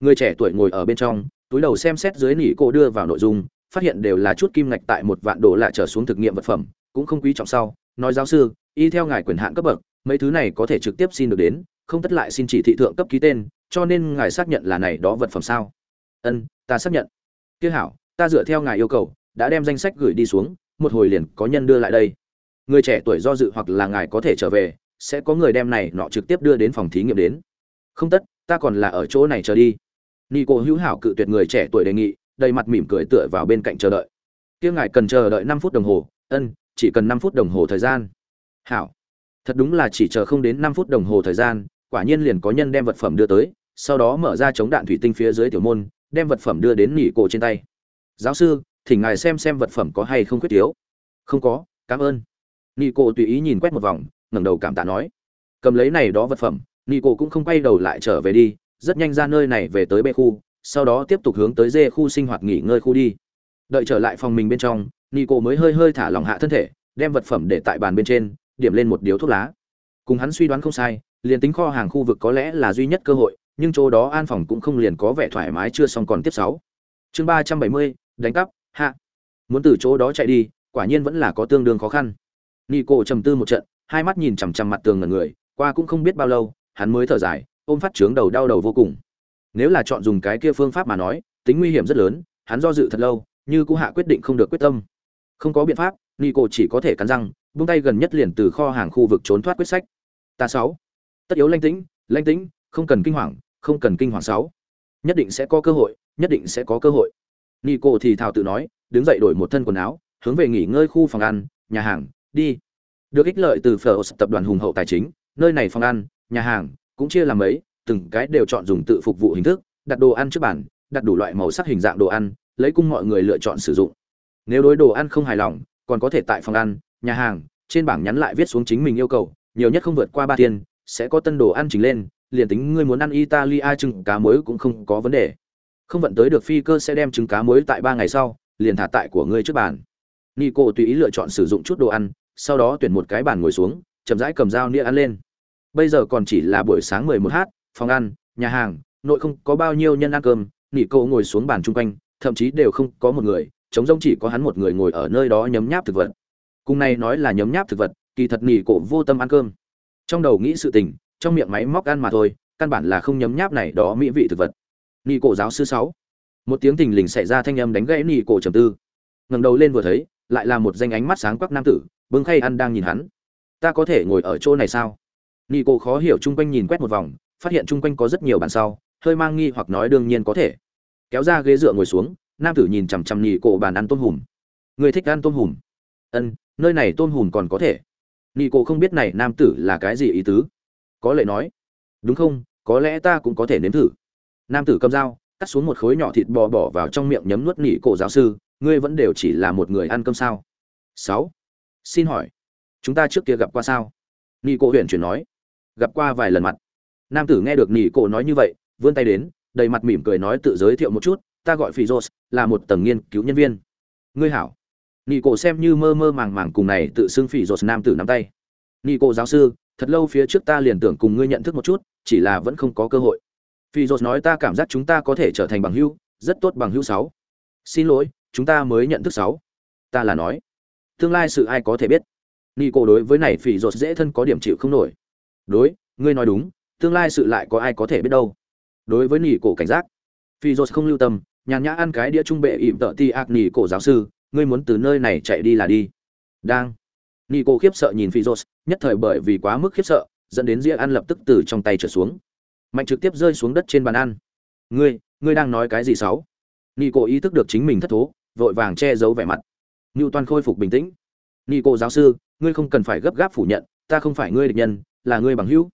người trẻ tuổi ngồi ở bên trong, túi đầu xem xét dưới nỉ cô đưa vào nội dung, phát hiện đều là chút kim ngạch tại một vạn đô la trở xuống thực nghiệm vật phẩm, cũng không quý trọng sau, nói giáo sư, y theo ngài quyền hạn cấp bậc, mấy thứ này có thể trực tiếp xin được đến, không tất lại xin chỉ thị thượng cấp ký tên, cho nên ngài xác nhận là này đó vật phẩm sao? Ân, ta xác nhận. Kia hảo, ta dựa theo ngài yêu cầu, đã đem danh sách gửi đi xuống, một hồi liền có nhân đưa lại đây. Người trẻ tuổi do dự hoặc là ngài có thể trở về, sẽ có người đem này nọ trực tiếp đưa đến phòng thí nghiệm đến. Không tất, ta còn là ở chỗ này chờ đi nico hữu hảo cự tuyệt người trẻ tuổi đề nghị, đầy mặt mỉm cười tựa vào bên cạnh chờ đợi. Kia ngài cần chờ đợi năm phút đồng hồ. Ân, chỉ cần năm phút đồng hồ thời gian. Hảo. Thật đúng là chỉ chờ không đến năm phút đồng hồ thời gian, quả nhiên liền có nhân đem vật phẩm đưa tới, sau đó mở ra chống đạn thủy tinh phía dưới tiểu môn, đem vật phẩm đưa đến nỉ cổ trên tay. Giáo sư, thỉnh ngài xem xem vật phẩm có hay không khuyết thiếu. Không có, cảm ơn. Nỉ cổ tùy ý nhìn quét một vòng, ngẩng đầu cảm tạ nói. Cầm lấy này đó vật phẩm nỉ cổ cũng không quay đầu lại trở về đi rất nhanh ra nơi này về tới bê khu, sau đó tiếp tục hướng tới dê khu sinh hoạt nghỉ ngơi khu đi. Đợi trở lại phòng mình bên trong, nico mới hơi hơi thả lỏng hạ thân thể, đem vật phẩm để tại bàn bên trên, điểm lên một điếu thuốc lá. Cùng hắn suy đoán không sai, liền tính kho hàng khu vực có lẽ là duy nhất cơ hội, nhưng chỗ đó an phòng cũng không liền có vẻ thoải mái chưa xong còn tiếp sáu. Chương ba trăm bảy mươi, đánh cắp, hạ. Muốn từ chỗ đó chạy đi, quả nhiên vẫn là có tương đương khó khăn. Nico trầm tư một trận, hai mắt nhìn chằm chằm mặt tường ngần người, qua cũng không biết bao lâu, hắn mới thở dài ôm phát trướng đầu đau đầu vô cùng. Nếu là chọn dùng cái kia phương pháp mà nói, tính nguy hiểm rất lớn, hắn do dự thật lâu, như cũ hạ quyết định không được quyết tâm. Không có biện pháp, nico chỉ có thể cắn răng, buông tay gần nhất liền từ kho hàng khu vực trốn thoát quyết sách. Ta sáu. Tất yếu lanh tĩnh lanh tĩnh, không cần kinh hoàng, không cần kinh hoàng sáu. Nhất định sẽ có cơ hội, nhất định sẽ có cơ hội. Nico thì thào tự nói, đứng dậy đổi một thân quần áo, hướng về nghỉ ngơi khu phòng ăn, nhà hàng, đi. Được ích lợi từ phở tập đoàn hùng hậu tài chính, nơi này phòng ăn, nhà hàng cũng chia làm mấy, từng cái đều chọn dùng tự phục vụ hình thức, đặt đồ ăn trước bàn, đặt đủ loại màu sắc hình dạng đồ ăn, lấy cung mọi người lựa chọn sử dụng. Nếu đối đồ ăn không hài lòng, còn có thể tại phòng ăn, nhà hàng, trên bảng nhắn lại viết xuống chính mình yêu cầu, nhiều nhất không vượt qua ba tiền sẽ có tân đồ ăn trình lên, liền tính ngươi muốn ăn italia trứng cá muối cũng không có vấn đề. Không vận tới được phi cơ sẽ đem trứng cá muối tại ba ngày sau, liền thả tại của ngươi trước bàn. Nico tùy ý lựa chọn sử dụng chút đồ ăn, sau đó tuyển một cái bàn ngồi xuống, chậm rãi cầm dao nĩa ăn lên bây giờ còn chỉ là buổi sáng mười một h phòng ăn, nhà hàng, nội không có bao nhiêu nhân ăn cơm, nỉ cô ngồi xuống bàn chung quanh, thậm chí đều không có một người, trống rỗng chỉ có hắn một người ngồi ở nơi đó nhấm nháp thực vật. Cùng này nói là nhấm nháp thực vật, kỳ thật nỉ cổ vô tâm ăn cơm. Trong đầu nghĩ sự tình, trong miệng máy móc ăn mà thôi, căn bản là không nhấm nháp này đó mỹ vị thực vật. Nỉ cổ giáo sư sáu. Một tiếng tình lình xảy ra thanh âm đánh gãy nỉ cổ trầm tư. Ngẩng đầu lên vừa thấy, lại là một danh ánh mắt sáng quắc nam tử, bưng khay ăn đang nhìn hắn. Ta có thể ngồi ở chỗ này sao? Nị cô khó hiểu chung quanh nhìn quét một vòng, phát hiện chung quanh có rất nhiều bàn sau, hơi mang nghi hoặc nói đương nhiên có thể. Kéo ra ghế dựa ngồi xuống, nam tử nhìn chằm chằm nị cô bàn ăn tôm hùm. Người thích ăn tôm hùm? Ân, nơi này tôm hùm còn có thể. Nị cô không biết này nam tử là cái gì ý tứ. Có lệ nói. Đúng không, có lẽ ta cũng có thể nếm thử. Nam tử cầm dao, cắt xuống một khối nhỏ thịt bò bỏ vào trong miệng nhấm nuốt nị cổ giáo sư, ngươi vẫn đều chỉ là một người ăn cơm sao? Sáu. Xin hỏi, chúng ta trước kia gặp qua sao? Nị cổ huyền chuyển nói gặp qua vài lần mặt. Nam tử nghe được nỉ cổ nói như vậy, vươn tay đến, đầy mặt mỉm cười nói tự giới thiệu một chút, ta gọi phi rose là một tầng nghiên cứu nhân viên. Ngươi hảo. Nỉ cổ xem như mơ mơ màng màng cùng này tự xưng phi rose nam tử nắm tay. Nỉ cổ giáo sư, thật lâu phía trước ta liền tưởng cùng ngươi nhận thức một chút, chỉ là vẫn không có cơ hội. Phi rose nói, ta cảm giác chúng ta có thể trở thành bằng hữu, rất tốt bằng hữu sáu. Xin lỗi, chúng ta mới nhận thức sáu. Ta là nói. Tương lai sự ai có thể biết? Nỉ cổ đối với này phi rose dễ thân có điểm chịu không nổi đối, ngươi nói đúng, tương lai sự lại có ai có thể biết đâu. Đối với nỉ cổ cảnh giác phi dốt không lưu tâm, nhàn nhã ăn cái đĩa trung bệ ỉm tợ ti ác nỉ cổ giáo sư, ngươi muốn từ nơi này chạy đi là đi. Đang. Nỉ cổ khiếp sợ nhìn phi dốt nhất thời bởi vì quá mức khiếp sợ, dẫn đến ria ăn lập tức từ trong tay trở xuống. Mạnh trực tiếp rơi xuống đất trên bàn ăn. Ngươi ngươi đang nói cái gì xấu nỉ cổ ý thức được chính mình thất thố, vội vàng che giấu vẻ mặt. Ngưu toàn khôi phục bình tĩnh. Nỉ cổ giáo sư, ngươi không cần phải gấp gáp phủ nhận, ta không phải ngươi địch nhân là ngươi bằng hữu.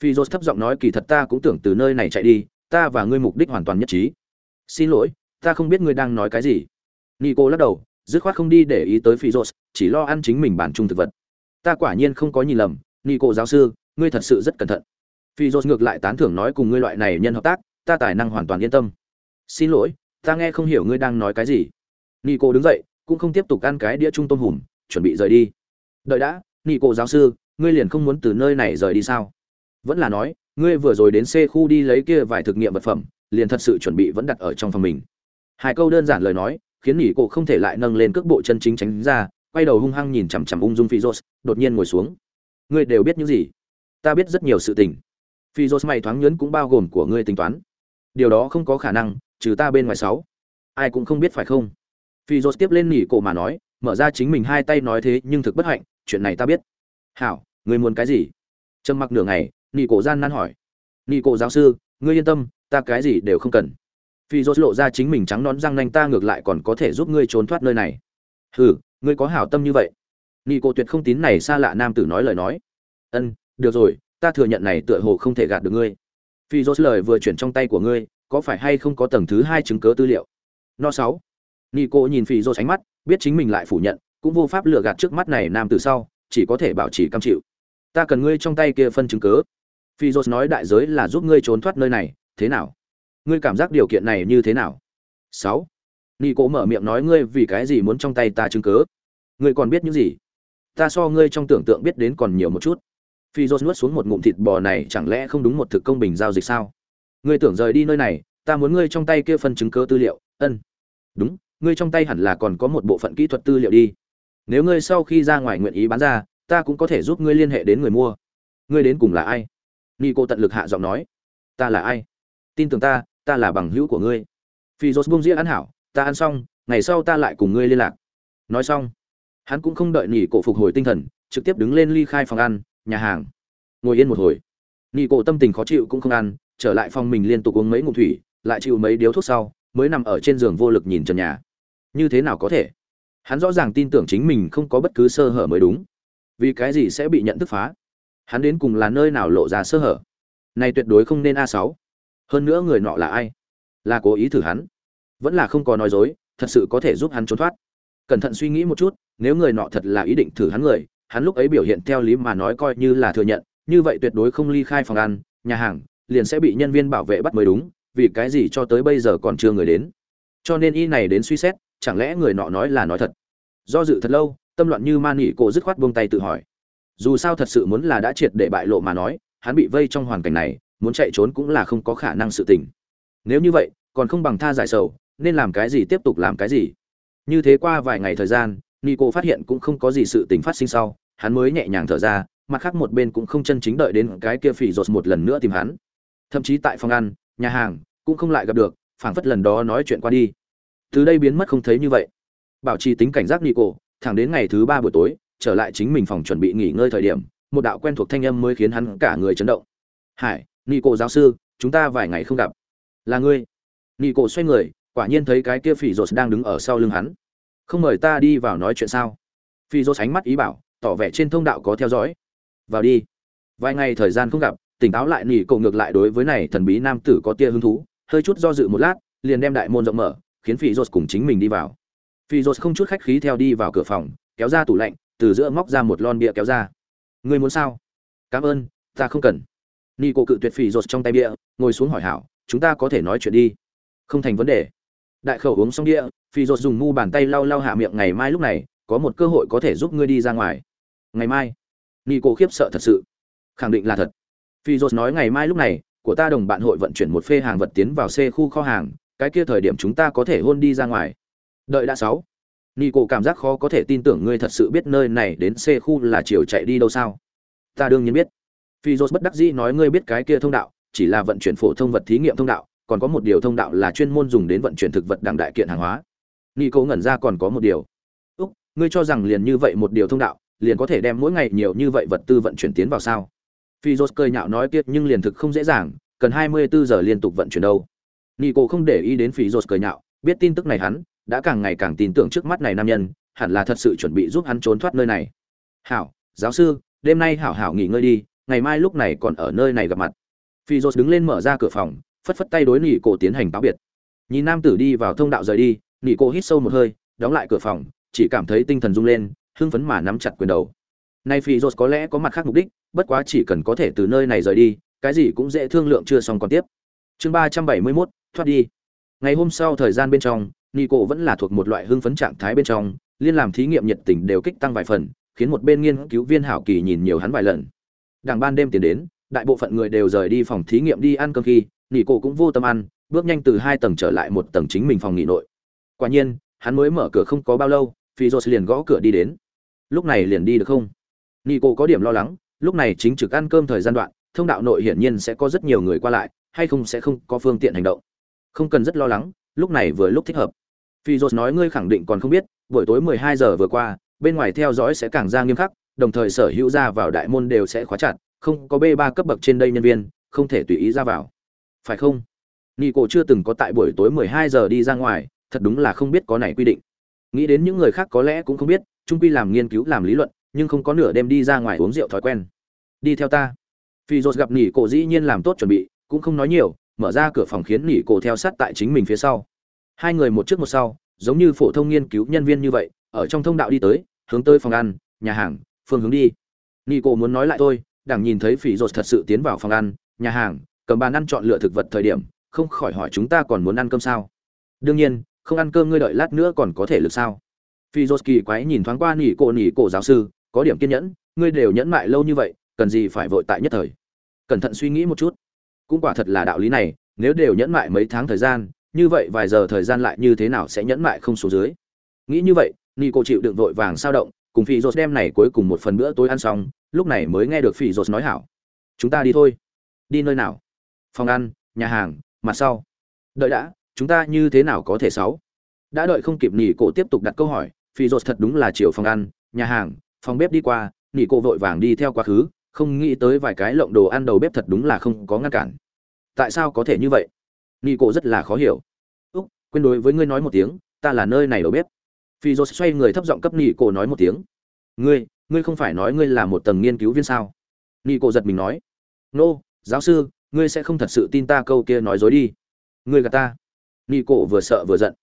Phi dốt thấp giọng nói, kỳ thật ta cũng tưởng từ nơi này chạy đi, ta và ngươi mục đích hoàn toàn nhất trí. Xin lỗi, ta không biết ngươi đang nói cái gì. Nico lắc đầu, dứt khoát không đi để ý tới phi dốt chỉ lo ăn chính mình bản trung thực vật. Ta quả nhiên không có nhìn lầm, nico giáo sư, ngươi thật sự rất cẩn thận. Phi dốt ngược lại tán thưởng nói cùng ngươi loại này nhân hợp tác, ta tài năng hoàn toàn yên tâm. Xin lỗi, ta nghe không hiểu ngươi đang nói cái gì. Nico đứng dậy, cũng không tiếp tục ăn cái đĩa trung tôm hùm, chuẩn bị rời đi. Đợi đã, nico giáo sư ngươi liền không muốn từ nơi này rời đi sao? Vẫn là nói ngươi vừa rồi đến C khu đi lấy kia vài thực nghiệm vật phẩm, liền thật sự chuẩn bị vẫn đặt ở trong phòng mình. Hai câu đơn giản lời nói khiến nỉ cổ không thể lại nâng lên cước bộ chân chính tránh ra quay đầu hung hăng nhìn chằm chằm ung dung phi đột nhiên ngồi xuống. Ngươi đều biết những gì? Ta biết rất nhiều sự tình. Phi mày thoáng nhấn cũng bao gồm của ngươi tính toán. Điều đó không có khả năng trừ ta bên ngoài sáu. Ai cũng không biết phải không? Phi tiếp lên nỉ cổ mà nói mở ra chính mình hai tay nói thế nhưng thực bất hạnh chuyện này ta biết hảo, ngươi muốn cái gì? Trầm mặc nửa ngày, Nị cổ gian nan hỏi. Nị cổ giáo sư, ngươi yên tâm, ta cái gì đều không cần. Phi lộ ra chính mình trắng nón răng nanh, ta ngược lại còn có thể giúp ngươi trốn thoát nơi này. Hừ, ngươi có hảo tâm như vậy? Nị cổ tuyệt không tín này xa lạ nam tử nói lời nói. Ân, được rồi, ta thừa nhận này tựa hồ không thể gạt được ngươi. Phi lời vừa chuyển trong tay của ngươi, có phải hay không có tầng thứ hai chứng cớ tư liệu? No sáu. Nico nhìn phi rô ánh mắt, biết chính mình lại phủ nhận, cũng vô pháp lừa gạt trước mắt này nam tử sau chỉ có thể bảo trì cam chịu. Ta cần ngươi trong tay kia phân chứng cớ phi rô nói đại giới là giúp ngươi trốn thoát nơi này, thế nào? Ngươi cảm giác điều kiện này như thế nào? Sáu. Cố mở miệng nói ngươi vì cái gì muốn trong tay ta chứng cớ ngươi còn biết những gì? Ta so ngươi trong tưởng tượng biết đến còn nhiều một chút. Phi rô nuốt xuống một ngụm thịt bò này chẳng lẽ không đúng một thực công bình giao dịch sao? Ngươi tưởng rời đi nơi này, ta muốn ngươi trong tay kia phân chứng cớ tư liệu, ân. Đúng, ngươi trong tay hẳn là còn có một bộ phận kỹ thuật tư liệu đi nếu ngươi sau khi ra ngoài nguyện ý bán ra, ta cũng có thể giúp ngươi liên hệ đến người mua. Ngươi đến cùng là ai? Ni cô tận lực hạ giọng nói. Ta là ai? Tin tưởng ta ta là bằng hữu của ngươi. Phi dốt bung dĩa ăn hảo, ta ăn xong, ngày sau ta lại cùng ngươi liên lạc. Nói xong, hắn cũng không đợi nỉ cổ phục hồi tinh thần, trực tiếp đứng lên ly khai phòng ăn, nhà hàng. Ngồi yên một hồi. Nỉ cổ tâm tình khó chịu cũng không ăn, trở lại phòng mình liên tục uống mấy ngụm thủy, lại chịu mấy điếu thuốc sau, mới nằm ở trên giường vô lực nhìn trần nhà. Như thế nào có thể? Hắn rõ ràng tin tưởng chính mình không có bất cứ sơ hở mới đúng. Vì cái gì sẽ bị nhận thức phá? Hắn đến cùng là nơi nào lộ ra sơ hở? Này tuyệt đối không nên a sáu. Hơn nữa người nọ là ai? Là cố ý thử hắn. Vẫn là không có nói dối, thật sự có thể giúp hắn trốn thoát. Cẩn thận suy nghĩ một chút, nếu người nọ thật là ý định thử hắn người, hắn lúc ấy biểu hiện theo lý mà nói coi như là thừa nhận, như vậy tuyệt đối không ly khai phòng ăn, nhà hàng, liền sẽ bị nhân viên bảo vệ bắt mới đúng, vì cái gì cho tới bây giờ còn chưa người đến. Cho nên y này đến suy xét chẳng lẽ người nọ nói là nói thật? Do dự thật lâu, tâm loạn như man nghỉ cổ dứt khoát buông tay tự hỏi. Dù sao thật sự muốn là đã triệt để bại lộ mà nói, hắn bị vây trong hoàn cảnh này, muốn chạy trốn cũng là không có khả năng sự tình. Nếu như vậy, còn không bằng tha giải sầu, nên làm cái gì tiếp tục làm cái gì? Như thế qua vài ngày thời gian nico phát hiện cũng không có gì sự tình phát sinh sau, hắn mới nhẹ nhàng thở ra, mặt khác một bên cũng không chân chính đợi đến cái kia phỉ rột một lần nữa tìm hắn. Thậm chí tại phòng ăn, nhà hàng, cũng không lại gặp được, phảng phất lần đó nói chuyện qua đi từ đây biến mất không thấy như vậy. Bảo trì tính cảnh giác nico, thẳng đến ngày thứ ba buổi tối, trở lại chính mình phòng chuẩn bị nghỉ ngơi thời điểm, một đạo quen thuộc thanh âm mới khiến hắn cả người chấn động. Hải, nico giáo sư, chúng ta vài ngày không gặp. Là ngươi. Nico xoay người, quả nhiên thấy cái kia phỉ rột đang đứng ở sau lưng hắn. Không mời ta đi vào nói chuyện sao? Phi rột ánh mắt ý bảo, tỏ vẻ trên thông đạo có theo dõi. Vào đi. Vài ngày thời gian không gặp, tỉnh táo lại nỉ cậu ngược lại đối với này thần bí nam tử có tia hứng thú, hơi chút do dự một lát, liền đem đại môn rộng mở khiến phi rột cùng chính mình đi vào. Phi rột không chút khách khí theo đi vào cửa phòng, kéo ra tủ lạnh, từ giữa móc ra một lon bia kéo ra. Ngươi muốn sao? Cảm ơn, ta không cần. Ni cô cự tuyệt phi rột trong tay bia, ngồi xuống hỏi hảo, chúng ta có thể nói chuyện đi. Không thành vấn đề. Đại khẩu uống xong bia phi rột dùng mu bàn tay lau lau hạ miệng, ngày mai lúc này, có một cơ hội có thể giúp ngươi đi ra ngoài. Ngày mai? Nico khiếp sợ thật sự. Khẳng định là thật. Phi rột nói, ngày mai lúc này, của ta đồng bạn hội vận chuyển một phê hàng vật tiến vào xe khu kho hàng cái kia thời điểm chúng ta có thể hôn đi ra ngoài. Đợi đã sáu. Nico cảm giác khó có thể tin tưởng ngươi thật sự biết nơi này đến xe khu là chiều chạy đi đâu sao. Ta đương nhiên biết. Phi dốt bất đắc dĩ nói ngươi biết cái kia thông đạo, chỉ là vận chuyển phổ thông vật thí nghiệm thông đạo, còn có một điều thông đạo là chuyên môn dùng đến vận chuyển thực vật đằng đại kiện hàng hóa. Nico ngẩn ra còn có một điều. Úc, ngươi cho rằng liền như vậy một điều thông đạo, liền có thể đem mỗi ngày nhiều như vậy vật tư vận chuyển tiến vào sao? Phi dốt cười nhạo nói kiệt nhưng liền thực không dễ dàng, cần 24 giờ liên tục vận chuyển đâu nico không để ý đến phi rột cười nhạo biết tin tức này hắn đã càng ngày càng tin tưởng trước mắt này nam nhân hẳn là thật sự chuẩn bị giúp hắn trốn thoát nơi này. Hảo giáo sư đêm nay hảo hảo nghỉ ngơi đi ngày mai lúc này còn ở nơi này gặp mặt. Phi rột đứng lên mở ra cửa phòng phất phất tay đối nị cổ tiến hành cáo biệt. Nhìn nam tử đi vào thông đạo rời đi nị cổ hít sâu một hơi đóng lại cửa phòng chỉ cảm thấy tinh thần rung lên hưng phấn mà nắm chặt quyền đầu. Nay phi rột có lẽ có mặt khác mục đích bất quá chỉ cần có thể từ nơi này rời đi cái gì cũng dễ thương lượng chưa xong còn tiếp. Chương ba trăm bảy mươi 371, thoát đi. Ngày hôm sau thời gian bên trong, nico vẫn là thuộc một loại hưng phấn trạng thái bên trong, liên làm thí nghiệm nhiệt tình đều kích tăng vài phần, khiến một bên nghiên cứu viên hảo kỳ nhìn nhiều hắn vài lần. Đằng ban đêm tiến đến, đại bộ phận người đều rời đi phòng thí nghiệm đi ăn cơm khi, nico cũng vô tâm ăn, bước nhanh từ hai tầng trở lại một tầng chính mình phòng nghỉ nội. Quả nhiên, hắn mới mở cửa không có bao lâu phi rột liền gõ cửa đi đến. Lúc này liền đi được không? Nico có điểm lo lắng, lúc này chính trực ăn cơm thời gian đoạn, thông đạo nội hiển nhiên sẽ có rất nhiều người qua lại, hay không sẽ không có phương tiện hành động không cần rất lo lắng, lúc này vừa lúc thích hợp. Phi rột nói ngươi khẳng định còn không biết, buổi tối 12 giờ vừa qua, bên ngoài theo dõi sẽ càng ra nghiêm khắc, đồng thời sở hữu ra vào đại môn đều sẽ khóa chặt, không có b 3 cấp bậc trên đây nhân viên, không thể tùy ý ra vào. Phải không? Nico chưa từng có tại buổi tối 12 giờ đi ra ngoài, thật đúng là không biết có này quy định. Nghĩ đến những người khác có lẽ cũng không biết, trung quy làm nghiên cứu, làm lý luận, nhưng không có nửa đêm đi ra ngoài uống rượu thói quen. Đi theo ta. Phi dột gặp nỉ cổ dĩ nhiên làm tốt chuẩn bị, cũng không nói nhiều mở ra cửa phòng khiến nỉ cổ theo sát tại chính mình phía sau. Hai người một trước một sau, giống như phổ thông nghiên cứu nhân viên như vậy, ở trong thông đạo đi tới, hướng tới phòng ăn, nhà hàng, phương hướng đi. Nỉ cổ muốn nói lại tôi đảng nhìn thấy phỉ dột thật sự tiến vào phòng ăn, nhà hàng, cầm bàn ăn chọn lựa thực vật thời điểm, không khỏi hỏi chúng ta còn muốn ăn cơm sao? Đương nhiên, không ăn cơm ngươi đợi lát nữa còn có thể lực sao? Phi dốt kỳ quái nhìn thoáng qua nỉ cổ nỉ cổ giáo sư, có điểm kiên nhẫn, ngươi đều nhẫn mại lâu như vậy, cần gì phải vội tại nhất thời? Cẩn thận suy nghĩ một chút cũng quả thật là đạo lý này, nếu đều nhẫn mại mấy tháng thời gian, như vậy vài giờ thời gian lại như thế nào sẽ nhẫn mại không số dưới? Nghĩ như vậy ni cô chịu đựng vội vàng sao động, cùng phi dột đem này cuối cùng một phần bữa tối ăn xong, lúc này mới nghe được phi dột nói hảo. Chúng ta đi thôi. Đi nơi nào? Phòng ăn, nhà hàng, mặt sau. Đợi đã, chúng ta như thế nào có thể sáu? Đã đợi không kịp nỉ cổ tiếp tục đặt câu hỏi, phi dột thật đúng là chiều phòng ăn, nhà hàng, phòng bếp đi qua nỉ cổ vội vàng đi theo quá khứ không nghĩ tới vài cái lộng đồ ăn đầu bếp thật đúng là không có ngăn cản. Tại sao có thể như vậy? Nghi cổ rất là khó hiểu. Úc quên đối với ngươi nói một tiếng ta là nơi này đầu bếp. Phi dô xoay người thấp giọng cấp nghi cổ nói một tiếng. Ngươi ngươi không phải nói ngươi là một tầng nghiên cứu viên sao? Nghi cổ giật mình nói. Nô、no, giáo sư ngươi sẽ không thật sự tin ta câu kia nói dối đi. Ngươi gạt ta. Nghi cổ vừa sợ vừa giận.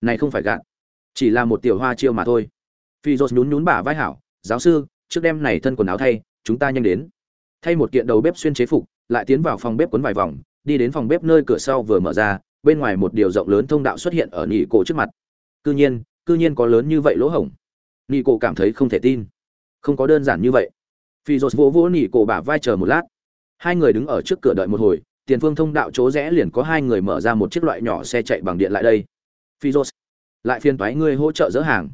Này không phải gạt chỉ là một tiểu hoa chiêu mà thôi. Phi dô nhún nhún bả vai hảo. Giáo sư trước đêm này thân quần áo thay chúng ta nhanh đến. Thay một kiện đầu bếp xuyên chế phục lại tiến vào phòng bếp quấn vài vòng đi đến phòng bếp nơi cửa sau vừa mở ra bên ngoài một điều rộng lớn thông đạo xuất hiện ở nỉ cổ trước mặt. Cư nhiên cư nhiên có lớn như vậy lỗ hổng. Nỉ cổ cảm thấy không thể tin. Không có đơn giản như vậy. Phi dột vỗ vỗ nỉ cổ bả vai chờ một lát. Hai người đứng ở trước cửa đợi một hồi tiền phương thông đạo chỗ rẽ liền có hai người mở ra một chiếc loại nhỏ xe chạy bằng điện lại đây. Phizos, lại phiên toái ngươi hỗ trợ dỡ hàng.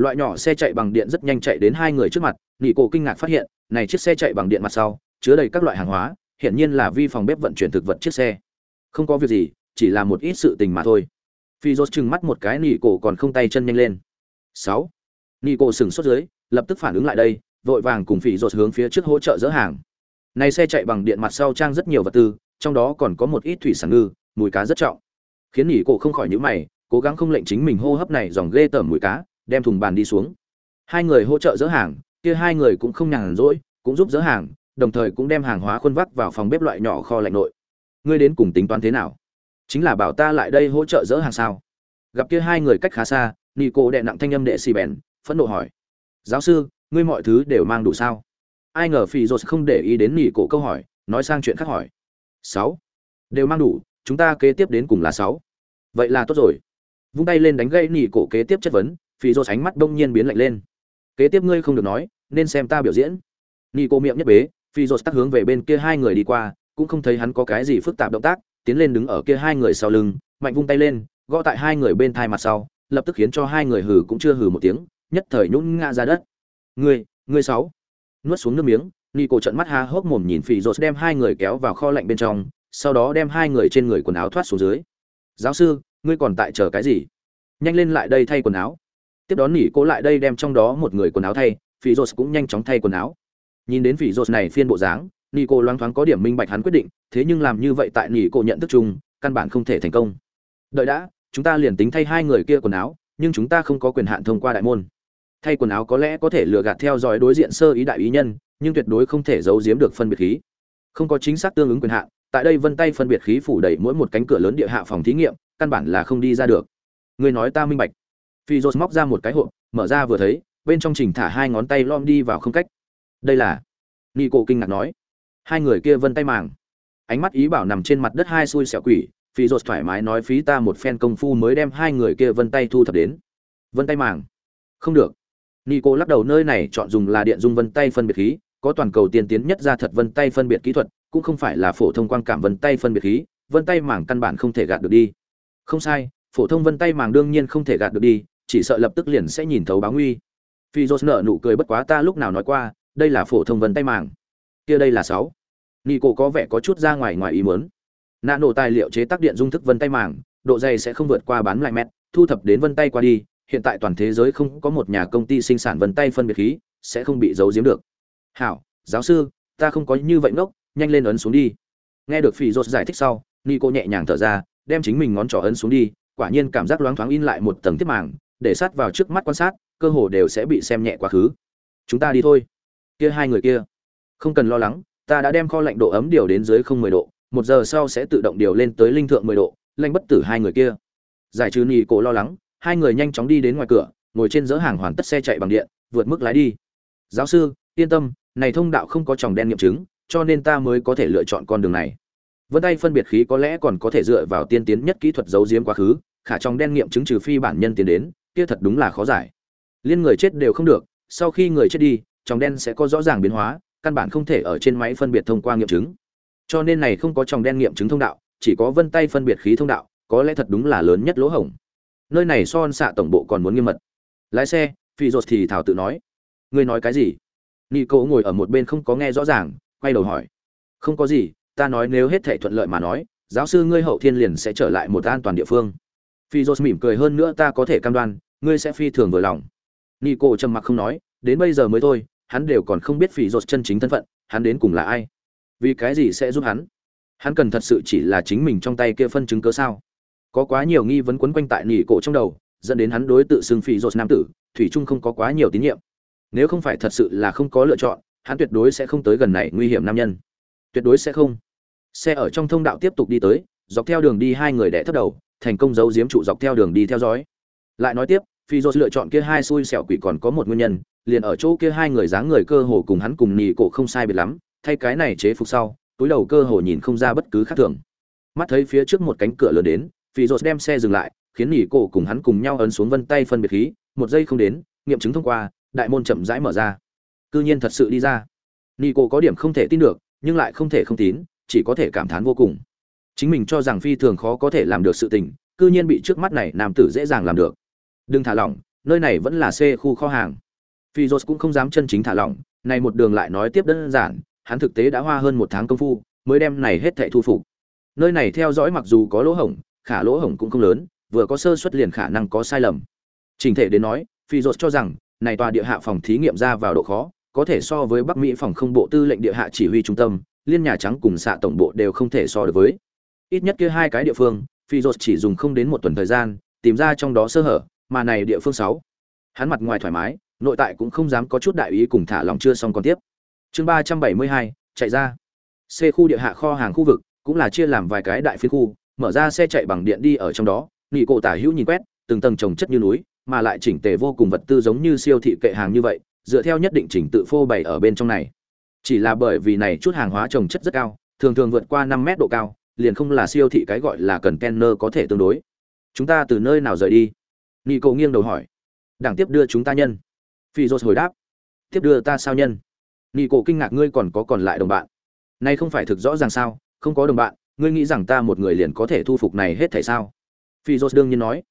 Loại nhỏ xe chạy bằng điện rất nhanh chạy đến hai người trước mặt, Nị Cổ kinh ngạc phát hiện, này chiếc xe chạy bằng điện mặt sau, chứa đầy các loại hàng hóa, hiện nhiên là vi phòng bếp vận chuyển thực vật chiếc xe. Không có việc gì, chỉ là một ít sự tình mà thôi. Phi Rốt trừng mắt một cái Nị Cổ còn không tay chân nhanh lên. Sáu, Nị Cổ sừng sốt dưới, lập tức phản ứng lại đây, vội vàng cùng Phi Rốt hướng phía trước hỗ trợ dỡ hàng. Này xe chạy bằng điện mặt sau trang rất nhiều vật tư, trong đó còn có một ít thủy sản ngư, mùi cá rất trọng. Khiến Nỉ Cổ không khỏi nhíu mày, cố gắng không lệnh chính mình hô hấp này dòng ghê tởm mùi cá đem thùng bàn đi xuống. Hai người hỗ trợ dỡ hàng, kia hai người cũng không nhàn rỗi, cũng giúp dỡ hàng, đồng thời cũng đem hàng hóa khuôn vác vào phòng bếp loại nhỏ kho lạnh nội. Ngươi đến cùng tính toán thế nào? Chính là bảo ta lại đây hỗ trợ dỡ hàng sao? Gặp kia hai người cách khá xa, nico đệ nặng thanh âm đệ xì bèn, phẫn nộ hỏi. Giáo sư, ngươi mọi thứ đều mang đủ sao? Ai ngờ phi dột không để ý đến nỉ cổ câu hỏi, nói sang chuyện khác hỏi. Sáu. Đều mang đủ, chúng ta kế tiếp đến cùng là sáu. Vậy là tốt rồi. Vung tay lên đánh gây nỉ cổ kế tiếp chất vấn phi dô sánh mắt đông nhiên biến lạnh lên. Kế tiếp ngươi không được nói, nên xem ta biểu diễn. Nỉ cô miệng nhất bế phi dô tắc hướng về bên kia hai người đi qua, cũng không thấy hắn có cái gì phức tạp động tác, tiến lên đứng ở kia hai người sau lưng, mạnh vung tay lên, gõ tại hai người bên thai mặt sau, lập tức khiến cho hai người hừ cũng chưa hừ một tiếng, nhất thời nhún ngã ra đất. Ngươi ngươi sáu! Nuốt xuống nước miếng nỉ cô trận mắt há hốc mồm nhìn phi dô đem hai người kéo vào kho lạnh bên trong, sau đó đem hai người trên người quần áo thoát xuống dưới. Giáo sư, ngươi còn tại chờ cái gì? Nhanh lên lại đây thay quần áo tiếp đón nỉ cô lại đây đem trong đó một người quần áo thay, phỉ rột cũng nhanh chóng thay quần áo. Nhìn đến phỉ rột này phiên bộ dáng, nỉ cô loáng thoáng có điểm minh bạch hắn quyết định, thế nhưng làm như vậy tại nỉ cô nhận thức chung, căn bản không thể thành công. Đợi đã, chúng ta liền tính thay hai người kia quần áo, nhưng chúng ta không có quyền hạn thông qua đại môn. Thay quần áo có lẽ có thể lừa gạt theo dõi đối diện sơ ý đại ý nhân, nhưng tuyệt đối không thể giấu giếm được phân biệt khí. Không có chính xác tương ứng quyền hạn, tại đây vân tay phân biệt khí phủ đầy mỗi một cánh cửa lớn địa hạ phòng thí nghiệm, căn bản là không đi ra được. Ngươi nói ta minh bạch phi dốt móc ra một cái hộp, mở ra vừa thấy, bên trong trình thả hai ngón tay lom đi vào không cách. Đây là? Nghi cổ kinh ngạc nói. Hai người kia vân tay màng. Ánh mắt ý bảo nằm trên mặt đất hai xui xẻo quỷ phi dốt thoải mái nói phí ta một phen công phu mới đem hai người kia vân tay thu thập đến. Vân tay màng. Không được. Nghi cổ lắc đầu nơi này chọn dùng là điện dung vân tay phân biệt khí, có toàn cầu tiên tiến nhất ra thật vân tay phân biệt kỹ thuật, cũng không phải là phổ thông quan cảm vân tay phân biệt khí, vân tay màng căn bản không thể gạt được đi. Không sai, phổ thông vân tay màng đương nhiên không thể gạt được đi chỉ sợ lập tức liền sẽ nhìn thấu báo nguy. Phi dốt nợ nụ cười bất quá ta lúc nào nói qua, đây là phổ thông vân tay màng. Kia đây là sáu. Nghi cổ có vẻ có chút ra ngoài ngoài ý muốn. Nạ nổ tài liệu chế tác điện dung thức vân tay màng, độ dày sẽ không vượt qua bán lại mét, thu thập đến vân tay qua đi, hiện tại toàn thế giới không có một nhà công ty sinh sản vân tay phân biệt khí, sẽ không bị giấu giếm được. Hảo, giáo sư, ta không có như vậy ngốc, nhanh lên ấn xuống đi. Nghe được phi rốt giải thích sau nico nhẹ nhàng thở ra, đem chính mình ngón trỏ ấn xuống đi, quả nhiên cảm giác loáng thoáng in lại một tầng tiếp màng để sát vào trước mắt quan sát, cơ hồ đều sẽ bị xem nhẹ quá khứ. Chúng ta đi thôi. Kia hai người kia. Không cần lo lắng, ta đã đem kho lạnh độ ấm điều đến dưới không mười độ, một giờ sau sẽ tự động điều lên tới linh thượng mười độ lanh bất tử hai người kia. Giải trừ nỉ cổ lo lắng, hai người nhanh chóng đi đến ngoài cửa, ngồi trên dỡ hàng hoàn tất xe chạy bằng điện, vượt mức lái đi. Giáo sư, yên tâm, này thông đạo không có tròng đen nghiệm chứng, cho nên ta mới có thể lựa chọn con đường này. Vân tay phân biệt khí có lẽ còn có thể dựa vào tiên tiến nhất kỹ thuật giấu giếm quá khứ, khả trong đen nghiệm chứng trừ phi bản nhân tiến đến kia thật đúng là khó giải. Liên người chết đều không được, sau khi người chết đi, trong đen sẽ có rõ ràng biến hóa, căn bản không thể ở trên máy phân biệt thông qua nghiệm chứng. Cho nên này không có tròng đen nghiệm chứng thông đạo, chỉ có vân tay phân biệt khí thông đạo, có lẽ thật đúng là lớn nhất lỗ hổng. Nơi này son xạ tổng bộ còn muốn nghiêm mật. Lái xe, phi dột thì thảo tự nói. Ngươi nói cái gì? Nị cậu ngồi ở một bên không có nghe rõ ràng, quay đầu hỏi. Không có gì, ta nói nếu hết thể thuận lợi mà nói, giáo sư ngươi hậu thiên liền sẽ trở lại một an toàn địa phương. Phi dột mỉm cười hơn nữa ta có thể cam đoan ngươi sẽ phi thường vừa lòng. Nico trầm mặc không nói, đến bây giờ mới thôi, hắn đều còn không biết phỉ rột chân chính thân phận, hắn đến cùng là ai? Vì cái gì sẽ giúp hắn? Hắn cần thật sự chỉ là chính mình trong tay kia phân chứng cớ sao? Có quá nhiều nghi vấn quấn quanh tại nỉ cổ trong đầu, dẫn đến hắn đối tự xưng phỉ rột nam tử, thủy trung không có quá nhiều tín nhiệm. Nếu không phải thật sự là không có lựa chọn, hắn tuyệt đối sẽ không tới gần này nguy hiểm nam nhân. Tuyệt đối sẽ không. Xe ở trong thông đạo tiếp tục đi tới, dọc theo đường đi hai người đẻ thấp đầu, thành công giấu giếm trụ dọc theo đường đi theo dõi. Lại nói tiếp phi dô lựa chọn kia hai xui xẻo quỷ còn có một nguyên nhân, liền ở chỗ kia hai người dáng người cơ hồ cùng hắn cùng nỉ cổ không sai biệt lắm, thay cái này chế phục sau, túi đầu cơ hồ nhìn không ra bất cứ khác thường. Mắt thấy phía trước một cánh cửa lớn đến, phi dô đem xe dừng lại, khiến nỉ cổ cùng hắn cùng nhau ấn xuống vân tay phân biệt khí, một giây không đến, nghiệm chứng thông qua, đại môn chậm rãi mở ra. Cư nhiên thật sự đi ra. Nỉ cổ có điểm không thể tin được, nhưng lại không thể không tín, chỉ có thể cảm thán vô cùng. Chính mình cho rằng phi thường khó có thể làm được sự tình, cư nhiên bị trước mắt này nam tử dễ dàng làm được đừng thả lỏng, nơi này vẫn là xe khu kho hàng. Phi dốt cũng không dám chân chính thả lỏng, này một đường lại nói tiếp đơn giản, hắn thực tế đã hoa hơn một tháng công phu, mới đem này hết thệ thu phục. Nơi này theo dõi mặc dù có lỗ hổng, khả lỗ hổng cũng không lớn, vừa có sơ xuất liền khả năng có sai lầm. Trình thể đến nói phi dốt cho rằng, này tòa địa hạ phòng thí nghiệm ra vào độ khó, có thể so với bắc mỹ phòng không bộ tư lệnh địa hạ chỉ huy trung tâm, liên nhà trắng cùng xạ tổng bộ đều không thể so được với. Ít nhất kia hai cái địa phương phi dốt chỉ dùng không đến một tuần thời gian, tìm ra trong đó sơ hở mà này địa phương sáu. Hắn mặt ngoài thoải mái, nội tại cũng không dám có chút đại ý cùng thả lòng chưa xong còn tiếp. Chương ba trăm bảy mươi hai, chạy ra. C khu địa hạ kho hàng khu vực, cũng là chia làm vài cái đại phiên khu, mở ra xe chạy bằng điện đi ở trong đó nghỉ cổ tả hữu nhìn quét, từng tầng trồng chất như núi, mà lại chỉnh tề vô cùng vật tư giống như siêu thị kệ hàng như vậy, dựa theo nhất định chỉnh tự phô bày ở bên trong này. Chỉ là bởi vì này chút hàng hóa trồng chất rất cao, thường thường vượt qua năm mét độ cao, liền không là siêu thị cái gọi là cần kenner có thể tương đối. Chúng ta từ nơi nào rời đi? Nghị cổ nghiêng đầu hỏi. Đảng tiếp đưa chúng ta nhân. Phi dô hồi đáp. Tiếp đưa ta sao nhân? Nghị cổ kinh ngạc ngươi còn có còn lại đồng bạn. Nay không phải thực rõ ràng sao? Không có đồng bạn, ngươi nghĩ rằng ta một người liền có thể thu phục này hết thảy sao? Phi dô đương nhiên nói.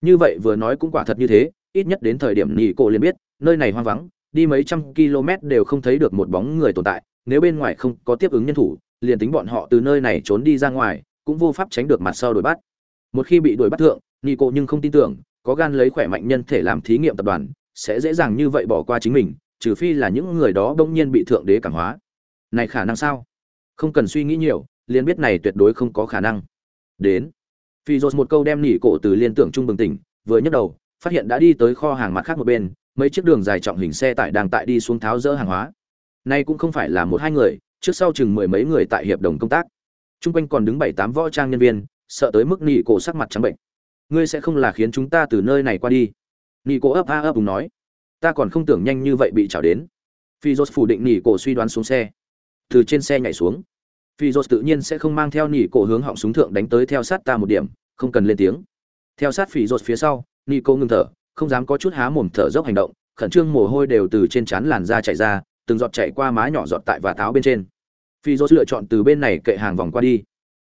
Như vậy vừa nói cũng quả thật như thế, ít nhất đến thời điểm nghị cổ liền biết, nơi này hoang vắng, đi mấy trăm km đều không thấy được một bóng người tồn tại, nếu bên ngoài không có tiếp ứng nhân thủ, liền tính bọn họ từ nơi này trốn đi ra ngoài, cũng vô pháp tránh được mặt sau đuổi bắt. Một khi bị đuổi bắt thượng nghị cổ nhưng không tin tưởng có gan lấy khỏe mạnh nhân thể làm thí nghiệm tập đoàn, sẽ dễ dàng như vậy bỏ qua chính mình, trừ phi là những người đó đông nhiên bị thượng đế cảm hóa. Này khả năng sao? Không cần suy nghĩ nhiều, liền biết này tuyệt đối không có khả năng. Đến. Phi dột một câu đem nỉ cổ từ liên tưởng trung bừng tỉnh, vừa nhấc đầu, phát hiện đã đi tới kho hàng mặt khác một bên, mấy chiếc đường dài trọng hình xe tải đang tại đi xuống tháo dỡ hàng hóa. Nay cũng không phải là một hai người, trước sau chừng mười mấy người tại hiệp đồng công tác. Chung quanh còn đứng bảy tám võ trang nhân viên, sợ tới mức nỉ cổ sắc mặt trắng bệnh ngươi sẽ không là khiến chúng ta từ nơi này qua đi. Nỉ cổ ấp a ấp đúng nói. Ta còn không tưởng nhanh như vậy bị chảo đến. Phi dốt phủ định nỉ cổ suy đoán xuống xe. Từ trên xe nhảy xuống. Phi dốt tự nhiên sẽ không mang theo nỉ cổ hướng họng súng thượng đánh tới theo sát ta một điểm, không cần lên tiếng. Theo sát phi dốt phía sau nỉ cổ ngưng thở, không dám có chút há mồm thở dốc hành động, khẩn trương mồ hôi đều từ trên trán làn da chảy ra, từng giọt chạy qua má nhỏ giọt tại và táo bên trên. Phi dốt lựa chọn từ bên này kệ hàng vòng qua đi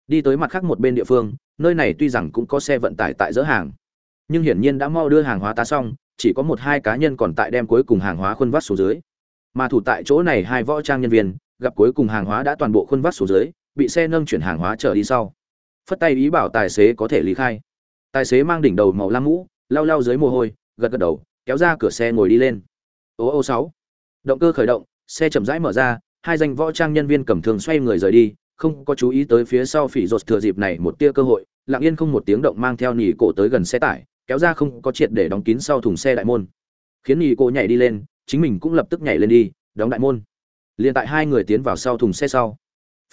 đi tới mặt khác một bên địa phương, nơi này tuy rằng cũng có xe vận tải tại dỡ hàng, nhưng hiển nhiên đã mau đưa hàng hóa tá xong, chỉ có một hai cá nhân còn tại đem cuối cùng hàng hóa khuân vác xuống dưới. Mà thủ tại chỗ này hai võ trang nhân viên, gặp cuối cùng hàng hóa đã toàn bộ khuân vác xuống dưới, bị xe nâng chuyển hàng hóa trở đi sau. Phất tay ý bảo tài xế có thể lý khai. Tài xế mang đỉnh đầu màu lam mũ, lau lau dưới mồ hôi, gật gật đầu, kéo ra cửa xe ngồi đi lên. Ô ô sáu. Động cơ khởi động, xe chậm rãi mở ra, hai danh võ trang nhân viên cầm thường xoay người rời đi không có chú ý tới phía sau phỉ rột thừa dịp này một tia cơ hội, lặng yên không một tiếng động mang theo nhì cổ tới gần xe tải, kéo ra không có triệt để đóng kín sau thùng xe đại môn. Khiến nhì cổ nhảy đi lên, chính mình cũng lập tức nhảy lên đi, đóng đại môn. Liền tại hai người tiến vào sau thùng xe sau,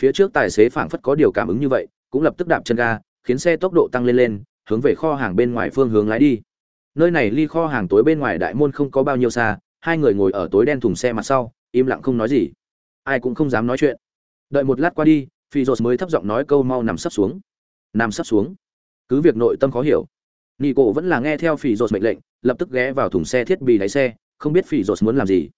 phía trước tài xế phảng phất có điều cảm ứng như vậy, cũng lập tức đạp chân ga, khiến xe tốc độ tăng lên lên, hướng về kho hàng bên ngoài phương hướng lái đi. Nơi này ly kho hàng tối bên ngoài đại môn không có bao nhiêu xa, hai người ngồi ở tối đen thùng xe mặt sau, im lặng không nói gì. Ai cũng không dám nói chuyện. Đợi một lát qua đi phi dột mới thấp giọng nói câu mau nằm sấp xuống. Nằm sấp xuống? Cứ việc nội tâm khó hiểu. Nị cổ vẫn là nghe theo phi dột mệnh lệnh, lập tức ghé vào thùng xe thiết bị đáy xe, không biết phi dột muốn làm gì.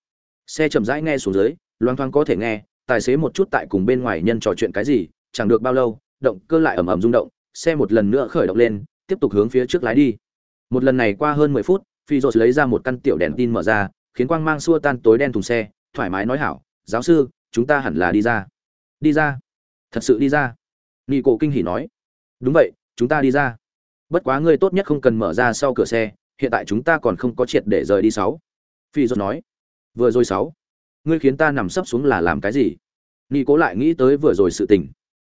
Xe chậm rãi nghe xuống dưới, loang thoáng có thể nghe, tài xế một chút tại cùng bên ngoài nhân trò chuyện cái gì, chẳng được bao lâu, động cơ lại ầm ầm rung động, xe một lần nữa khởi động lên, tiếp tục hướng phía trước lái đi. Một lần này qua hơn mười phút, phi dột lấy ra một căn tiểu đèn tin mở ra, khiến quang mang xua tan tối đen thùng xe, thoải mái nói hảo, giáo sư, chúng ta hẳn là đi ra. Đi ra? Thật sự đi ra. Nghi cổ kinh hỉ nói, đúng vậy, chúng ta đi ra. Bất quá ngươi tốt nhất không cần mở ra sau cửa xe, hiện tại chúng ta còn không có triệt để rời đi sáu. Phi dốt nói, vừa rồi sáu, ngươi khiến ta nằm sấp xuống là làm cái gì? Nghi cố lại nghĩ tới vừa rồi sự tình.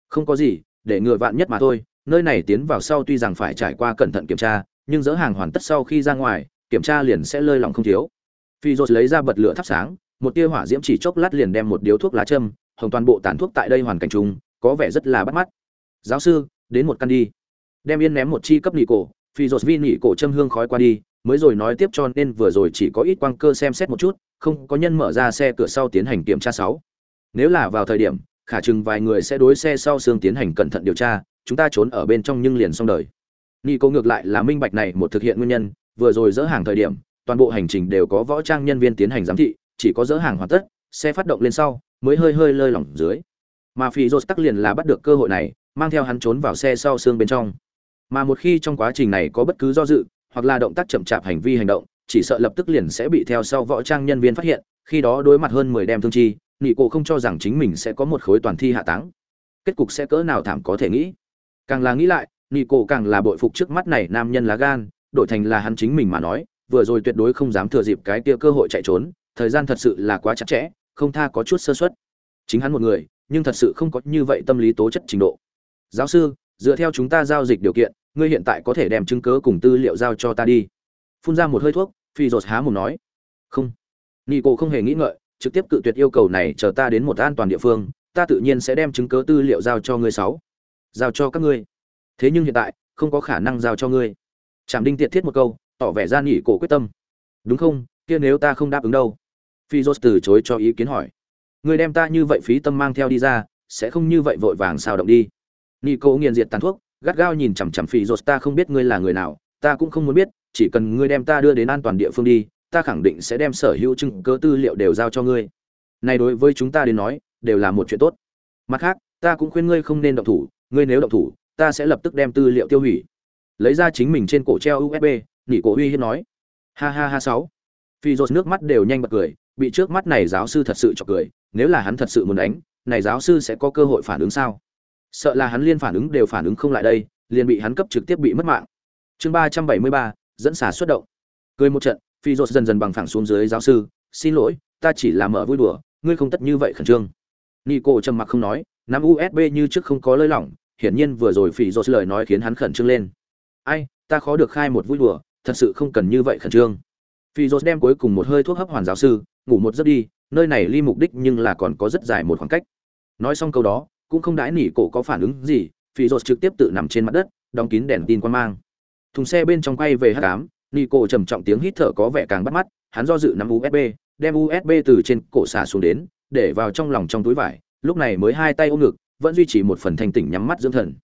Không có gì, để ngừa vạn nhất mà thôi, nơi này tiến vào sau tuy rằng phải trải qua cẩn thận kiểm tra, nhưng dỡ hàng hoàn tất sau khi ra ngoài, kiểm tra liền sẽ lơi lỏng không thiếu. Phi dốt lấy ra bật lửa thắp sáng, một tia hỏa diễm chỉ chốc lát liền đem một điếu thuốc lá châm, hồng toàn bộ tàn thuốc tại đây hoàn cảnh chung có vẻ rất là bắt mắt. Giáo sư, đến một căn đi. Đem yên ném một chi cấp nỉ cổ phi rột vi nỉ cổ châm hương khói qua đi, mới rồi nói tiếp cho nên vừa rồi chỉ có ít quang cơ xem xét một chút, không có nhân mở ra xe cửa sau tiến hành kiểm tra sáu. Nếu là vào thời điểm, khả chừng vài người sẽ đối xe sau xương tiến hành cẩn thận điều tra, chúng ta trốn ở bên trong nhưng liền xong đời. Nỉ cổ ngược lại là minh bạch này một thực hiện nguyên nhân, vừa rồi dỡ hàng thời điểm, toàn bộ hành trình đều có võ trang nhân viên tiến hành giám thị, chỉ có dỡ hàng hoàn tất, xe phát động lên sau, mới hơi hơi lơi lỏng dưới mà phi rột tắc liền là bắt được cơ hội này, mang theo hắn trốn vào xe sau xương bên trong. Mà một khi trong quá trình này có bất cứ do dự, hoặc là động tác chậm chạp hành vi hành động, chỉ sợ lập tức liền sẽ bị theo sau võ trang nhân viên phát hiện, khi đó đối mặt hơn mười đem thương chi nghị cổ không cho rằng chính mình sẽ có một khối toàn thi hạ táng. Kết cục sẽ cỡ nào thảm có thể nghĩ. Càng là nghĩ lại nghị cổ càng là bội phục trước mắt này nam nhân lá gan, đổi thành là hắn chính mình mà nói, vừa rồi tuyệt đối không dám thừa dịp cái kia cơ hội chạy trốn, thời gian thật sự là quá chặt chẽ, không tha có chút sơ suất. Chính hắn một người nhưng thật sự không có như vậy tâm lý tố chất trình độ. Giáo sư, dựa theo chúng ta giao dịch điều kiện, ngươi hiện tại có thể đem chứng cớ cùng tư liệu giao cho ta đi. Phun ra một hơi thuốc, phi dột há mồm nói. Không. Nị cổ không hề nghĩ ngợi, trực tiếp cự tuyệt yêu cầu này chờ ta đến một an toàn địa phương, ta tự nhiên sẽ đem chứng cớ tư liệu giao cho ngươi sáu. Giao cho các ngươi. Thế nhưng hiện tại, không có khả năng giao cho ngươi. Trạm đinh tiệt thiết một câu, tỏ vẻ ra nị cổ quyết tâm. Đúng không? Kia nếu ta không đáp ứng đâu? Phi dột từ chối cho ý kiến hỏi người đem ta như vậy phí tâm mang theo đi ra, sẽ không như vậy vội vàng sao động đi. Nico nghiền diệt tàn thuốc, gắt gao nhìn chằm chằm phi rột, ta không biết ngươi là người nào, ta cũng không muốn biết, chỉ cần ngươi đem ta đưa đến an toàn địa phương đi, ta khẳng định sẽ đem sở hữu chứng cứ tư liệu đều giao cho ngươi. Này đối với chúng ta đến nói, đều là một chuyện tốt. Mặt khác, ta cũng khuyên ngươi không nên động thủ, ngươi nếu động thủ, ta sẽ lập tức đem tư liệu tiêu hủy. Lấy ra chính mình trên cổ treo usb nỉ cổ uy hiếp nói. Ha ha ha sáu. Phi rột nước mắt đều nhanh bật cười, bị trước mắt này giáo sư thật sự chọc cười nếu là hắn thật sự muốn đánh, này giáo sư sẽ có cơ hội phản ứng sao? Sợ là hắn liên phản ứng đều phản ứng không lại đây, liền bị hắn cấp trực tiếp bị mất mạng. Chương ba trăm bảy mươi ba, dẫn xả xuất động. Cười một trận, phi dột dần dần bằng phẳng xuống dưới giáo sư, xin lỗi, ta chỉ là mở vui đùa, ngươi không tất như vậy khẩn trương. Nico trầm mặc không nói, nắm usb như trước không có lơi lỏng, hiển nhiên vừa rồi phi dột lời nói khiến hắn khẩn trương lên. Ai, ta khó được khai một vui đùa, thật sự không cần như vậy khẩn trương. Phi dột đem cuối cùng một hơi thuốc hấp hoàn giáo sư, ngủ một giấc đi nơi này ly mục đích nhưng là còn có rất dài một khoảng cách. Nói xong câu đó, cũng không đãi nỉ cổ có phản ứng gì phi rột trực tiếp tự nằm trên mặt đất, đóng kín đèn tin quan mang. Thùng xe bên trong quay về h tám nỉ cổ trầm trọng tiếng hít thở có vẻ càng bắt mắt, hắn do dự nắm usb đem usb từ trên cổ xả xuống đến, để vào trong lòng trong túi vải, lúc này mới hai tay ôm ngực, vẫn duy trì một phần thanh tỉnh nhắm mắt dưỡng thần.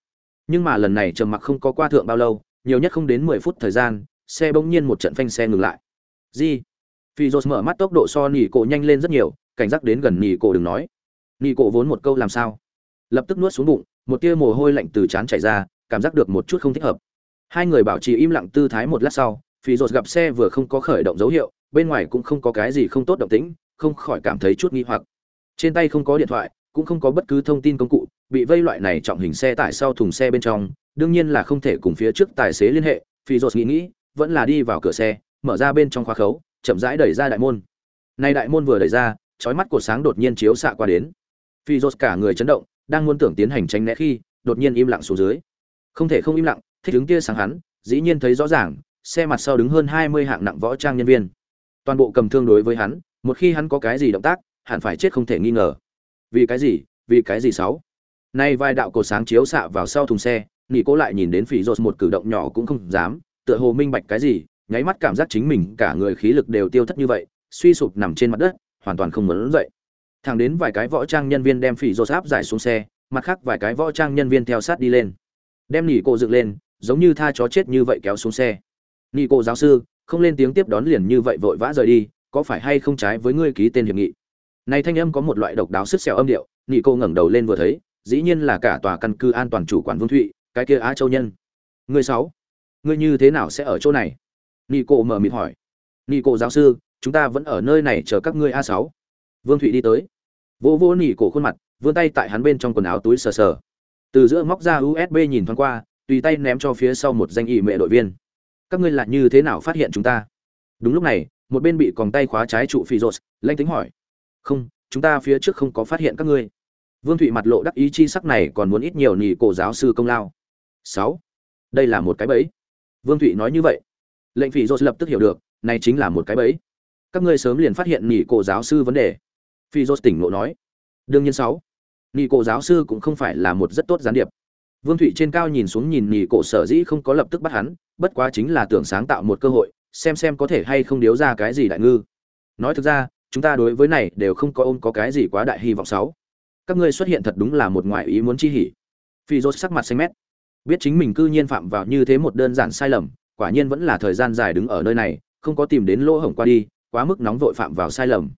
Nhưng mà lần này trầm mặc không có qua thượng bao lâu, nhiều nhất không đến mười phút thời gian, xe bỗng nhiên một trận phanh xe ngừng lại. Gì? Phi dô mở mắt tốc độ so nỉ cổ nhanh lên rất nhiều, cảnh giác đến gần nỉ cổ đừng nói. Nỉ cổ vốn một câu làm sao? Lập tức nuốt xuống bụng, một tia mồ hôi lạnh từ trán chảy ra, cảm giác được một chút không thích hợp. Hai người bảo trì im lặng tư thái một lát sau phi dô gặp xe vừa không có khởi động dấu hiệu, bên ngoài cũng không có cái gì không tốt động tĩnh, không khỏi cảm thấy chút nghi hoặc. Trên tay không có điện thoại, cũng không có bất cứ thông tin công cụ, bị vây loại này trọng hình xe tải sau thùng xe bên trong, đương nhiên là không thể cùng phía trước tài xế liên hệ phi dô nghĩ nghĩ, vẫn là đi vào cửa xe, mở ra bên trong khóa khấu chậm rãi đẩy ra đại môn. Nay đại môn vừa đẩy ra, chói mắt của sáng đột nhiên chiếu xạ qua đến. Phi rột cả người chấn động, đang muốn tưởng tiến hành tránh né khi, đột nhiên im lặng xuống dưới. Không thể không im lặng, thích đứng kia sáng hắn, dĩ nhiên thấy rõ ràng, xe mặt sau đứng hơn hai mươi hạng nặng võ trang nhân viên. Toàn bộ cầm thương đối với hắn, một khi hắn có cái gì động tác, hẳn phải chết không thể nghi ngờ. Vì cái gì? Vì cái gì sáu? Nay vai đạo cột sáng chiếu xạ vào sau thùng xe nỉ cố lại nhìn đến phỉ rột một cử động nhỏ cũng không dám, tựa hồ minh bạch cái gì nháy mắt cảm giác chính mình cả người khí lực đều tiêu thất như vậy, suy sụp nằm trên mặt đất, hoàn toàn không muốn dậy. Thẳng đến vài cái võ trang nhân viên đem phỉ rột áp giải xuống xe, mặt khác vài cái võ trang nhân viên theo sát đi lên. Đem nỉ cô dựng lên, giống như tha chó chết như vậy kéo xuống xe. Nỉ cô giáo sư, không lên tiếng tiếp đón liền như vậy vội vã rời đi, có phải hay không trái với ngươi ký tên hiệp nghị? Này thanh âm có một loại độc đáo sức xẻo âm điệu, nỉ cô ngẩng đầu lên vừa thấy, dĩ nhiên là cả tòa căn cứ an toàn chủ quản vương thụy, cái kia á châu nhân. Người sáu, ngươi như thế nào sẽ ở chỗ này? Nỉ cổ mở mịt hỏi. Nỉ cổ giáo sư, chúng ta vẫn ở nơi này chờ các ngươi a sáu. Vương thụy đi tới. Vô vô nỉ cổ khuôn mặt, vươn tay tại hắn bên trong quần áo túi sờ sờ. Từ giữa móc ra usb nhìn thoáng qua, tùy tay ném cho phía sau một danh ỵ mệ đội viên. Các ngươi là như thế nào phát hiện chúng ta? Đúng lúc này, một bên bị còng tay khóa trái trụ phi rột, lanh tính hỏi. Không, chúng ta phía trước không có phát hiện các ngươi. Vương thụy mặt lộ đắc ý chi sắc này còn muốn ít nhiều nỉ cổ giáo sư công lao. Sáu, đây là một cái bẫy. Vương thụy nói như vậy lệnh phỉ rột lập tức hiểu được, này chính là một cái bẫy. Các ngươi sớm liền phát hiện nhị cổ giáo sư vấn đề. Phi rột tỉnh lộ nói. Đương nhiên sáu. Nhị cổ giáo sư cũng không phải là một rất tốt gián điệp. Vương thụy trên cao nhìn xuống nhìn nhị cổ sở dĩ không có lập tức bắt hắn, bất quá chính là tưởng sáng tạo một cơ hội, xem xem có thể hay không điếu ra cái gì đại ngư. Nói thực ra, chúng ta đối với này đều không có ôm có cái gì quá đại hy vọng sáu. Các ngươi xuất hiện thật đúng là một ngoại ý muốn chi hỉ. Phi rốt sắc mặt xanh mét. Biết chính mình cư nhiên phạm vào như thế một đơn giản sai lầm quả nhiên vẫn là thời gian dài đứng ở nơi này, không có tìm đến lỗ hổng qua đi, quá mức nóng vội phạm vào sai lầm.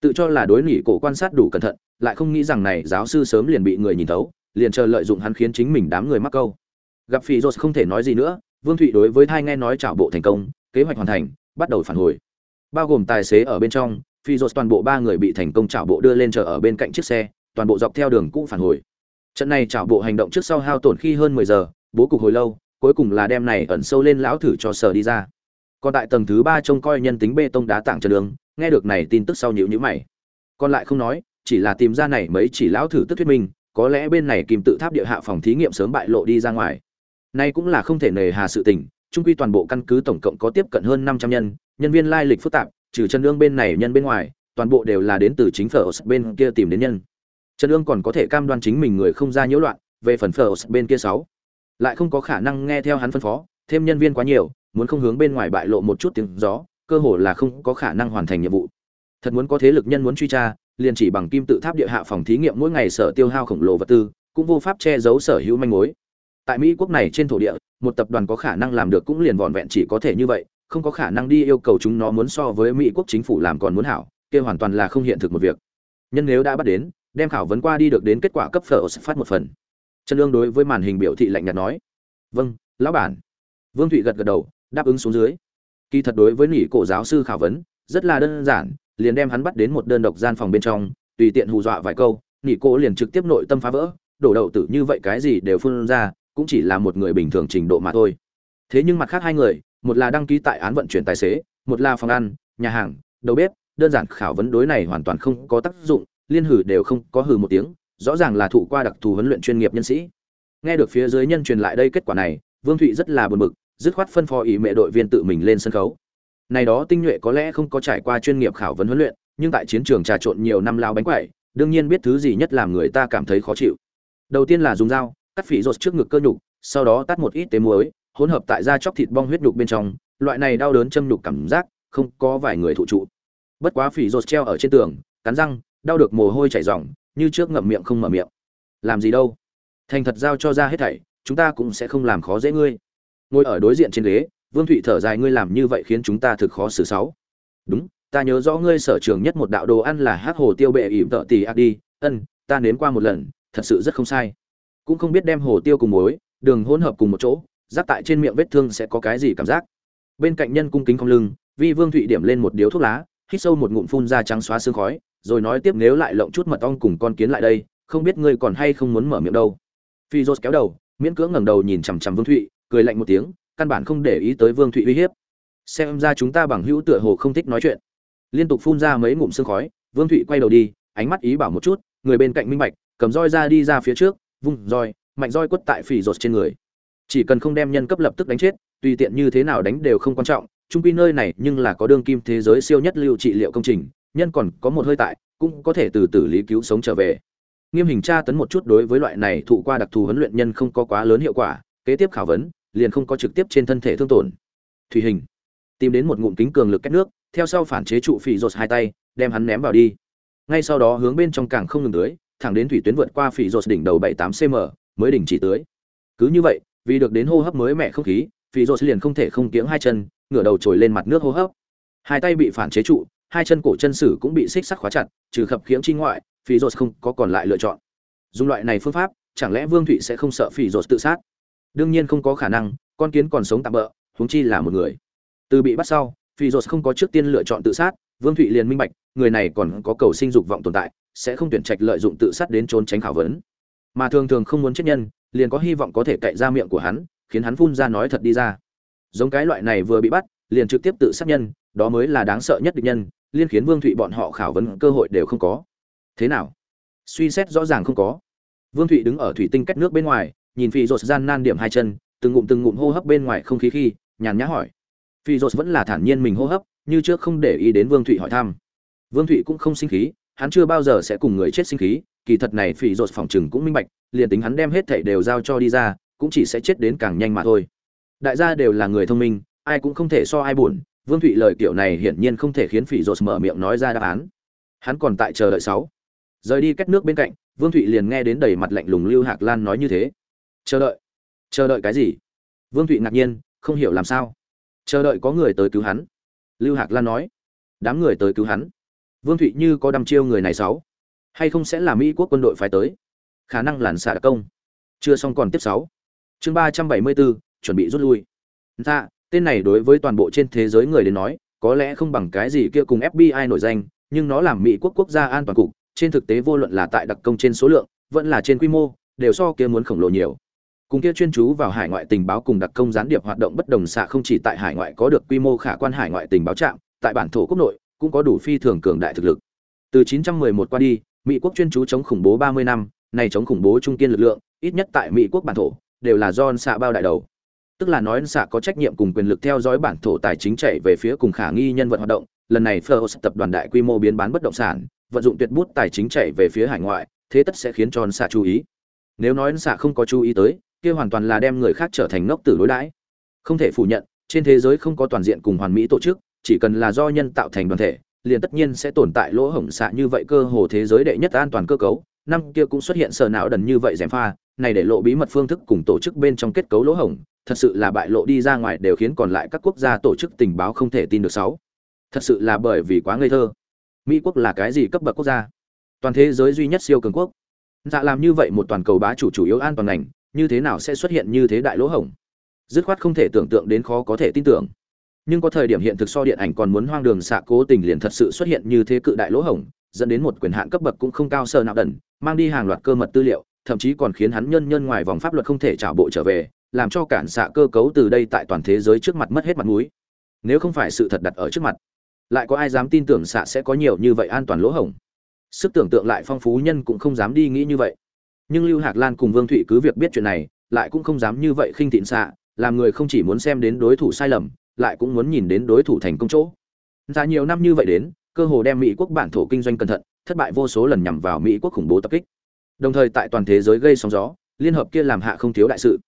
Tự cho là đối nỉ cổ quan sát đủ cẩn thận, lại không nghĩ rằng này giáo sư sớm liền bị người nhìn thấu, liền chờ lợi dụng hắn khiến chính mình đám người mắc câu. Gặp phi rốt không thể nói gì nữa, vương thụy đối với thai nghe nói trả bộ thành công, kế hoạch hoàn thành, bắt đầu phản hồi. Bao gồm tài xế ở bên trong, phi rốt toàn bộ ba người bị thành công trả bộ đưa lên chờ ở bên cạnh chiếc xe, toàn bộ dọc theo đường cũ phản hồi. Trận này trả bộ hành động trước sau hao tổn khi hơn mười giờ, bố cục hồi lâu cuối cùng là đem này ẩn sâu lên lão thử cho sở đi ra. Còn tại tầng thứ ba trông coi nhân tính bê tông đá tảng chân đường, nghe được này tin tức sau nhịu nhữ mày. Còn lại không nói, chỉ là tìm ra này mấy chỉ lão thử tức thuyết minh, có lẽ bên này kìm tự tháp địa hạ phòng thí nghiệm sớm bại lộ đi ra ngoài. Nay cũng là không thể nề hà sự tình trung quy toàn bộ căn cứ tổng cộng có tiếp cận hơn năm trăm nhân nhân viên lai lịch phức tạp, trừ chân lương bên này nhân bên ngoài, toàn bộ đều là đến từ chính phở bên kia tìm đến nhân. Chân lương còn có thể cam đoan chính mình người không ra nhiễu loạn, về phần phở bên kia sáu lại không có khả năng nghe theo hắn phân phó, thêm nhân viên quá nhiều, muốn không hướng bên ngoài bại lộ một chút tiếng gió, cơ hồ là không có khả năng hoàn thành nhiệm vụ. Thật muốn có thế lực nhân muốn truy tra, liền chỉ bằng kim tự tháp địa hạ phòng thí nghiệm mỗi ngày sở tiêu hao khổng lồ vật tư, cũng vô pháp che giấu sở hữu manh mối. Tại mỹ quốc này trên thổ địa, một tập đoàn có khả năng làm được cũng liền vòn vẹn chỉ có thể như vậy, không có khả năng đi yêu cầu chúng nó muốn so với mỹ quốc chính phủ làm còn muốn hảo, kia hoàn toàn là không hiện thực một việc. Nhân nếu đã bắt đến, đem khảo vấn qua đi được đến kết quả cấp phở phát một phần trần lương đối với màn hình biểu thị lạnh nhạt nói. Vâng lão bản. Vương thụy gật gật đầu, đáp ứng xuống dưới. Kỳ thật đối với nỉ cổ giáo sư khảo vấn, rất là đơn giản, liền đem hắn bắt đến một đơn độc gian phòng bên trong, tùy tiện hù dọa vài câu, nỉ cổ liền trực tiếp nội tâm phá vỡ, đổ đầu tử như vậy cái gì đều phun ra, cũng chỉ là một người bình thường trình độ mà thôi. Thế nhưng mặt khác hai người, một là đăng ký tại án vận chuyển tài xế, một là phòng ăn, nhà hàng, đầu bếp, đơn giản khảo vấn đối này hoàn toàn không có tác dụng, liên hử đều không có hử một tiếng rõ ràng là thụ qua đặc thù huấn luyện chuyên nghiệp nhân sĩ. Nghe được phía dưới nhân truyền lại đây kết quả này, vương thụy rất là buồn bực, dứt khoát phân phó ý mẹ đội viên tự mình lên sân khấu. Này đó tinh nhuệ có lẽ không có trải qua chuyên nghiệp khảo vấn huấn luyện, nhưng tại chiến trường trà trộn nhiều năm lao bánh quẩy, đương nhiên biết thứ gì nhất làm người ta cảm thấy khó chịu. Đầu tiên là dùng dao, cắt phỉ rột trước ngực cơ nhục, sau đó tắt một ít tế muối, hỗn hợp tại da chóc thịt bong huyết nhục bên trong, loại này đau đớn châm nhục cảm giác, không có vài người thụ trụ. Bất quá phỉ rột treo ở trên tường, cắn răng, đau được mồ hôi chảy ròng như trước ngậm miệng không mở miệng. Làm gì đâu. Thành thật giao cho ra hết thảy, chúng ta cũng sẽ không làm khó dễ ngươi. Ngồi ở đối diện trên ghế, vương thụy thở dài ngươi làm như vậy khiến chúng ta thực khó xử sáu. Đúng, ta nhớ rõ ngươi sở trường nhất một đạo đồ ăn là hát hồ tiêu bệ ỉm tợ tì ác đi. Ân, ta nếm qua một lần, thật sự rất không sai. Cũng không biết đem hồ tiêu cùng muối, đường hỗn hợp cùng một chỗ giáp tại trên miệng vết thương sẽ có cái gì cảm giác. Bên cạnh nhân cung kính không lưng, vi vương thụy điểm lên một điếu thuốc lá, hít sâu một ngụm phun ra trắng xóa sương khói rồi nói tiếp nếu lại lộng chút mật ong cùng con kiến lại đây, không biết ngươi còn hay không muốn mở miệng đâu. Phi rốt kéo đầu, miễn cưỡng ngẩng đầu nhìn chằm chằm vương thụy, cười lạnh một tiếng, căn bản không để ý tới vương thụy uy hiếp. Xem ra chúng ta bằng hữu tựa hồ không thích nói chuyện. Liên tục phun ra mấy ngụm sương khói, vương thụy quay đầu đi, ánh mắt ý bảo một chút, người bên cạnh minh bạch, cầm roi ra đi ra phía trước, vung roi, mạnh roi quất tại phỉ rột trên người. Chỉ cần không đem nhân cấp lập tức đánh chết, tùy tiện như thế nào đánh đều không quan trọng trung quy nơi này nhưng là có đương kim thế giới siêu nhất lưu trị liệu công trình nhân còn có một hơi tại, cũng có thể từ tử lý cứu sống trở về. Nghiêm hình tra tấn một chút đối với loại này thụ qua đặc thù huấn luyện nhân không có quá lớn hiệu quả, kế tiếp khảo vấn, liền không có trực tiếp trên thân thể thương tổn. Thủy hình. Tìm đến một ngụm kính cường lực cách nước, theo sau phản chế trụ phỉ rột hai tay, đem hắn ném vào đi. Ngay sau đó hướng bên trong càng không ngừng tưới, thẳng đến thủy tuyến vượt qua phỉ rột đỉnh đầu bảy tám cm, mới đình chỉ tưới. Cứ như vậy, vì được đến hô hấp mới mẻ không khí, phỉ rột liền không thể không kiếng hai chân, ngửa đầu trồi lên mặt nước hô hấp. Hai tay bị phản chế trụ hai chân cổ chân sử cũng bị xích sắt khóa chặt, trừ khập khiễng chi ngoại, phỉ Dột không có còn lại lựa chọn. Dùng loại này phương pháp, chẳng lẽ vương thụy sẽ không sợ phỉ Dột tự sát? Đương nhiên không có khả năng, con kiến còn sống tạm bỡ huống chi là một người. Từ bị bắt sau, phỉ Dột không có trước tiên lựa chọn tự sát, vương thụy liền minh bạch, người này còn có cầu sinh dục vọng tồn tại, sẽ không tuyển trạch lợi dụng tự sát đến trốn tránh khảo vấn. Mà thường thường không muốn chết nhân, liền có hy vọng có thể cậy ra miệng của hắn, khiến hắn phun ra nói thật đi ra. Giống cái loại này vừa bị bắt, liền trực tiếp tự sát nhân, đó mới là đáng sợ nhất địch nhân liên khiến vương thụy bọn họ khảo vấn cơ hội đều không có. Thế nào? Suy xét rõ ràng không có. Vương thụy đứng ở thủy tinh cách nước bên ngoài, nhìn phi Dột gian nan điểm hai chân, từng ngụm từng ngụm hô hấp bên ngoài không khí khi, nhàn nhã hỏi. Phi Dột vẫn là thản nhiên mình hô hấp, như trước không để ý đến vương thụy hỏi thăm. Vương thụy cũng không sinh khí, hắn chưa bao giờ sẽ cùng người chết sinh khí, kỳ thật này Phi Dột phòng chừng cũng minh bạch, liền tính hắn đem hết thảy đều giao cho đi ra, cũng chỉ sẽ chết đến càng nhanh mà thôi. Đại gia đều là người thông minh, ai cũng không thể so ai buồn vương thụy lời kiểu này hiển nhiên không thể khiến phỉ dột mở miệng nói ra đáp án. Hắn còn tại chờ đợi sáu. Rời đi cách nước bên cạnh, vương thụy liền nghe đến đầy mặt lạnh lùng lưu hạc lan nói như thế. Chờ đợi. Chờ đợi cái gì? Vương thụy ngạc nhiên, không hiểu làm sao. Chờ đợi có người tới cứu hắn. Lưu hạc lan nói. Đám người tới cứu hắn. Vương thụy như có đăm chiêu người này sáu. Hay không sẽ là mỹ quốc quân đội phải tới? Khả năng làn xạ công. Chưa xong còn tiếp sáu. Chương ba trăm bảy mươi bốn, chuẩn bị rút lui. Dạ tên này đối với toàn bộ trên thế giới người đến nói, có lẽ không bằng cái gì kia cùng fbi nổi danh, nhưng nó làm mỹ quốc quốc gia an toàn cục, trên thực tế vô luận là tại đặc công trên số lượng, vẫn là trên quy mô, đều so kia muốn khổng lồ nhiều. Cùng kia chuyên chú vào hải ngoại tình báo cùng đặc công gián điệp hoạt động bất đồng xạ không chỉ tại hải ngoại có được quy mô khả quan hải ngoại tình báo trạm, tại bản thổ quốc nội, cũng có đủ phi thường cường đại thực lực. Từ 911 qua đi, mỹ quốc chuyên chú chống khủng bố 30 năm, này chống khủng bố trung kiên lực lượng, ít nhất tại mỹ quốc bản thổ, đều là do xạ bao đại đầu tức là nói xạ có trách nhiệm cùng quyền lực theo dõi bản thổ tài chính chạy về phía cùng khả nghi nhân vật hoạt động. Lần này First tập đoàn đại quy mô biến bán bất động sản, vận dụng tuyệt bút tài chính chạy về phía hải ngoại, thế tất sẽ khiến cho xạ chú ý. Nếu nói xạ không có chú ý tới, kia hoàn toàn là đem người khác trở thành ngốc tử đối đãi. Không thể phủ nhận, trên thế giới không có toàn diện cùng hoàn mỹ tổ chức, chỉ cần là do nhân tạo thành đoàn thể, liền tất nhiên sẽ tồn tại lỗ hổng xạ như vậy cơ hồ thế giới đệ nhất an toàn cơ cấu. Năm kia cũng xuất hiện sở não đần như vậy dèm pha, này để lộ bí mật phương thức cùng tổ chức bên trong kết cấu lỗ hổng thật sự là bại lộ đi ra ngoài đều khiến còn lại các quốc gia tổ chức tình báo không thể tin được sáu. Thật sự là bởi vì quá ngây thơ. Mỹ quốc là cái gì cấp bậc quốc gia? Toàn thế giới duy nhất siêu cường quốc. Dạ làm như vậy một toàn cầu bá chủ chủ yếu an toàn ngành, như thế nào sẽ xuất hiện như thế đại lỗ hổng? Dứt khoát không thể tưởng tượng đến khó có thể tin tưởng. Nhưng có thời điểm hiện thực so điện ảnh còn muốn hoang đường xạ cố tình liền thật sự xuất hiện như thế cự đại lỗ hổng, dẫn đến một quyền hạn cấp bậc cũng không cao sơ nào đần, mang đi hàng loạt cơ mật tư liệu, thậm chí còn khiến hắn nhân nhân ngoài vòng pháp luật không thể trả bộ trở về làm cho cản xạ cơ cấu từ đây tại toàn thế giới trước mặt mất hết mặt mũi. Nếu không phải sự thật đặt ở trước mặt, lại có ai dám tin tưởng xạ sẽ có nhiều như vậy an toàn lỗ hổng? Sức tưởng tượng lại phong phú nhân cũng không dám đi nghĩ như vậy. Nhưng lưu hạc lan cùng vương thụy cứ việc biết chuyện này, lại cũng không dám như vậy khinh thịnh xạ, làm người không chỉ muốn xem đến đối thủ sai lầm, lại cũng muốn nhìn đến đối thủ thành công chỗ. Ra nhiều năm như vậy đến, cơ hồ đem mỹ quốc bản thổ kinh doanh cẩn thận, thất bại vô số lần nhằm vào mỹ quốc khủng bố tập kích. Đồng thời tại toàn thế giới gây sóng gió, liên hợp kia làm hạ không thiếu đại sự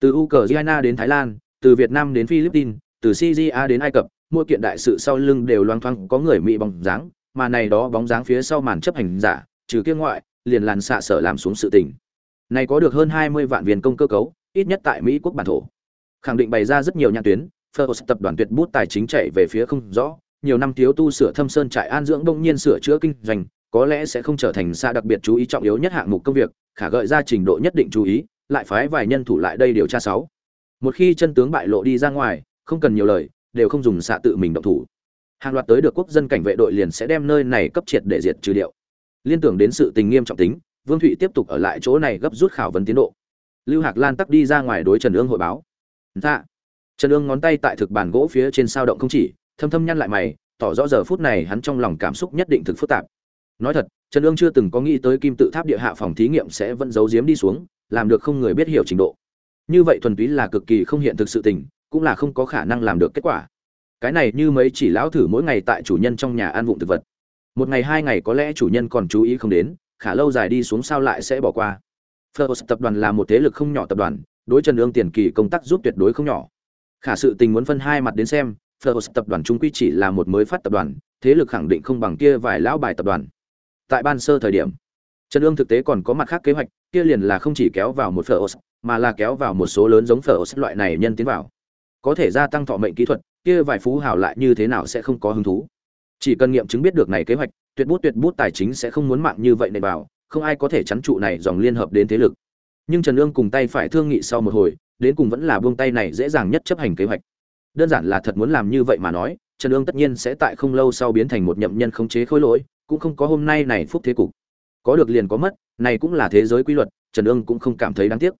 từ ukraine đến thái lan từ việt nam đến philippines từ cja đến ai cập mỗi kiện đại sự sau lưng đều loang thoang có người mỹ bóng dáng mà này đó bóng dáng phía sau màn chấp hành giả trừ kia ngoại liền làn xạ sở làm xuống sự tình. Này có được hơn 20 vạn viên công cơ cấu ít nhất tại mỹ quốc bản thổ. Khẳng định bày ra rất nhiều nhãn tuyến First tập đoàn tuyệt bút tài chính chạy về phía không rõ, nhiều năm thiếu tu sửa thâm sơn trại an dưỡng đông nhiên sửa chữa kinh doanh, có lẽ sẽ không trở thành xa đặc biệt chú ý trọng yếu nhất hạng mục công việc, khả gợi ra trình độ nhất định chú ý lại phái vài nhân thủ lại đây điều tra sáu. Một khi chân tướng bại lộ đi ra ngoài, không cần nhiều lời, đều không dùng xạ tự mình động thủ. Hàng loạt tới được quốc dân cảnh vệ đội liền sẽ đem nơi này cấp triệt để diệt trừ điệu. Liên tưởng đến sự tình nghiêm trọng tính, vương thụy tiếp tục ở lại chỗ này gấp rút khảo vấn tiến độ. Lưu hạc lan tắc đi ra ngoài đối trần ương hội báo. Dạ. Trần ương ngón tay tại thực bàn gỗ phía trên sao động không chỉ, thâm thâm nhăn lại mày, tỏ rõ giờ phút này hắn trong lòng cảm xúc nhất định thực phức tạp. Nói thật, trần ương chưa từng có nghĩ tới kim tự tháp địa hạ phòng thí nghiệm sẽ vẫn giấu giếm đi xuống làm được không người biết hiểu trình độ. Như vậy thuần túy là cực kỳ không hiện thực sự tình, cũng là không có khả năng làm được kết quả. Cái này như mấy chỉ lão thử mỗi ngày tại chủ nhân trong nhà ăn vụng thực vật. Một ngày hai ngày có lẽ chủ nhân còn chú ý không đến, khả lâu dài đi xuống sao lại sẽ bỏ qua. First tập đoàn là một thế lực không nhỏ tập đoàn, đối trần ương tiền kỳ công tác giúp tuyệt đối không nhỏ. Khả sự tình muốn phân hai mặt đến xem First tập đoàn trung quy chỉ là một mới phát tập đoàn, thế lực khẳng định không bằng kia vài lão bài tập đoàn. Tại ban sơ thời điểm, trần ương thực tế còn có mặt khác kế hoạch kia liền là không chỉ kéo vào một First, mà là kéo vào một số lớn giống First loại này nhân tiến vào. Có thể gia tăng thọ mệnh kỹ thuật kia vài phú hào lại như thế nào sẽ không có hứng thú. Chỉ cần nghiệm chứng biết được này kế hoạch tuyệt bút tuyệt bút tài chính sẽ không muốn mạng như vậy này vào không ai có thể chắn trụ này dòng liên hợp đến thế lực. Nhưng trần Lương cùng tay phải thương nghị sau một hồi đến cùng vẫn là buông tay này dễ dàng nhất chấp hành kế hoạch. Đơn giản là thật muốn làm như vậy mà nói trần Lương tất nhiên sẽ tại không lâu sau biến thành một nhậm nhân khống chế khối lỗi cũng không có hôm nay này phúc thế cục. Có được liền có mất này cũng là thế giới quy luật, trần ương cũng không cảm thấy đáng tiếc.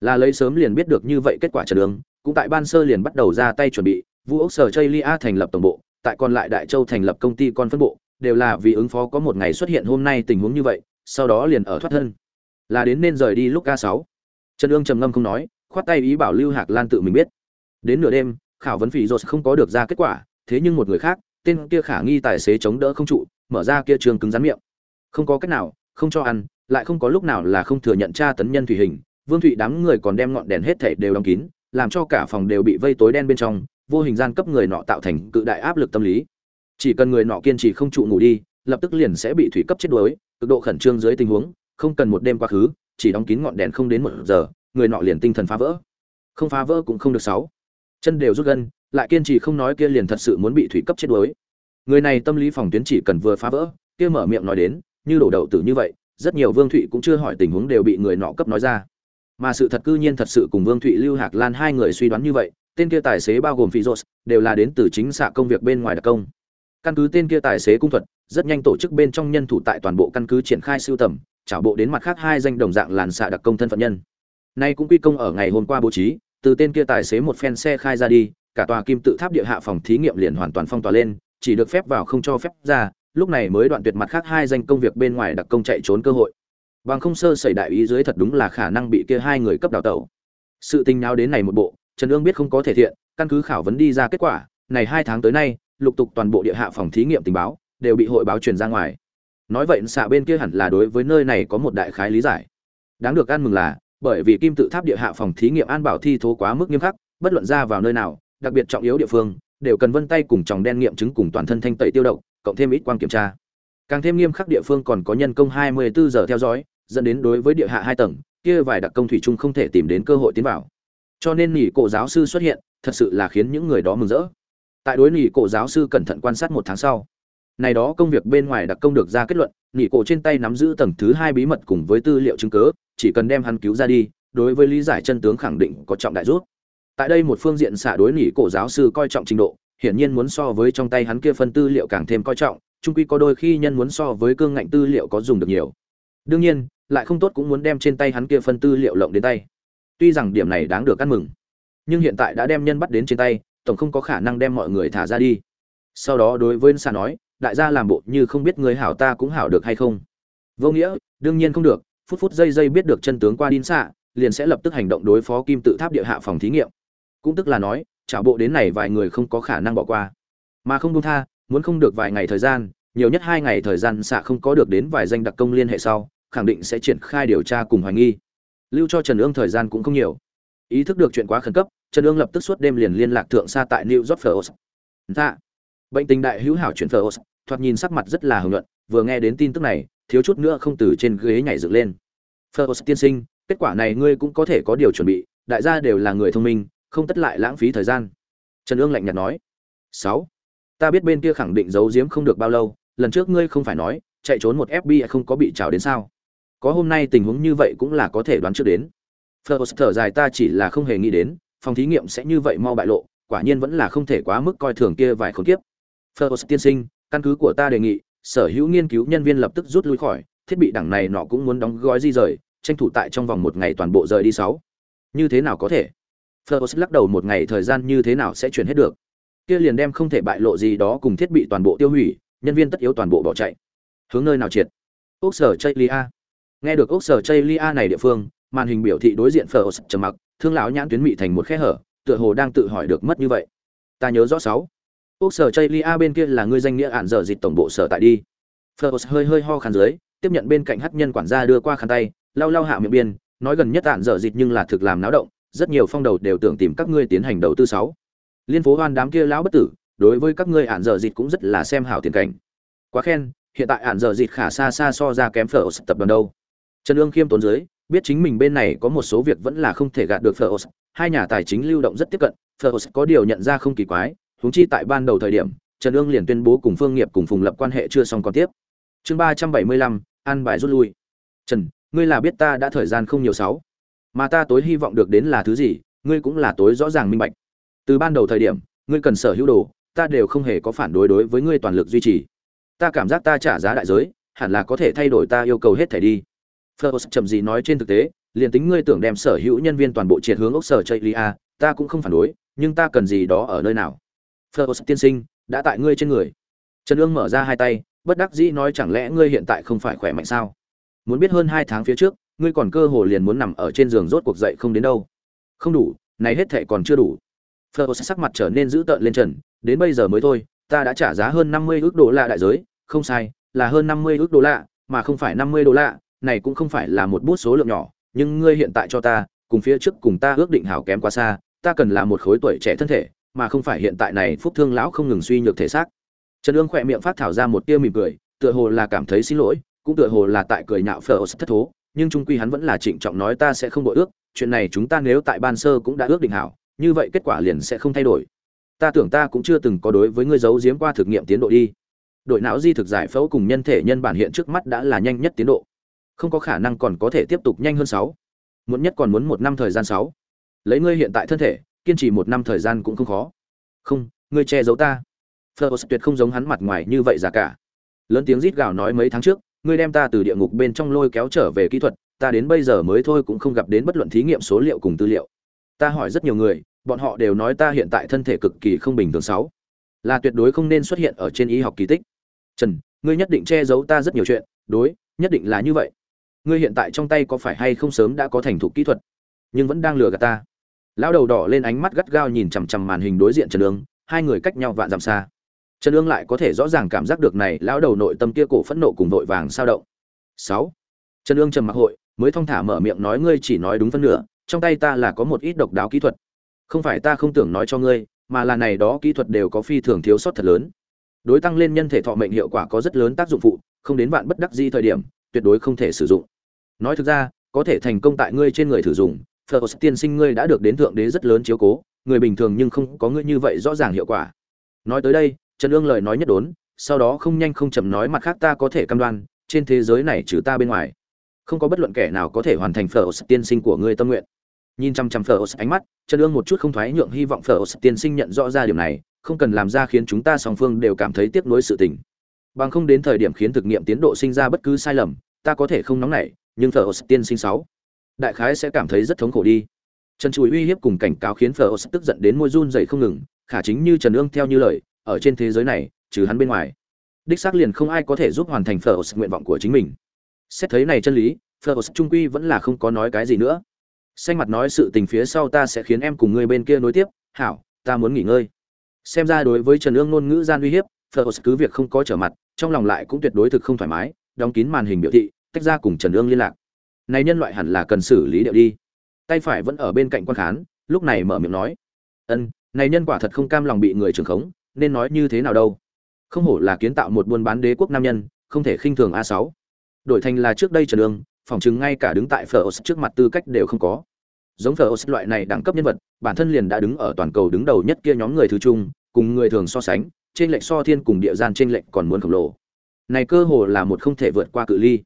Là lấy sớm liền biết được như vậy kết quả trần ương, cũng tại ban sơ liền bắt đầu ra tay chuẩn bị, Vu ốc sở chây lia thành lập tổng bộ, tại còn lại đại châu thành lập công ty con phân bộ, đều là vì ứng phó có một ngày xuất hiện hôm nay tình huống như vậy, sau đó liền ở thoát thân. Là đến nên rời đi lúc ca sáu. Trần ương trầm ngâm không nói, khoát tay ý bảo lưu hạc lan tự mình biết. Đến nửa đêm, khảo vấn phỉ rột không có được ra kết quả, thế nhưng một người khác, tên kia khả nghi tài xế chống đỡ không trụ, mở ra kia trường cứng rắn miệng. Không có cách nào, không cho ăn lại không có lúc nào là không thừa nhận tra tấn nhân thủy hình, vương thụy đám người còn đem ngọn đèn hết thảy đều đóng kín, làm cho cả phòng đều bị vây tối đen bên trong, vô hình gian cấp người nọ tạo thành cự đại áp lực tâm lý. Chỉ cần người nọ kiên trì không trụ ngủ đi, lập tức liền sẽ bị thủy cấp chết đuối, cực độ khẩn trương dưới tình huống, không cần một đêm quá khứ, chỉ đóng kín ngọn đèn không đến một giờ, người nọ liền tinh thần phá vỡ. Không phá vỡ cũng không được sáu. Chân đều rút gân, lại kiên trì không nói kia liền thật sự muốn bị thủy cấp chết đuối. Người này tâm lý phòng tuyến chỉ cần vừa phá vỡ, kia mở miệng nói đến, như đổ đậu tử như vậy rất nhiều vương thụy cũng chưa hỏi tình huống đều bị người nọ cấp nói ra. Mà sự thật cư nhiên thật sự cùng vương thụy lưu hạc lan hai người suy đoán như vậy, tên kia tài xế bao gồm phi đều là đến từ chính xạ công việc bên ngoài đặc công. Căn cứ tên kia tài xế cung thuật, rất nhanh tổ chức bên trong nhân thủ tại toàn bộ căn cứ triển khai siêu tầm trả bộ đến mặt khác hai danh đồng dạng làn xạ đặc công thân phận nhân. Nay cũng quy công ở ngày hôm qua bố trí, từ tên kia tài xế một phen xe khai ra đi, cả tòa kim tự tháp địa hạ phòng thí nghiệm liền hoàn toàn phong tỏa lên, chỉ được phép vào không cho phép ra lúc này mới đoạn tuyệt mặt khác hai danh công việc bên ngoài đặc công chạy trốn cơ hội. Bằng không sơ xảy đại ý dưới thật đúng là khả năng bị kia hai người cấp đào tẩu. Sự tình nào đến này một bộ, trần ương biết không có thể thiện, căn cứ khảo vấn đi ra kết quả, này hai tháng tới nay, lục tục toàn bộ địa hạ phòng thí nghiệm tình báo đều bị hội báo truyền ra ngoài. Nói vậy, xạ bên kia hẳn là đối với nơi này có một đại khái lý giải. Đáng được ăn mừng là, bởi vì kim tự tháp địa hạ phòng thí nghiệm an bảo thi thố quá mức nghiêm khắc, bất luận ra vào nơi nào, đặc biệt trọng yếu địa phương, đều cần vân tay cùng chồng đen nghiệm chứng cùng toàn thân thanh tẩy tiêu độc cộng thêm ít quan kiểm tra. Càng thêm nghiêm khắc địa phương còn có nhân công 24 giờ theo dõi, dẫn đến đối với địa hạ hai tầng, kia vài đặc công thủy chung không thể tìm đến cơ hội tiến vào. Cho nên nghỉ cổ giáo sư xuất hiện, thật sự là khiến những người đó mừng rỡ. Tại đối nghỉ cổ giáo sư cẩn thận quan sát một tháng sau, này đó công việc bên ngoài đặc công được ra kết luận nghỉ cổ trên tay nắm giữ tầng thứ hai bí mật cùng với tư liệu chứng cứ, chỉ cần đem hắn cứu ra đi, đối với lý giải chân tướng khẳng định có trọng đại rút. Tại đây một phương diện xạ đối nghỉ cổ giáo sư coi trọng trình độ hiển nhiên muốn so với trong tay hắn kia phân tư liệu càng thêm coi trọng trung quy có đôi khi nhân muốn so với cương ngạnh tư liệu có dùng được nhiều. Đương nhiên, lại không tốt cũng muốn đem trên tay hắn kia phân tư liệu lộng đến tay. Tuy rằng điểm này đáng được ăn mừng, nhưng hiện tại đã đem nhân bắt đến trên tay, tổng không có khả năng đem mọi người thả ra đi. Sau đó đối với Sa nói, đại gia làm bộ như không biết người hảo ta cũng hảo được hay không? Vô nghĩa, đương nhiên không được, phút phút giây giây biết được chân tướng qua đin xạ liền sẽ lập tức hành động đối phó kim tự tháp địa hạ phòng thí nghiệm. Cũng tức là nói trả bộ đến này vài người không có khả năng bỏ qua. Mà không buông tha, muốn không được vài ngày thời gian, nhiều nhất hai ngày thời gian xạ không có được đến vài danh đặc công liên hệ sau, khẳng định sẽ triển khai điều tra cùng hoài nghi. Lưu cho trần ương thời gian cũng không nhiều. Ý thức được chuyện quá khẩn cấp, trần ương lập tức suốt đêm liền liên lạc thượng xa tại new york phở dạ. Bệnh tình đại hữu hảo chuyển phở thoạt nhìn sắc mặt rất là hưởng luận vừa nghe đến tin tức này, thiếu chút nữa không từ trên ghế nhảy dựng lên. Phở tiên sinh, kết quả này ngươi cũng có thể có điều chuẩn bị, đại gia đều là người thông minh không tất lại lãng phí thời gian. Trần ương lạnh nhạt nói, sáu, ta biết bên kia khẳng định giấu giếm không được bao lâu, lần trước ngươi không phải nói, chạy trốn một fbi không có bị trào đến sao? Có hôm nay tình huống như vậy cũng là có thể đoán trước đến. First thở dài, ta chỉ là không hề nghĩ đến, phòng thí nghiệm sẽ như vậy mau bại lộ, quả nhiên vẫn là không thể quá mức coi thường kia vài khốn kiếp. First tiên sinh, căn cứ của ta đề nghị, sở hữu nghiên cứu nhân viên lập tức rút lui khỏi, thiết bị đẳng này nọ cũng muốn đóng gói di rời, tranh thủ tại trong vòng một ngày toàn bộ rời đi sáu. Như thế nào có thể? First lắc đầu một ngày thời gian như thế nào sẽ chuyển hết được. Kia liền đem không thể bại lộ gì đó cùng thiết bị toàn bộ tiêu hủy, nhân viên tất yếu toàn bộ bỏ chạy. Hướng nơi nào triệt? Úc sở chaylia. Nghe được úc sở chaylia này địa phương, màn hình biểu thị đối diện First trầm mặc, thương lão nhãn tuyến mị thành một khe hở, tựa hồ đang tự hỏi được mất như vậy. Ta nhớ rõ sáu. Úc sở chaylia bên kia là ngươi danh nghĩa án giờ dịch tổng bộ sở tại đi. First hơi hơi ho khăn dưới, tiếp nhận bên cạnh hắc nhân quản gia đưa qua khăn tay, lau lau hạ miệng biên, nói gần nhất án giờ dịch nhưng là thực làm náo động rất nhiều phong đầu đều tưởng tìm các ngươi tiến hành đầu tư sáu. Liên phố hoan đám kia lão bất tử, đối với các ngươi ạn dở dịch cũng rất là xem hảo tiền cảnh. Quá khen, hiện tại ạn dở dịch khả xa xa so ra kém phở tập đoàn đâu. Trần ương khiêm tốn dưới, biết chính mình bên này có một số việc vẫn là không thể gạt được phở hai nhà tài chính lưu động rất tiếp cận, phở có điều nhận ra không kỳ quái, huống chi tại ban đầu thời điểm, trần ương liền tuyên bố cùng phương nghiệp cùng phùng lập quan hệ chưa xong còn tiếp. Chương ba trăm bảy mươi lăm, ăn bài rút lui. Trần, ngươi là biết ta đã thời gian không nhiều sáu mà ta tối hy vọng được đến là thứ gì, ngươi cũng là tối rõ ràng minh bạch. Từ ban đầu thời điểm, ngươi cần sở hữu đồ, ta đều không hề có phản đối đối với ngươi toàn lực duy trì. Ta cảm giác ta trả giá đại giới, hẳn là có thể thay đổi ta yêu cầu hết thể đi. First chậm gì nói trên thực tế, liền tính ngươi tưởng đem sở hữu nhân viên toàn bộ triệt hướng ốc sở chạy lia ta cũng không phản đối, nhưng ta cần gì đó ở nơi nào? First tiên sinh, đã tại ngươi trên người. Trần ương mở ra hai tay, bất đắc dĩ nói chẳng lẽ ngươi hiện tại không phải khỏe mạnh sao? Muốn biết hơn hai tháng phía trước ngươi còn cơ hồ liền muốn nằm ở trên giường rốt cuộc dậy không đến đâu. Không đủ, này hết thệ còn chưa đủ. Fleur sắc mặt trở nên dữ tợn lên trần, đến bây giờ mới thôi, ta đã trả giá hơn năm mươi ước đô la đại giới, không sai, là hơn năm mươi ước đô la, mà không phải năm mươi đô la, này cũng không phải là một bút số lượng nhỏ, nhưng ngươi hiện tại cho ta, cùng phía trước cùng ta ước định hảo kém quá xa, ta cần là một khối tuổi trẻ thân thể, mà không phải hiện tại này phúc thương lão không ngừng suy nhược thể xác. Trần ương khỏe miệng phát thảo ra một tia mỉm cười, tựa hồ là cảm thấy xin lỗi, cũng tựa hồ là tại cười nhạo phở thất thố nhưng trung quy hắn vẫn là trịnh trọng nói ta sẽ không bội ước, chuyện này chúng ta nếu tại ban sơ cũng đã ước định hảo, như vậy kết quả liền sẽ không thay đổi. Ta tưởng ta cũng chưa từng có đối với ngươi giấu giếm qua thực nghiệm tiến độ đi. Đội não di thực giải phẫu cùng nhân thể nhân bản hiện trước mắt đã là nhanh nhất tiến độ. Không có khả năng còn có thể tiếp tục nhanh hơn sáu. Muốn nhất còn muốn một năm thời gian sáu. Lấy ngươi hiện tại thân thể, kiên trì một năm thời gian cũng không khó. Không, ngươi che giấu ta. Fleur tuyệt không giống hắn mặt ngoài như vậy giả cả. Lớn tiếng rít gào nói mấy tháng trước ngươi đem ta từ địa ngục bên trong lôi kéo trở về kỹ thuật ta đến bây giờ mới thôi cũng không gặp đến bất luận thí nghiệm số liệu cùng tư liệu. Ta hỏi rất nhiều người bọn họ đều nói ta hiện tại thân thể cực kỳ không bình thường sáu. Là tuyệt đối không nên xuất hiện ở trên y học kỳ tích. Trần ngươi nhất định che giấu ta rất nhiều chuyện đối nhất định là như vậy. Ngươi hiện tại trong tay có phải hay không sớm đã có thành thục kỹ thuật? Nhưng vẫn đang lừa gạt ta. Lão đầu đỏ lên ánh mắt gắt gao nhìn chằm chằm màn hình đối diện trần đường, hai người cách nhau vạn dặm xa trần ương lại có thể rõ ràng cảm giác được này lão đầu nội tâm kia cổ phẫn nộ cùng vội vàng sao động. Sáu. Trần ương trầm mặc hội, mới thong thả mở miệng nói ngươi chỉ nói đúng phân nửa, trong tay ta là có một ít độc đáo kỹ thuật. Không phải ta không tưởng nói cho ngươi, mà là này đó kỹ thuật đều có phi thường thiếu sót thật lớn. Đối tăng lên nhân thể thọ mệnh hiệu quả có rất lớn tác dụng phụ, không đến vạn bất đắc di thời điểm, tuyệt đối không thể sử dụng. Nói thực ra, có thể thành công tại ngươi trên người thử dùng First tiên sinh ngươi đã được đến thượng đế rất lớn chiếu cố, người bình thường nhưng không có ngươi như vậy rõ ràng hiệu quả. Nói tới đây trần ương lời nói nhất đốn, sau đó không nhanh không chậm nói mặt khác ta có thể cam đoan, trên thế giới này trừ ta bên ngoài, không có bất luận kẻ nào có thể hoàn thành phở tiên sinh của ngươi tâm nguyện. Nhìn chăm chăm phở ánh mắt, trần ương một chút không thoái nhượng hy vọng phở tiên sinh nhận rõ ra điểm này, không cần làm ra khiến chúng ta song phương đều cảm thấy tiếc nuối sự tình. Bằng không đến thời điểm khiến thực nghiệm tiến độ sinh ra bất cứ sai lầm, ta có thể không nóng nảy, nhưng phở tiên sinh sáu, đại khái sẽ cảm thấy rất thống khổ đi. Trần chùi uy hiếp cùng cảnh cáo khiến phở tức giận đến môi run rẩy không ngừng, khả chính như trần ương theo như lời ở trên thế giới này, trừ hắn bên ngoài, đích xác liền không ai có thể giúp hoàn thành phở nguyện vọng của chính mình. Xét thấy này chân lý, phở trung quy vẫn là không có nói cái gì nữa. Xanh mặt nói sự tình phía sau ta sẽ khiến em cùng ngươi bên kia nối tiếp. Hảo, ta muốn nghỉ ngơi. Xem ra đối với trần ương ngôn ngữ gian uy hiếp, phở cứ việc không có trở mặt, trong lòng lại cũng tuyệt đối thực không thoải mái, đóng kín màn hình biểu thị, tách ra cùng trần ương liên lạc. Này nhân loại hẳn là cần xử lý điệu đi. Tay phải vẫn ở bên cạnh quan khán, lúc này mở miệng nói. Ân, này nhân quả thật không cam lòng bị người trưởng khống nên nói như thế nào đâu. Không hổ là kiến tạo một buôn bán đế quốc nam nhân, không thể khinh thường a sáu. Đổi thành là trước đây trần đường phỏng chứng ngay cả đứng tại phở trước mặt tư cách đều không có. Giống phở loại này đẳng cấp nhân vật, bản thân liền đã đứng ở toàn cầu đứng đầu nhất kia nhóm người thứ trung cùng người thường so sánh, trên lệnh so thiên cùng địa gian trên lệnh còn muốn khổng lồ. Này cơ hồ là một không thể vượt qua cự ly.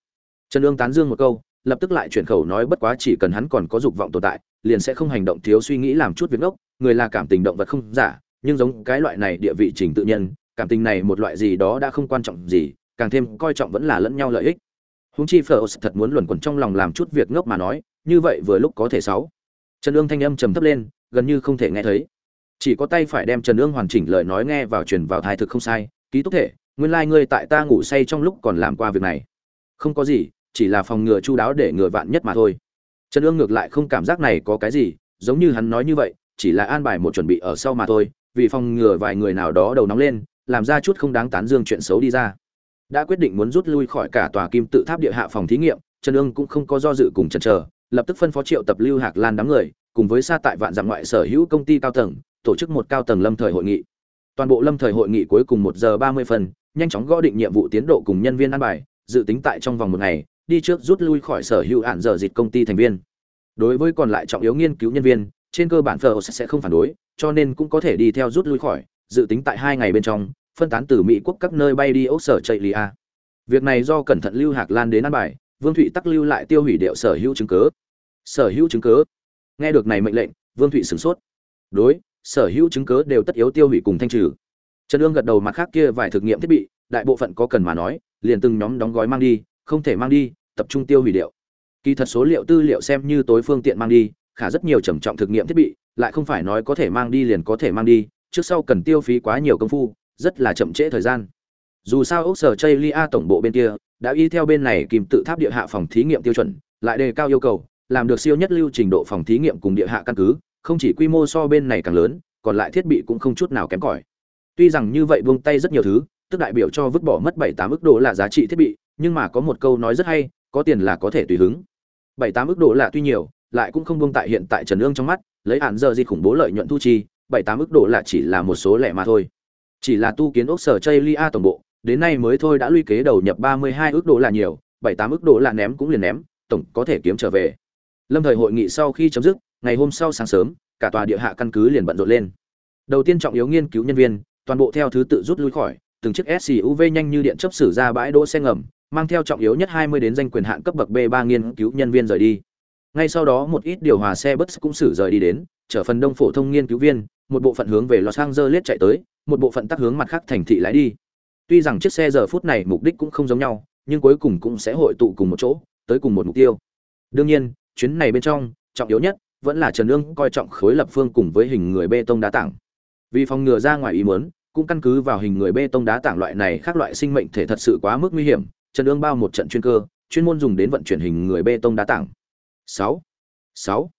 Trần ương tán dương một câu, lập tức lại chuyển khẩu nói bất quá chỉ cần hắn còn có dục vọng tồn tại, liền sẽ không hành động thiếu suy nghĩ làm chút việc ngốc, người là cảm tình động vật không giả nhưng giống cái loại này địa vị trình tự nhân, cảm tình này một loại gì đó đã không quan trọng gì, càng thêm coi trọng vẫn là lẫn nhau lợi ích. Húng chi phở thật muốn luẩn quẩn trong lòng làm chút việc ngốc mà nói, như vậy vừa lúc có thể sáu. Trần ương thanh âm trầm thấp lên, gần như không thể nghe thấy. Chỉ có tay phải đem trần ương hoàn chỉnh lời nói nghe vào truyền vào thai thực không sai, ký túc thể, nguyên lai ngươi tại ta ngủ say trong lúc còn làm qua việc này. Không có gì, chỉ là phòng ngừa chu đáo để ngừa vạn nhất mà thôi. Trần ương ngược lại không cảm giác này có cái gì, giống như hắn nói như vậy, chỉ là an bài một chuẩn bị ở sau mà thôi vì phòng ngừa vài người nào đó đầu nóng lên, làm ra chút không đáng tán dương chuyện xấu đi ra. Đã quyết định muốn rút lui khỏi cả tòa kim tự tháp địa hạ phòng thí nghiệm, trần ương cũng không có do dự cùng chần chờ, lập tức phân phó triệu tập lưu hạc lan đám người, cùng với xa tại vạn dặm ngoại sở hữu công ty cao tầng, tổ chức một cao tầng lâm thời hội nghị. Toàn bộ lâm thời hội nghị cuối cùng một giờ ba mươi phần, nhanh chóng gõ định nhiệm vụ tiến độ cùng nhân viên ăn bài, dự tính tại trong vòng một ngày, đi trước rút lui khỏi sở hữu hạn giờ dịch công ty thành viên. Đối với còn lại trọng yếu nghiên cứu nhân viên, trên cơ bản phờ sẽ không phản đối cho nên cũng có thể đi theo rút lui khỏi, dự tính tại hai ngày bên trong, phân tán từ mỹ quốc các nơi bay đi ốc sở chạy lìa việc này do cẩn thận lưu hạc lan đến ăn bài, vương thụy tắc lưu lại tiêu hủy điệu sở hữu chứng cớ sở hữu chứng cớ nghe được này mệnh lệnh, vương thụy sửng sốt. Đối, sở hữu chứng cớ đều tất yếu tiêu hủy cùng thanh trừ. Trần ương gật đầu mặt khác kia vài thực nghiệm thiết bị, đại bộ phận có cần mà nói, liền từng nhóm đóng gói mang đi, không thể mang đi, tập trung tiêu hủy điệu. Kỳ thật số liệu tư liệu xem như tối phương tiện mang đi khả rất nhiều trầm trọng thực nghiệm thiết bị, lại không phải nói có thể mang đi liền có thể mang đi, trước sau cần tiêu phí quá nhiều công phu, rất là chậm trễ thời gian. Dù sao ốc sở chây lia tổng bộ bên kia, đã y theo bên này kìm tự tháp địa hạ phòng thí nghiệm tiêu chuẩn, lại đề cao yêu cầu, làm được siêu nhất lưu trình độ phòng thí nghiệm cùng địa hạ căn cứ, không chỉ quy mô so bên này càng lớn, còn lại thiết bị cũng không chút nào kém cỏi. Tuy rằng như vậy buông tay rất nhiều thứ, tức đại biểu cho vứt bỏ mất bảy tám ức độ là giá trị thiết bị, nhưng mà có một câu nói rất hay, có tiền là có thể tùy hứng. Bảy tám ức độ là tuy nhiều lại cũng không buông tại hiện tại trần ương trong mắt, lấy hạn giờ di khủng bố lợi nhuận thu chi, bảy tám ức độ là chỉ là một số lẻ mà thôi. Chỉ là tu kiến ốc sở chây lia tổng bộ, đến nay mới thôi đã luy kế đầu nhập ba mươi hai ước độ là nhiều, bảy tám ước độ là ném cũng liền ném, tổng có thể kiếm trở về. Lâm thời hội nghị sau khi chấm dứt, ngày hôm sau sáng sớm, cả tòa địa hạ căn cứ liền bận rộn lên. Đầu tiên trọng yếu nghiên cứu nhân viên, toàn bộ theo thứ tự rút lui khỏi, từng chiếc suv nhanh như điện chấp xử ra bãi đỗ xe ngầm, mang theo trọng yếu nhất hai mươi đến danh quyền hạn cấp bậc b ba nghiên cứu nhân viên rời đi ngay sau đó một ít điều hòa xe bus cũng xử rời đi đến, chở phần đông phổ thông nghiên cứu viên, một bộ phận hướng về los angeles chạy tới, một bộ phận tắc hướng mặt khác thành thị lái đi. Tuy rằng chiếc xe giờ phút này mục đích cũng không giống nhau, nhưng cuối cùng cũng sẽ hội tụ cùng một chỗ, tới cùng một mục tiêu. Đương nhiên, chuyến này bên trong, trọng yếu nhất vẫn là trần ương coi trọng khối lập phương cùng với hình người bê tông đá tảng. Vì phòng ngừa ra ngoài ý muốn, cũng căn cứ vào hình người bê tông đá tảng loại này khác loại sinh mệnh thể thật sự quá mức nguy hiểm, trần ương bao một trận chuyên cơ, chuyên môn dùng đến vận chuyển hình người bê tông đá tảng sáu. Sáu.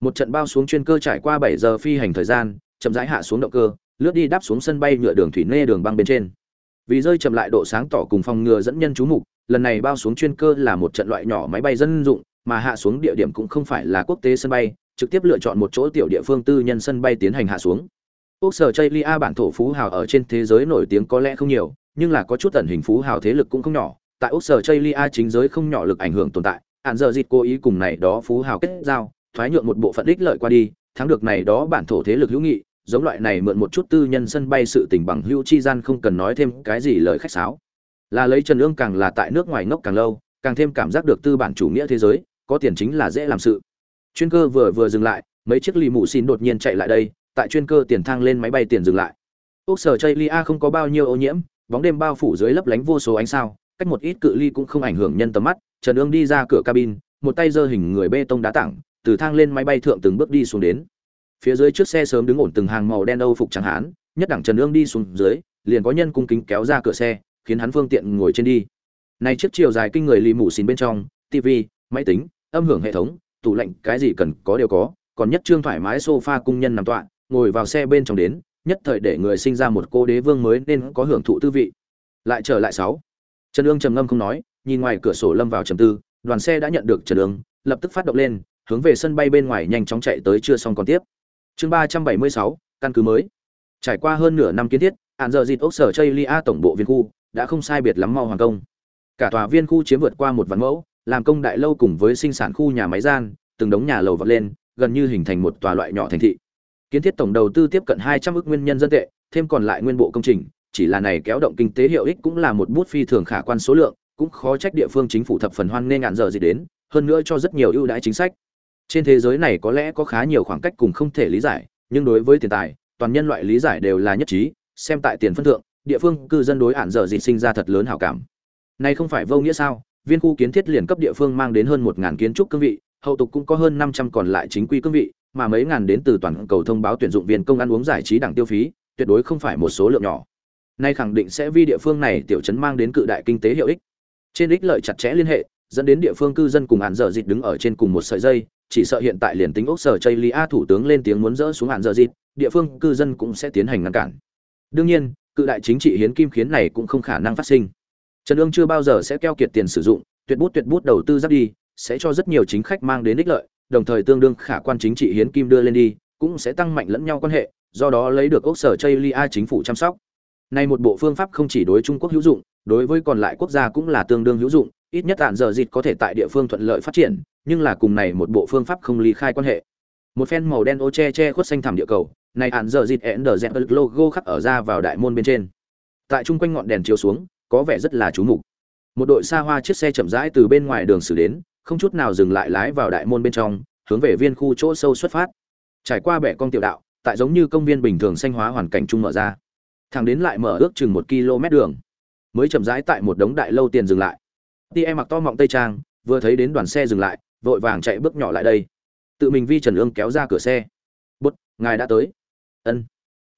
Một trận bao xuống chuyên cơ trải qua bảy giờ phi hành thời gian, chậm rãi hạ xuống động cơ, lướt đi đáp xuống sân bay nhựa đường thủy nê đường băng bên trên. Vì rơi chậm lại độ sáng tỏ cùng phòng ngừa dẫn nhân chú mục, lần này bao xuống chuyên cơ là một trận loại nhỏ máy bay dân dụng, mà hạ xuống địa điểm cũng không phải là quốc tế sân bay, trực tiếp lựa chọn một chỗ tiểu địa phương tư nhân sân bay tiến hành hạ xuống. Quốc sở chây lia bản thổ phú hào ở trên thế giới nổi tiếng có lẽ không nhiều, nhưng là có chút tần hình phú hào thế lực cũng không nhỏ, tại quốc sở chây lia chính giới không nhỏ lực ảnh hưởng tồn tại hạn giờ dịt cố ý cùng này đó phú hào kết giao, thoái nhượng một bộ phận ích lợi qua đi, thắng được này đó bản thổ thế lực hữu nghị, giống loại này mượn một chút tư nhân sân bay sự tình bằng hữu chi gian không cần nói thêm cái gì lời khách sáo. Là lấy trần ương càng là tại nước ngoài ngốc càng lâu, càng thêm cảm giác được tư bản chủ nghĩa thế giới, có tiền chính là dễ làm sự. Chuyên cơ vừa vừa dừng lại, mấy chiếc lì mù xin đột nhiên chạy lại đây, tại chuyên cơ tiền thang lên máy bay tiền dừng lại. Ốc sở chây lia không có bao nhiêu ô nhiễm, bóng đêm bao phủ dưới lấp lánh vô số ánh sao, cách một ít cự ly cũng không ảnh hưởng nhân tầm mắt trần ương đi ra cửa cabin, một tay giơ hình người bê tông đá tảng, từ thang lên máy bay thượng từng bước đi xuống đến. Phía dưới trước xe sớm đứng ổn từng hàng màu đen âu phục trắng hán, nhất đẳng trần ương đi xuống dưới, liền có nhân cung kính kéo ra cửa xe, khiến hắn phương tiện ngồi trên đi. Này chiếc chiều dài kinh người lì mù xìn bên trong tv máy tính, âm hưởng hệ thống, tủ lạnh, cái gì cần có đều có, còn nhất trương thoải mái sofa cung nhân nằm tọa, ngồi vào xe bên trong đến, nhất thời để người sinh ra một cô đế vương mới nên có hưởng thụ tư vị. Lại trở lại sáu. Trần ương trầm ngâm không nói nhìn ngoài cửa sổ lâm vào trầm tư đoàn xe đã nhận được trần đường, lập tức phát động lên hướng về sân bay bên ngoài nhanh chóng chạy tới chưa xong còn tiếp. Chương ba trăm bảy mươi sáu căn cứ mới. Trải qua hơn nửa năm kiến thiết hạn giờ dịt ốc sở chây lia tổng bộ viên khu đã không sai biệt lắm mau hoàn công. Cả tòa viên khu chiếm vượt qua một vạn mẫu làm công đại lâu cùng với sinh sản khu nhà máy gian từng đống nhà lầu vọt lên gần như hình thành một tòa loại nhỏ thành thị. Kiến thiết tổng đầu tư tiếp cận hai trăm ước nguyên nhân dân tệ thêm còn lại nguyên bộ công trình chỉ là này kéo động kinh tế hiệu ích cũng là một bút phi thường khả quan số lượng cũng khó trách địa phương chính phủ thập phần hoan nên ngạn giờ gì đến, hơn nữa cho rất nhiều ưu đãi chính sách. Trên thế giới này có lẽ có khá nhiều khoảng cách cùng không thể lý giải, nhưng đối với tiền tài, toàn nhân loại lý giải đều là nhất trí, xem tại tiền phân thượng, địa phương cư dân đối ạn dở dịt sinh ra thật lớn hảo cảm. Này không phải vô nghĩa sao? Viên khu kiến thiết liền cấp địa phương mang đến hơn một ngàn kiến trúc cương vị, hậu tục cũng có hơn năm trăm còn lại chính quy cương vị, mà mấy ngàn đến từ toàn cầu thông báo tuyển dụng viên công ăn uống giải trí đẳng tiêu phí, tuyệt đối không phải một số lượng nhỏ. Nay khẳng định sẽ vi địa phương này tiểu trấn mang đến cự đại kinh tế hiệu ích trên ích lợi chặt chẽ liên hệ, dẫn đến địa phương cư dân cùng hạn dở dịt đứng ở trên cùng một sợi dây, chỉ sợ hiện tại liền tính ốc sở chây lia thủ tướng lên tiếng muốn dỡ xuống hạn dở dịt, địa phương cư dân cũng sẽ tiến hành ngăn cản. Đương nhiên, cự đại chính trị hiến kim khiến này cũng không khả năng phát sinh. Trần ương chưa bao giờ sẽ keo kiệt tiền sử dụng, tuyệt bút tuyệt bút đầu tư giáp đi, sẽ cho rất nhiều chính khách mang đến ích lợi, đồng thời tương đương khả quan chính trị hiến kim đưa lên đi, cũng sẽ tăng mạnh lẫn nhau quan hệ, do đó lấy được ốc sở chây lia chính phủ chăm sóc nay một bộ phương pháp không chỉ đối trung quốc hữu dụng, đối với còn lại quốc gia cũng là tương đương hữu dụng, ít nhất tạm giờ dịch có thể tại địa phương thuận lợi phát triển, nhưng là cùng này một bộ phương pháp không ly khai quan hệ. Một phen màu đen ô che che khuất xanh thảm địa cầu, này hạn giờ dịch ẻn đờ dẹt logo khắc ở ra vào đại môn bên trên. Tại trung quanh ngọn đèn chiếu xuống, có vẻ rất là chú mục. Một đội xa hoa chiếc xe chậm rãi từ bên ngoài đường xử đến, không chút nào dừng lại lái vào đại môn bên trong, hướng về viên khu chỗ sâu xuất phát. Trải qua bẻ cong tiểu đạo, tại giống như công viên bình thường xanh hóa hoàn cảnh chung mở ra thằng đến lại mở ước chừng một km đường, mới chậm rãi tại một đống đại lâu tiền dừng lại. Ti em mặc to mọng tây trang, vừa thấy đến đoàn xe dừng lại, vội vàng chạy bước nhỏ lại đây. Tự mình vi trần ương kéo ra cửa xe. Bút, ngài đã tới. Ân.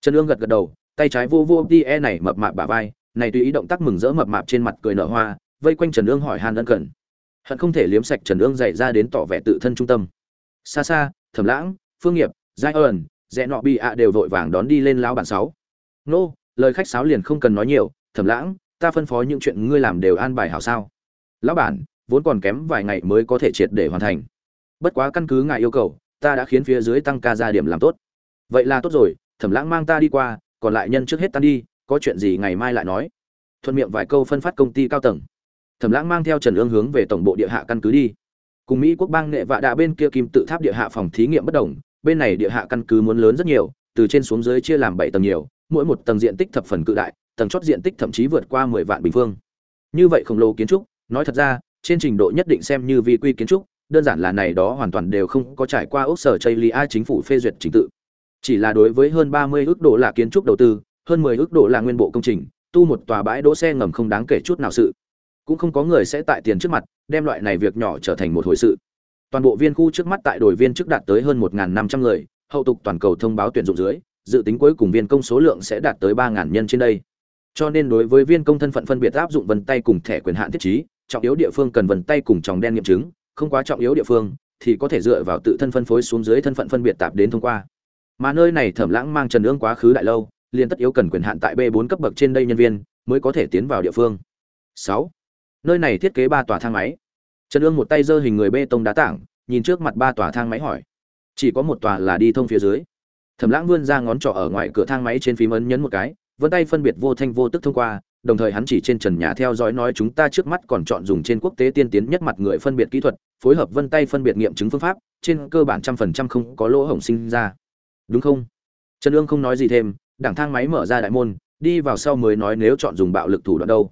Trần ương gật gật đầu, tay trái vô vô tie này mập mạp bả vai, này tùy ý động tác mừng rỡ mập mạp trên mặt cười nở hoa, vây quanh trần ương hỏi han ân cần. Hận không thể liếm sạch trần ương dậy ra đến tỏ vẻ tự thân trung tâm. Xa xa thẩm lãng, phương nghiệp, giai ơn rẽ nọ bị ạ đều vội vàng đón đi lên lão bản sáu. Nô lời khách sáo liền không cần nói nhiều, thẩm lãng, ta phân phó những chuyện ngươi làm đều an bài hảo sao? Lão bản, vốn còn kém vài ngày mới có thể triệt để hoàn thành. Bất quá căn cứ ngài yêu cầu, ta đã khiến phía dưới tăng ca ra điểm làm tốt. Vậy là tốt rồi, thẩm lãng mang ta đi qua, còn lại nhân trước hết tan đi, có chuyện gì ngày mai lại nói. Thuận miệng vài câu phân phát công ty cao tầng. Thẩm lãng mang theo trần ương hướng về tổng bộ địa hạ căn cứ đi. Cùng mỹ quốc bang nghệ vạ đạ bên kia kim tự tháp địa hạ phòng thí nghiệm bất đồng, bên này địa hạ căn cứ muốn lớn rất nhiều, từ trên xuống dưới chia làm bảy tầng nhiều mỗi một tầng diện tích thập phần cự đại, tầng chót diện tích thậm chí vượt qua mười vạn bình phương. Như vậy khổng lồ kiến trúc, nói thật ra, trên trình độ nhất định xem như vi quy kiến trúc, đơn giản là này đó hoàn toàn đều không có trải qua ốc sở Chailia chính phủ phê duyệt trình tự. Chỉ là đối với hơn ba mươi ước độ là kiến trúc đầu tư, hơn mười ước độ là nguyên bộ công trình, tu một tòa bãi đỗ xe ngầm không đáng kể chút nào sự. Cũng không có người sẽ tại tiền trước mặt, đem loại này việc nhỏ trở thành một hồi sự. Toàn bộ viên khu trước mắt tại đổi viên trước đạt tới hơn một năm trăm người, hậu tục toàn cầu thông báo tuyển dụng dưới dự tính cuối cùng viên công số lượng sẽ đạt tới ba nhân trên đây. Cho nên đối với viên công thân phận phân biệt áp dụng vân tay cùng thẻ quyền hạn thiết trí, trọng yếu địa phương cần vân tay cùng tròng đen nghiệm chứng, không quá trọng yếu địa phương, thì có thể dựa vào tự thân phân phối xuống dưới thân phận phân biệt tạp đến thông qua. Mà nơi này thẩm lãng mang trần ương quá khứ đại lâu, liền tất yếu cần quyền hạn tại b 4 cấp bậc trên đây nhân viên, mới có thể tiến vào địa phương. Sáu. Nơi này thiết kế ba tòa thang máy. Trần ương một tay giơ hình người bê tông đá tảng, nhìn trước mặt ba tòa thang máy hỏi. Chỉ có một tòa là đi thông phía dưới thẩm lãng vươn ra ngón trỏ ở ngoài cửa thang máy trên phím ấn nhấn một cái, vân tay phân biệt vô thanh vô tức thông qua, đồng thời hắn chỉ trên trần nhà theo dõi nói chúng ta trước mắt còn chọn dùng trên quốc tế tiên tiến nhất mặt người phân biệt kỹ thuật, phối hợp vân tay phân biệt nghiệm chứng phương pháp, trên cơ bản trăm phần trăm không có lỗ hổng sinh ra. Đúng không? Trần ương không nói gì thêm, đảng thang máy mở ra đại môn, đi vào sau mới nói nếu chọn dùng bạo lực thủ đoạn đâu.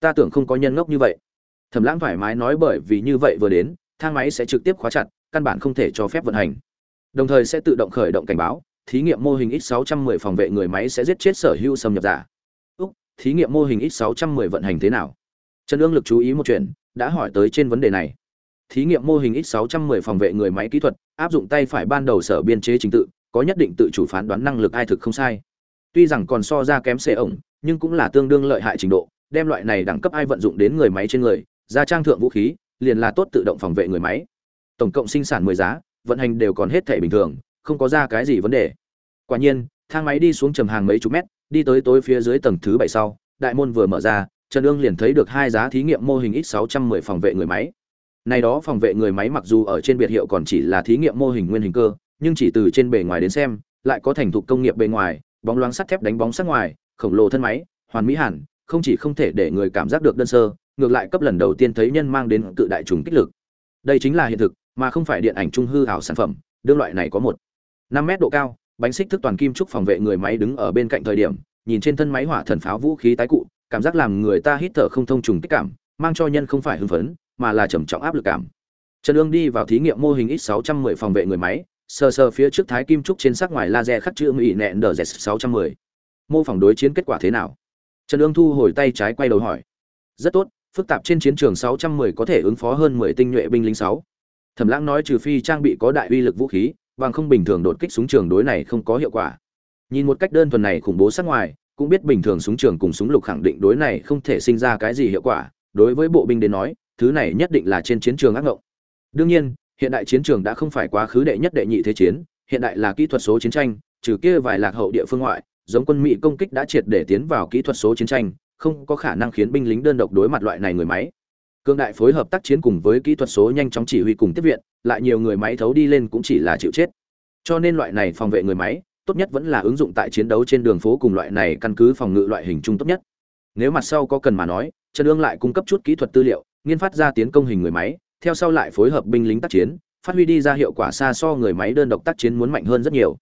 Ta tưởng không có nhân ngốc như vậy. Thẩm lãng thoải mái nói bởi vì như vậy vừa đến, thang máy sẽ trực tiếp khóa chặt, căn bản không thể cho phép vận hành. Đồng thời sẽ tự động khởi động cảnh báo thí nghiệm mô hình x 610 phòng vệ người máy sẽ giết chết sở hữu xâm nhập giả. Úc, thí nghiệm mô hình x 610 vận hành thế nào? Trần Dương lực chú ý một chuyện, đã hỏi tới trên vấn đề này. Thí nghiệm mô hình x 610 phòng vệ người máy kỹ thuật, áp dụng tay phải ban đầu sở biên chế trình tự, có nhất định tự chủ phán đoán năng lực ai thực không sai. Tuy rằng còn so ra kém xe ổng, nhưng cũng là tương đương lợi hại trình độ, đem loại này đẳng cấp ai vận dụng đến người máy trên người, ra trang thượng vũ khí, liền là tốt tự động phòng vệ người máy. Tổng cộng sinh sản mười giá, vận hành đều còn hết thể bình thường không có ra cái gì vấn đề. Quả nhiên, thang máy đi xuống trầm hàng mấy chục mét, đi tới tối phía dưới tầng thứ bảy sau, đại môn vừa mở ra, trần ương liền thấy được hai giá thí nghiệm mô hình x 610 phòng vệ người máy. Này đó phòng vệ người máy mặc dù ở trên biệt hiệu còn chỉ là thí nghiệm mô hình nguyên hình cơ, nhưng chỉ từ trên bề ngoài đến xem, lại có thành thục công nghiệp bề ngoài, bóng loáng sắt thép đánh bóng sát ngoài, khổng lồ thân máy, hoàn mỹ hẳn, không chỉ không thể để người cảm giác được đơn sơ, ngược lại cấp lần đầu tiên thấy nhân mang đến cự đại trùng kích lực. Đây chính là hiện thực, mà không phải điện ảnh trung hư ảo sản phẩm, đương loại này có một. 5 mét độ cao bánh xích thức toàn kim trúc phòng vệ người máy đứng ở bên cạnh thời điểm nhìn trên thân máy hỏa thần pháo vũ khí tái cụ cảm giác làm người ta hít thở không thông trùng kích cảm mang cho nhân không phải hưng phấn mà là trầm trọng áp lực cảm trần Dương đi vào thí nghiệm mô hình x 610 phòng vệ người máy sờ sờ phía trước thái kim trúc trên sắc ngoài laser khắc chữ mỹ nẹn đờ z 610. mô phỏng đối chiến kết quả thế nào trần Dương thu hồi tay trái quay đầu hỏi rất tốt phức tạp trên chiến trường 610 có thể ứng phó hơn 10 tinh nhuệ binh lính 6. Thẩm Lãng nói trừ phi trang bị có đại uy lực vũ khí, bằng không bình thường đột kích súng trường đối này không có hiệu quả. Nhìn một cách đơn thuần này khủng bố sắc ngoài, cũng biết bình thường súng trường cùng súng lục khẳng định đối này không thể sinh ra cái gì hiệu quả, đối với bộ binh đến nói, thứ này nhất định là trên chiến trường ác ngộng. Đương nhiên, hiện đại chiến trường đã không phải quá khứ đệ nhất đệ nhị thế chiến, hiện đại là kỹ thuật số chiến tranh, trừ kia vài lạc hậu địa phương ngoại, giống quân Mỹ công kích đã triệt để tiến vào kỹ thuật số chiến tranh, không có khả năng khiến binh lính đơn độc đối mặt loại này người máy. Cương đại phối hợp tác chiến cùng với kỹ thuật số nhanh chóng chỉ huy cùng tiếp viện, lại nhiều người máy thấu đi lên cũng chỉ là chịu chết. Cho nên loại này phòng vệ người máy, tốt nhất vẫn là ứng dụng tại chiến đấu trên đường phố cùng loại này căn cứ phòng ngự loại hình trung tốt nhất. Nếu mặt sau có cần mà nói, Trần ương lại cung cấp chút kỹ thuật tư liệu, nghiên phát ra tiến công hình người máy, theo sau lại phối hợp binh lính tác chiến, phát huy đi ra hiệu quả xa so người máy đơn độc tác chiến muốn mạnh hơn rất nhiều.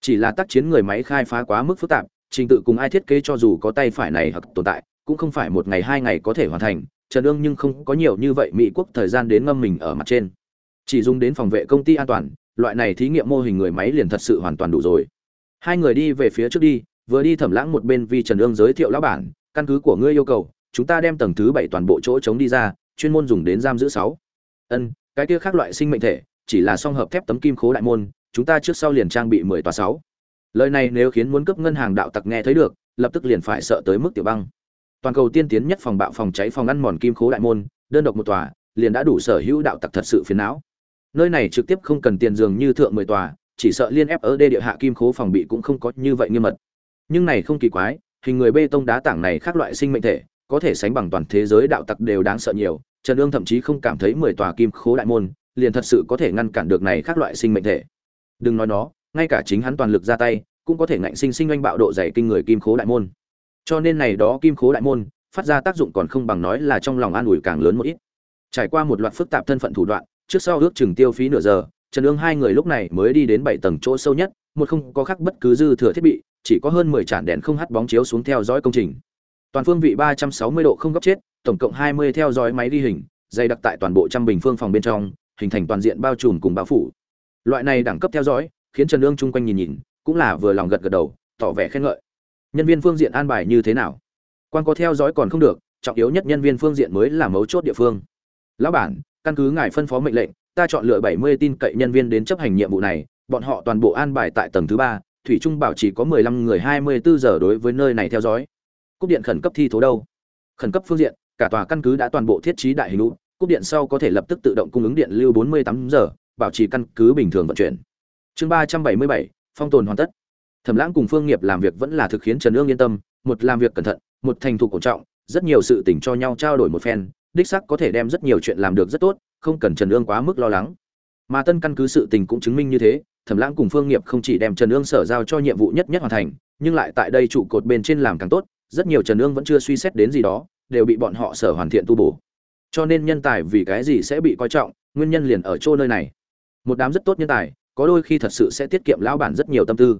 Chỉ là tác chiến người máy khai phá quá mức phức tạp, trình tự cùng ai thiết kế cho dù có tay phải này hoặc tồn tại, cũng không phải một ngày hai ngày có thể hoàn thành, Trần Dương nhưng không có nhiều như vậy Mỹ quốc thời gian đến ngâm mình ở mặt trên. Chỉ dùng đến phòng vệ công ty an toàn, loại này thí nghiệm mô hình người máy liền thật sự hoàn toàn đủ rồi. Hai người đi về phía trước đi, vừa đi thẩm lãng một bên vì Trần Dương giới thiệu lão bản, căn cứ của ngươi yêu cầu, chúng ta đem tầng thứ bảy toàn bộ chỗ trống đi ra, chuyên môn dùng đến giam giữ sáu. Ân, cái kia khác loại sinh mệnh thể, chỉ là song hợp thép tấm kim khố đại môn, chúng ta trước sau liền trang bị mười tòa sáu. Lời này nếu khiến muốn cấp ngân hàng đạo tặc nghe thấy được, lập tức liền phải sợ tới mức tiểu băng toàn cầu tiên tiến nhất phòng bạo phòng cháy phòng ăn mòn kim khố đại môn, đơn độc một tòa, liền đã đủ sở hữu đạo tặc thật sự phiền não. Nơi này trực tiếp không cần tiền dường như thượng mười tòa, chỉ sợ liên ép ở đê địa hạ kim khố phòng bị cũng không có như vậy nghiêm mật. Nhưng này không kỳ quái, hình người bê tông đá tảng này khác loại sinh mệnh thể, có thể sánh bằng toàn thế giới đạo tặc đều đáng sợ nhiều, trần ương thậm chí không cảm thấy mười tòa kim khố đại môn, liền thật sự có thể ngăn cản được này khác loại sinh mệnh thể. Đừng nói nó, ngay cả chính hắn toàn lực ra tay, cũng có thể ngạnh sinh sinh oanh bạo độ dày kinh người kim khố đại môn cho nên này đó kim khố đại môn, phát ra tác dụng còn không bằng nói là trong lòng an ủi càng lớn một ít. Trải qua một loạt phức tạp thân phận thủ đoạn, trước sau ước chừng tiêu phí nửa giờ, trần ương hai người lúc này mới đi đến bảy tầng chỗ sâu nhất, một không có khác bất cứ dư thừa thiết bị, chỉ có hơn mười tràn đèn không hắt bóng chiếu xuống theo dõi công trình. Toàn phương vị ba trăm sáu mươi độ không góc chết, tổng cộng hai mươi theo dõi máy ghi hình, dày đặc tại toàn bộ trăm bình phương phòng bên trong, hình thành toàn diện bao trùm cùng bao phủ. Loại này đẳng cấp theo dõi, khiến trần ương chung quanh nhìn nhìn, cũng là vừa lòng gật gật đầu, tỏ vẻ khen ngợi nhân viên phương diện an bài như thế nào? Quan có theo dõi còn không được, trọng yếu nhất nhân viên phương diện mới là mấu chốt địa phương. Lão bản, căn cứ ngài phân phó mệnh lệnh, ta chọn lựa bảy mươi tin cậy nhân viên đến chấp hành nhiệm vụ này, bọn họ toàn bộ an bài tại tầng thứ ba, thủy trung bảo chỉ có mười lăm người hai mươi bốn giờ đối với nơi này theo dõi. Cúp điện khẩn cấp thi thố đâu? Khẩn cấp phương diện, cả tòa căn cứ đã toàn bộ thiết trí đại hình lũ cúp điện sau có thể lập tức tự động cung ứng điện lưu bốn mươi tám giờ, bảo trì căn cứ bình thường vận chuyển. Chương ba trăm bảy mươi bảy, phong tồn hoàn tất thẩm lãng cùng phương nghiệp làm việc vẫn là thực khiến trần ương yên tâm, một làm việc cẩn thận, một thành thục cổ trọng, rất nhiều sự tình cho nhau trao đổi một phen, đích sắc có thể đem rất nhiều chuyện làm được rất tốt, không cần trần ương quá mức lo lắng. Mà tân căn cứ sự tình cũng chứng minh như thế, thẩm lãng cùng phương nghiệp không chỉ đem trần ương sở giao cho nhiệm vụ nhất nhất hoàn thành, nhưng lại tại đây trụ cột bên trên làm càng tốt, rất nhiều trần ương vẫn chưa suy xét đến gì đó, đều bị bọn họ sở hoàn thiện tu bổ. Cho nên nhân tài vì cái gì sẽ bị coi trọng, nguyên nhân liền ở chỗ nơi này. Một đám rất tốt nhân tài, có đôi khi thật sự sẽ tiết kiệm lão bản rất nhiều tâm tư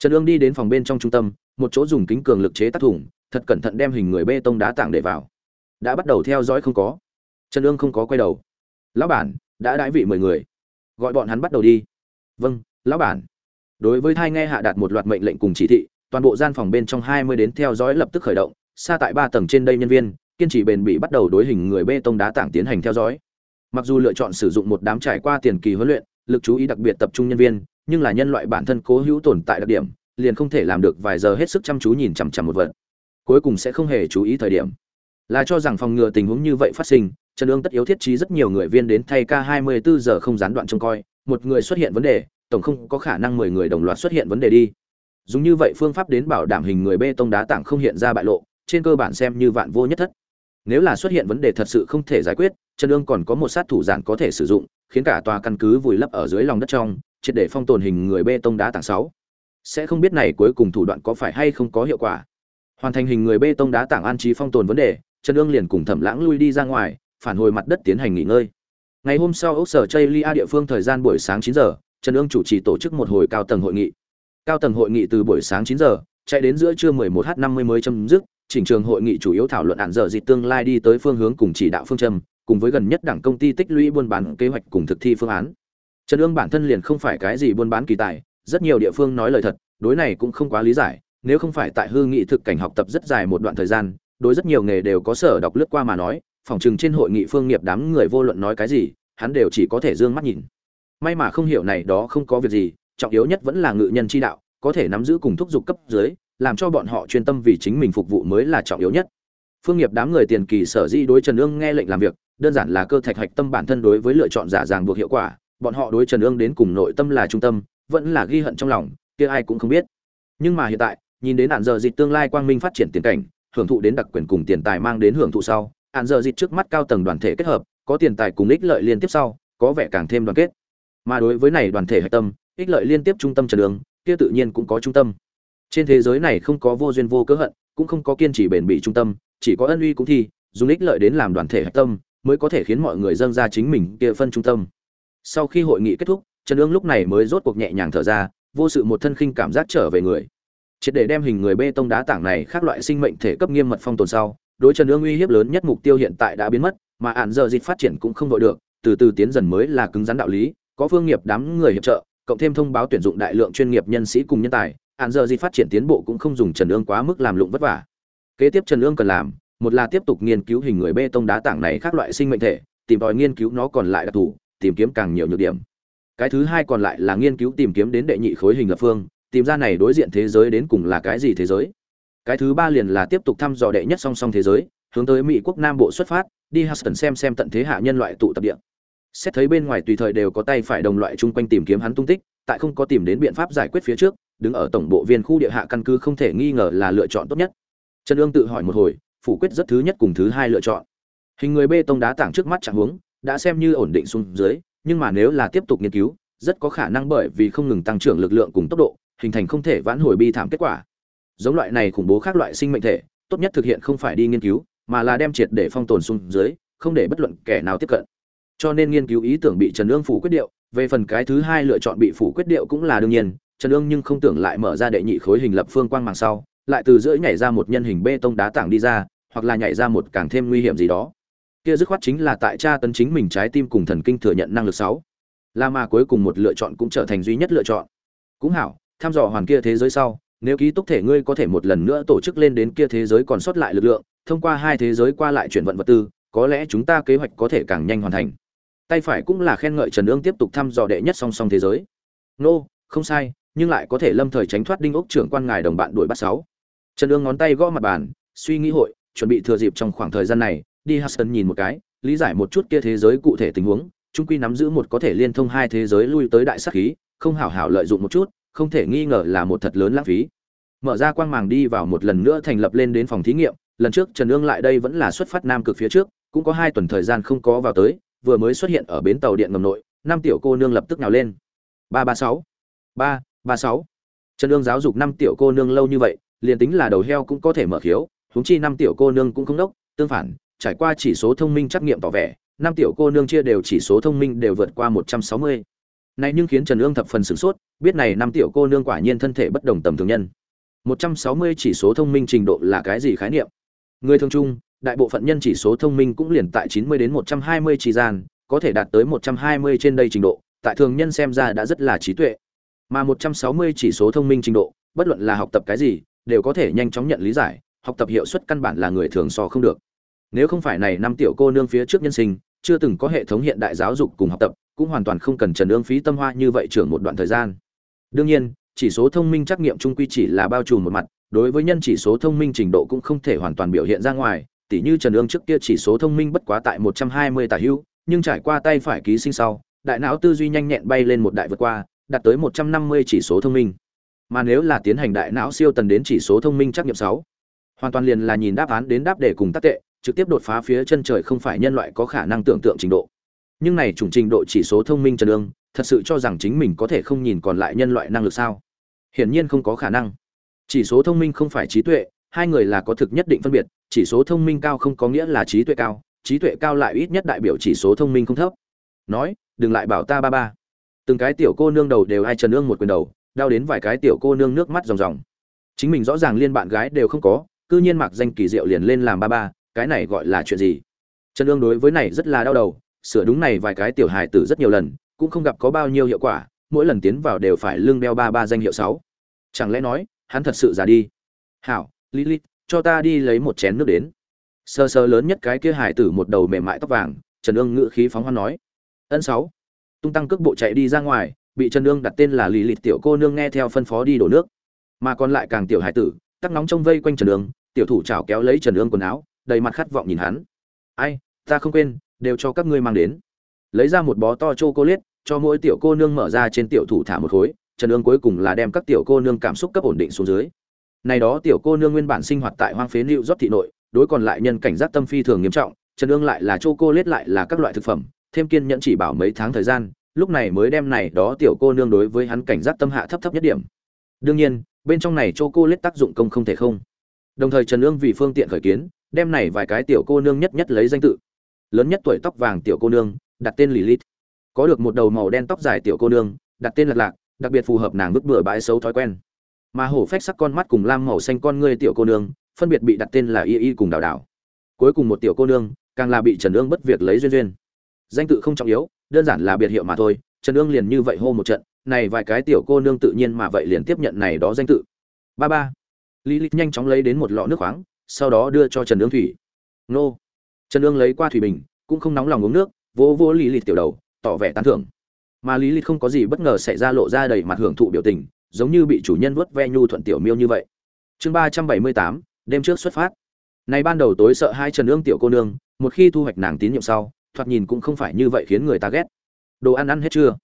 trần ương đi đến phòng bên trong trung tâm, một chỗ dùng kính cường lực chế tác thủng thật cẩn thận đem hình người bê tông đá tảng để vào. Đã bắt đầu theo dõi không có. Trần ương không có quay đầu. Lão bản, đã đãi vị mười người. Gọi bọn hắn bắt đầu đi. Vâng lão bản. Đối với thai nghe hạ đạt một loạt mệnh lệnh cùng chỉ thị, toàn bộ gian phòng bên trong hai mươi đến theo dõi lập tức khởi động, xa tại ba tầng trên đây nhân viên, kiên trì bền bỉ bắt đầu đối hình người bê tông đá tảng tiến hành theo dõi. Mặc dù lựa chọn sử dụng một đám trải qua tiền kỳ huấn luyện, lực chú ý đặc biệt tập trung nhân viên nhưng là nhân loại bản thân cố hữu tồn tại đặc điểm, liền không thể làm được vài giờ hết sức chăm chú nhìn chằm chằm một vật. Cuối cùng sẽ không hề chú ý thời điểm. Là cho rằng phòng ngừa tình huống như vậy phát sinh, trần ương tất yếu thiết trí rất nhiều người viên đến thay ca 24 giờ không gián đoạn trông coi, một người xuất hiện vấn đề, tổng không có khả năng 10 người đồng loạt xuất hiện vấn đề đi. Dùng như vậy phương pháp đến bảo đảm hình người bê tông đá tảng không hiện ra bại lộ, trên cơ bản xem như vạn vô nhất thất. Nếu là xuất hiện vấn đề thật sự không thể giải quyết, trần ương còn có một sát thủ giản có thể sử dụng, khiến cả tòa căn cứ vùi lấp ở dưới lòng đất trong triệt để phong tồn hình người bê tông đá tảng sáu. Sẽ không biết này cuối cùng thủ đoạn có phải hay không có hiệu quả. Hoàn thành hình người bê tông đá tảng an trí phong tồn vấn đề, trần ương liền cùng thẩm lãng lui đi ra ngoài, phản hồi mặt đất tiến hành nghỉ ngơi. Ngày hôm sau ốc sở chây lia địa phương thời gian buổi sáng chín giờ, trần ương chủ trì tổ chức một hồi cao tầng hội nghị. Cao tầng hội nghị từ buổi sáng chín giờ, chạy đến giữa trưa 11 h 50 mới chấm dứt, chỉnh trường hội nghị chủ yếu thảo luận hạn dở dịch tương lai đi tới phương hướng cùng chỉ đạo phương châm, cùng với gần nhất đảng công ty tích lũy buôn bán kế hoạch cùng thực thi phương án trần ương bản thân liền không phải cái gì buôn bán kỳ tài, rất nhiều địa phương nói lời thật, đối này cũng không quá lý giải, nếu không phải tại hư nghị thực cảnh học tập rất dài một đoạn thời gian, đối rất nhiều nghề đều có sở đọc lướt qua mà nói, phòng trường trên hội nghị phương nghiệp đám người vô luận nói cái gì, hắn đều chỉ có thể dương mắt nhìn. May mà không hiểu này đó không có việc gì, trọng yếu nhất vẫn là ngự nhân chi đạo, có thể nắm giữ cùng thúc dục cấp dưới, làm cho bọn họ chuyên tâm vì chính mình phục vụ mới là trọng yếu nhất. Phương nghiệp đám người tiền kỳ sở di đối trần ương nghe lệnh làm việc, đơn giản là cơ thạch hạch tâm bản thân đối với lựa chọn giả dạng buộc hiệu quả bọn họ đối trần ương đến cùng nội tâm là trung tâm, vẫn là ghi hận trong lòng, kia ai cũng không biết. Nhưng mà hiện tại, nhìn đến hạn giờ dịch tương lai quang minh phát triển tiền cảnh, hưởng thụ đến đặc quyền cùng tiền tài mang đến hưởng thụ sau hạn giờ dịch trước mắt cao tầng đoàn thể kết hợp, có tiền tài cùng ích lợi liên tiếp sau, có vẻ càng thêm đoàn kết. Mà đối với này đoàn thể hạch tâm, ích lợi liên tiếp trung tâm trần đường kia tự nhiên cũng có trung tâm. Trên thế giới này không có vô duyên vô cớ hận, cũng không có kiên trì bền bỉ trung tâm, chỉ có ân uy cũng thi, dùng ích lợi đến làm đoàn thể hạch tâm, mới có thể khiến mọi người dâng ra chính mình kia phân trung tâm sau khi hội nghị kết thúc, trần ương lúc này mới rốt cuộc nhẹ nhàng thở ra, vô sự một thân khinh cảm giác trở về người. Triệt để đem hình người bê tông đá tảng này khác loại sinh mệnh thể cấp nghiêm mật phong tồn sau, đối trần ương uy hiếp lớn nhất mục tiêu hiện tại đã biến mất, mà ạn giờ dịch phát triển cũng không vội được, từ từ tiến dần mới là cứng rắn đạo lý, có phương nghiệp đám người hiệp trợ, cộng thêm thông báo tuyển dụng đại lượng chuyên nghiệp nhân sĩ cùng nhân tài, ạn giờ dịch phát triển tiến bộ cũng không dùng trần ương quá mức làm lụng vất vả. Kế tiếp trần ương cần làm, một là tiếp tục nghiên cứu hình người bê tông đá tảng này khác loại sinh mệnh thể, tìm tòi nghiên cứu nó còn lại đặc thù tìm kiếm càng nhiều nhược điểm. Cái thứ hai còn lại là nghiên cứu tìm kiếm đến đệ nhị khối hình lập phương, tìm ra này đối diện thế giới đến cùng là cái gì thế giới. Cái thứ ba liền là tiếp tục thăm dò đệ nhất song song thế giới, hướng tới mỹ quốc nam bộ xuất phát, đi Houston xem xem tận thế hạ nhân loại tụ tập địa. Xét thấy bên ngoài tùy thời đều có tay phải đồng loại chung quanh tìm kiếm hắn tung tích, tại không có tìm đến biện pháp giải quyết phía trước, đứng ở tổng bộ viên khu địa hạ căn cứ không thể nghi ngờ là lựa chọn tốt nhất. Trần ương tự hỏi một hồi, phủ quyết rất thứ nhất cùng thứ hai lựa chọn. Hình người bê tông đá tảng trước mắt chẳng hướng đã xem như ổn định xuống dưới, nhưng mà nếu là tiếp tục nghiên cứu, rất có khả năng bởi vì không ngừng tăng trưởng lực lượng cùng tốc độ, hình thành không thể vãn hồi bi thảm kết quả. Giống loại này khủng bố khác loại sinh mệnh thể, tốt nhất thực hiện không phải đi nghiên cứu, mà là đem triệt để phong tồn xuống dưới, không để bất luận kẻ nào tiếp cận. Cho nên nghiên cứu ý tưởng bị trần ương phủ quyết điệu, về phần cái thứ hai lựa chọn bị phủ quyết điệu cũng là đương nhiên, trần ương nhưng không tưởng lại mở ra đệ nhị khối hình lập phương quang màng sau, lại từ giữa nhảy ra một nhân hình bê tông đá tảng đi ra, hoặc là nhảy ra một càng thêm nguy hiểm gì đó kia dứt khoát chính là tại cha tấn chính mình trái tim cùng thần kinh thừa nhận năng lực sáu. Là mà cuối cùng một lựa chọn cũng trở thành duy nhất lựa chọn. Cũng hảo, tham dò hoàn kia thế giới sau, nếu ký túc thể ngươi có thể một lần nữa tổ chức lên đến kia thế giới còn sót lại lực lượng, thông qua hai thế giới qua lại chuyển vận vật tư, có lẽ chúng ta kế hoạch có thể càng nhanh hoàn thành. Tay phải cũng là khen ngợi trần ương tiếp tục thăm dò đệ nhất song song thế giới. Nô, không sai, nhưng lại có thể lâm thời tránh thoát đinh ốc trưởng quan ngài đồng bạn đuổi bắt sáu. Trần ương ngón tay gõ mặt bàn, suy nghĩ hội, chuẩn bị thừa dịp trong khoảng thời gian này đi hudson nhìn một cái, lý giải một chút kia thế giới cụ thể tình huống, Chung quy nắm giữ một có thể liên thông hai thế giới lui tới đại sát khí, không hảo hảo lợi dụng một chút, không thể nghi ngờ là một thật lớn lãng phí. Mở ra quang màng đi vào một lần nữa thành lập lên đến phòng thí nghiệm, lần trước trần ương lại đây vẫn là xuất phát nam cực phía trước, cũng có hai tuần thời gian không có vào tới, vừa mới xuất hiện ở bến tàu điện ngầm nội, năm tiểu cô nương lập tức nào lên. Ba ba, sáu. Ba ba, sáu. Trần ương giáo dục năm tiểu cô nương lâu như vậy, liền tính là đầu heo cũng có thể mở khiếu, huống chi năm tiểu cô nương cũng không đốc, tương phản trải qua chỉ số thông minh trắc nghiệm tỏ vẻ năm tiểu cô nương chia đều chỉ số thông minh đều vượt qua một trăm sáu mươi này nhưng khiến trần ương thập phần sửng sốt biết này năm tiểu cô nương quả nhiên thân thể bất đồng tầm thường nhân một trăm sáu mươi chỉ số thông minh trình độ là cái gì khái niệm người thường trung đại bộ phận nhân chỉ số thông minh cũng liền tại 90 đến 120 chỉ gian, có thể đạt tới 120 trên đây trình độ, tại thường nhân xem ra đã rất là trí tuệ. Mà 160 chỉ số thông minh trình độ, bất luận là học tập cái gì, đều có thể nhanh chóng nhận lý giải, học tập hiệu suất căn bản là người thường so không được. Nếu không phải này năm tiểu cô nương phía trước nhân sinh, chưa từng có hệ thống hiện đại giáo dục cùng học tập, cũng hoàn toàn không cần Trần Ương phí tâm hoa như vậy trưởng một đoạn thời gian. Đương nhiên, chỉ số thông minh trắc nghiệm trung quy chỉ là bao trùm một mặt, đối với nhân chỉ số thông minh trình độ cũng không thể hoàn toàn biểu hiện ra ngoài, tỉ như Trần Ương trước kia chỉ số thông minh bất quá tại 120 tả hữu, nhưng trải qua tay phải ký sinh sau, đại não tư duy nhanh nhẹn bay lên một đại vượt qua, đạt tới 150 chỉ số thông minh. Mà nếu là tiến hành đại não siêu tần đến chỉ số thông minh trắc nghiệm 6, hoàn toàn liền là nhìn đáp án đến đáp để cùng tác tệ, trực tiếp đột phá phía chân trời không phải nhân loại có khả năng tưởng tượng trình độ. Nhưng này chủng trình độ chỉ số thông minh Trần Ương, thật sự cho rằng chính mình có thể không nhìn còn lại nhân loại năng lực sao? Hiển nhiên không có khả năng. Chỉ số thông minh không phải trí tuệ, hai người là có thực nhất định phân biệt, chỉ số thông minh cao không có nghĩa là trí tuệ cao trí tuệ cao lại ít nhất đại biểu chỉ số thông minh không thấp nói đừng lại bảo ta ba ba từng cái tiểu cô nương đầu đều ai trần ương một quyền đầu đau đến vài cái tiểu cô nương nước mắt ròng ròng chính mình rõ ràng liên bạn gái đều không có cư nhiên mặc danh kỳ diệu liền lên làm ba ba cái này gọi là chuyện gì? Trần ương đối với này rất là đau đầu, sửa đúng này vài cái tiểu hài tử rất nhiều lần, cũng không gặp có bao nhiêu hiệu quả, mỗi lần tiến vào đều phải lưng đeo ba ba danh hiệu sáu. Chẳng lẽ nói, hắn thật sự già đi? Hảo, lilith, cho ta đi lấy một chén nước đến. Sơ sơ lớn nhất cái kia hài tử một đầu mềm mại tóc vàng, trần ương ngự khí phóng hoa nói. Ân sáu. Tung tăng cước bộ chạy đi ra ngoài, bị trần ương đặt tên là lì lịt tiểu cô nương nghe theo phân phó đi đổ nước. Mà còn lại càng tiểu hải tử, tắc nóng trong vây quanh trần ương tiểu thủ chảo kéo lấy trần ương quần áo đầy mặt khát vọng nhìn hắn. Ai, ta không quên, đều cho các ngươi mang đến. Lấy ra một bó to chô cô liết cho mỗi tiểu cô nương mở ra trên tiểu thủ thả một khối, trần ương cuối cùng là đem các tiểu cô nương cảm xúc cấp ổn định xuống dưới. Này đó tiểu cô nương nguyên bản sinh hoạt tại hoang phế lưu rót thị nội, đối còn lại nhân cảnh giác tâm phi thường nghiêm trọng, trần ương lại là chô cô liết lại là các loại thực phẩm, thêm kiên nhẫn chỉ bảo mấy tháng thời gian, lúc này mới đem này đó tiểu cô nương đối với hắn cảnh giác tâm hạ thấp thấp nhất điểm. Đương nhiên, bên trong này chô cô liết tác dụng công không thể không. Đồng thời trần ương vì phương tiện khởi kiến đem này vài cái tiểu cô nương nhất nhất lấy danh tự. Lớn nhất tuổi tóc vàng tiểu cô nương, đặt tên lilith. Có được một đầu màu đen tóc dài tiểu cô nương, đặt tên lạc lạc, đặc biệt phù hợp nàng vứt bừa bãi xấu thói quen. Mà hổ phách sắc con mắt cùng lam màu xanh con ngươi tiểu cô nương, phân biệt bị đặt tên là y y cùng đào đào. Cuối cùng một tiểu cô nương, càng là bị trần ương bất việc lấy duyên duyên. Danh tự không trọng yếu, đơn giản là biệt hiệu mà thôi, trần ương liền như vậy hô một trận, này vài cái tiểu cô nương tự nhiên mà vậy liền tiếp nhận này đó danh tự. Ba ba. Lý lịch nhanh chóng lấy đến một lọ nước khoáng sau đó đưa cho trần ương thủy. Nô. Trần ương lấy qua thủy bình, cũng không nóng lòng uống nước, vỗ vỗ lý lịch tiểu đầu, tỏ vẻ tán thưởng. Mà lý lịch không có gì bất ngờ xảy ra lộ ra đầy mặt hưởng thụ biểu tình, giống như bị chủ nhân vuốt ve nhu thuận tiểu miêu như vậy. Chương ba trăm bảy mươi tám, đêm trước xuất phát. Nay ban đầu tối sợ hai trần ương tiểu cô nương, một khi thu hoạch nàng tín nhiệm sau, thoạt nhìn cũng không phải như vậy khiến người ta ghét. Đồ ăn ăn hết chưa?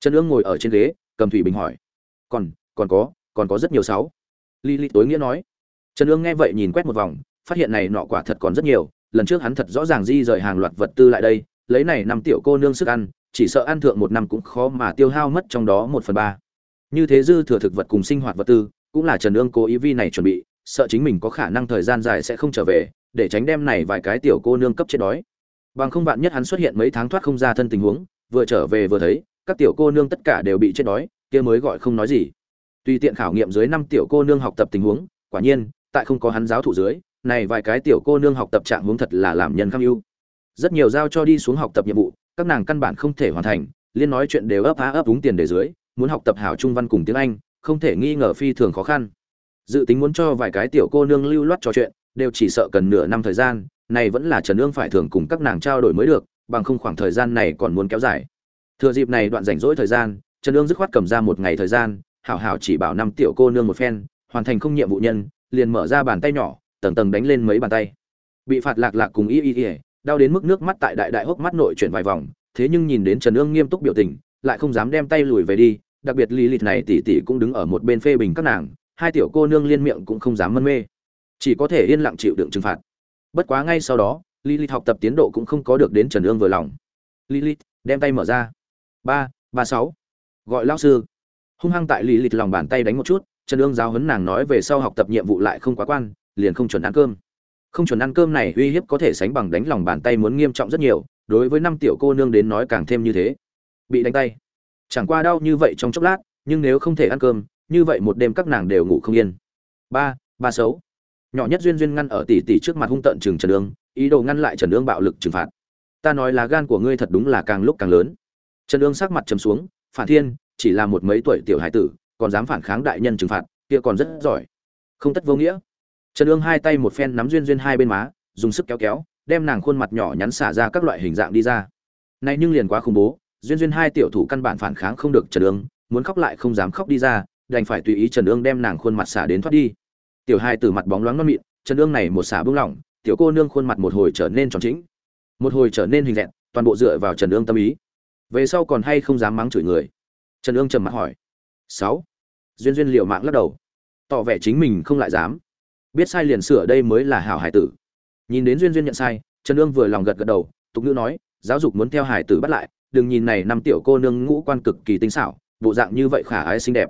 Trần ương ngồi ở trên ghế, cầm thủy bình hỏi. Còn còn có còn có rất nhiều sáu. Lý lị tối nghĩa nói trần ương nghe vậy nhìn quét một vòng, phát hiện này nọ quả thật còn rất nhiều, lần trước hắn thật rõ ràng di rời hàng loạt vật tư lại đây, lấy này năm tiểu cô nương sức ăn, chỉ sợ ăn thượng một năm cũng khó mà tiêu hao mất trong đó một phần ba. Như thế dư thừa thực vật cùng sinh hoạt vật tư, cũng là trần ương cố ý vi này chuẩn bị, sợ chính mình có khả năng thời gian dài sẽ không trở về, để tránh đem này vài cái tiểu cô nương cấp chết đói. Bằng không vạn nhất hắn xuất hiện mấy tháng thoát không ra thân tình huống, vừa trở về vừa thấy, các tiểu cô nương tất cả đều bị chết đói, kia mới gọi không nói gì. Tùy tiện khảo nghiệm dưới năm tiểu cô nương học tập tình huống, quả nhiên tại không có hắn giáo thụ dưới, này vài cái tiểu cô nương học tập trạng muốn thật là làm nhân kham ưu. Rất nhiều giao cho đi xuống học tập nhiệm vụ, các nàng căn bản không thể hoàn thành, liên nói chuyện đều ấp á ấp đúng tiền để dưới, muốn học tập hảo trung văn cùng tiếng anh, không thể nghi ngờ phi thường khó khăn. Dự tính muốn cho vài cái tiểu cô nương lưu loát trò chuyện, đều chỉ sợ cần nửa năm thời gian, này vẫn là trần ương phải thường cùng các nàng trao đổi mới được, bằng không khoảng thời gian này còn muốn kéo dài. Thừa dịp này đoạn rảnh rỗi thời gian, trần ương dứt khoát cầm ra một ngày thời gian, hảo hảo chỉ bảo năm tiểu cô nương một phen, hoàn thành không nhiệm vụ nhân liền mở ra bàn tay nhỏ, tầng tầng đánh lên mấy bàn tay. Bị phạt lạc lạc cùng y y y, đau đến mức nước mắt tại đại đại hốc mắt nội chuyển vài vòng, thế nhưng nhìn đến trần ương nghiêm túc biểu tình, lại không dám đem tay lùi về đi, đặc biệt lý lịt này tỷ tỷ cũng đứng ở một bên phê bình các nàng, hai tiểu cô nương liên miệng cũng không dám mân mê. Chỉ có thể yên lặng chịu đựng trừng phạt. Bất quá ngay sau đó lilith học tập tiến độ cũng không có được đến trần ương vừa lòng. Lilith đem tay mở ra. Ba ba sáu. Gọi lao sư. Hung hăng tại lilith lòng bàn tay đánh một chút trần ương giáo huấn nàng nói về sau học tập nhiệm vụ lại không quá quan, liền không chuẩn ăn cơm. Không chuẩn ăn cơm này uy hiếp có thể sánh bằng đánh lòng bàn tay muốn nghiêm trọng rất nhiều, đối với năm tiểu cô nương đến nói càng thêm như thế. Bị đánh tay. Chẳng qua đau như vậy trong chốc lát, nhưng nếu không thể ăn cơm, như vậy một đêm các nàng đều ngủ không yên. Ba ba xấu. Nhỏ nhất duyên duyên ngăn ở tỷ tỷ trước mặt hung tận trừng trần ương, ý đồ ngăn lại trần ương bạo lực trừng phạt. Ta nói là gan của ngươi thật đúng là càng lúc càng lớn. Trần ương sắc mặt chấm xuống, phản thiên, chỉ là một mấy tuổi tiểu hải tử còn dám phản kháng đại nhân trừng phạt, kia còn rất giỏi. Không tất vô nghĩa. Trần ương hai tay một phen nắm duyên duyên hai bên má, dùng sức kéo kéo, đem nàng khuôn mặt nhỏ nhắn xả ra các loại hình dạng đi ra. Nay nhưng liền quá khủng bố, duyên duyên hai tiểu thủ căn bản phản kháng không được trần ương, muốn khóc lại không dám khóc đi ra, đành phải tùy ý trần ương đem nàng khuôn mặt xả đến thoát đi. Tiểu hai từ mặt bóng loáng non mịn, trần ương này một xả bưng lỏng, tiểu cô nương khuôn mặt một hồi trở nên tròn chính một hồi trở nên hình dẹn toàn bộ dựa vào trần ương tâm ý. Về sau còn hay không dám mắng chửi người? Trần ương trầm mặt hỏi. Sáu duyên duyên liều mạng lắc đầu. Tỏ vẻ chính mình không lại dám. Biết sai liền sửa đây mới là hảo hải tử. Nhìn đến duyên duyên nhận sai, trần ương vừa lòng gật gật đầu, tục ngữ nói, giáo dục muốn theo hải tử bắt lại, đừng nhìn này năm tiểu cô nương ngũ quan cực kỳ tinh xảo, bộ dạng như vậy khả ái xinh đẹp.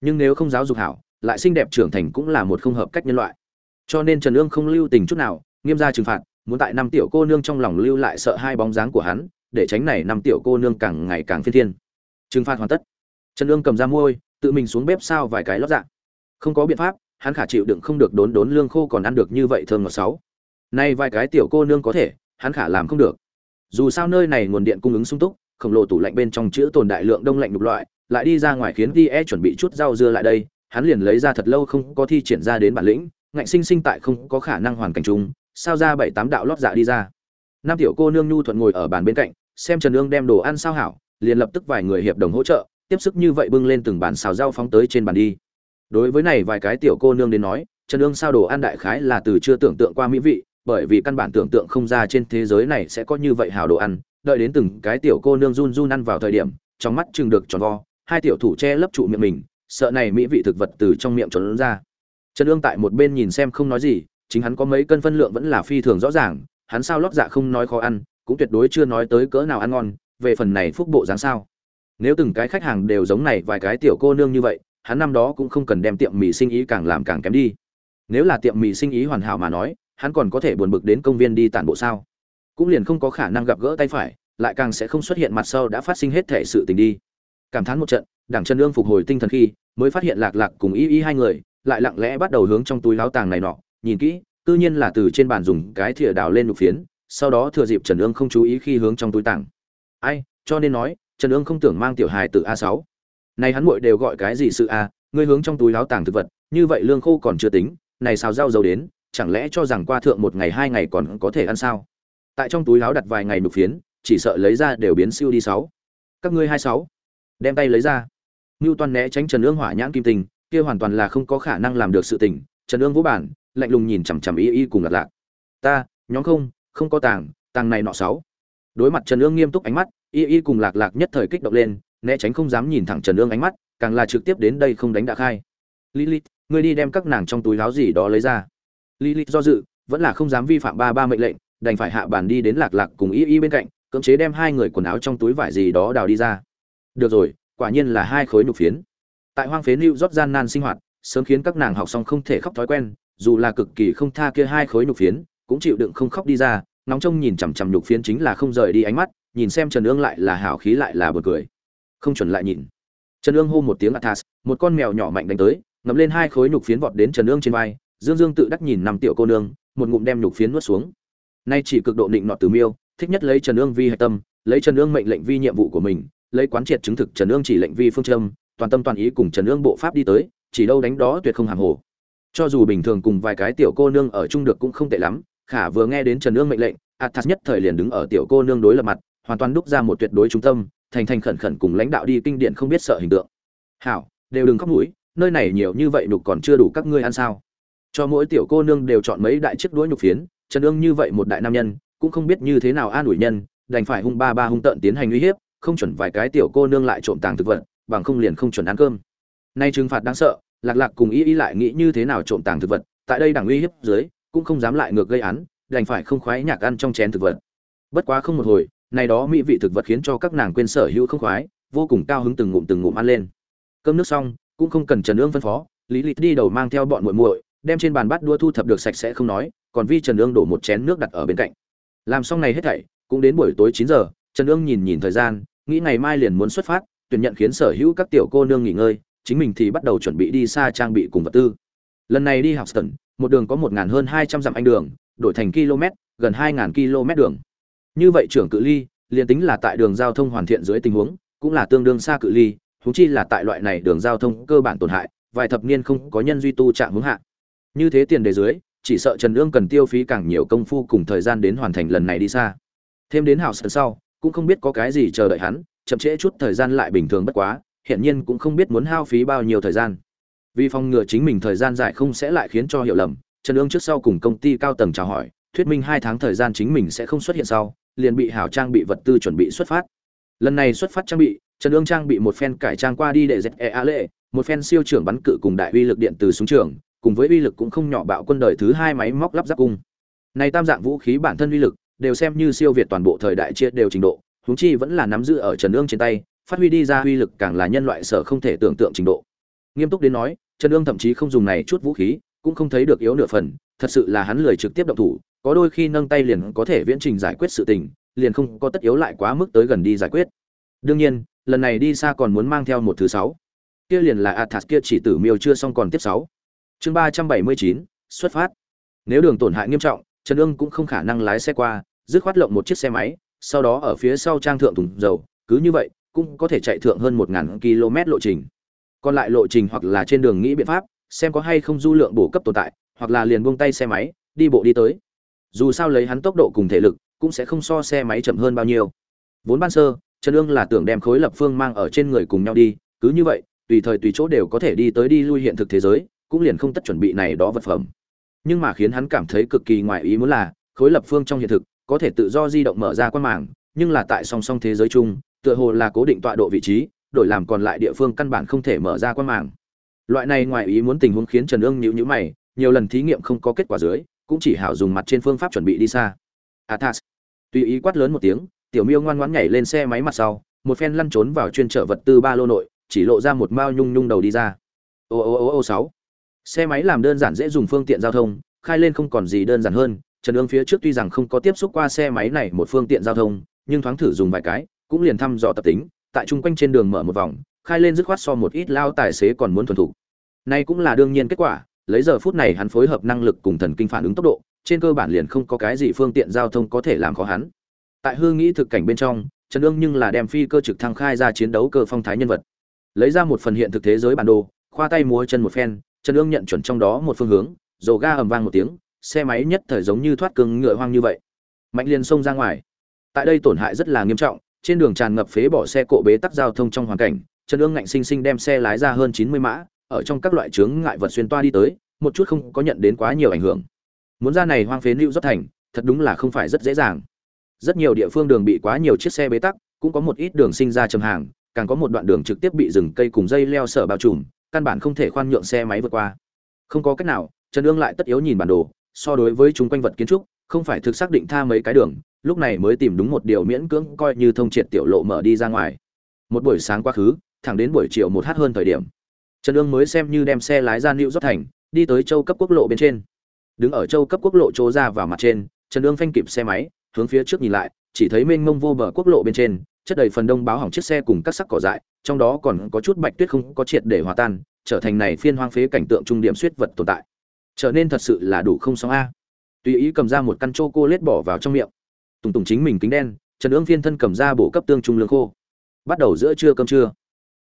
Nhưng nếu không giáo dục hảo, lại xinh đẹp trưởng thành cũng là một không hợp cách nhân loại. Cho nên trần ương không lưu tình chút nào, nghiêm ra trừng phạt, muốn tại năm tiểu cô nương trong lòng lưu lại sợ hai bóng dáng của hắn, để tránh này năm tiểu cô nương càng ngày càng phiên thiên. Trừng phạt hoàn tất. Trần ương cầm ra môi tự mình xuống bếp sao vài cái lót dạ, không có biện pháp hắn khả chịu đựng không được đốn đốn lương khô còn ăn được như vậy thơm ngọt sáu. Nay vài cái tiểu cô nương có thể hắn khả làm không được. Dù sao nơi này nguồn điện cung ứng sung túc khổng lồ tủ lạnh bên trong chữ tồn đại lượng đông lạnh đục loại lại đi ra ngoài khiến đi e chuẩn bị chút rau dưa lại đây hắn liền lấy ra thật lâu không có thi triển ra đến bản lĩnh ngạnh sinh sinh tại không có khả năng hoàn cảnh chung sao ra bảy tám đạo lót dạ đi ra. Năm tiểu cô nương nhu thuận ngồi ở bàn bên cạnh xem trần ương đem đồ ăn sao hảo liền lập tức vài người hiệp đồng hỗ trợ tiếp sức như vậy bưng lên từng bàn xào rau phóng tới trên bàn đi. Đối với này vài cái tiểu cô nương đến nói, trần ương sao đồ ăn đại khái là từ chưa tưởng tượng qua mỹ vị, bởi vì căn bản tưởng tượng không ra trên thế giới này sẽ có như vậy hảo đồ ăn. Đợi đến từng cái tiểu cô nương run run ăn vào thời điểm, trong mắt chừng được tròn vo, hai tiểu thủ che lấp trụ miệng mình, sợ này mỹ vị thực vật từ trong miệng trốn ra. Trần ương tại một bên nhìn xem không nói gì, chính hắn có mấy cân phân lượng vẫn là phi thường rõ ràng, hắn sao lót dạ không nói khó ăn, cũng tuyệt đối chưa nói tới cỡ nào ăn ngon, về phần này phúc bộ dáng sao nếu từng cái khách hàng đều giống này vài cái tiểu cô nương như vậy, hắn năm đó cũng không cần đem tiệm mì sinh ý càng làm càng kém đi. Nếu là tiệm mì sinh ý hoàn hảo mà nói, hắn còn có thể buồn bực đến công viên đi tản bộ sao? Cũng liền không có khả năng gặp gỡ tay phải, lại càng sẽ không xuất hiện mặt sau đã phát sinh hết thể sự tình đi. Cảm thán một trận đảng chân lương phục hồi tinh thần khi, mới phát hiện lạc lạc cùng y y hai người, lại lặng lẽ bắt đầu hướng trong túi láo tàng này nọ. Nhìn kỹ tự nhiên là từ trên bàn dùng cái thìa đào lên nhục phiến, sau đó thừa dịp trần ương không chú ý khi hướng trong túi tàng. Ai, cho nên nói trần ương không tưởng mang tiểu hài từ a sáu. Này hắn muội đều gọi cái gì sự a, ngươi hướng trong túi láo tàng thực vật, như vậy lương khô còn chưa tính, này sao rau dầu đến, chẳng lẽ cho rằng qua thượng một ngày hai ngày còn có thể ăn sao? Tại trong túi láo đặt vài ngày nục phiến, chỉ sợ lấy ra đều biến siêu đi sáu. Các ngươi hai sáu, đem tay lấy ra. Ngưu toàn né tránh trần ương hỏa nhãn kim tình, kia hoàn toàn là không có khả năng làm được sự tình. Trần ương vũ bản lạnh lùng nhìn chằm chằm y y cùng lạc lạc. Ta, nhóm không không có tàng tàng này nọ sáu. Đối mặt trần ương nghiêm túc ánh mắt y y cùng lạc lạc nhất thời kích động lên, né tránh không dám nhìn thẳng trần ương ánh mắt, càng là trực tiếp đến đây không đánh đã khai. Lilith ngươi đi đem các nàng trong túi láo gì đó lấy ra. Lilith do dự, vẫn là không dám vi phạm ba ba mệnh lệnh, đành phải hạ bàn đi đến lạc lạc cùng y y bên cạnh, cưỡng chế đem hai người quần áo trong túi vải gì đó đào đi ra. Được rồi, quả nhiên là hai khối nhục phiến. Tại hoang phế lưu rót gian nan sinh hoạt, sớm khiến các nàng học xong không thể khóc thói quen, dù là cực kỳ không tha kia hai khối nhục phiến, cũng chịu đựng không khóc đi ra nóng trông nhìn chằm chằm nhục phiến chính là không rời đi ánh mắt nhìn xem trần ương lại là hào khí lại là bật cười. Không chuẩn lại nhìn. Trần ương hô một tiếng athas, một con mèo nhỏ mạnh đánh tới, ngậm lên hai khối nhục phiến vọt đến trần ương trên vai, dương dương tự đắc nhìn năm tiểu cô nương, một ngụm đem nhục phiến nuốt xuống. Nay chỉ cực độ định nọ từ miêu, thích nhất lấy trần ương vi hạch tâm, lấy trần ương mệnh lệnh vi nhiệm vụ của mình, lấy quán triệt chứng thực trần ương chỉ lệnh vi phương châm, toàn tâm toàn ý cùng trần ương bộ pháp đi tới, chỉ đâu đánh đó tuyệt không hàng hồ. Cho dù bình thường cùng vài cái tiểu cô nương ở chung được cũng không tệ lắm, khả vừa nghe đến trần ương mệnh lệnh, athas nhất thời liền đứng ở tiểu cô nương đối lập mặt hoàn toàn đúc ra một tuyệt đối trung tâm, thành thành khẩn khẩn cùng lãnh đạo đi kinh điện không biết sợ hình tượng. Hảo, đều đừng khóc mũi, nơi này nhiều như vậy nhục còn chưa đủ các ngươi ăn sao? Cho mỗi tiểu cô nương đều chọn mấy đại chiếc đuối nhục phiến, trần ương như vậy một đại nam nhân, cũng không biết như thế nào an ủi nhân, đành phải hung ba ba hung tợn tiến hành uy hiếp, không chuẩn vài cái tiểu cô nương lại trộm tàng thực vật, bằng không liền không chuẩn ăn cơm. Nay trừng phạt đáng sợ, lạc lạc cùng ý ý lại nghĩ như thế nào trộm tàng thực vật, tại đây đảng uy hiếp dưới, cũng không dám lại ngược gây án, đành phải không khoái nhạc ăn trong chén thực vật. Bất quá không một hồi này đó mỹ vị thực vật khiến cho các nàng quên sở hữu không khoái, vô cùng cao hứng từng ngụm từng ngụm ăn lên. Cơm nước xong, cũng không cần trần ương phân phó, lý lịch đi đầu mang theo bọn muội muội, đem trên bàn bát đua thu thập được sạch sẽ không nói, còn vi trần ương đổ một chén nước đặt ở bên cạnh. Làm xong này hết thảy, cũng đến buổi tối chín giờ, trần ương nhìn nhìn thời gian, nghĩ ngày mai liền muốn xuất phát, tuyển nhận khiến sở hữu các tiểu cô nương nghỉ ngơi, chính mình thì bắt đầu chuẩn bị đi xa trang bị cùng vật tư. Lần này đi học tần một đường có một ngàn hơn hai trăm dặm anh đường, đổi thành km, gần hai ngàn km đường như vậy trưởng cự ly, liền tính là tại đường giao thông hoàn thiện dưới tình huống, cũng là tương đương xa cự ly, huống chi là tại loại này đường giao thông cơ bản tổn hại, vài thập niên không có nhân duy tu trạng hướng hạ. Như thế tiền đề dưới, chỉ sợ trần ương cần tiêu phí càng nhiều công phu cùng thời gian đến hoàn thành lần này đi xa. Thêm đến hào sân sau, cũng không biết có cái gì chờ đợi hắn, chậm trễ chút thời gian lại bình thường bất quá hiện nhiên cũng không biết muốn hao phí bao nhiêu thời gian. Vì phòng ngừa chính mình thời gian dài không sẽ lại khiến cho hiểu lầm, trần ương trước sau cùng công ty cao tầng chào hỏi thuyết minh hai tháng thời gian chính mình sẽ không xuất hiện sau, liền bị hảo trang bị vật tư chuẩn bị xuất phát. Lần này xuất phát trang bị, trần ương trang bị một phen cải trang qua đi để dẹp e a lệ, một phen siêu trưởng bắn cự cùng đại uy lực điện từ súng trường, cùng với uy lực cũng không nhỏ bạo quân đời thứ hai máy móc lắp ráp cung. Này tam dạng vũ khí bản thân uy lực, đều xem như siêu việt toàn bộ thời đại chia đều trình độ, huống chi vẫn là nắm giữ ở trần ương trên tay, phát huy đi ra uy lực càng là nhân loại sở không thể tưởng tượng trình độ. Nghiêm túc đến nói, trần ương thậm chí không dùng này chút vũ khí, cũng không thấy được yếu nửa phần, thật sự là hắn lười trực tiếp động thủ có đôi khi nâng tay liền có thể viễn trình giải quyết sự tình, liền không có tất yếu lại quá mức tới gần đi giải quyết. Đương nhiên, lần này đi xa còn muốn mang theo một thứ sáu. Kia liền là athas kia chỉ tử miêu chưa xong còn tiếp sáu. Chương ba trăm bảy mươi chín, xuất phát. Nếu đường tổn hại nghiêm trọng, trần ương cũng không khả năng lái xe qua, dứt khoát lộng một chiếc xe máy, sau đó ở phía sau trang thượng thùng dầu, cứ như vậy, cũng có thể chạy thượng hơn một ngàn km lộ trình. Còn lại lộ trình hoặc là trên đường nghĩ biện pháp, xem có hay không du lượng bổ cấp tồn tại, hoặc là liền buông tay xe máy, đi bộ đi tới dù sao lấy hắn tốc độ cùng thể lực cũng sẽ không so xe máy chậm hơn bao nhiêu vốn ban sơ trần ương là tưởng đem khối lập phương mang ở trên người cùng nhau đi cứ như vậy tùy thời tùy chỗ đều có thể đi tới đi lui hiện thực thế giới cũng liền không tất chuẩn bị này đó vật phẩm nhưng mà khiến hắn cảm thấy cực kỳ ngoài ý muốn là khối lập phương trong hiện thực có thể tự do di động mở ra quan mạng, nhưng là tại song song thế giới chung tựa hồ là cố định tọa độ vị trí đổi làm còn lại địa phương căn bản không thể mở ra quan mạng. loại này ngoài ý muốn tình huống khiến trần ương nhíu nhíu mày nhiều lần thí nghiệm không có kết quả dưới cũng chỉ hảo dùng mặt trên phương pháp chuẩn bị đi xa. Athas. Tùy ý quát lớn một tiếng, tiểu miêu ngoan ngoãn nhảy lên xe máy mặt sau, một phen lăn trốn vào chuyên chở vật tư ba lô nội, chỉ lộ ra một mao nhung nhung đầu đi ra. Ô ô ô ô sáu. Xe máy làm đơn giản dễ dùng phương tiện giao thông, khai lên không còn gì đơn giản hơn, trần ương phía trước tuy rằng không có tiếp xúc qua xe máy này một phương tiện giao thông, nhưng thoáng thử dùng vài cái, cũng liền thăm dò tập tính, tại chung quanh trên đường mở một vòng, khai lên dứt khoát so một ít lao tài xế còn muốn thuần thủ nay cũng là đương nhiên kết quả lấy giờ phút này hắn phối hợp năng lực cùng thần kinh phản ứng tốc độ, trên cơ bản liền không có cái gì phương tiện giao thông có thể làm khó hắn. Tại hư nghĩ thực cảnh bên trong, trần ương nhưng là đem phi cơ trực thăng khai ra chiến đấu cơ phong thái nhân vật. Lấy ra một phần hiện thực thế giới bản đồ, khoa tay múa chân một phen, trần ương nhận chuẩn trong đó một phương hướng dồ ga ầm vang một tiếng, xe máy nhất thời giống như thoát cương ngựa hoang như vậy. Mạnh liền xông ra ngoài. Tại đây tổn hại rất là nghiêm trọng, trên đường tràn ngập phế bỏ xe cộ bế tắc giao thông trong hoàn cảnh, trần ương ngạnh sinh sinh đem xe lái ra hơn chín mươi mã ở trong các loại chướng ngại vật xuyên toa đi tới, một chút không có nhận đến quá nhiều ảnh hưởng. Muốn ra này hoang phế lưu rất thành, thật đúng là không phải rất dễ dàng. Rất nhiều địa phương đường bị quá nhiều chiếc xe bế tắc, cũng có một ít đường sinh ra chầm hàng, càng có một đoạn đường trực tiếp bị rừng cây cùng dây leo sở bao trùm, căn bản không thể khoan nhượng xe máy vượt qua. Không có cách nào, trần Dương lại tất yếu nhìn bản đồ, so đối với chúng quanh vật kiến trúc, không phải thực xác định tha mấy cái đường, lúc này mới tìm đúng một điều miễn cưỡng coi như thông triệt tiểu lộ mở đi ra ngoài. Một buổi sáng quá khứ, thẳng đến buổi chiều một h hơn thời điểm trần ương mới xem như đem xe lái ra lưu rót thành, đi tới châu cấp quốc lộ bên trên. Đứng ở châu cấp quốc lộ chỗ ra vào mặt trên, trần ương phanh kịp xe máy, hướng phía trước nhìn lại, chỉ thấy mênh mông vô bờ quốc lộ bên trên, chất đầy phần đông báo hỏng chiếc xe cùng các sắc cỏ dại, trong đó còn có chút bạch tuyết không có triệt để hòa tan, trở thành này phiên hoang phế cảnh tượng trung điểm suýt vật tồn tại. Trở nên thật sự là đủ không sóng a. Tùy ý cầm ra một căn chô cô lết bỏ vào trong miệng. Tùng tùng chính mình kính đen, trần ương phiên thân cầm ra bộ cấp tương trung lương khô. Bắt đầu giữa trưa cơm trưa.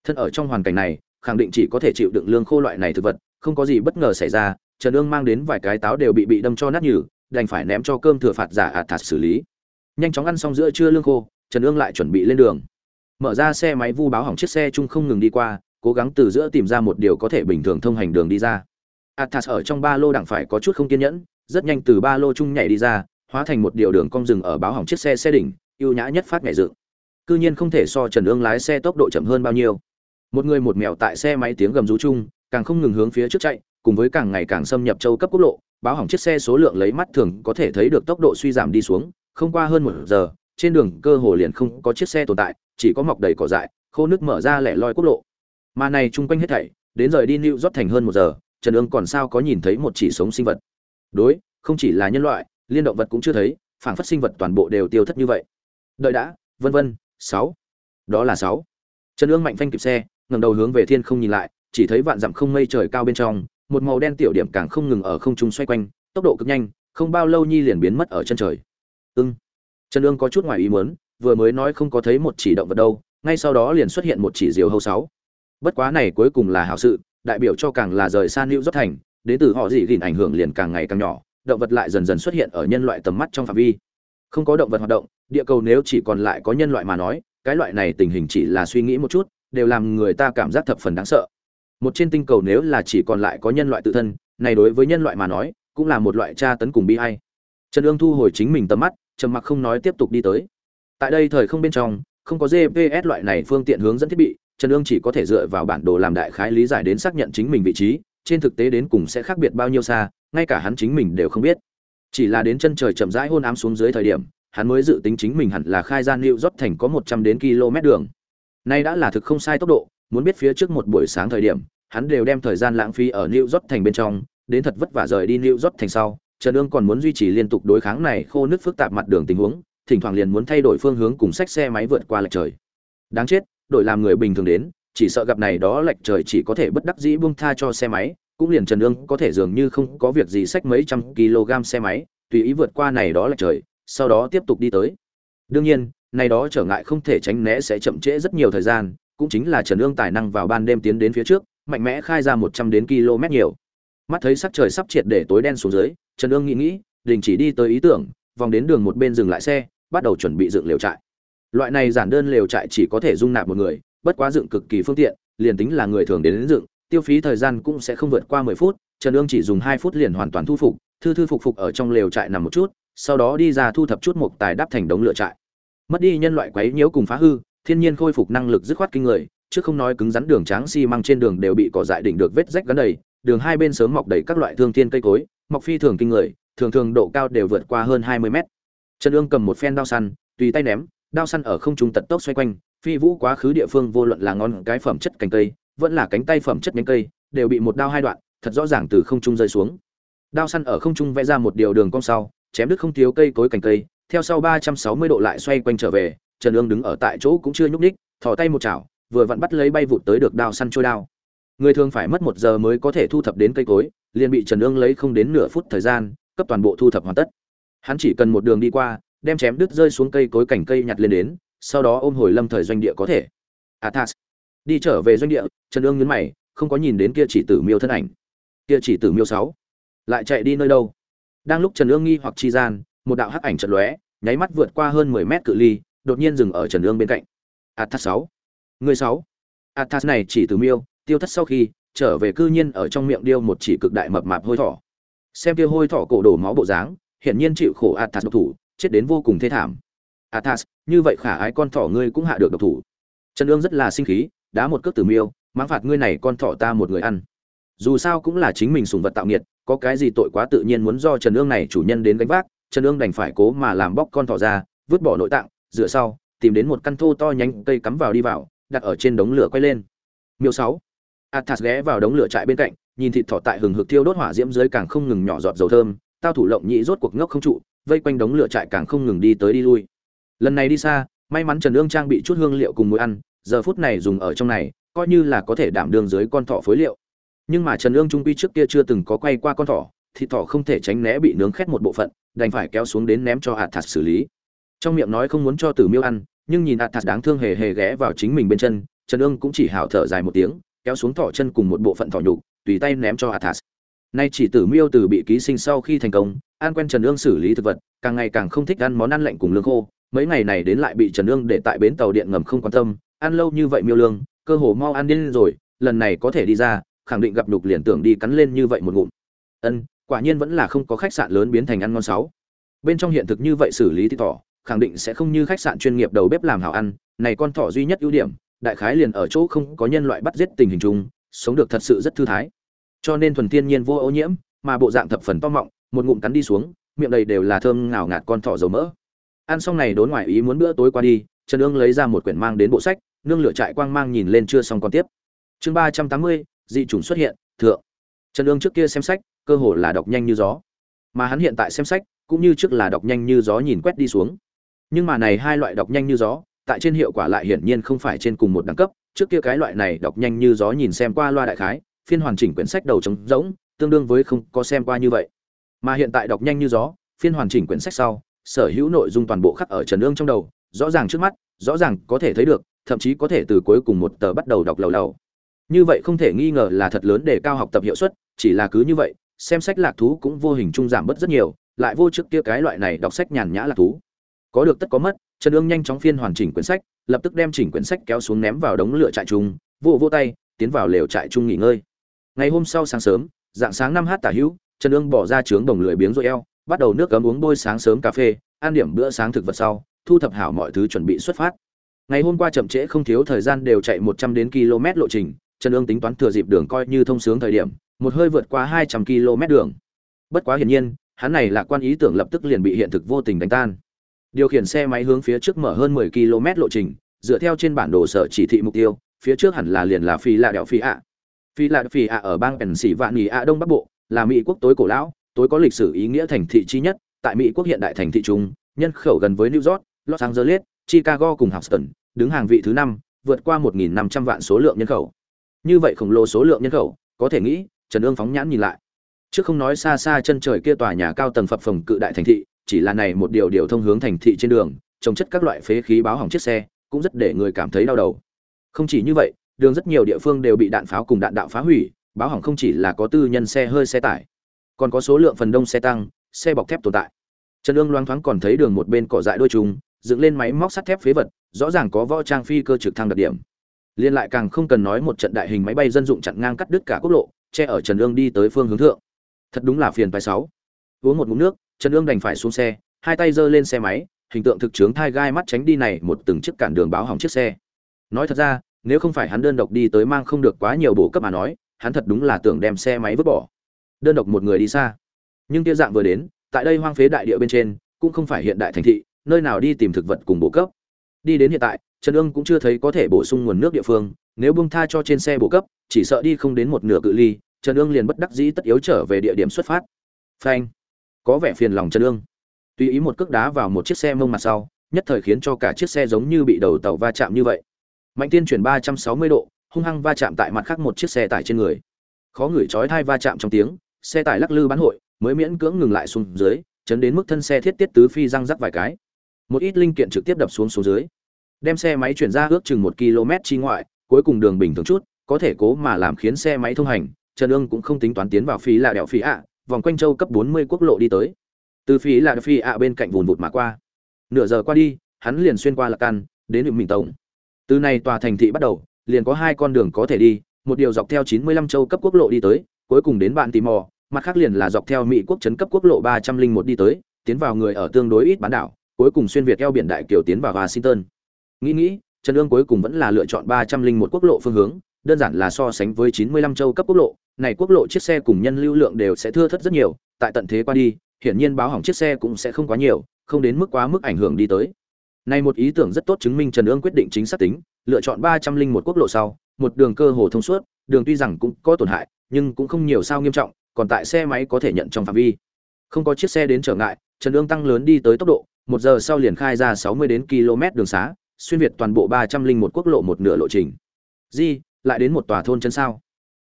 Thân ở trong hoàn cảnh này khẳng định chỉ có thể chịu đựng lương khô loại này thực vật, không có gì bất ngờ xảy ra, trần ương mang đến vài cái táo đều bị bị đâm cho nát nhừ, đành phải ném cho cơm thừa phạt giả ạt thạt xử lý. Nhanh chóng ăn xong giữa trưa lương khô, trần ương lại chuẩn bị lên đường. Mở ra xe máy vu báo hỏng chiếc xe chung không ngừng đi qua, cố gắng từ giữa tìm ra một điều có thể bình thường thông hành đường đi ra. Athas ở trong ba lô đặng phải có chút không kiên nhẫn, rất nhanh từ ba lô chung nhảy đi ra, hóa thành một điều đường cong rừng ở báo hỏng chiếc xe xe đỉnh, ưu nhã nhất phát nhảy dựng. Cư nhiên không thể so trần ương lái xe tốc độ chậm hơn bao nhiêu một người một mèo tại xe máy tiếng gầm rú chung, càng không ngừng hướng phía trước chạy, cùng với càng ngày càng xâm nhập châu cấp quốc lộ, báo hỏng chiếc xe số lượng lấy mắt thường có thể thấy được tốc độ suy giảm đi xuống, không qua hơn một giờ, trên đường cơ hồ liền không có chiếc xe tồn tại, chỉ có mọc đầy cỏ dại, khô nước mở ra lẻ loi quốc lộ. Mà này chung quanh hết thảy, đến rời đi New rót thành hơn một giờ, trần ương còn sao có nhìn thấy một chỉ sống sinh vật. Đối, không chỉ là nhân loại, liên động vật cũng chưa thấy phản phất sinh vật toàn bộ đều tiêu thất như vậy. Đợi đã, vân vân, sáu. Đó là sáu. Trần ương mạnh phanh kịp xe ngẩng đầu hướng về thiên không nhìn lại, chỉ thấy vạn dặm không mây trời cao bên trong, một màu đen tiểu điểm càng không ngừng ở không trung xoay quanh, tốc độ cực nhanh, không bao lâu nhi liền biến mất ở chân trời. Ưng. Trần Dương có chút ngoài ý muốn, vừa mới nói không có thấy một chỉ động vật đâu, ngay sau đó liền xuất hiện một chỉ diều hâu sáu. Bất quá này cuối cùng là hảo sự, đại biểu cho càng là rời xa lưu rót thành đến từ họ dị gìn ảnh hưởng liền càng ngày càng nhỏ, động vật lại dần dần xuất hiện ở nhân loại tầm mắt trong phạm vi. Không có động vật hoạt động, địa cầu nếu chỉ còn lại có nhân loại mà nói, cái loại này tình hình chỉ là suy nghĩ một chút đều làm người ta cảm giác thập phần đáng sợ. Một trên tinh cầu nếu là chỉ còn lại có nhân loại tự thân, này đối với nhân loại mà nói, cũng là một loại tra tấn cùng bi hay trần ương thu hồi chính mình tầm mắt, trầm mặc không nói tiếp tục đi tới. Tại đây thời không bên trong, không có gps loại này phương tiện hướng dẫn thiết bị, trần ương chỉ có thể dựa vào bản đồ làm đại khái lý giải đến xác nhận chính mình vị trí, trên thực tế đến cùng sẽ khác biệt bao nhiêu xa, ngay cả hắn chính mình đều không biết. Chỉ là đến chân trời chậm rãi hôn ám xuống dưới thời điểm, hắn mới dự tính chính mình hẳn là khai gian lưu rót thành có một trăm đến km đường nay đã là thực không sai tốc độ, muốn biết phía trước một buổi sáng thời điểm, hắn đều đem thời gian lãng phí ở New York thành bên trong, đến thật vất vả rời đi New York thành sau, trần Dương còn muốn duy trì liên tục đối kháng này khô nước phức tạp mặt đường tình huống, thỉnh thoảng liền muốn thay đổi phương hướng cùng sách xe máy vượt qua lệch trời. Đáng chết đổi làm người bình thường đến, chỉ sợ gặp này đó lệch trời chỉ có thể bất đắc dĩ buông tha cho xe máy, cũng liền trần Dương có thể dường như không có việc gì xách mấy trăm kg xe máy, tùy ý vượt qua này đó là trời, sau đó tiếp tục đi tới. Đương nhiên nay đó trở ngại không thể tránh né sẽ chậm trễ rất nhiều thời gian cũng chính là trần Nương tài năng vào ban đêm tiến đến phía trước mạnh mẽ khai ra một trăm đến km nhiều. Mắt thấy sắc trời sắp triệt để tối đen xuống dưới trần Nương nghĩ nghĩ đình chỉ đi tới ý tưởng vòng đến đường một bên dừng lại xe bắt đầu chuẩn bị dựng lều trại. Loại này giản đơn lều trại chỉ có thể dung nạp một người bất quá dựng cực kỳ phương tiện liền tính là người thường đến, đến dựng tiêu phí thời gian cũng sẽ không vượt qua mười phút trần Nương chỉ dùng hai phút liền hoàn toàn thu phục thư thư phục phục ở trong lều trại nằm một chút sau đó đi ra thu thập chút mục tài đắp thành đống lửa trại mất đi nhân loại quấy nhiễu cùng phá hư, thiên nhiên khôi phục năng lực dứt khoát kinh người, chứ không nói cứng rắn đường tráng xi măng trên đường đều bị cỏ dại đỉnh được vết rách gắn đầy, đường hai bên sớm mọc đầy các loại thương thiên cây cối, mọc phi thường kinh người, thường thường độ cao đều vượt qua hơn hai mươi mét. Trần ương cầm một phen đao săn, tùy tay ném, đao săn ở không trung tận tốc xoay quanh, phi vũ quá khứ địa phương vô luận là ngon cái phẩm chất cành cây, vẫn là cánh tay phẩm chất nhánh cây, đều bị một đao hai đoạn, thật rõ ràng từ không trung rơi xuống. Đao săn ở không trung vẽ ra một điều đường cong sau, chém đứt không thiếu cây cối cành cây theo sau ba trăm sáu mươi độ lại xoay quanh trở về trần ương đứng ở tại chỗ cũng chưa nhúc nhích, thò tay một chảo vừa vặn bắt lấy bay vụt tới được đao săn trôi đao. Người thường phải mất một giờ mới có thể thu thập đến cây cối liền bị trần ương lấy không đến nửa phút thời gian cấp toàn bộ thu thập hoàn tất. Hắn chỉ cần một đường đi qua đem chém đứt rơi xuống cây cối cảnh cây nhặt lên đến sau đó ôm hồi lâm thời doanh địa có thể. Athas. Đi trở về doanh địa trần ương nhướng mày không có nhìn đến kia chỉ tử miêu thân ảnh. Kia chỉ tử miêu sáu. Lại chạy đi nơi đâu? Đang lúc trần ương nghi hoặc chi gian một đạo hắc ảnh chật lóe, nháy mắt vượt qua hơn mười mét cự ly, đột nhiên dừng ở trần Nương bên cạnh. Athas sáu. Người sáu. Athas này chỉ tử miêu, tiêu thất sau khi trở về cư nhiên ở trong miệng điêu một chỉ cực đại mập mạp hôi thỏ. Xem kia hôi thỏ cổ đổ máu bộ dáng, hiển nhiên chịu khổ athas độc thủ, chết đến vô cùng thê thảm. Athas, như vậy khả ái con thỏ ngươi cũng hạ được độc thủ. Trần Nương rất là sinh khí, đá một cước tử miêu mắng phạt ngươi này con thỏ ta một người ăn. Dù sao cũng là chính mình sùng vật tạo nghiệt, có cái gì tội quá tự nhiên muốn do trần Nương này chủ nhân đến gánh vác trần ương đành phải cố mà làm bóc con thỏ ra, vứt bỏ nội tạng dựa sau, tìm đến một căn thô to nhánh cây cắm vào đi vào, đặt ở trên đống lửa quay lên. Miêu sáu. Athas ghé vào đống lửa trại bên cạnh, nhìn thịt thỏ tại hừng hực thiêu đốt hỏa diễm dưới càng không ngừng nhỏ giọt dầu thơm, tao thủ lộng nhị rốt cuộc ngốc không trụ, vây quanh đống lửa trại càng không ngừng đi tới đi lui. Lần này đi xa, may mắn trần ương trang bị chút hương liệu cùng muối ăn, giờ phút này dùng ở trong này, coi như là có thể đảm đương dưới con thỏ phối liệu. Nhưng mà trần ương trung quy trước kia chưa từng có quay qua con thỏ thịt thỏ không thể tránh né bị nướng khét một bộ phận, đành phải kéo xuống đến ném cho hạt thạt xử lý. Trong miệng nói không muốn cho tử miêu ăn, nhưng nhìn hạt thạt đáng thương hề hề ghé vào chính mình bên chân, trần ương cũng chỉ hào thở dài một tiếng, kéo xuống thỏ chân cùng một bộ phận thỏ nhục, tùy tay ném cho hạt thạt nay chỉ tử miêu từ bị ký sinh sau khi thành công an quen trần ương xử lý thực vật, càng ngày càng không thích ăn món ăn lạnh cùng lương khô, mấy ngày này đến lại bị trần ương để tại bến tàu điện ngầm không quan tâm, ăn lâu như vậy miêu lương, cơ hồ mau ăn điên rồi, lần này có thể đi ra, khẳng định gặp nhục liền tưởng đi cắn lên như vậy một ngụm. Ân quả nhiên vẫn là không có khách sạn lớn biến thành ăn ngon sáu. Bên trong hiện thực như vậy xử lý thì thỏ, khẳng định sẽ không như khách sạn chuyên nghiệp đầu bếp làm hảo ăn. Này con thỏ duy nhất ưu điểm, đại khái liền ở chỗ không có nhân loại bắt giết tình hình chung, sống được thật sự rất thư thái. Cho nên thuần thiên nhiên vô ô nhiễm, mà bộ dạng thập phần to mọng, một ngụm cắn đi xuống, miệng đầy đều là thơm ngào ngạt con thỏ dầu mỡ. Ăn xong này đốn ngoài ý muốn bữa tối qua đi, trần ương lấy ra một quyển mang đến bộ sách, nương lửa trại quang mang nhìn lên chưa xong còn tiếp. Chương ba trăm tám mươi, dị chủng xuất hiện, thượng. Trần ương trước kia xem sách cơ hồ là đọc nhanh như gió. Mà hắn hiện tại xem sách, cũng như trước là đọc nhanh như gió nhìn quét đi xuống. Nhưng mà này hai loại đọc nhanh như gió, tại trên hiệu quả lại hiển nhiên không phải trên cùng một đẳng cấp. Trước kia cái loại này đọc nhanh như gió nhìn xem qua loa đại khái, phiên hoàn chỉnh quyển sách đầu trống rỗng, tương đương với không có xem qua như vậy. Mà hiện tại đọc nhanh như gió, phiên hoàn chỉnh quyển sách sau, sở hữu nội dung toàn bộ khắc ở trần ương trong đầu, rõ ràng trước mắt, rõ ràng có thể thấy được, thậm chí có thể từ cuối cùng một tờ bắt đầu đọc lầu lầu. Như vậy không thể nghi ngờ là thật lớn để cao học tập hiệu suất, chỉ là cứ như vậy xem sách lạc thú cũng vô hình trung giảm bớt rất nhiều, lại vô trước kia cái loại này đọc sách nhàn nhã lạc thú. Có được tất có mất, trần ương nhanh chóng phiên hoàn chỉnh quyển sách, lập tức đem chỉnh quyển sách kéo xuống ném vào đống lửa trại trung, vô vô tay, tiến vào lều trại trung nghỉ ngơi. Ngày hôm sau sáng sớm, dạng sáng năm h tả hữu, trần ương bỏ ra trướng đồng lười biếng rồi eo, bắt đầu nước cấm uống bôi sáng sớm cà phê, ăn điểm bữa sáng thực vật sau, thu thập hảo mọi thứ chuẩn bị xuất phát. Ngày hôm qua chậm trễ không thiếu thời gian đều chạy một trăm đến km lộ trình, trần ương tính toán thừa dịp đường coi như thông sướng thời điểm một hơi vượt qua hai trăm km đường. Bất quá hiển nhiên, hắn này là quan ý tưởng lập tức liền bị hiện thực vô tình đánh tan. Điều khiển xe máy hướng phía trước mở hơn mười km lộ trình, dựa theo trên bản đồ sở chỉ thị mục tiêu, phía trước hẳn là liền là phi lạ đèo phi ạ. Phi lạ phi ạ ở bang pennsylvania đông bắc bộ, là mỹ quốc tối cổ lão, tối có lịch sử ý nghĩa thành thị chi nhất, tại mỹ quốc hiện đại thành thị trung nhân khẩu gần với new york, los angeles, chicago cùng houston, đứng hàng vị thứ năm, vượt qua 1.500 vạn số lượng nhân khẩu. Như vậy khổng lồ số lượng nhân khẩu, có thể nghĩ trần ương phóng nhãn nhìn lại. Trước không nói xa xa chân trời kia tòa nhà cao tầng phập phồng cự đại thành thị, chỉ là này một điều điều thông hướng thành thị trên đường, trồng chất các loại phế khí báo hỏng chiếc xe, cũng rất để người cảm thấy đau đầu. Không chỉ như vậy, đường rất nhiều địa phương đều bị đạn pháo cùng đạn đạo phá hủy, báo hỏng không chỉ là có tư nhân xe hơi xe tải, còn có số lượng phần đông xe tăng, xe bọc thép tồn tại. Trần ương loáng thoáng còn thấy đường một bên cỏ dại đôi trùng, dựng lên máy móc sắt thép phế vật, rõ ràng có võ trang phi cơ trực thăng đặc điểm. Liên lại càng không cần nói một trận đại hình máy bay dân dụng chặn ngang cắt đứt cả quốc lộ che ở trần ương đi tới phương hướng thượng. Thật đúng là phiền phái sáu. Uống một ngụm nước, trần ương đành phải xuống xe, hai tay giơ lên xe máy, hình tượng thực chướng thai gai mắt tránh đi này một từng chiếc cản đường báo hỏng chiếc xe. Nói thật ra, nếu không phải hắn đơn độc đi tới mang không được quá nhiều bổ cấp mà nói, hắn thật đúng là tưởng đem xe máy vứt bỏ. Đơn độc một người đi xa. Nhưng kia dạng vừa đến, tại đây hoang phế đại địa bên trên, cũng không phải hiện đại thành thị, nơi nào đi tìm thực vật cùng bổ cấp. Đi đến hiện tại, trần ương cũng chưa thấy có thể bổ sung nguồn nước địa phương, nếu bung tha cho trên xe bổ cấp, chỉ sợ đi không đến một nửa cự ly trần ương liền bất đắc dĩ tất yếu trở về địa điểm xuất phát. Phanh. Có vẻ phiền lòng trần ương. Tùy ý một cước đá vào một chiếc xe mông mặt sau, nhất thời khiến cho cả chiếc xe giống như bị đầu tàu va chạm như vậy. Mạnh tiên chuyển ba trăm sáu mươi độ, hung hăng va chạm tại mặt khác một chiếc xe tải trên người. Khó ngửi chói thai va chạm trong tiếng, xe tải lắc lư bán hội, mới miễn cưỡng ngừng lại xuống dưới, chấn đến mức thân xe thiết tiết tứ phi răng rắc vài cái. Một ít linh kiện trực tiếp đập xuống xuống dưới. Đem xe máy chuyển ra ước chừng một km chi ngoại, cuối cùng đường bình thường chút, có thể cố mà làm khiến xe máy thông hành trần ương cũng không tính toán tiến vào phí là đèo phí ạ vòng quanh châu cấp 40 quốc lộ đi tới. Từ phí là đèo phí ạ bên cạnh vụn vụt mà qua. Nửa giờ qua đi, hắn liền xuyên qua lạc căn đến huyện mình tổng từ này tòa thành thị bắt đầu, liền có hai con đường có thể đi, một điều dọc theo 95 châu cấp quốc lộ đi tới, cuối cùng đến bạn Mò. mặt khác liền là dọc theo mỹ quốc trấn cấp quốc lộ 301 đi tới, tiến vào người ở tương đối ít bán đảo, cuối cùng xuyên việt eo biển đại kiều tiến vào washington. Nghĩ nghĩ, trần ương cuối cùng vẫn là lựa chọn 301 quốc lộ phương hướng đơn giản là so sánh với 95 châu cấp quốc lộ này quốc lộ chiếc xe cùng nhân lưu lượng đều sẽ thưa thất rất nhiều tại tận thế qua đi hiển nhiên báo hỏng chiếc xe cũng sẽ không quá nhiều không đến mức quá mức ảnh hưởng đi tới này một ý tưởng rất tốt chứng minh Trần Ương quyết định chính xác tính, lựa chọn 301 quốc lộ sau, một đường cơ hồ thông suốt, đường tuy rằng cũng có tổn hại, nhưng cũng không nhiều sao nghiêm trọng, còn tại xe máy có thể nhận trong phạm vi. Không có chiếc xe đến trở ngại, Trần Ương tăng lớn đi tới tốc độ, một giờ sau liền khai ra 60 đến km đường xá, xuyên việt toàn bộ 301 quốc lộ một nửa lộ trình. Gì, lại đến một tòa thôn trấn sao?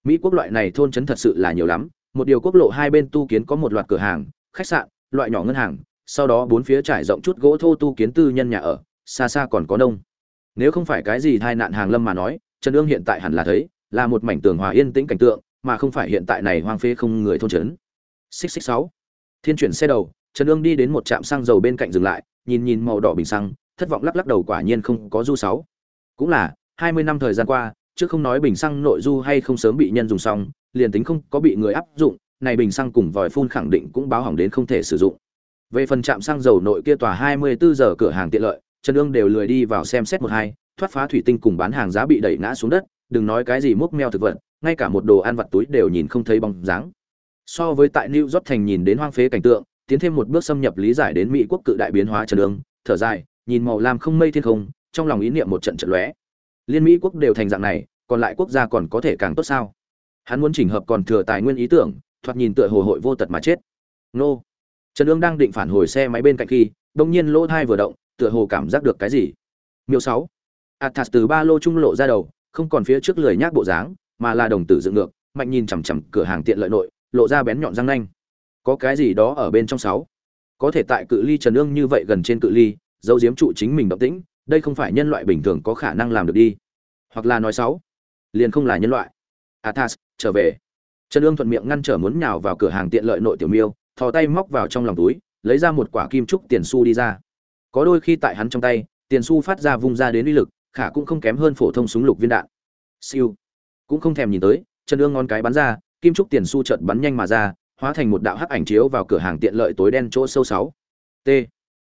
Mỹ quốc loại này thôn trấn thật sự là nhiều lắm, một điều quốc lộ hai bên tu kiến có một loạt cửa hàng, khách sạn, loại nhỏ ngân hàng, sau đó bốn phía trải rộng chút gỗ thô tu kiến tư nhân nhà ở, xa xa còn có nông. Nếu không phải cái gì tai nạn hàng lâm mà nói, Trần Dương hiện tại hẳn là thấy, là một mảnh tường hòa yên tĩnh cảnh tượng, mà không phải hiện tại này hoang phế không người thôn trấn. Xích xích sáu. Thiên chuyển xe đầu, Trần Dương đi đến một trạm xăng dầu bên cạnh dừng lại, nhìn nhìn màu đỏ bình xăng, thất vọng lắc lắc đầu quả nhiên không có du sáu. Cũng là, 20 năm thời gian qua, chứ không nói bình xăng nội du hay không sớm bị nhân dùng xong, liền tính không có bị người áp dụng, này bình xăng cùng vòi phun khẳng định cũng báo hỏng đến không thể sử dụng. Về phần trạm xăng dầu nội kia tòa 24 giờ cửa hàng tiện lợi, Trần Dương đều lười đi vào xem xét một hai, thoát phá thủy tinh cùng bán hàng giá bị đẩy ngã xuống đất, đừng nói cái gì múc meo thực vật, ngay cả một đồ ăn vặt túi đều nhìn không thấy bóng dáng. So với tại New York thành nhìn đến hoang phế cảnh tượng, tiến thêm một bước xâm nhập lý giải đến Mỹ quốc cự đại biến hóa Trần Dương, thở dài, nhìn màu lam không mây thiên không, trong lòng ý niệm một trận trận lóe. Liên Mỹ quốc đều thành dạng này, còn lại quốc gia còn có thể càng tốt sao? Hắn muốn chỉnh hợp còn thừa tài nguyên ý tưởng, thoạt nhìn tựa hồ hội vô tật mà chết. Nô. Trần Dương đang định phản hồi xe máy bên cạnh khi, đông nhiên lỗ thai vừa động, tựa hồ cảm giác được cái gì. Miêu sáu, Athas từ ba lô trung lộ ra đầu, không còn phía trước lười nhác bộ dáng, mà là đồng tử dựng ngược, mạnh nhìn chằm chằm cửa hàng tiện lợi nội, lộ ra bén nhọn răng nanh. Có cái gì đó ở bên trong sáu. Có thể tại cự ly Trần Dương như vậy gần trên cự ly, dấu diếm trụ chính mình động tĩnh, đây không phải nhân loại bình thường có khả năng làm được đi. Hoặc là nói sáu, liền không là nhân loại. Athas, trở về. Trần ương thuận miệng ngăn trở muốn nhào vào cửa hàng tiện lợi nội tiểu miêu, thò tay móc vào trong lòng túi lấy ra một quả kim trúc tiền xu đi ra có đôi khi tại hắn trong tay tiền xu phát ra vung ra đến uy lực khả cũng không kém hơn phổ thông súng lục viên đạn siêu cũng không thèm nhìn tới Trần ương ngon cái bắn ra kim trúc tiền xu chợt bắn nhanh mà ra hóa thành một đạo hắc ảnh chiếu vào cửa hàng tiện lợi tối đen chỗ sâu sáu t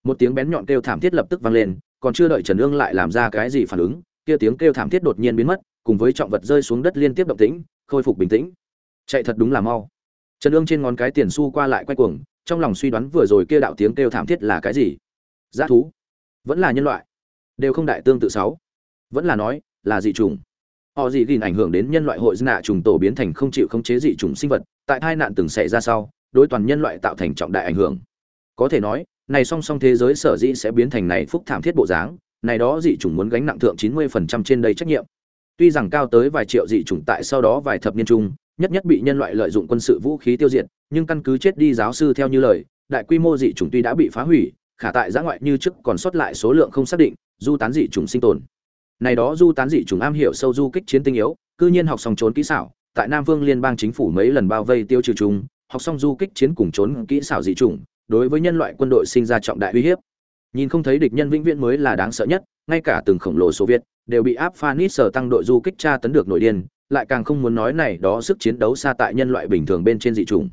một tiếng bén nhọn kêu thảm thiết lập tức vang lên còn chưa đợi trần ương lại làm ra cái gì phản ứng, kia tiếng kêu thảm thiết đột nhiên biến mất, cùng với trọng vật rơi xuống đất liên tiếp động tĩnh, khôi phục bình tĩnh. Chạy thật đúng là mau. Trần ương trên ngón cái tiền xu qua lại quay cuồng, trong lòng suy đoán vừa rồi kia đạo tiếng kêu thảm thiết là cái gì? G thú. Vẫn là nhân loại. Đều không đại tương tự sáu. Vẫn là nói, là dị trùng họ dị gìn ảnh hưởng đến nhân loại hội dân nạ trùng tổ biến thành không chịu khống chế dị trùng sinh vật, tại hai nạn từng xảy ra sau, đối toàn nhân loại tạo thành trọng đại ảnh hưởng. Có thể nói này song song thế giới sở dĩ sẽ biến thành này phúc thảm thiết bộ dáng, này đó dị chủng muốn gánh nặng thượng 90% trên đây trách nhiệm. Tuy rằng cao tới vài triệu dị chủng tại sau đó vài thập niên chung nhất nhất bị nhân loại lợi dụng quân sự vũ khí tiêu diệt, nhưng căn cứ chết đi giáo sư theo như lời, đại quy mô dị chủng tuy đã bị phá hủy, khả tại giã ngoại như trước còn sót lại số lượng không xác định, du tán dị chủng sinh tồn. Này đó du tán dị chủng am hiểu sâu du kích chiến tinh yếu, cư nhiên học xong trốn kỹ xảo, tại nam vương liên bang chính phủ mấy lần bao vây tiêu trừ chúng, học xong du kích chiến cùng trốn kỹ xảo dị chủng đối với nhân loại quân đội sinh ra trọng đại uy hiếp. Nhìn không thấy địch nhân vĩnh viễn mới là đáng sợ nhất, ngay cả từng khổng lồ số việt đều bị áp phanit sở tăng đội du kích tra tấn được nội điên, lại càng không muốn nói này đó sức chiến đấu xa tại nhân loại bình thường bên trên dị chủng.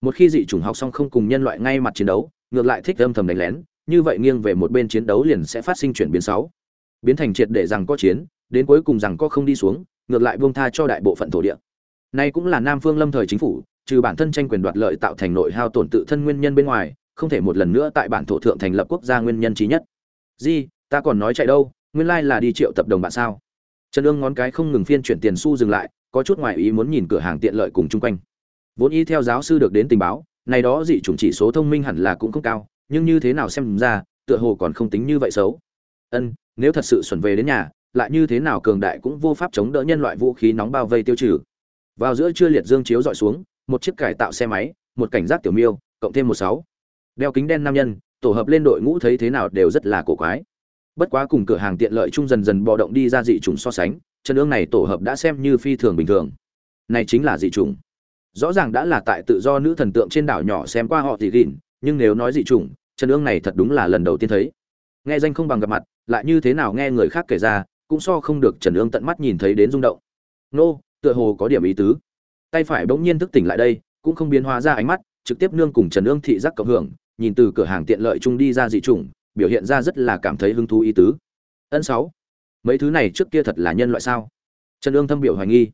Một khi dị chủng học xong không cùng nhân loại ngay mặt chiến đấu, ngược lại thích âm thầm đánh lén, như vậy nghiêng về một bên chiến đấu liền sẽ phát sinh chuyển biến xấu biến thành triệt để rằng có chiến, đến cuối cùng rằng có không đi xuống, ngược lại buông tha cho đại bộ phận thổ địa. Này cũng là nam phương lâm thời chính phủ trừ bản thân tranh quyền đoạt lợi tạo thành nội hao tổn tự thân nguyên nhân bên ngoài, không thể một lần nữa tại bản thổ thượng thành lập quốc gia nguyên nhân chí nhất. Gì ta còn nói chạy đâu, nguyên lai là đi triệu tập đồng bạn sao? Trần Dương ngón cái không ngừng phiên chuyển tiền xu dừng lại, có chút ngoài ý muốn nhìn cửa hàng tiện lợi cùng chung quanh. Vốn y theo giáo sư được đến tình báo, này đó dị chủng chỉ số thông minh hẳn là cũng không cao, nhưng như thế nào xem ra, tựa hồ còn không tính như vậy xấu. Ân, nếu thật sự xuẩn về đến nhà, lại như thế nào cường đại cũng vô pháp chống đỡ nhân loại vũ khí nóng bao vây tiêu trừ. Vào giữa trưa liệt dương chiếu dọi xuống một chiếc cải tạo xe máy, một cảnh giác tiểu miêu, cộng thêm một sáu. Đeo kính đen nam nhân, tổ hợp lên đội ngũ thấy thế nào đều rất là cổ quái. Bất quá cùng cửa hàng tiện lợi chung dần dần bò động đi ra dị chủng so sánh, chân ương này tổ hợp đã xem như phi thường bình thường. Này chính là dị chủng. Rõ ràng đã là tại tự do nữ thần tượng trên đảo nhỏ xem qua họ dị gìn, nhưng nếu nói dị chủng, chân ương này thật đúng là lần đầu tiên thấy. Nghe danh không bằng gặp mặt, lại như thế nào nghe người khác kể ra, cũng so không được trần ương tận mắt nhìn thấy đến rung động. Nô, tựa hồ có điểm ý tứ tay phải bỗng nhiên thức tỉnh lại đây cũng không biến hóa ra ánh mắt trực tiếp nương cùng trần ương thị giác cộng hưởng nhìn từ cửa hàng tiện lợi chung đi ra dị chủng biểu hiện ra rất là cảm thấy hứng thú ý tứ. Ân sáu mấy thứ này trước kia thật là nhân loại sao? Trần ương thâm biểu hoài nghi.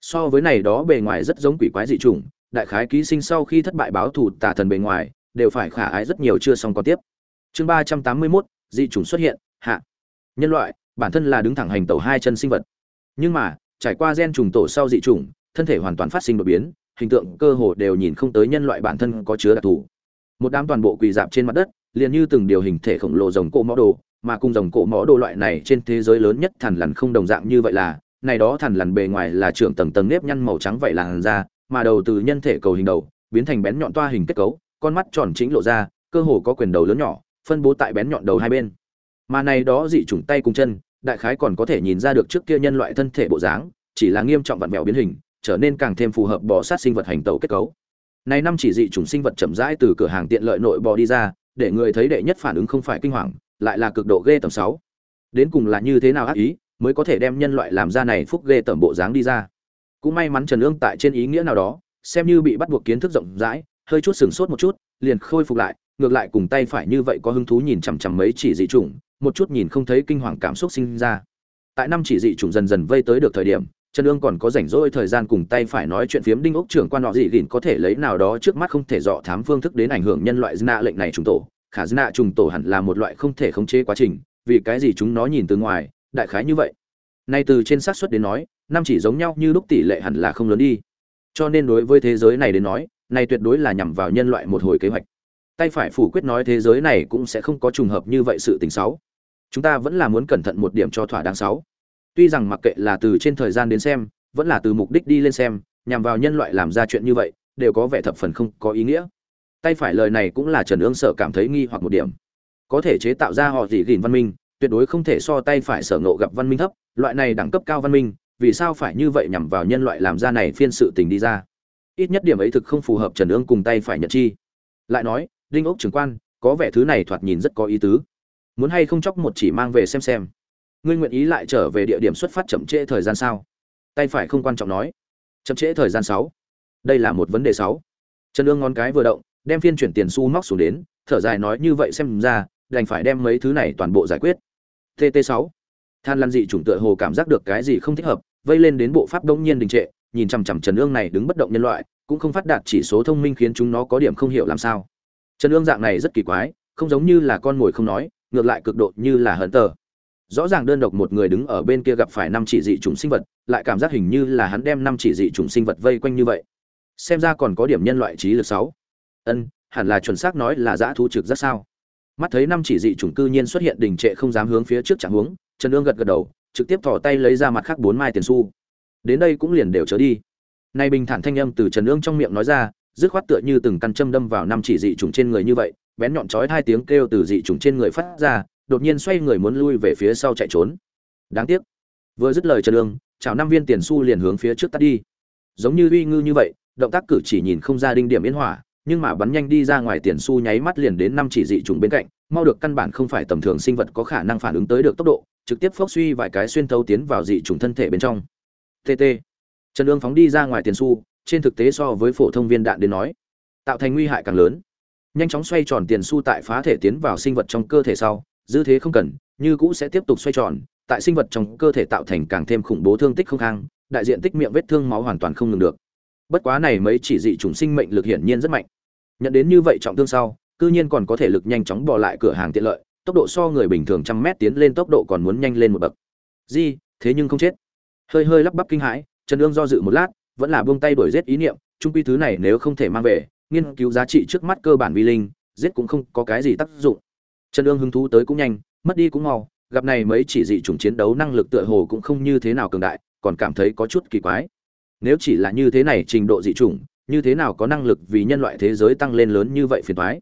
So với này đó bề ngoài rất giống quỷ quái dị chủng đại khái ký sinh sau khi thất bại báo thù tả thần bề ngoài đều phải khả ái rất nhiều chưa xong có tiếp. Chương ba trăm tám mươi 381, dị chủng xuất hiện hạ. Nhân loại bản thân là đứng thẳng hành tẩu hai chân sinh vật. Nhưng mà trải qua gen trùng tổ sau dị chủng thân thể hoàn toàn phát sinh đột biến, hình tượng cơ hồ đều nhìn không tới nhân loại bản thân có chứa đặc thù. Một đám toàn bộ quỳ dạp trên mặt đất, liền như từng điều hình thể khổng lồ rồng cổ mõ đồ, mà cùng rồng cổ mõ đồ loại này trên thế giới lớn nhất thằn lằn không đồng dạng như vậy là, này đó thằn lằn bề ngoài là trưởng tầng tầng nếp nhăn màu trắng vậy làn da, mà đầu từ nhân thể cầu hình đầu, biến thành bén nhọn toa hình kết cấu, con mắt tròn chính lộ ra, cơ hồ có quyền đầu lớn nhỏ, phân bố tại bén nhọn đầu hai bên. Mà này đó dị chủng tay cùng chân, đại khái còn có thể nhìn ra được trước kia nhân loại thân thể bộ dáng, chỉ là nghiêm trọng vặn vẹo biến hình trở nên càng thêm phù hợp bò sát sinh vật hành tẩu kết cấu. Này năm chỉ dị chủng sinh vật chậm rãi từ cửa hàng tiện lợi nội bò đi ra, để người thấy đệ nhất phản ứng không phải kinh hoàng, lại là cực độ ghê tầm sáu. Đến cùng là như thế nào ác ý mới có thể đem nhân loại làm ra này phúc ghê tầm bộ dáng đi ra? Cũng may mắn trần ương tại trên ý nghĩa nào đó, xem như bị bắt buộc kiến thức rộng rãi, hơi chút sừng sốt một chút, liền khôi phục lại, ngược lại cùng tay phải như vậy có hứng thú nhìn chằm chằm mấy chỉ dị chủng, một chút nhìn không thấy kinh hoàng cảm xúc sinh ra. Tại năm chỉ dị chủng dần dần vây tới được thời điểm trần ương còn có rảnh rỗi thời gian cùng tay phải nói chuyện phiếm đinh ốc trưởng quan họ dị gìn có thể lấy nào đó trước mắt không thể dọ thám phương thức đến ảnh hưởng nhân loại dna lệnh này trùng tổ. Khả dna trùng tổ hẳn là một loại không thể khống chế quá trình, vì cái gì chúng nó nhìn từ ngoài, đại khái như vậy? Nay từ trên xác suất đến nói, năm chỉ giống nhau như lúc tỷ lệ hẳn là không lớn đi. Cho nên đối với thế giới này đến nói, này tuyệt đối là nhằm vào nhân loại một hồi kế hoạch. Tay phải phủ quyết nói thế giới này cũng sẽ không có trùng hợp như vậy sự tình xấu. Chúng ta vẫn là muốn cẩn thận một điểm cho thỏa đáng xấu tuy rằng mặc kệ là từ trên thời gian đến xem, vẫn là từ mục đích đi lên xem, nhằm vào nhân loại làm ra chuyện như vậy, đều có vẻ thập phần không có ý nghĩa. Tay phải lời này cũng là trần ương sợ cảm thấy nghi hoặc một điểm. Có thể chế tạo ra họ gì gìn văn minh, tuyệt đối không thể so tay phải sở ngộ gặp văn minh thấp, loại này đẳng cấp cao văn minh, vì sao phải như vậy nhằm vào nhân loại làm ra này phiên sự tình đi ra? Ít nhất điểm ấy thực không phù hợp trần ương cùng tay phải nhận chi. Lại nói, đinh ốc trưởng quan, có vẻ thứ này thoạt nhìn rất có ý tứ. Muốn hay không chóc một chỉ mang về xem xem ngươi nguyện ý lại trở về địa điểm xuất phát chậm trễ thời gian sao? Tay phải không quan trọng nói. Chậm trễ thời gian sáu. Đây là một vấn đề sáu. Trần ương ngón cái vừa động, đem phiên chuyển tiền xu móc xuống đến, thở dài nói như vậy xem ra, đành phải đem mấy thứ này toàn bộ giải quyết. Tt sáu. Than lan dị chủng tựa hồ cảm giác được cái gì không thích hợp, vây lên đến bộ pháp đông nhiên đình trệ, nhìn chằm chằm trần ương này đứng bất động nhân loại, cũng không phát đạt chỉ số thông minh khiến chúng nó có điểm không hiểu làm sao. Trần ương dạng này rất kỳ quái, không giống như là con mồi không nói, ngược lại cực độ như là hận tờ rõ ràng đơn độc một người đứng ở bên kia gặp phải năm chỉ dị chủng sinh vật lại cảm giác hình như là hắn đem năm chỉ dị chủng sinh vật vây quanh như vậy. Xem ra còn có điểm nhân loại trí lực sáu. Ân hẳn là chuẩn xác nói là dã thú trực rất sao? Mắt thấy năm chỉ dị chủng cư nhiên xuất hiện đình trệ không dám hướng phía trước chẳng hướng trần ương gật gật đầu trực tiếp thò tay lấy ra mặt khác bốn mai tiền xu. Đến đây cũng liền đều trở đi. Nay bình thản thanh âm từ Trần Ương trong miệng nói ra, dứt khoát tựa như từng căn châm đâm vào năm chỉ dị trùng trên người như vậy, bén nhọn chói hai tiếng kêu từ dị trùng trên người phát ra, đột nhiên xoay người muốn lui về phía sau chạy trốn. Đáng tiếc. Vừa dứt lời Trần Lương, chào năm viên tiền xu liền hướng phía trước tắt đi. Giống như uy ngư như vậy, động tác cử chỉ nhìn không ra đinh điểm yên hỏa, nhưng mà bắn nhanh đi ra ngoài tiền xu nháy mắt liền đến năm chỉ dị trùng bên cạnh, mau được căn bản không phải tầm thường sinh vật có khả năng phản ứng tới được tốc độ, trực tiếp phốc suy vài cái xuyên thấu tiến vào dị trùng thân thể bên trong. TT. Trần Dương phóng đi ra ngoài tiền xu, trên thực tế so với phổ thông viên đạn đến nói, tạo thành nguy hại càng lớn. Nhanh chóng xoay tròn tiền xu tại phá thể tiến vào sinh vật trong cơ thể sau, dư thế không cần, như cũ sẽ tiếp tục xoay tròn, tại sinh vật trong cơ thể tạo thành càng thêm khủng bố thương tích không khang, đại diện tích miệng vết thương máu hoàn toàn không ngừng được. Bất quá này mấy chỉ dị chủng sinh mệnh lực hiển nhiên rất mạnh. Nhận đến như vậy trọng thương sau, cư nhiên còn có thể lực nhanh chóng bỏ lại cửa hàng tiện lợi, tốc độ so người bình thường trăm mét tiến lên tốc độ còn muốn nhanh lên một bậc. Gì, thế nhưng không chết. Hơi hơi lắp bắp kinh hãi, Trần ương do dự một lát, vẫn là buông tay đổi rét ý niệm, trung quy thứ này nếu không thể mang về, nghiên cứu giá trị trước mắt cơ bản vi linh, giết cũng không có cái gì tác dụng. Trần Dương hứng thú tới cũng nhanh, mất đi cũng mau, gặp này mấy chỉ dị chủng chiến đấu năng lực tựa hồ cũng không như thế nào cường đại, còn cảm thấy có chút kỳ quái. Nếu chỉ là như thế này trình độ dị chủng, như thế nào có năng lực vì nhân loại thế giới tăng lên lớn như vậy phiền toái.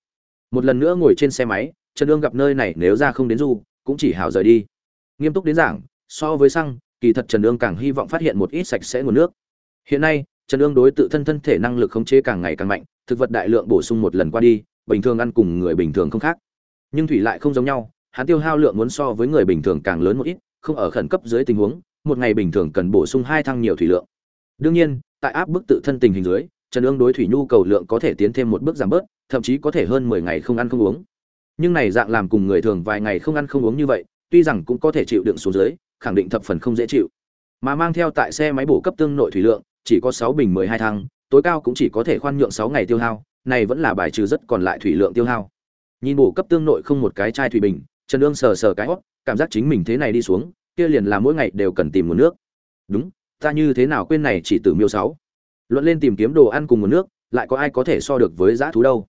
Một lần nữa ngồi trên xe máy, Trần Dương gặp nơi này nếu ra không đến du, cũng chỉ hảo rời đi. Nghiêm túc đến giảng, so với xăng, kỳ thật Trần Dương càng hy vọng phát hiện một ít sạch sẽ nguồn nước. Hiện nay, Trần Dương đối tự thân thân thể năng lực khống chế càng ngày càng mạnh, thực vật đại lượng bổ sung một lần qua đi, bình thường ăn cùng người bình thường không khác. Nhưng thủy lại không giống nhau, hắn tiêu hao lượng muốn so với người bình thường càng lớn một ít, không ở khẩn cấp dưới tình huống, một ngày bình thường cần bổ sung hai thăng nhiều thủy lượng. Đương nhiên, tại áp bức tự thân tình hình dưới, Trần ương đối thủy nhu cầu lượng có thể tiến thêm một bước giảm bớt, thậm chí có thể hơn 10 ngày không ăn không uống. Nhưng này dạng làm cùng người thường vài ngày không ăn không uống như vậy, tuy rằng cũng có thể chịu đựng xuống dưới, khẳng định thập phần không dễ chịu. Mà mang theo tại xe máy bổ cấp tương nội thủy lượng, chỉ có sáu bình 12 thăng, tối cao cũng chỉ có thể khoan nhượng sáu ngày tiêu hao, này vẫn là bài trừ rất còn lại thủy lượng tiêu hao. Nhìn bộ cấp tương nội không một cái chai thủy bình, Trần Dương sờ sờ cái hót, cảm giác chính mình thế này đi xuống, kia liền là mỗi ngày đều cần tìm nguồn nước. Đúng, ta như thế nào quên này chỉ tử miêu sáu Luận lên tìm kiếm đồ ăn cùng nguồn nước, lại có ai có thể so được với dã thú đâu.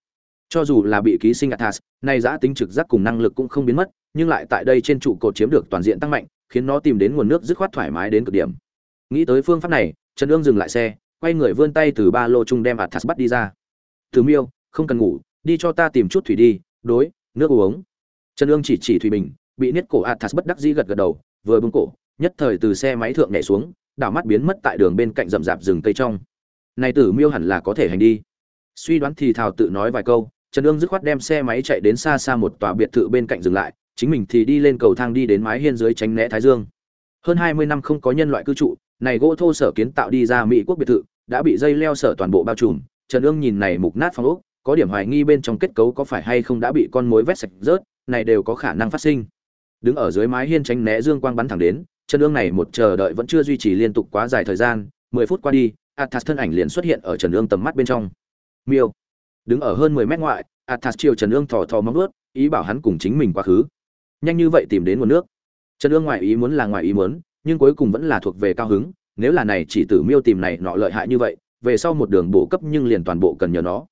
Cho dù là bị ký sinh Athas, nay dã tính trực giác cùng năng lực cũng không biến mất, nhưng lại tại đây trên trụ cột chiếm được toàn diện tăng mạnh, khiến nó tìm đến nguồn nước dứt khoát thoải mái đến cực điểm. Nghĩ tới phương pháp này, Trần Dương dừng lại xe, quay người vươn tay từ ba lô trung đem Athas bắt đi ra. "Từ Miêu, không cần ngủ, đi cho ta tìm chút thủy đi, đối, nước uống." Trần Dương chỉ chỉ thủy bình, bị niết cổ Athas bất đắc dĩ gật gật đầu, vừa bưng cổ, nhất thời từ xe máy thượng nhảy xuống, đảo mắt biến mất tại đường bên cạnh rậm rạp rừng cây trong. Này Tử Miêu hẳn là có thể hành đi. Suy đoán thì thào tự nói vài câu, Trần Dương dứt khoát đem xe máy chạy đến xa xa một tòa biệt thự bên cạnh dừng lại, chính mình thì đi lên cầu thang đi đến mái hiên dưới tránh né thái dương. Hơn 20 năm không có nhân loại cư trụ, này gỗ thô sở kiến tạo đi ra Mỹ quốc biệt thự, đã bị dây leo sở toàn bộ bao trùm, Trần Dương nhìn này mục nát phong ốc, có điểm hoài nghi bên trong kết cấu có phải hay không đã bị con mối vét sạch rớt, này đều có khả năng phát sinh. Đứng ở dưới mái hiên tránh né dương quang bắn thẳng đến, chân ương này một chờ đợi vẫn chưa duy trì liên tục quá dài thời gian, 10 phút qua đi, Athas thân ảnh liền xuất hiện ở Trần Ương tầm mắt bên trong. Miêu, đứng ở hơn 10 mét ngoại, Athas chiều Trần Ương thò thò móng vuốt, ý bảo hắn cùng chính mình quá khứ. Nhanh như vậy tìm đến nguồn nước. Trần Ương ngoại ý muốn là ngoại ý muốn, nhưng cuối cùng vẫn là thuộc về cao hứng, nếu là này chỉ tử Miêu tìm này nọ lợi hại như vậy, về sau một đường bổ cấp nhưng liền toàn bộ cần nhờ nó.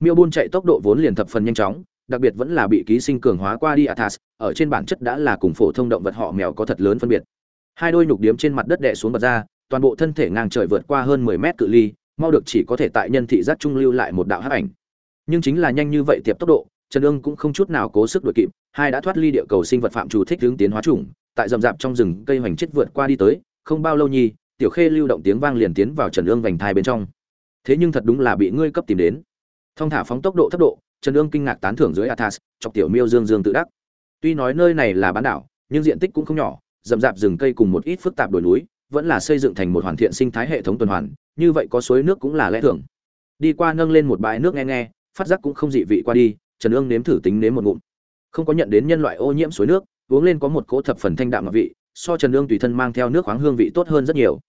Miêu buôn chạy tốc độ vốn liền thập phần nhanh chóng, đặc biệt vẫn là bị ký sinh cường hóa qua đi Athas, ở trên bản chất đã là cùng phổ thông động vật họ mèo có thật lớn phân biệt. Hai đôi nhục điếm trên mặt đất đè xuống bật ra, toàn bộ thân thể ngang trời vượt qua hơn 10 mét cự ly, mau được chỉ có thể tại nhân thị giác trung lưu lại một đạo hắc ảnh. Nhưng chính là nhanh như vậy tiệp tốc độ, Trần ương cũng không chút nào cố sức đuổi kịp, hai đã thoát ly địa cầu sinh vật phạm chủ thích hướng tiến hóa chủng, tại rậm rạp trong rừng cây hoành chết vượt qua đi tới, không bao lâu nhi, tiểu khê lưu động tiếng vang liền tiến vào Trần ương vành thai bên trong. Thế nhưng thật đúng là bị ngươi cấp tìm đến. Thông thả phóng tốc độ thấp độ, Trần Dương kinh ngạc tán thưởng dưới Athas, chọc tiểu miêu dương dương tự đắc. Tuy nói nơi này là bán đảo, nhưng diện tích cũng không nhỏ, rậm rạp rừng cây cùng một ít phức tạp đồi núi, vẫn là xây dựng thành một hoàn thiện sinh thái hệ thống tuần hoàn, như vậy có suối nước cũng là lẽ thường. Đi qua nâng lên một bãi nước nghe nghe, phát giác cũng không dị vị qua đi, Trần Dương nếm thử tính nếm một ngụm. Không có nhận đến nhân loại ô nhiễm suối nước, uống lên có một cỗ thập phần thanh đạm ngọt vị, so Trần Dương tùy thân mang theo nước khoáng hương vị tốt hơn rất nhiều.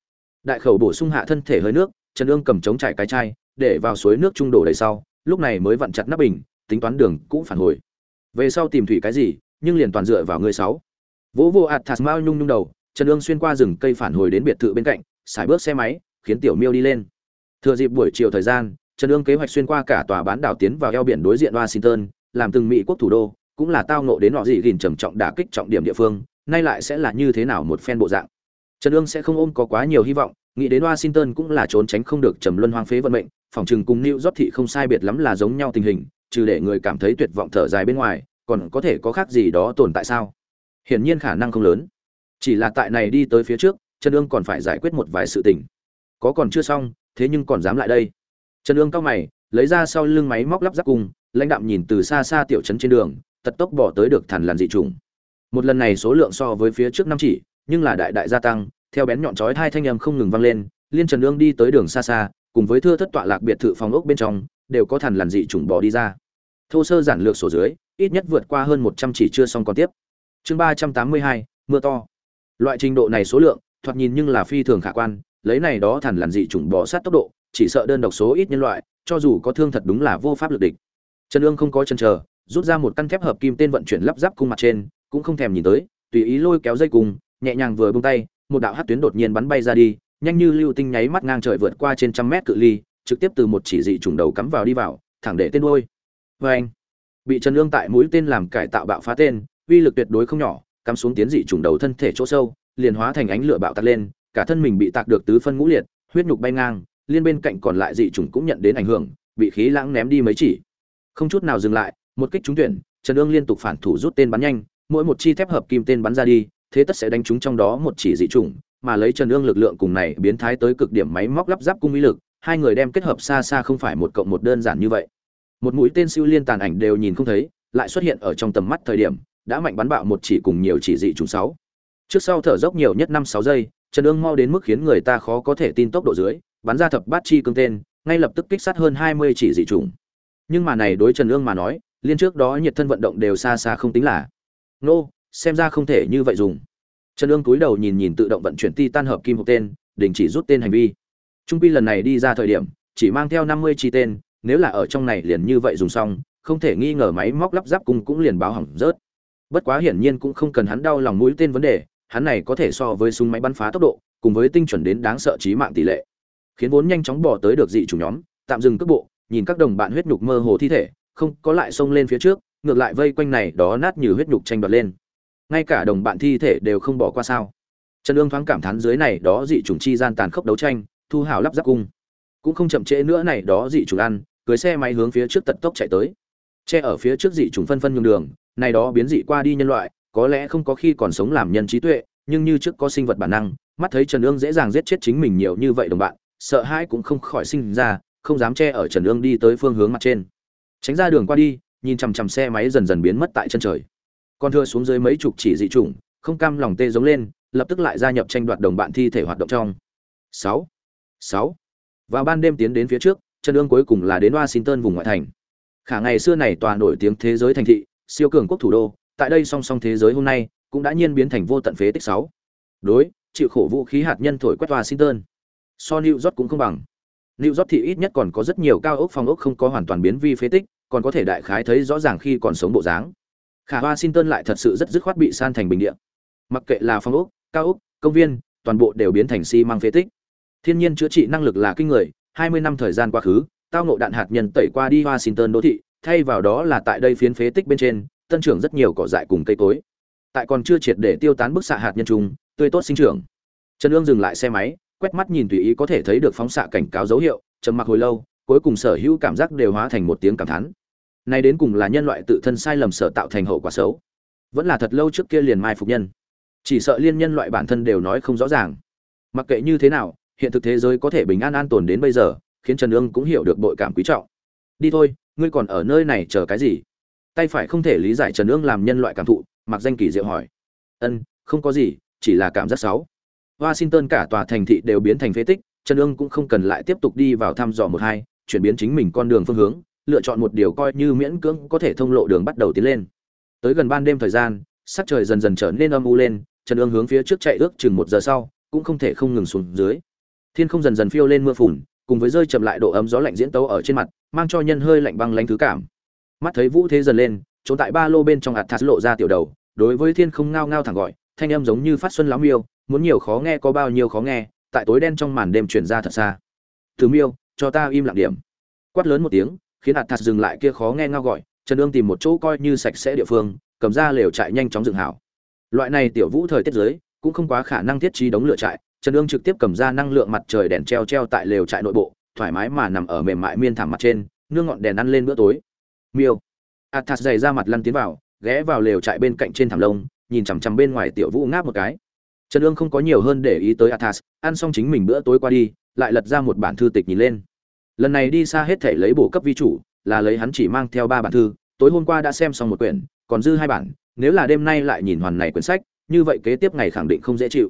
Đại khẩu bổ sung hạ thân thể hơi nước, Trần Dương cầm chống trải cái chai, để vào suối nước trung đổ đầy sau, lúc này mới vặn chặt nắp bình, tính toán đường cũng phản hồi. Về sau tìm thủy cái gì, nhưng liền toàn dựa vào người sáu. Vỗ vô Athas Mao nhung nhung đầu, Trần ương xuyên qua rừng cây phản hồi đến biệt thự bên cạnh, xài bước xe máy, khiến Tiểu Miêu đi lên. Thừa dịp buổi chiều thời gian, Trần ương kế hoạch xuyên qua cả tòa bán đảo tiến vào eo biển đối diện Washington, làm từng Mỹ quốc thủ đô, cũng là tao nộ đến nọ gì gìn trầm trọng đả kích trọng điểm địa phương, nay lại sẽ là như thế nào một phen bộ dạng. Trần ương sẽ không ôm có quá nhiều hy vọng, nghĩ đến washington cũng là trốn tránh không được trầm luân hoang phế vận mệnh, phòng chừng cùng new york thị không sai biệt lắm là giống nhau tình hình, trừ để người cảm thấy tuyệt vọng thở dài bên ngoài, còn có thể có khác gì đó tồn tại sao? Hiển nhiên khả năng không lớn. Chỉ là tại này đi tới phía trước, trần ương còn phải giải quyết một vài sự tình. Có còn chưa xong, thế nhưng còn dám lại đây. Trần ương cao mày, lấy ra sau lưng máy móc lắp ráp cùng, lãnh đạm nhìn từ xa xa tiểu trấn trên đường, tật tốc bỏ tới được thằn lằn dị trùng. Một lần này số lượng so với phía trước năm chỉ, nhưng là đại đại gia tăng theo bén nhọn chói hai thanh âm không ngừng vang lên, liên trần Nương đi tới đường xa xa, cùng với thưa thất tọa lạc biệt thự phòng ốc bên trong, đều có thằn lằn dị trùng bò đi ra. Thô sơ giản lược sổ dưới, ít nhất vượt qua hơn một trăm chỉ chưa xong còn tiếp. Chương ba trăm tám mươi hai, mưa to. Loại trình độ này số lượng, thoạt nhìn nhưng là phi thường khả quan, lấy này đó thằn lằn dị trùng bò sát tốc độ, chỉ sợ đơn độc số ít nhân loại, cho dù có thương thật đúng là vô pháp lực địch. Trần Nương không có chân chờ, rút ra một căn thép hợp kim tên vận chuyển lắp ráp cung mặt trên, cũng không thèm nhìn tới, tùy ý lôi kéo dây cung, nhẹ nhàng vừa buông tay một đạo hát tuyến đột nhiên bắn bay ra đi, nhanh như lưu tinh nháy mắt ngang trời vượt qua trên trăm mét cự ly, trực tiếp từ một chỉ dị trùng đầu cắm vào đi vào, thẳng để tên đôi vê vâng. anh bị trần ương tại mũi tên làm cải tạo bạo phá tên, uy lực tuyệt đối không nhỏ, cắm xuống tiến dị trùng đầu thân thể chỗ sâu, liền hóa thành ánh lửa bạo tạc lên, cả thân mình bị tạc được tứ phân ngũ liệt, huyết nhục bay ngang, liên bên cạnh còn lại dị trùng cũng nhận đến ảnh hưởng, bị khí lãng ném đi mấy chỉ. Không chút nào dừng lại, một kích trúng tuyển, trần ương liên tục phản thủ rút tên bắn nhanh, mỗi một chi thép hợp kim tên bắn ra đi thế tất sẽ đánh trúng trong đó một chỉ dị trùng mà lấy trần ương lực lượng cùng này biến thái tới cực điểm máy móc lắp ráp cung uy lực, hai người đem kết hợp xa xa không phải một cộng một đơn giản như vậy. Một mũi tên siêu liên tàn ảnh đều nhìn không thấy, lại xuất hiện ở trong tầm mắt thời điểm, đã mạnh bắn bạo một chỉ cùng nhiều chỉ dị trùng sáu. Trước sau thở dốc nhiều nhất năm sáu giây, trần ương mau đến mức khiến người ta khó có thể tin tốc độ dưới, bắn ra thập bát chi cương tên, ngay lập tức kích sát hơn hai mươi chỉ dị trùng nhưng mà này đối trần ương mà nói, liên trước đó nhiệt thân vận động đều xa xa không tính là. Nô xem ra không thể như vậy dùng. Trần ương cúi đầu nhìn nhìn tự động vận chuyển ti tan hợp kim hộp tên, đình chỉ rút tên hành vi. Trung pi lần này đi ra thời điểm, chỉ mang theo năm mươi chi tên, nếu là ở trong này liền như vậy dùng xong, không thể nghi ngờ máy móc lắp ráp cùng cũng liền báo hỏng rớt. Bất quá hiển nhiên cũng không cần hắn đau lòng mũi tên vấn đề, hắn này có thể so với súng máy bắn phá tốc độ, cùng với tinh chuẩn đến đáng sợ trí mạng tỷ lệ. Khiến vốn nhanh chóng bỏ tới được dị chủ nhóm, tạm dừng cước bộ, nhìn các đồng bạn huyết nhục mơ hồ thi thể, không có lại xông lên phía trước, ngược lại vây quanh này đó nát như huyết nhục tranh đoạt lên ngay cả đồng bạn thi thể đều không bỏ qua sao. Trần ương thoáng cảm thán dưới này đó dị chủng chi gian tàn khốc đấu tranh, thu hào lắp ráp cung. Cũng không chậm trễ nữa này đó dị chủng ăn, cưới xe máy hướng phía trước tận tốc chạy tới. Che ở phía trước dị chủng phân phân nhường đường, này đó biến dị qua đi nhân loại, có lẽ không có khi còn sống làm nhân trí tuệ, nhưng như trước có sinh vật bản năng, mắt thấy trần ương dễ dàng giết chết chính mình nhiều như vậy đồng bạn, sợ hãi cũng không khỏi sinh ra, không dám che ở trần ương đi tới phương hướng mặt trên. Tránh ra đường qua đi, nhìn chằm chằm xe máy dần dần biến mất tại chân trời con thưa xuống dưới mấy chục chỉ dị chủng, không cam lòng tê giống lên, lập tức lại gia nhập tranh đoạt đồng bạn thi thể hoạt động trong. Sáu. Sáu. Vào ban đêm tiến đến phía trước, chân ương cuối cùng là đến washington vùng ngoại thành. Khả ngày xưa này tòa nổi tiếng thế giới thành thị, siêu cường quốc thủ đô, tại đây song song thế giới hôm nay, cũng đã nhiên biến thành vô tận phế tích sáu. Đối, chịu khổ vũ khí hạt nhân thổi quét washington. So new york cũng không bằng. New york thì ít nhất còn có rất nhiều cao ốc phòng ốc không có hoàn toàn biến vi phế tích, còn có thể đại khái thấy rõ ràng khi còn sống bộ dáng khả washington lại thật sự rất dứt khoát bị san thành bình địa. Mặc kệ là phòng ốc, cao ốc, công viên, toàn bộ đều biến thành xi phế tích. Thiên nhiên chữa trị năng lực là kinh người 20 năm thời gian quá khứ, tao ngộ đạn hạt nhân tẩy qua đi washington đô thị, thay vào đó là tại đây phiến phế tích bên trên, tân trưởng rất nhiều cỏ dại cùng cây cối. Tại còn chưa triệt để tiêu tán bức xạ hạt nhân trung tươi tốt sinh trưởng. Trần ương dừng lại xe máy, quét mắt nhìn tùy ý có thể thấy được phóng xạ cảnh cáo dấu hiệu, trầm mặc hồi lâu, cuối cùng sở hữu cảm giác đều hóa thành một tiếng cảm thán nay đến cùng là nhân loại tự thân sai lầm sở tạo thành hậu quả xấu. Vẫn là thật lâu trước kia liền mai phục nhân. Chỉ sợ liên nhân loại bản thân đều nói không rõ ràng. Mặc kệ như thế nào, hiện thực thế giới có thể bình an an tồn đến bây giờ, khiến trần ương cũng hiểu được bội cảm quý trọng. Đi thôi, ngươi còn ở nơi này chờ cái gì? Tay phải không thể lý giải trần ương làm nhân loại cảm thụ, mặc danh kỳ diệu hỏi. Ân, không có gì, chỉ là cảm giác xấu. Washington cả tòa thành thị đều biến thành phế tích, trần ương cũng không cần lại tiếp tục đi vào thăm dò một hai, chuyển biến chính mình con đường phương hướng lựa chọn một điều coi như miễn cưỡng có thể thông lộ đường bắt đầu tiến lên. Tới gần ban đêm thời gian, sắc trời dần dần trở nên âm u lên, trần ương hướng phía trước chạy ước chừng một giờ sau, cũng không thể không ngừng xuống dưới. Thiên không dần dần phiêu lên mưa phùn, cùng với rơi chậm lại độ ấm gió lạnh diễn tấu ở trên mặt, mang cho nhân hơi lạnh băng lãnh thứ cảm. Mắt thấy vũ thế dần lên trốn tại ba lô bên trong ạt thạt lộ ra tiểu đầu, đối với thiên không ngao ngao thẳng gọi, thanh âm giống như phát xuân láo miêu muốn nhiều khó nghe có bao nhiêu khó nghe, tại tối đen trong màn đêm truyền ra thật xa. Từ miêu, cho ta im lặng điểm. Quát lớn một tiếng khiến ạt thạt dừng lại kia khó nghe ngao gọi, trần ương tìm một chỗ coi như sạch sẽ địa phương, cầm ra lều trại nhanh chóng dựng hảo. Loại này tiểu vũ thời tiết giới cũng không quá khả năng thiết trí đống lửa trại, trần ương trực tiếp cầm ra năng lượng mặt trời đèn treo treo tại lều trại nội bộ, thoải mái mà nằm ở mềm mại miên thảm mặt trên, nương ngọn đèn ăn lên bữa tối. Miêu. Athas dày ra mặt lăn tiến vào, ghé vào lều trại bên cạnh trên thảm lông, nhìn chằm chằm bên ngoài tiểu vũ ngáp một cái. Trần ương không có nhiều hơn để ý tới athas ăn xong chính mình bữa tối qua đi, lại lật ra một bản thư tịch nhìn lên lần này đi xa hết thể lấy bổ cấp vi chủ, là lấy hắn chỉ mang theo ba bản thư, tối hôm qua đã xem xong một quyển, còn dư hai bản, nếu là đêm nay lại nhìn hoàn này quyển sách, như vậy kế tiếp ngày khẳng định không dễ chịu.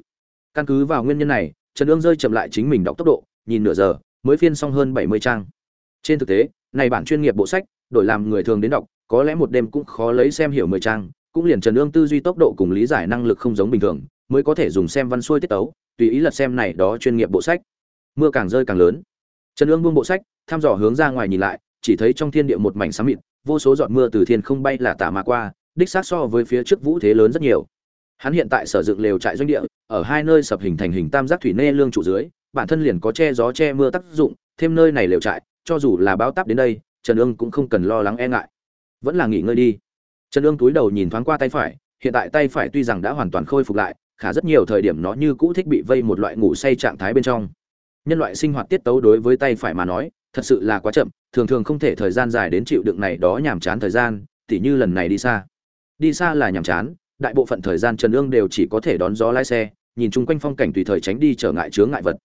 Căn cứ vào nguyên nhân này, trần ương rơi chậm lại chính mình đọc tốc độ, nhìn nửa giờ, mới phiên xong hơn bảy mươi trang. Trên thực tế, này bản chuyên nghiệp bộ sách, đổi làm người thường đến đọc, có lẽ một đêm cũng khó lấy xem hiểu mười trang, cũng liền trần ương tư duy tốc độ cùng lý giải năng lực không giống bình thường, mới có thể dùng xem văn xuôi tiết tấu, tùy ý lật xem này đó chuyên nghiệp bộ sách. Mưa càng rơi càng lớn trần ương buông bộ sách, thăm dò hướng ra ngoài nhìn lại, chỉ thấy trong thiên địa một mảnh sáng mịt, vô số giọt mưa từ thiên không bay là tả mà qua, đích xác so với phía trước vũ thế lớn rất nhiều. Hắn hiện tại sở dựng lều trại doanh địa, ở hai nơi sập hình thành hình tam giác thủy nê lương trụ dưới, bản thân liền có che gió che mưa tác dụng, thêm nơi này lều trại, cho dù là báo táp đến đây, trần ương cũng không cần lo lắng e ngại. Vẫn là nghỉ ngơi đi. Trần ương túi đầu nhìn thoáng qua tay phải, hiện tại tay phải tuy rằng đã hoàn toàn khôi phục lại, khả rất nhiều thời điểm nó như cũ thích bị vây một loại ngủ say trạng thái bên trong nhân loại sinh hoạt tiết tấu đối với tay phải mà nói, thật sự là quá chậm, thường thường không thể thời gian dài đến chịu đựng này đó nhàm chán thời gian, tỉ như lần này đi xa. Đi xa là nhàm chán, đại bộ phận thời gian trần ương đều chỉ có thể đón gió lái xe, nhìn chung quanh phong cảnh tùy thời tránh đi trở ngại chướng ngại vật.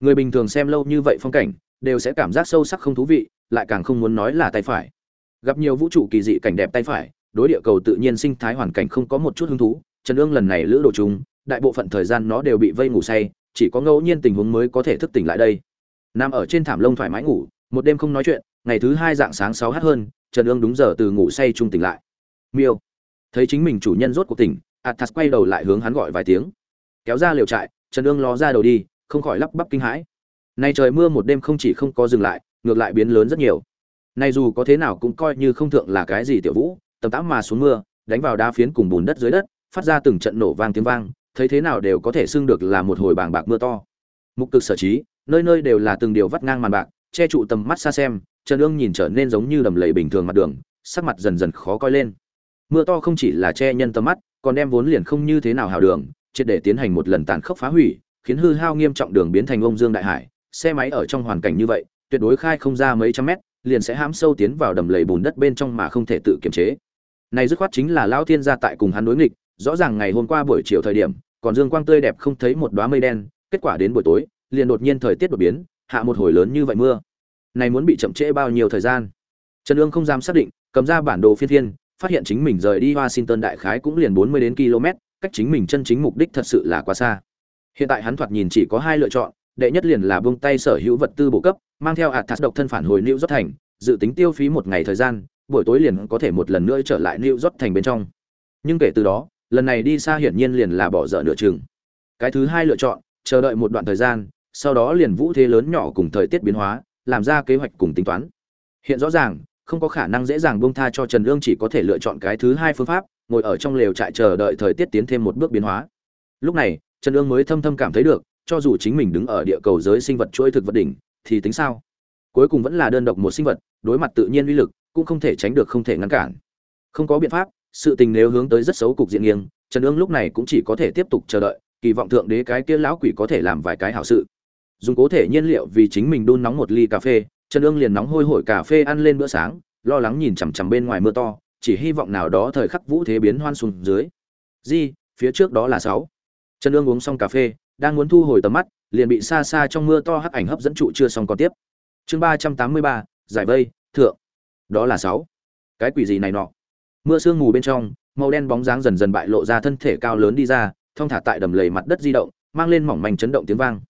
Người bình thường xem lâu như vậy phong cảnh, đều sẽ cảm giác sâu sắc không thú vị, lại càng không muốn nói là tay phải. Gặp nhiều vũ trụ kỳ dị cảnh đẹp tay phải, đối địa cầu tự nhiên sinh thái hoàn cảnh không có một chút hứng thú, trần ương lần này lữ đồ chúng đại bộ phận thời gian nó đều bị vây ngủ say chỉ có ngẫu nhiên tình huống mới có thể thức tỉnh lại đây. Nằm ở trên thảm lông thoải mái ngủ, một đêm không nói chuyện, ngày thứ hai dạng sáng sáu h hơn, trần ương đúng giờ từ ngủ say trung tỉnh lại. Miêu. Thấy chính mình chủ nhân rốt cuộc tỉnh, athas quay đầu lại hướng hắn gọi vài tiếng. Kéo ra liều trại, trần ương ló ra đầu đi, không khỏi lắp bắp kinh hãi. Nay trời mưa một đêm không chỉ không có dừng lại, ngược lại biến lớn rất nhiều. Nay dù có thế nào cũng coi như không thượng là cái gì tiểu vũ, tầm tã mà xuống mưa, đánh vào đá phiến cùng bùn đất dưới đất, phát ra từng trận nổ vang tiếng vang thấy thế nào đều có thể xưng được là một hồi bảng bạc mưa to. Mục cực sở trí, nơi nơi đều là từng điều vắt ngang màn bạc, che trụ tầm mắt xa xem, trần ương nhìn trở nên giống như đầm lầy bình thường mặt đường, sắc mặt dần dần khó coi lên. Mưa to không chỉ là che nhân tầm mắt, còn đem vốn liền không như thế nào hào đường, triệt để tiến hành một lần tàn khốc phá hủy, khiến hư hao nghiêm trọng đường biến thành ông dương đại hải. Xe máy ở trong hoàn cảnh như vậy, tuyệt đối khai không ra mấy trăm mét, liền sẽ hãm sâu tiến vào đầm lầy bùn đất bên trong mà không thể tự kiềm chế. Này dứt khoát chính là lao thiên gia tại cùng hắn đối nghịch rõ ràng ngày hôm qua buổi chiều thời điểm, còn dương quang tươi đẹp không thấy một đóa mây đen, kết quả đến buổi tối, liền đột nhiên thời tiết đột biến, hạ một hồi lớn như vậy mưa. Này muốn bị chậm trễ bao nhiêu thời gian? Trần ương không dám xác định, cầm ra bản đồ phiên thiên phát hiện chính mình rời đi washington đại khái cũng liền bốn mươi đến km cách chính mình chân chính mục đích thật sự là quá xa. Hiện tại hắn thoạt nhìn chỉ có hai lựa chọn, đệ nhất liền là buông tay sở hữu vật tư bộ cấp, mang theo athas độc thân phản hồi new york thành, dự tính tiêu phí một ngày thời gian, buổi tối liền có thể một lần nữa trở lại new york thành bên trong. Nhưng kể từ đó lần này đi xa hiển nhiên liền là bỏ dở nửa chừng. Cái thứ hai lựa chọn, chờ đợi một đoạn thời gian, sau đó liền vũ thế lớn nhỏ cùng thời tiết biến hóa, làm ra kế hoạch cùng tính toán. Hiện rõ ràng, không có khả năng dễ dàng buông tha cho trần lương chỉ có thể lựa chọn cái thứ hai phương pháp, ngồi ở trong lều trại chờ đợi thời tiết tiến thêm một bước biến hóa. Lúc này, trần lương mới thâm thâm cảm thấy được, cho dù chính mình đứng ở địa cầu giới sinh vật chuỗi thực vật đỉnh, thì tính sao? Cuối cùng vẫn là đơn độc một sinh vật, đối mặt tự nhiên uy lực, cũng không thể tránh được không thể ngăn cản. Không có biện pháp sự tình nếu hướng tới rất xấu cục diện nghiêng, trần ương lúc này cũng chỉ có thể tiếp tục chờ đợi, kỳ vọng thượng đế cái kia lão quỷ có thể làm vài cái hảo sự. Dùng cố thể nhiên liệu vì chính mình đun nóng một ly cà phê, trần ương liền nóng hôi hổi cà phê ăn lên bữa sáng, lo lắng nhìn chằm chằm bên ngoài mưa to, chỉ hy vọng nào đó thời khắc vũ thế biến hoan xuống dưới. Di, phía trước đó là sáu. Trần ương uống xong cà phê, đang muốn thu hồi tầm mắt, liền bị xa xa trong mưa to hắc ảnh hấp dẫn trụ chưa xong còn tiếp. Chương ba trăm tám mươi ba, giải vây, thượng. Đó là sáu. Cái quỷ gì này nọ? Mưa sương mù bên trong, màu đen bóng dáng dần dần bại lộ ra thân thể cao lớn đi ra, thong thả tại đầm lầy mặt đất di động, mang lên mỏng manh chấn động tiếng vang.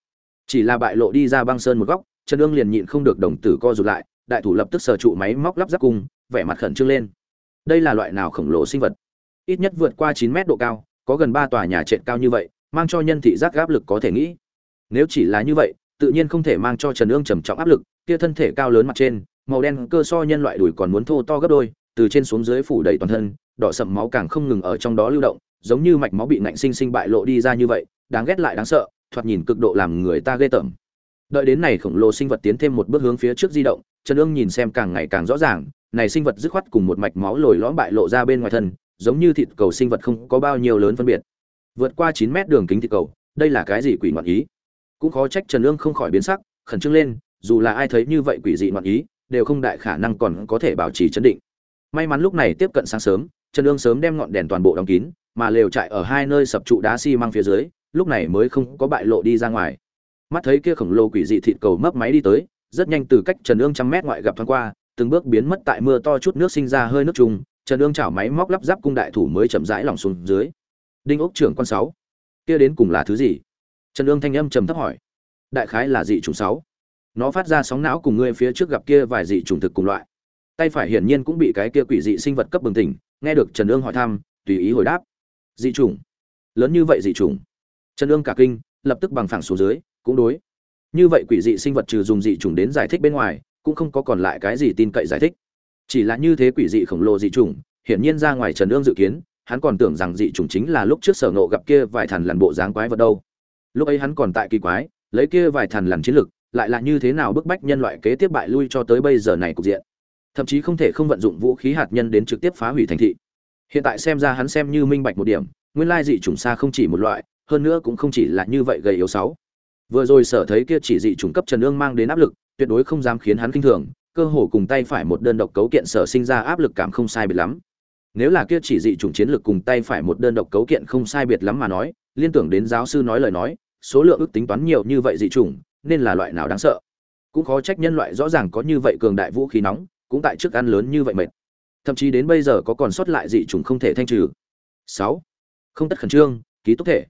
Chỉ là bại lộ đi ra băng sơn một góc, trần ương liền nhịn không được đồng tử co rụt lại, đại thủ lập tức sờ trụ máy móc lắp ráp cung vẻ mặt khẩn trương lên. Đây là loại nào khổng lồ sinh vật? Ít nhất vượt qua chín mét độ cao, có gần ba tòa nhà trệt cao như vậy, mang cho nhân thị giác áp lực có thể nghĩ. Nếu chỉ là như vậy, tự nhiên không thể mang cho trần ương trầm trọng áp lực, kia thân thể cao lớn mặt trên, màu đen cơ so nhân loại đùi còn muốn thô to gấp đôi từ trên xuống dưới phủ đầy toàn thân, đỏ sậm máu càng không ngừng ở trong đó lưu động, giống như mạch máu bị nạnh sinh sinh bại lộ đi ra như vậy, đáng ghét lại đáng sợ, thoạt nhìn cực độ làm người ta ghê tởm. Đợi đến này khổng lồ sinh vật tiến thêm một bước hướng phía trước di động, trần ương nhìn xem càng ngày càng rõ ràng, này sinh vật dứt khoát cùng một mạch máu lồi lõm bại lộ ra bên ngoài thân, giống như thịt cầu sinh vật không có bao nhiêu lớn phân biệt. Vượt qua chín mét đường kính thịt cầu, đây là cái gì quỷ ngoạn ý? Cũng khó trách trần ương không khỏi biến sắc, khẩn trương lên, dù là ai thấy như vậy quỷ dị ngoạn ý, đều không đại khả năng còn có thể bảo trì chấn định may mắn lúc này tiếp cận sáng sớm, trần ương sớm đem ngọn đèn toàn bộ đóng kín, mà lều trại ở hai nơi sập trụ đá xi măng phía dưới, lúc này mới không có bại lộ đi ra ngoài. Mắt thấy kia khổng lồ quỷ dị thịt cầu mấp máy đi tới, rất nhanh từ cách trần ương trăm mét ngoại gặp thoáng qua, từng bước biến mất tại mưa to chút nước sinh ra hơi nước trùng, trần ương chảo máy móc lắp ráp cung đại thủ mới chậm rãi lòng xuống dưới. Đinh ốc trưởng con sáu, kia đến cùng là thứ gì? Trần ương thanh âm trầm thấp hỏi. Đại khái là dị trùng sáu. Nó phát ra sóng não cùng ngươi phía trước gặp kia vài dị trùng thực cùng loại tay phải hiển nhiên cũng bị cái kia quỷ dị sinh vật cấp bừng tỉnh, nghe được trần ương hỏi thăm, tùy ý hồi đáp. Dị trùng lớn như vậy dị trùng trần ương cả kinh, lập tức bằng phẳng xuống dưới, cũng đối. Như vậy quỷ dị sinh vật trừ dùng dị trùng đến giải thích bên ngoài, cũng không có còn lại cái gì tin cậy giải thích. Chỉ là như thế quỷ dị khổng lồ dị trùng hiển nhiên ra ngoài trần ương dự kiến, hắn còn tưởng rằng dị trùng chính là lúc trước sở ngộ gặp kia vài thằn lằn bộ dáng quái vật đâu. Lúc ấy hắn còn tại kỳ quái, lấy kia vài thằn lằn chiến lực, lại là như thế nào bức bách nhân loại kế tiếp bại lui cho tới bây giờ này cục diện thậm chí không thể không vận dụng vũ khí hạt nhân đến trực tiếp phá hủy thành thị. Hiện tại xem ra hắn xem như minh bạch một điểm, nguyên lai dị chủng xa không chỉ một loại, hơn nữa cũng không chỉ là như vậy gầy yếu sáu. Vừa rồi sở thấy kia chỉ dị chủng cấp trần ương mang đến áp lực, tuyệt đối không dám khiến hắn kinh thường, cơ hồ cùng tay phải một đơn độc cấu kiện sở sinh ra áp lực cảm không sai biệt lắm. Nếu là kia chỉ dị chủng chiến lực cùng tay phải một đơn độc cấu kiện không sai biệt lắm mà nói, liên tưởng đến giáo sư nói lời nói, số lượng ước tính toán nhiều như vậy dị chủng, nên là loại nào đáng sợ. Cũng khó trách nhân loại rõ ràng có như vậy cường đại vũ khí nóng cũng tại trước ăn lớn như vậy mệt. Thậm chí đến bây giờ có còn sót lại dị chủng không thể thanh trừ. Sáu. Không tất khẩn trương, ký túc thể.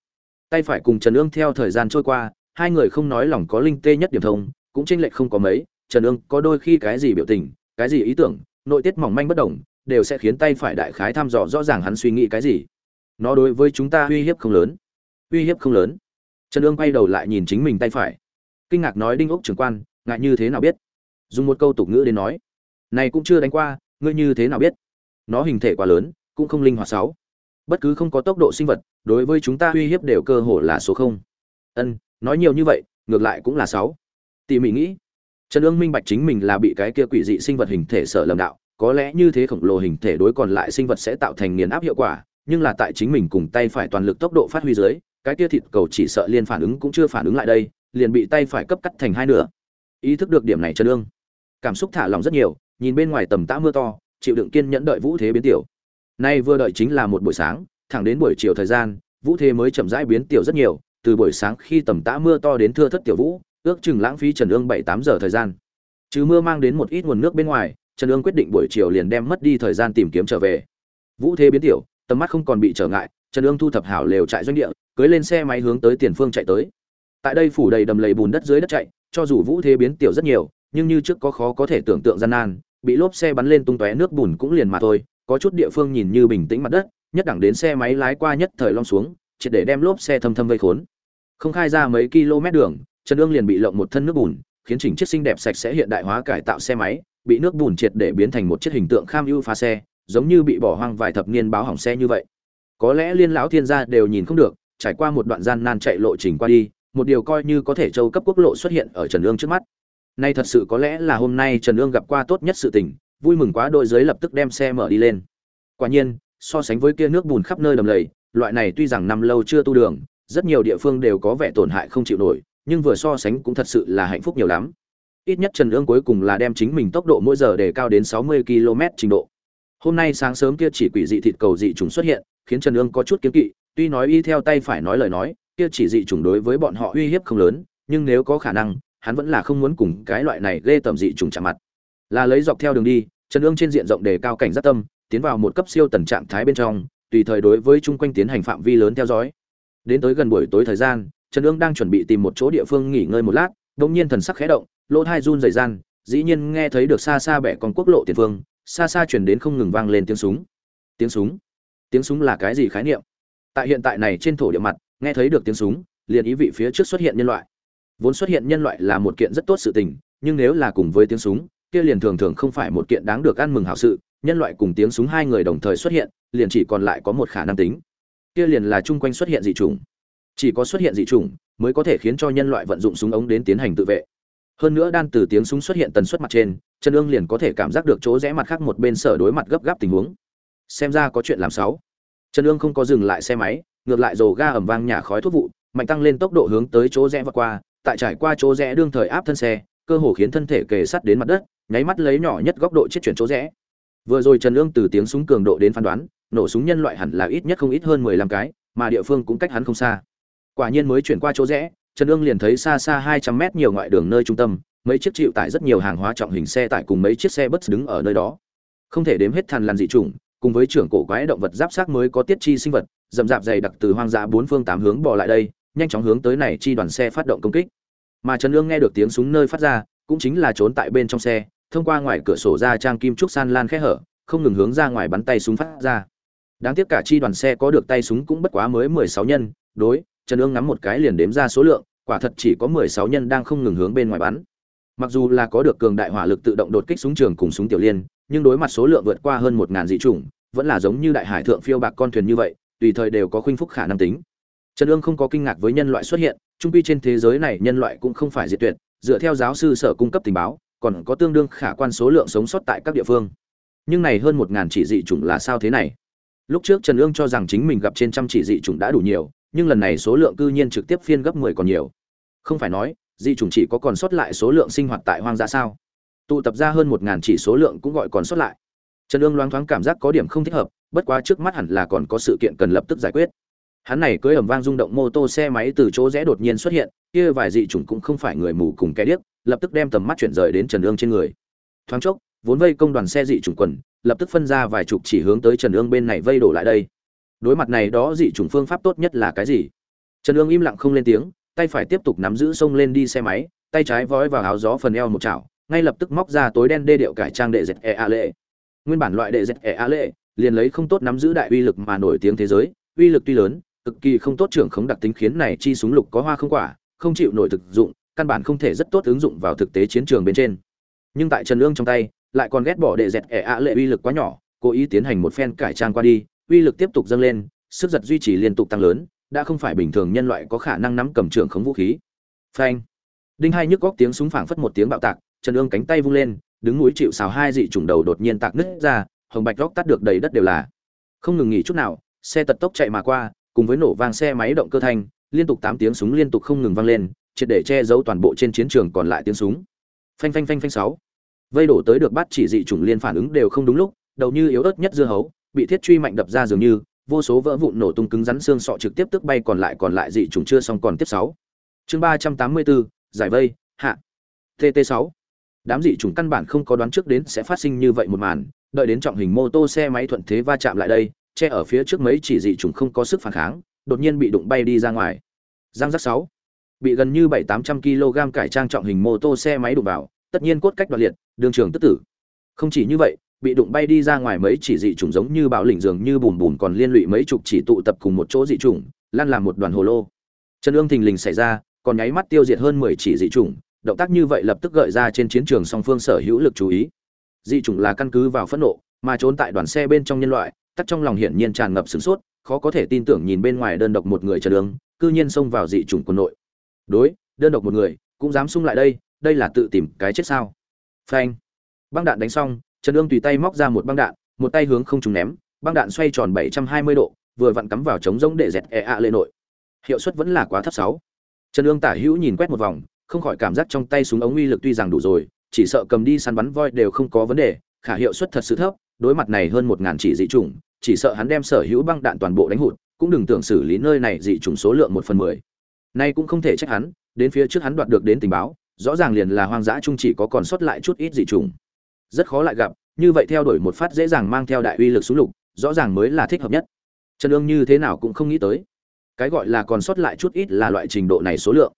Tay phải cùng trần ương theo thời gian trôi qua, hai người không nói lòng có linh tê nhất điểm thông, cũng tranh lệch không có mấy, trần ương có đôi khi cái gì biểu tình, cái gì ý tưởng, nội tiết mỏng manh bất đồng, đều sẽ khiến tay phải đại khái thăm dò rõ ràng hắn suy nghĩ cái gì. Nó đối với chúng ta uy hiếp không lớn. Uy hiếp không lớn. Trần ương quay đầu lại nhìn chính mình tay phải. Kinh ngạc nói, đinh ốc trưởng quan, ngại như thế nào biết? Dùng một câu tục ngữ đến nói này cũng chưa đánh qua, ngươi như thế nào biết? Nó hình thể quá lớn, cũng không linh hoạt sáu. Bất cứ không có tốc độ sinh vật, đối với chúng ta uy hiếp đều cơ hồ là số không. Ân, nói nhiều như vậy, ngược lại cũng là sáu. Tỉ mỉ nghĩ, trần ương minh bạch chính mình là bị cái kia quỷ dị sinh vật hình thể sợ lầm đạo, có lẽ như thế khổng lồ hình thể đối còn lại sinh vật sẽ tạo thành nghiền áp hiệu quả, nhưng là tại chính mình cùng tay phải toàn lực tốc độ phát huy dưới, cái kia thịt cầu chỉ sợ liên phản ứng cũng chưa phản ứng lại đây, liền bị tay phải cấp cắt thành hai nửa. Ý thức được điểm này, trần ương cảm xúc thả lòng rất nhiều nhìn bên ngoài tầm tã mưa to, chịu đựng kiên nhẫn đợi vũ thế biến tiểu. Nay vừa đợi chính là một buổi sáng, thẳng đến buổi chiều thời gian, vũ thế mới chậm rãi biến tiểu rất nhiều, từ buổi sáng khi tầm tã mưa to đến thưa thất tiểu vũ, ước chừng lãng phí trần ương bảy tám giờ thời gian. Chứ mưa mang đến một ít nguồn nước bên ngoài, trần ương quyết định buổi chiều liền đem mất đi thời gian tìm kiếm trở về. Vũ thế biến tiểu, tầm mắt không còn bị trở ngại, trần ương thu thập hảo lều trại doanh địa, cưới lên xe máy hướng tới tiền phương chạy tới. Tại đây phủ đầy đầm lầy bùn đất dưới đất chạy, cho dù vũ thế biến tiểu rất nhiều, nhưng như trước có khó có thể tưởng tượng gian nan bị lốp xe bắn lên tung tóe nước bùn cũng liền mà thôi, có chút địa phương nhìn như bình tĩnh mặt đất, nhất đẳng đến xe máy lái qua nhất thời long xuống, triệt để đem lốp xe thâm thâm vây khốn không khai ra mấy km đường, trần ương liền bị lộng một thân nước bùn, khiến chỉnh chiếc xinh đẹp sạch sẽ hiện đại hóa cải tạo xe máy, bị nước bùn triệt để biến thành một chiếc hình tượng kham ưu pha xe, giống như bị bỏ hoang vài thập niên báo hỏng xe như vậy có lẽ liên lão thiên gia đều nhìn không được, trải qua một đoạn gian nan chạy lộ trình qua đi, một điều coi như có thể châu cấp quốc lộ xuất hiện ở Trần Ương trước mắt. Nay thật sự có lẽ là hôm nay Trần Ương gặp qua tốt nhất sự tình, vui mừng quá đội dưới lập tức đem xe mở đi lên. Quả nhiên, so sánh với kia nước bùn khắp nơi đầm lầy, loại này tuy rằng năm lâu chưa tu đường, rất nhiều địa phương đều có vẻ tổn hại không chịu nổi, nhưng vừa so sánh cũng thật sự là hạnh phúc nhiều lắm. Ít nhất Trần Ương cuối cùng là đem chính mình tốc độ mỗi giờ để cao đến 60 km trình độ. Hôm nay sáng sớm kia chỉ quỷ dị thịt cầu dị trùng xuất hiện, khiến Trần Ương có chút kiêng kỵ, tuy nói y theo tay phải nói lời nói, kia chỉ dị trùng đối với bọn họ uy hiếp không lớn, nhưng nếu có khả năng, hắn vẫn là không muốn cùng cái loại này ghê tởm dị trùng chạm mặt. Là lấy dọc theo đường đi, Trần Ương trên diện rộng đề cao cảnh giác tâm, tiến vào một cấp siêu tần trạng thái bên trong, tùy thời đối với chung quanh tiến hành phạm vi lớn theo dõi. Đến tới gần buổi tối thời gian, Trần Ương đang chuẩn bị tìm một chỗ địa phương nghỉ ngơi một lát, đột nhiên thần sắc khẽ động, lỗ tai run rẩy gian, dĩ nhiên nghe thấy được xa xa bẻ con quốc lộ tiền phương, xa xa truyền đến không ngừng vang lên tiếng súng. Tiếng súng? Tiếng súng là cái gì khái niệm? Tại hiện tại này trên thổ địa mặt, nghe thấy được tiếng súng liền ý vị phía trước xuất hiện nhân loại vốn xuất hiện nhân loại là một kiện rất tốt sự tình, nhưng nếu là cùng với tiếng súng, kia liền thường thường không phải một kiện đáng được ăn mừng hảo sự, nhân loại cùng tiếng súng hai người đồng thời xuất hiện, liền chỉ còn lại có một khả năng tính. Kia liền là chung quanh xuất hiện dị chủng. Chỉ có xuất hiện dị chủng mới có thể khiến cho nhân loại vận dụng súng ống đến tiến hành tự vệ. Hơn nữa đan từ tiếng súng xuất hiện tần suất mặt trên, chân ương liền có thể cảm giác được chỗ rẽ mặt khác một bên sở đối mặt gấp gáp tình huống. Xem ra có chuyện làm sáu. Chân ương không có dừng lại xe máy, ngược lại rồ ga ẩm vang nhà khói thuốc vụ, mạnh tăng lên tốc độ hướng tới chỗ rẽ vượt qua tại trải qua chỗ rẽ đương thời áp thân xe, cơ hồ khiến thân thể kề sát đến mặt đất, nháy mắt lấy nhỏ nhất góc độ chết chuyển chỗ rẽ. Vừa rồi trần lương từ tiếng súng cường độ đến phán đoán, nổ súng nhân loại hẳn là ít nhất không ít hơn mười lăm cái, mà địa phương cũng cách hắn không xa. Quả nhiên mới chuyển qua chỗ rẽ, trần lương liền thấy xa xa hai trăm mét nhiều ngoại đường nơi trung tâm, mấy chiếc chịu tải rất nhiều hàng hóa trọng hình xe tải cùng mấy chiếc xe bất đứng ở nơi đó. Không thể đếm hết thằn lằn dị chủng, cùng với trưởng cổ quái động vật giáp xác mới có tiết chi sinh vật, rậm rạp dày đặc từ hoang dã bốn phương tám hướng bỏ lại đây nhanh chóng hướng tới này chi đoàn xe phát động công kích. Mà trần Nương nghe được tiếng súng nơi phát ra, cũng chính là trốn tại bên trong xe, thông qua ngoài cửa sổ ra trang kim trúc san lan khẽ hở, không ngừng hướng ra ngoài bắn tay súng phát ra. Đáng tiếc cả chi đoàn xe có được tay súng cũng bất quá mới mười sáu nhân, đối, trần Nương ngắm một cái liền đếm ra số lượng, quả thật chỉ có mười sáu nhân đang không ngừng hướng bên ngoài bắn. Mặc dù là có được cường đại hỏa lực tự động đột kích súng trường cùng súng tiểu liên, nhưng đối mặt số lượng vượt qua hơn một ngàn dị chủng, vẫn là giống như đại hải thượng phiêu bạc con thuyền như vậy, tùy thời đều có khuynh phúc khả năng tính trần Dương không có kinh ngạc với nhân loại xuất hiện, trung quy trên thế giới này nhân loại cũng không phải diệt tuyệt, dựa theo giáo sư sở cung cấp tình báo, còn có tương đương khả quan số lượng sống sót tại các địa phương. Nhưng này hơn một ngàn chỉ dị chủng là sao thế này? Lúc trước trần Dương cho rằng chính mình gặp trên trăm chỉ dị chủng đã đủ nhiều, nhưng lần này số lượng cư nhiên trực tiếp phiên gấp mười còn nhiều. Không phải nói, dị chủng chỉ có còn sót lại số lượng sinh hoạt tại hoang dã sao? Tụ tập ra hơn một ngàn chỉ số lượng cũng gọi còn sót lại. Trần Dương loáng thoáng cảm giác có điểm không thích hợp, bất quá trước mắt hẳn là còn có sự kiện cần lập tức giải quyết hắn này cưới ẩm vang rung động mô tô xe máy từ chỗ rẽ đột nhiên xuất hiện, kia vài dị chủng cũng không phải người mù cùng cái điếc, lập tức đem tầm mắt chuyển rời đến trần ương trên người. Thoáng chốc, vốn vây công đoàn xe dị chủng quần, lập tức phân ra vài chục chỉ hướng tới trần ương bên này vây đổ lại đây. Đối mặt này đó dị chủng phương pháp tốt nhất là cái gì? Trần ương im lặng không lên tiếng, tay phải tiếp tục nắm giữ xông lên đi xe máy, tay trái vói vào áo gió phần eo một chảo, ngay lập tức móc ra tối đen đê điệu cải trang đệ dệt e a lệ. Nguyên bản loại đệ dệt e a lệ, liền lấy không tốt nắm giữ đại uy lực mà nổi tiếng thế giới, uy lực tuy lớn cực kỳ không tốt trưởng khống đặc tính khiến này chi súng lục có hoa không quả, không chịu nổi thực dụng, căn bản không thể rất tốt ứng dụng vào thực tế chiến trường bên trên. Nhưng tại trần lương trong tay, lại còn ghét bỏ đệ dẹt ẻ ạ lệ uy lực quá nhỏ, cố ý tiến hành một phen cải trang qua đi, uy lực tiếp tục dâng lên, sức giật duy trì liên tục tăng lớn, đã không phải bình thường nhân loại có khả năng nắm cầm trưởng khống vũ khí. Phanh. Đinh hai nhức góc tiếng súng phảng phất một tiếng bạo tạc, trần Lương cánh tay vung lên, đứng núi chịu sào hai dị trùng đầu đột nhiên tạc nứt ra, hồng bạch róc tắt được đầy đất đều là. Không ngừng nghỉ chút nào, xe tật tốc chạy mà qua cùng với nổ vang xe máy động cơ thanh, liên tục tám tiếng súng liên tục không ngừng vang lên, triệt để che giấu toàn bộ trên chiến trường còn lại tiếng súng. Phanh phanh phanh phanh sáu. Vây đổ tới được bắt chỉ dị chủng liên phản ứng đều không đúng lúc, đầu như yếu ớt nhất dưa hấu, bị thiết truy mạnh đập ra dường như, vô số vỡ vụn nổ tung cứng rắn xương sọ trực tiếp tức bay còn lại còn lại dị chủng chưa xong còn tiếp sáu. Chương ba trăm tám mươi bốn, giải vây, hạ. Tt sáu. Đám dị chủng căn bản không có đoán trước đến sẽ phát sinh như vậy một màn, đợi đến trọng hình mô tô xe máy thuận thế va chạm lại đây che ở phía trước mấy chỉ dị trùng không có sức phản kháng đột nhiên bị đụng bay đi ra ngoài. Giang giác sáu. Bị gần như bảy tám trăm kg cải trang trọng hình mô tô xe máy đụng vào tất nhiên cốt cách đoạn liệt đường trường tức tử. Không chỉ như vậy bị đụng bay đi ra ngoài mấy chỉ dị trùng giống như bão lĩnh dường như bùn bùn còn liên lụy mấy chục chỉ tụ tập cùng một chỗ dị trùng, lan làm một đoàn hồ lô. Chân ương thình lình xảy ra còn nháy mắt tiêu diệt hơn mười chỉ dị trùng. động tác như vậy lập tức gợi ra trên chiến trường song phương sở hữu lực chú ý. Dị trùng là căn cứ vào phẫn nộ mà trốn tại đoàn xe bên trong nhân loại tắc trong lòng hiển nhiên tràn ngập sửng sốt, khó có thể tin tưởng nhìn bên ngoài đơn độc một người trần đường, cư nhiên xông vào dị chủng quân nội. Đối, đơn độc một người, cũng dám xung lại đây đây là tự tìm cái chết sao? Phanh. Băng đạn đánh xong, trần ương tùy tay móc ra một băng đạn, một tay hướng không trùng ném, băng đạn xoay tròn bảy trăm hai mươi độ, vừa vặn cắm vào trống rỗng để dẹt e ạ lệ nội. Hiệu suất vẫn là quá thấp sáu. Trần ương tả hữu nhìn quét một vòng, không khỏi cảm giác trong tay súng ống uy lực tuy rằng đủ rồi, chỉ sợ cầm đi săn bắn voi đều không có vấn đề, khả hiệu suất thật sự thấp đối mặt này hơn một ngàn chỉ dị chủng, chỉ sợ hắn đem sở hữu băng đạn toàn bộ đánh hụt, cũng đừng tưởng xử lý nơi này dị chủng số lượng một phần mười. Nay cũng không thể trách hắn, đến phía trước hắn đoạt được đến tình báo, rõ ràng liền là hoang dã trung chỉ có còn sót lại chút ít dị trùng rất khó lại gặp, như vậy theo đuổi một phát dễ dàng mang theo đại uy lực xuống lục, rõ ràng mới là thích hợp nhất. Trần ương như thế nào cũng không nghĩ tới. Cái gọi là còn sót lại chút ít là loại trình độ này số lượng.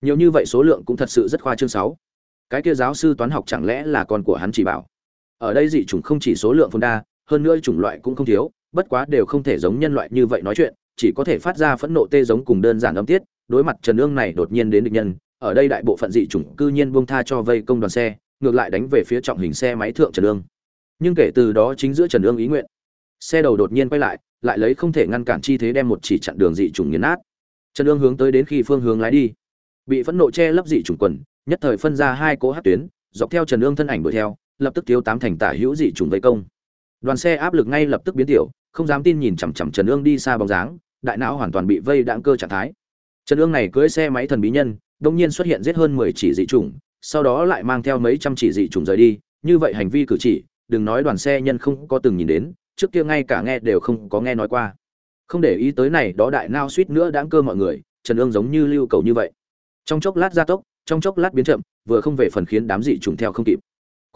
Nhiều như vậy số lượng cũng thật sự rất khoa trương sáu. Cái kia giáo sư toán học chẳng lẽ là con của hắn chỉ bảo? Ở đây dị chủng không chỉ số lượng phồn đa, hơn nữa chủng loại cũng không thiếu, bất quá đều không thể giống nhân loại như vậy nói chuyện, chỉ có thể phát ra phẫn nộ tê giống cùng đơn giản âm tiết, đối mặt trần ương này đột nhiên đến địch nhân, ở đây đại bộ phận dị chủng cư nhiên buông tha cho vây công đoàn xe, ngược lại đánh về phía trọng hình xe máy thượng trần ương. Nhưng kể từ đó chính giữa trần ương ý nguyện, xe đầu đột nhiên quay lại lại lấy không thể ngăn cản chi thế đem một chỉ chặn đường dị chủng nghiền nát. Trần ương hướng tới đến khi phương hướng lái đi. Bị phẫn nộ che lấp dị chủng quần, nhất thời phân ra hai cố hát tuyến, dọc theo trần ương thân ảnh đuổi theo lập tức thiếu tám thành tả hữu dị trùng vây công. Đoàn xe áp lực ngay lập tức biến tiểu, không dám tin nhìn chằm chằm trần ương đi xa bóng dáng, đại não hoàn toàn bị vây đạn cơ trạng thái. Trần ương này cưỡi xe máy thần bí nhân đông nhiên xuất hiện giết hơn mười chỉ dị trùng sau đó lại mang theo mấy trăm chỉ dị trùng rời đi, như vậy hành vi cử chỉ, đừng nói đoàn xe nhân không có từng nhìn đến, trước kia ngay cả nghe đều không có nghe nói qua. Không để ý tới này, đó đại nao suýt nữa đãng cơ mọi người, trần ương giống như lưu cầu như vậy. Trong chốc lát gia tốc, trong chốc lát biến chậm, vừa không về phần khiến đám dị trùng theo không kịp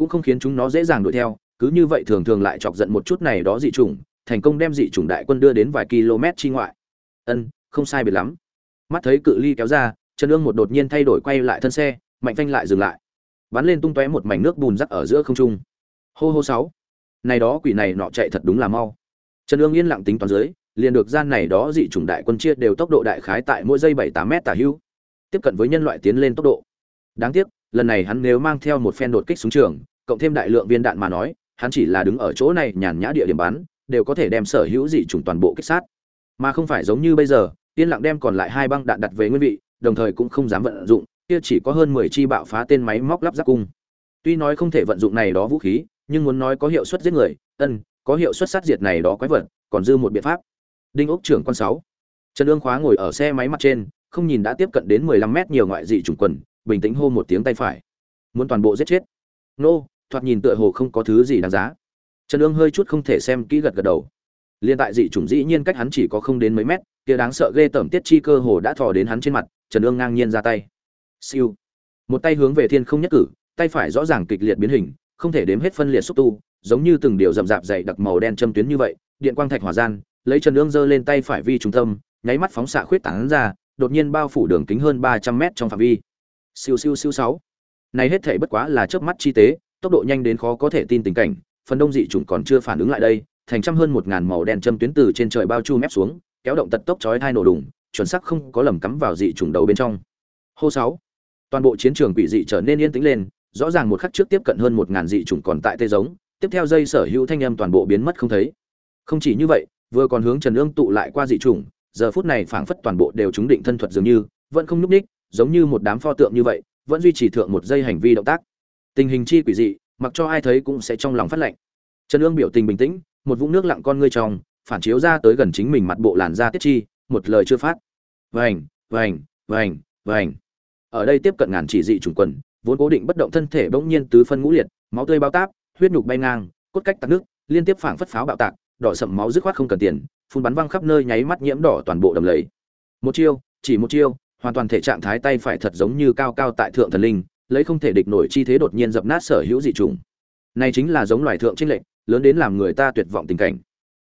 cũng không khiến chúng nó dễ dàng đuổi theo, cứ như vậy thường thường lại chọc giận một chút này đó dị trùng thành công đem dị trùng đại quân đưa đến vài km chi ngoại. Ân, không sai biệt lắm. Mắt thấy cự ly kéo ra, trần ương một đột nhiên thay đổi quay lại thân xe, mạnh phanh lại dừng lại. Bắn lên tung tóe một mảnh nước bùn rắc ở giữa không trung. Hô hô sáu. Này đó quỷ này nọ chạy thật đúng là mau. Trần ương yên lặng tính toán dưới, liền được gian này đó dị chủng đại quân chia đều tốc độ đại khái tại mỗi giây bảy tám m tả hữu tiếp cận với nhân loại tiến lên tốc độ. Đáng tiếc, lần này hắn nếu mang theo một phen đột kích súng trường cộng thêm đại lượng viên đạn mà nói, hắn chỉ là đứng ở chỗ này nhàn nhã địa điểm bắn, đều có thể đem sở hữu dị chủng toàn bộ kích sát. Mà không phải giống như bây giờ, yên lặng đem còn lại hai băng đạn đặt về nguyên vị, đồng thời cũng không dám vận dụng, kia chỉ có hơn mười chi bạo phá tên máy móc lắp ráp cung. Tuy nói không thể vận dụng này đó vũ khí, nhưng muốn nói có hiệu suất giết người, ân, có hiệu suất sát diệt này đó quái vật, còn dư một biện pháp. Đinh ốc trưởng quan sáu. Trần Dương khóa ngồi ở xe máy mặt trên, không nhìn đã tiếp cận đến mười lăm mét nhiều ngoại dị chủng quần, bình tĩnh hô một tiếng tay phải. Muốn toàn bộ giết chết nô, thoạt nhìn tựa hồ không có thứ gì đáng giá. Trần ương hơi chút không thể xem kỹ gật gật đầu. Liên tại dị chủng dĩ nhiên cách hắn chỉ có không đến mấy mét, kia đáng sợ ghê tởm tiết chi cơ hồ đã thò đến hắn trên mặt, trần ương ngang nhiên ra tay. Siêu. Một tay hướng về thiên không nhất cử, tay phải rõ ràng kịch liệt biến hình, không thể đếm hết phân liệt xúc tu, giống như từng điều rậm rạp dày đặc màu đen châm tuyến như vậy, điện quang thạch hỏa gian, lấy trần ương giơ lên tay phải vi trung tâm, nháy mắt phóng xạ khuyết tán ra, đột nhiên bao phủ đường kính hơn ba trăm mét trong phạm vi. Siêu siêu siêu sáu này hết thảy bất quá là chớp mắt chi tế, tốc độ nhanh đến khó có thể tin tình cảnh, phần đông dị chủng còn chưa phản ứng lại đây, thành trăm hơn một ngàn màu đen châm tuyến từ trên trời bao chu mép xuống, kéo động tật tốc chói tai nổ đùng, chuẩn xác không có lầm cắm vào dị chủng đầu bên trong. Hô sáu. Toàn bộ chiến trường quỷ dị trở nên yên tĩnh lên, rõ ràng một khắc trước tiếp cận hơn một ngàn dị chủng còn tại tê giống, tiếp theo dây sở hữu thanh âm toàn bộ biến mất không thấy. Không chỉ như vậy, vừa còn hướng trần ương tụ lại qua dị chủng, giờ phút này phảng phất toàn bộ đều trúng định thân thuật dường như, vẫn không nhúc ních giống như một đám pho tượng như vậy vẫn duy trì thượng một giây hành vi động tác. Tình hình chi quỷ dị, mặc cho ai thấy cũng sẽ trong lòng phát lạnh trần ương biểu tình bình tĩnh, một vũng nước lặng con ngươi trong, phản chiếu ra tới gần chính mình mặt bộ làn da tiết chi, một lời chưa phát. Vành vành vành vành. Ở đây tiếp cận ngàn chỉ dị trùng quần, vốn cố định bất động thân thể bỗng nhiên tứ phân ngũ liệt, máu tươi bao táp, huyết nhục bay ngang, cốt cách tạt nước, liên tiếp phảng phất pháo bạo tạc, đỏ sậm máu dứt khoát không cần tiền, phun bắn văng khắp nơi nháy mắt nhiễm đỏ toàn bộ đầm lầy. Một chiêu, chỉ một chiêu hoàn toàn thể trạng thái tay phải thật giống như cao cao tại thượng thần linh, lấy không thể địch nổi chi thế đột nhiên dập nát sở hữu dị trùng này chính là giống loài thượng trinh lệnh lớn đến làm người ta tuyệt vọng tình cảnh.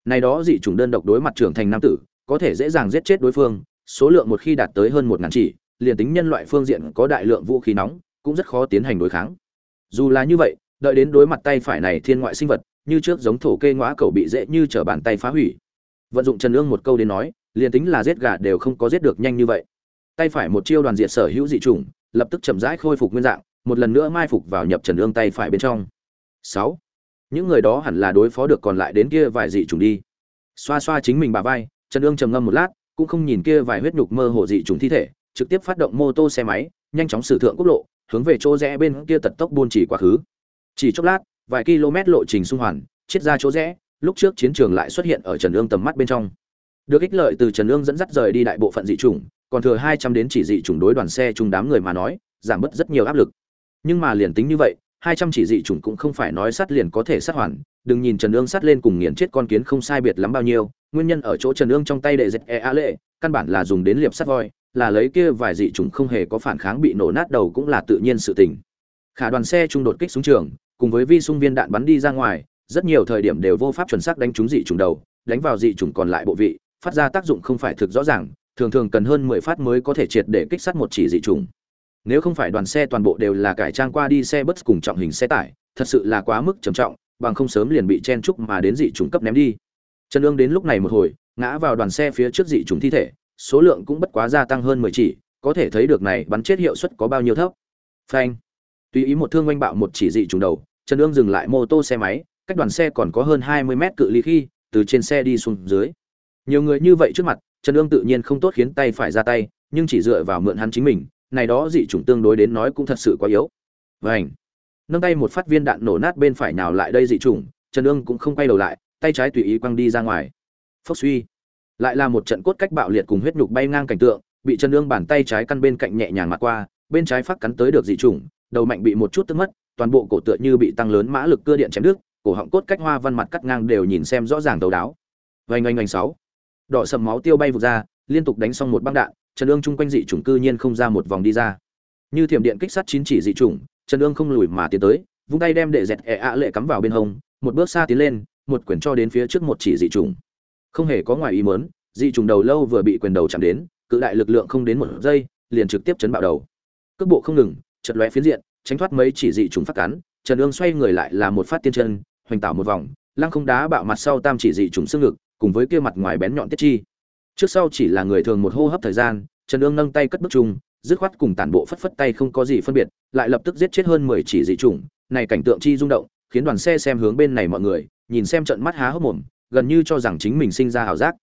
Này đó dị trùng đơn độc đối mặt trưởng thành nam tử, có thể dễ dàng giết chết đối phương, số lượng một khi đạt tới hơn một ngàn chỉ, liền tính nhân loại phương diện có đại lượng vũ khí nóng, cũng rất khó tiến hành đối kháng. Dù là như vậy, đợi đến đối mặt tay phải này thiên ngoại sinh vật, như trước giống thổ kê ngõa cầu bị dễ như trở bàn tay phá hủy. Vận dụng trần ương một câu đến nói, liền tính là giết gà đều không có giết được nhanh như vậy tay phải một chiêu đoàn diện sở hữu dị trùng lập tức chậm rãi khôi phục nguyên dạng, một lần nữa mai phục vào nhập trần ương tay phải bên trong. Sáu. Những người đó hẳn là đối phó được còn lại đến kia vài dị trùng đi. Xoa xoa chính mình bà vai, trần ương trầm ngâm một lát, cũng không nhìn kia vài huyết nhục mơ hồ dị trùng thi thể, trực tiếp phát động mô tô xe máy, nhanh chóng sử thượng quốc lộ, hướng về chỗ rẽ bên kia tật tốc buôn chỉ quá khứ. Chỉ chốc lát, vài km lộ trình xung hoàn chết ra chỗ rẽ, lúc trước chiến trường lại xuất hiện ở trần ương tầm mắt bên trong. Được ích lợi từ trần ương dẫn dắt rời đi đại bộ phận dị chủng còn thừa hai trăm đến chỉ dị chủng đối đoàn xe chung đám người mà nói, giảm bớt rất nhiều áp lực. Nhưng mà liền tính như vậy, hai trăm chỉ dị chủng cũng không phải nói sát liền có thể sát hoàn. Đừng nhìn trần ương sát lên cùng nghiền chết con kiến không sai biệt lắm bao nhiêu, nguyên nhân ở chỗ trần ương trong tay đệ dệt e a lệ, căn bản là dùng đến liệp sắt voi, là lấy kia vài dị chủng không hề có phản kháng bị nổ nát đầu cũng là tự nhiên sự tình. Khả đoàn xe trung đột kích xuống trường, cùng với vi sung viên đạn bắn đi ra ngoài, rất nhiều thời điểm đều vô pháp chuẩn xác đánh trúng dị chủng đầu, đánh vào dị chủng còn lại bộ vị, phát ra tác dụng không phải thực rõ ràng thường thường cần hơn mười phát mới có thể triệt để kích sát một chỉ dị trùng. nếu không phải đoàn xe toàn bộ đều là cải trang qua đi xe bus cùng trọng hình xe tải, thật sự là quá mức trầm trọng, bằng không sớm liền bị chen trúc mà đến dị trùng cấp ném đi. Trần Dương đến lúc này một hồi, ngã vào đoàn xe phía trước dị trùng thi thể, số lượng cũng bất quá gia tăng hơn mười chỉ, có thể thấy được này bắn chết hiệu suất có bao nhiêu thấp. Phanh. Tùy ý một thương oanh bạo một chỉ dị trùng đầu, trần Dương dừng lại mô tô xe máy, cách đoàn xe còn có hơn hai mươi mét cự ly khi, từ trên xe đi xuống dưới. Nhiều người như vậy trước mặt trần ương tự nhiên không tốt khiến tay phải ra tay, nhưng chỉ dựa vào mượn hắn chính mình, này đó dị chủng tương đối đến nói cũng thật sự quá yếu. Vành. Nâng tay một phát viên đạn nổ nát bên phải nào lại đây dị chủng, trần ương cũng không quay đầu lại, tay trái tùy ý quăng đi ra ngoài. Phốc suy. Lại là một trận cốt cách bạo liệt cùng huyết nhục bay ngang cảnh tượng, bị trần ương bàn tay trái căn bên cạnh nhẹ nhàng mặt qua, bên trái phát cắn tới được dị chủng, đầu mạnh bị một chút tức mất, toàn bộ cổ tựa như bị tăng lớn mã lực cưa điện chém đứt, cổ họng cốt cách hoa văn mặt cắt ngang đều nhìn xem rõ ràng đầu đáo. Vành oanh oanh sáu đỏ sầm máu tiêu bay vụt ra, liên tục đánh xong một băng đạn, trần ương chung quanh dị chủng cư nhiên không ra một vòng đi ra. Như thiểm điện kích sát chín chỉ dị chủng, trần ương không lùi mà tiến tới, vung tay đem để dẹt ẹ ạ lệ cắm vào bên hông, một bước xa tiến lên, một quyển cho đến phía trước một chỉ dị chủng. Không hề có ngoài ý mớn dị chủng đầu lâu vừa bị quyền đầu chạm đến, cự đại lực lượng không đến một giây, liền trực tiếp chấn bạo đầu. Cước bộ không ngừng, chật lóe phiến diện, tránh thoát mấy chỉ dị trùng phát cắn, trần ương xoay người lại là một phát tiên chân, hoành tảo một vòng, lăng không đá bạo mặt sau tam chỉ dị trùng xương ngực cùng với kia mặt ngoài bén nhọn tiết chi. Trước sau chỉ là người thường một hô hấp thời gian, trần ương nâng tay cất bước chung, dứt khoát cùng tản bộ phất phất tay không có gì phân biệt, lại lập tức giết chết hơn mười chỉ dị trùng này cảnh tượng chi rung động, khiến đoàn xe xem hướng bên này mọi người, nhìn xem trận mắt há hốc mồm, gần như cho rằng chính mình sinh ra ảo giác.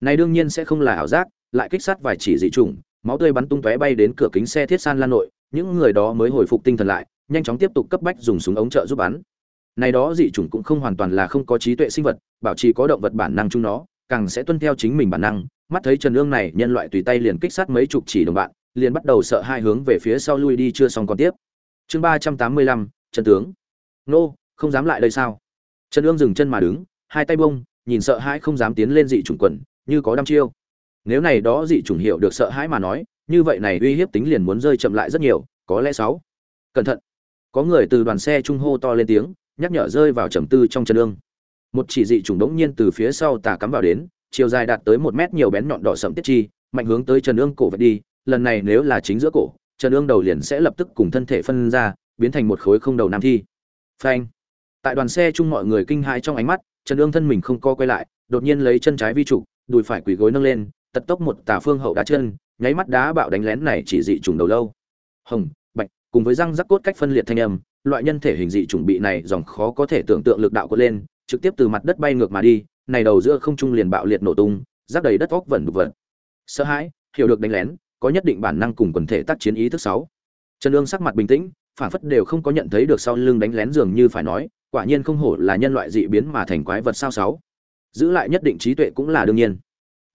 Này đương nhiên sẽ không là ảo giác, lại kích sát vài chỉ dị trùng máu tươi bắn tung tóe bay đến cửa kính xe thiết san lan nội, những người đó mới hồi phục tinh thần lại, nhanh chóng tiếp tục cấp bách dùng súng ống trợ giúp bắn này đó dị chủng cũng không hoàn toàn là không có trí tuệ sinh vật, bảo trì có động vật bản năng chung nó, càng sẽ tuân theo chính mình bản năng. Mắt thấy trần ương này nhân loại tùy tay liền kích sát mấy chục chỉ đồng bạn, liền bắt đầu sợ hai hướng về phía sau lui đi chưa xong còn tiếp. Chương ba trăm tám mươi lăm, trần tướng. Nô, không dám lại đây sao? Trần ương dừng chân mà đứng, hai tay bông, nhìn sợ hãi không dám tiến lên dị chủng quần, như có đăm chiêu. Nếu này đó dị chủng hiệu được sợ hãi mà nói, như vậy này uy hiếp tính liền muốn rơi chậm lại rất nhiều, có lẽ sáu. Cẩn thận. Có người từ đoàn xe trung hô to lên tiếng nhắc nhở rơi vào trầm tư trong chân lương một chỉ dị trùng đống nhiên từ phía sau tà cắm vào đến, chiều dài đạt tới một mét nhiều bén nhọn đỏ sẫm tiết chi, mạnh hướng tới trần ương cổ vật đi, lần này nếu là chính giữa cổ trần ương đầu liền sẽ lập tức cùng thân thể phân ra, biến thành một khối không đầu nam thi. Phanh. Tại đoàn xe chung mọi người kinh hãi trong ánh mắt trần ương thân mình không co quay lại, đột nhiên lấy chân trái vi trụ đùi phải quỳ gối nâng lên, tật tốc một tà phương hậu đá chân, nháy mắt đá bạo đánh lén này chỉ dị trùng đầu lâu. Hồng, bạch, cùng với răng rắc cốt cách phân liệt thanh âm loại nhân thể hình dị trùng bị này dòng khó có thể tưởng tượng lực đạo có lên, trực tiếp từ mặt đất bay ngược mà đi, này đầu giữa không trung liền bạo liệt nổ tung, rác đầy đất óc vẩn đục sợ hãi, hiểu được đánh lén, có nhất định bản năng cùng quần thể tác chiến ý thức 6. trần Dương sắc mặt bình tĩnh phản phất đều không có nhận thấy được sau lưng đánh lén dường như phải nói, quả nhiên không hổ là nhân loại dị biến mà thành quái vật sao sáu. Giữ lại nhất định trí tuệ cũng là đương nhiên.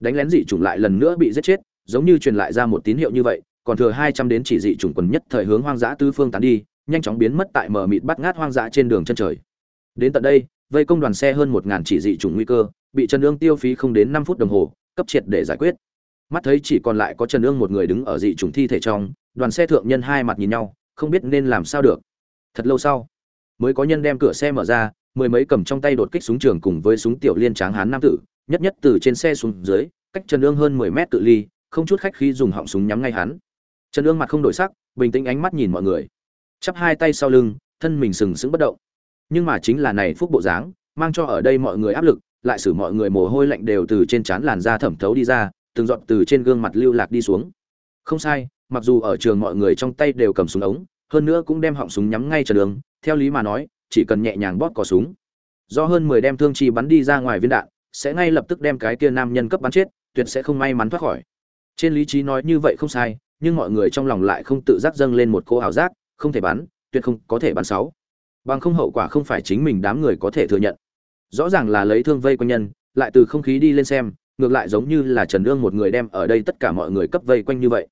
Đánh lén dị chủng lại lần nữa bị giết chết, giống như truyền lại ra một tín hiệu như vậy, còn thừa hai trăm đến chỉ dị chủng quần nhất thời hướng hoang dã tứ phương tán đi nhanh chóng biến mất tại mờ mịt bắt ngát hoang dã trên đường chân trời. Đến tận đây, vây công đoàn xe hơn một ngàn chỉ dị chủng nguy cơ, bị trần ương tiêu phí không đến năm phút đồng hồ, cấp triệt để giải quyết. Mắt thấy chỉ còn lại có trần ương một người đứng ở dị chủng thi thể trong, đoàn xe thượng nhân hai mặt nhìn nhau, không biết nên làm sao được. Thật lâu sau, mới có nhân đem cửa xe mở ra, mười mấy cầm trong tay đột kích súng trường cùng với súng tiểu liên tráng hán nam tử, nhất nhất từ trên xe xuống dưới, cách trần ương hơn mười mét tự ly, không chút khách khi dùng họng súng nhắm ngay hắn. Trần ương mặt không đổi sắc, bình tĩnh ánh mắt nhìn mọi người chắp hai tay sau lưng, thân mình sừng sững bất động. Nhưng mà chính là này phúc bộ dáng, mang cho ở đây mọi người áp lực, lại xử mọi người mồ hôi lạnh đều từ trên trán làn da thẩm thấu đi ra, từng giọt từ trên gương mặt lưu lạc đi xuống. Không sai, mặc dù ở trường mọi người trong tay đều cầm súng ống, hơn nữa cũng đem họng súng nhắm ngay trần đường, theo lý mà nói, chỉ cần nhẹ nhàng bóp cò súng. Do hơn mười đem thương chi bắn đi ra ngoài viên đạn, sẽ ngay lập tức đem cái kia nam nhân cấp bắn chết, tuyệt sẽ không may mắn thoát khỏi. Trên lý trí nói như vậy không sai, nhưng mọi người trong lòng lại không tự giác dâng lên một cô ảo giác không thể bắn, tuyệt không có thể bắn sáu. Bằng không hậu quả không phải chính mình đám người có thể thừa nhận. Rõ ràng là lấy thương vây quanh nhân, lại từ không khí đi lên xem, ngược lại giống như là trần ương một người đem ở đây tất cả mọi người cấp vây quanh như vậy.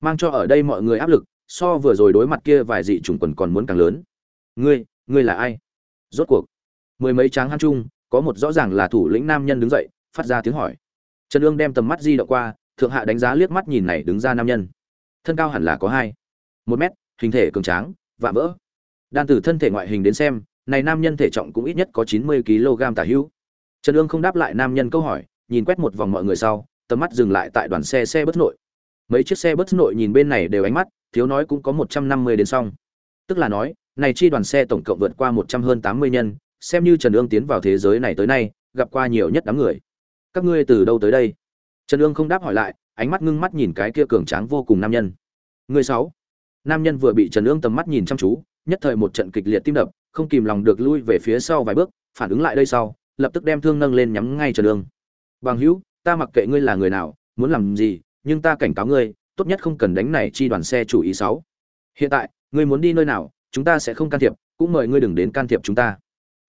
Mang cho ở đây mọi người áp lực, so vừa rồi đối mặt kia vài dị chủng quần còn muốn càng lớn. Ngươi ngươi là ai? Rốt cuộc, mười mấy tráng hăng chung có một rõ ràng là thủ lĩnh nam nhân đứng dậy, phát ra tiếng hỏi. Trần ương đem tầm mắt di động qua, thượng hạ đánh giá liếc mắt nhìn này đứng ra nam nhân. Thân cao hẳn là có hai. Một mét hình thể cường tráng, vạm vỡ. Đan từ thân thể ngoại hình đến xem, này nam nhân thể trọng cũng ít nhất có chín mươi kg tả hữu. Trần ương không đáp lại nam nhân câu hỏi, nhìn quét một vòng mọi người sau, tầm mắt dừng lại tại đoàn xe xe bất nội. Mấy chiếc xe bất nội nhìn bên này đều ánh mắt, thiếu nói cũng có một trăm năm mươi đến xong. Tức là nói, này chi đoàn xe tổng cộng vượt qua một trăm hơn tám mươi nhân, xem như trần ương tiến vào thế giới này tới nay, gặp qua nhiều nhất đám người. Các ngươi từ đâu tới đây? Trần ương không đáp hỏi lại, ánh mắt ngưng mắt nhìn cái kia cường tráng vô cùng nam nhân. Người sáu nam nhân vừa bị trần ương tầm mắt nhìn chăm chú, nhất thời một trận kịch liệt tim đập, không kìm lòng được lui về phía sau vài bước, phản ứng lại đây sau, lập tức đem thương nâng lên nhắm ngay trần ương bằng hữu, ta mặc kệ ngươi là người nào, muốn làm gì, nhưng ta cảnh cáo ngươi, tốt nhất không cần đánh này chi đoàn xe chủ ý sáu hiện tại, ngươi muốn đi nơi nào, chúng ta sẽ không can thiệp, cũng mời ngươi đừng đến can thiệp chúng ta.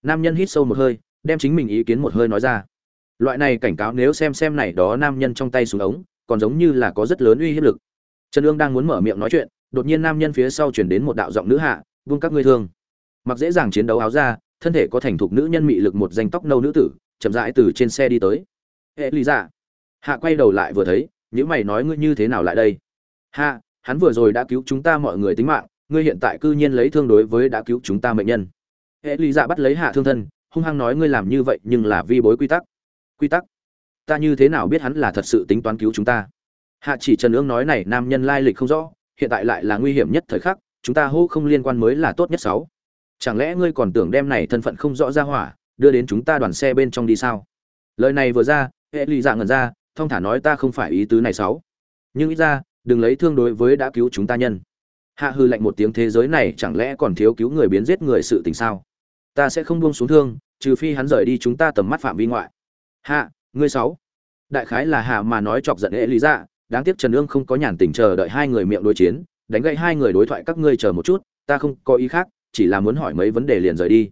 Nam nhân hít sâu một hơi, đem chính mình ý kiến một hơi nói ra. Loại này cảnh cáo nếu xem xem này đó nam nhân trong tay xuống ống, còn giống như là có rất lớn uy hiếp lực. Trần ương đang muốn mở miệng nói chuyện đột nhiên nam nhân phía sau chuyển đến một đạo giọng nữ hạ vung các ngươi thương. Mặc dễ dàng chiến đấu áo ra thân thể có thành thục nữ nhân mị lực một danh tóc nâu nữ tử, chậm rãi từ trên xe đi tới. Hệ lý dạ. Hạ quay đầu lại vừa thấy những mày nói ngươi như thế nào lại đây? Hạ, hắn vừa rồi đã cứu chúng ta mọi người tính mạng, ngươi hiện tại cư nhiên lấy thương đối với đã cứu chúng ta mệnh nhân. Hệ lý dạ bắt lấy hạ thương thân, hung hăng nói ngươi làm như vậy nhưng là vi bối quy tắc. Quy tắc? Ta như thế nào biết hắn là thật sự tính toán cứu chúng ta? Hạ chỉ trần ương nói này, nam nhân lai lịch không rõ hiện tại lại là nguy hiểm nhất thời khắc, chúng ta hô không liên quan mới là tốt nhất sáu. Chẳng lẽ ngươi còn tưởng đem này thân phận không rõ ra hỏa, đưa đến chúng ta đoàn xe bên trong đi sao? Lời này vừa ra, hệ lụy dạ ngẩn ra thông thả nói ta không phải ý tứ này sáu. Nhưng ít ra, đừng lấy thương đối với đã cứu chúng ta nhân. Hạ hư lạnh một tiếng thế giới này chẳng lẽ còn thiếu cứu người biến giết người sự tình sao? Ta sẽ không buông xuống thương, trừ phi hắn rời đi chúng ta tầm mắt phạm vi ngoại. Hạ, ngươi sáu. Đại khái là hạ mà nói chọc giận hệ lý dạ đáng tiếc trần Nương không có nhàn tình chờ đợi hai người miệng đối chiến, đánh gậy hai người đối thoại các ngươi chờ một chút, ta không có ý khác, chỉ là muốn hỏi mấy vấn đề liền rời đi.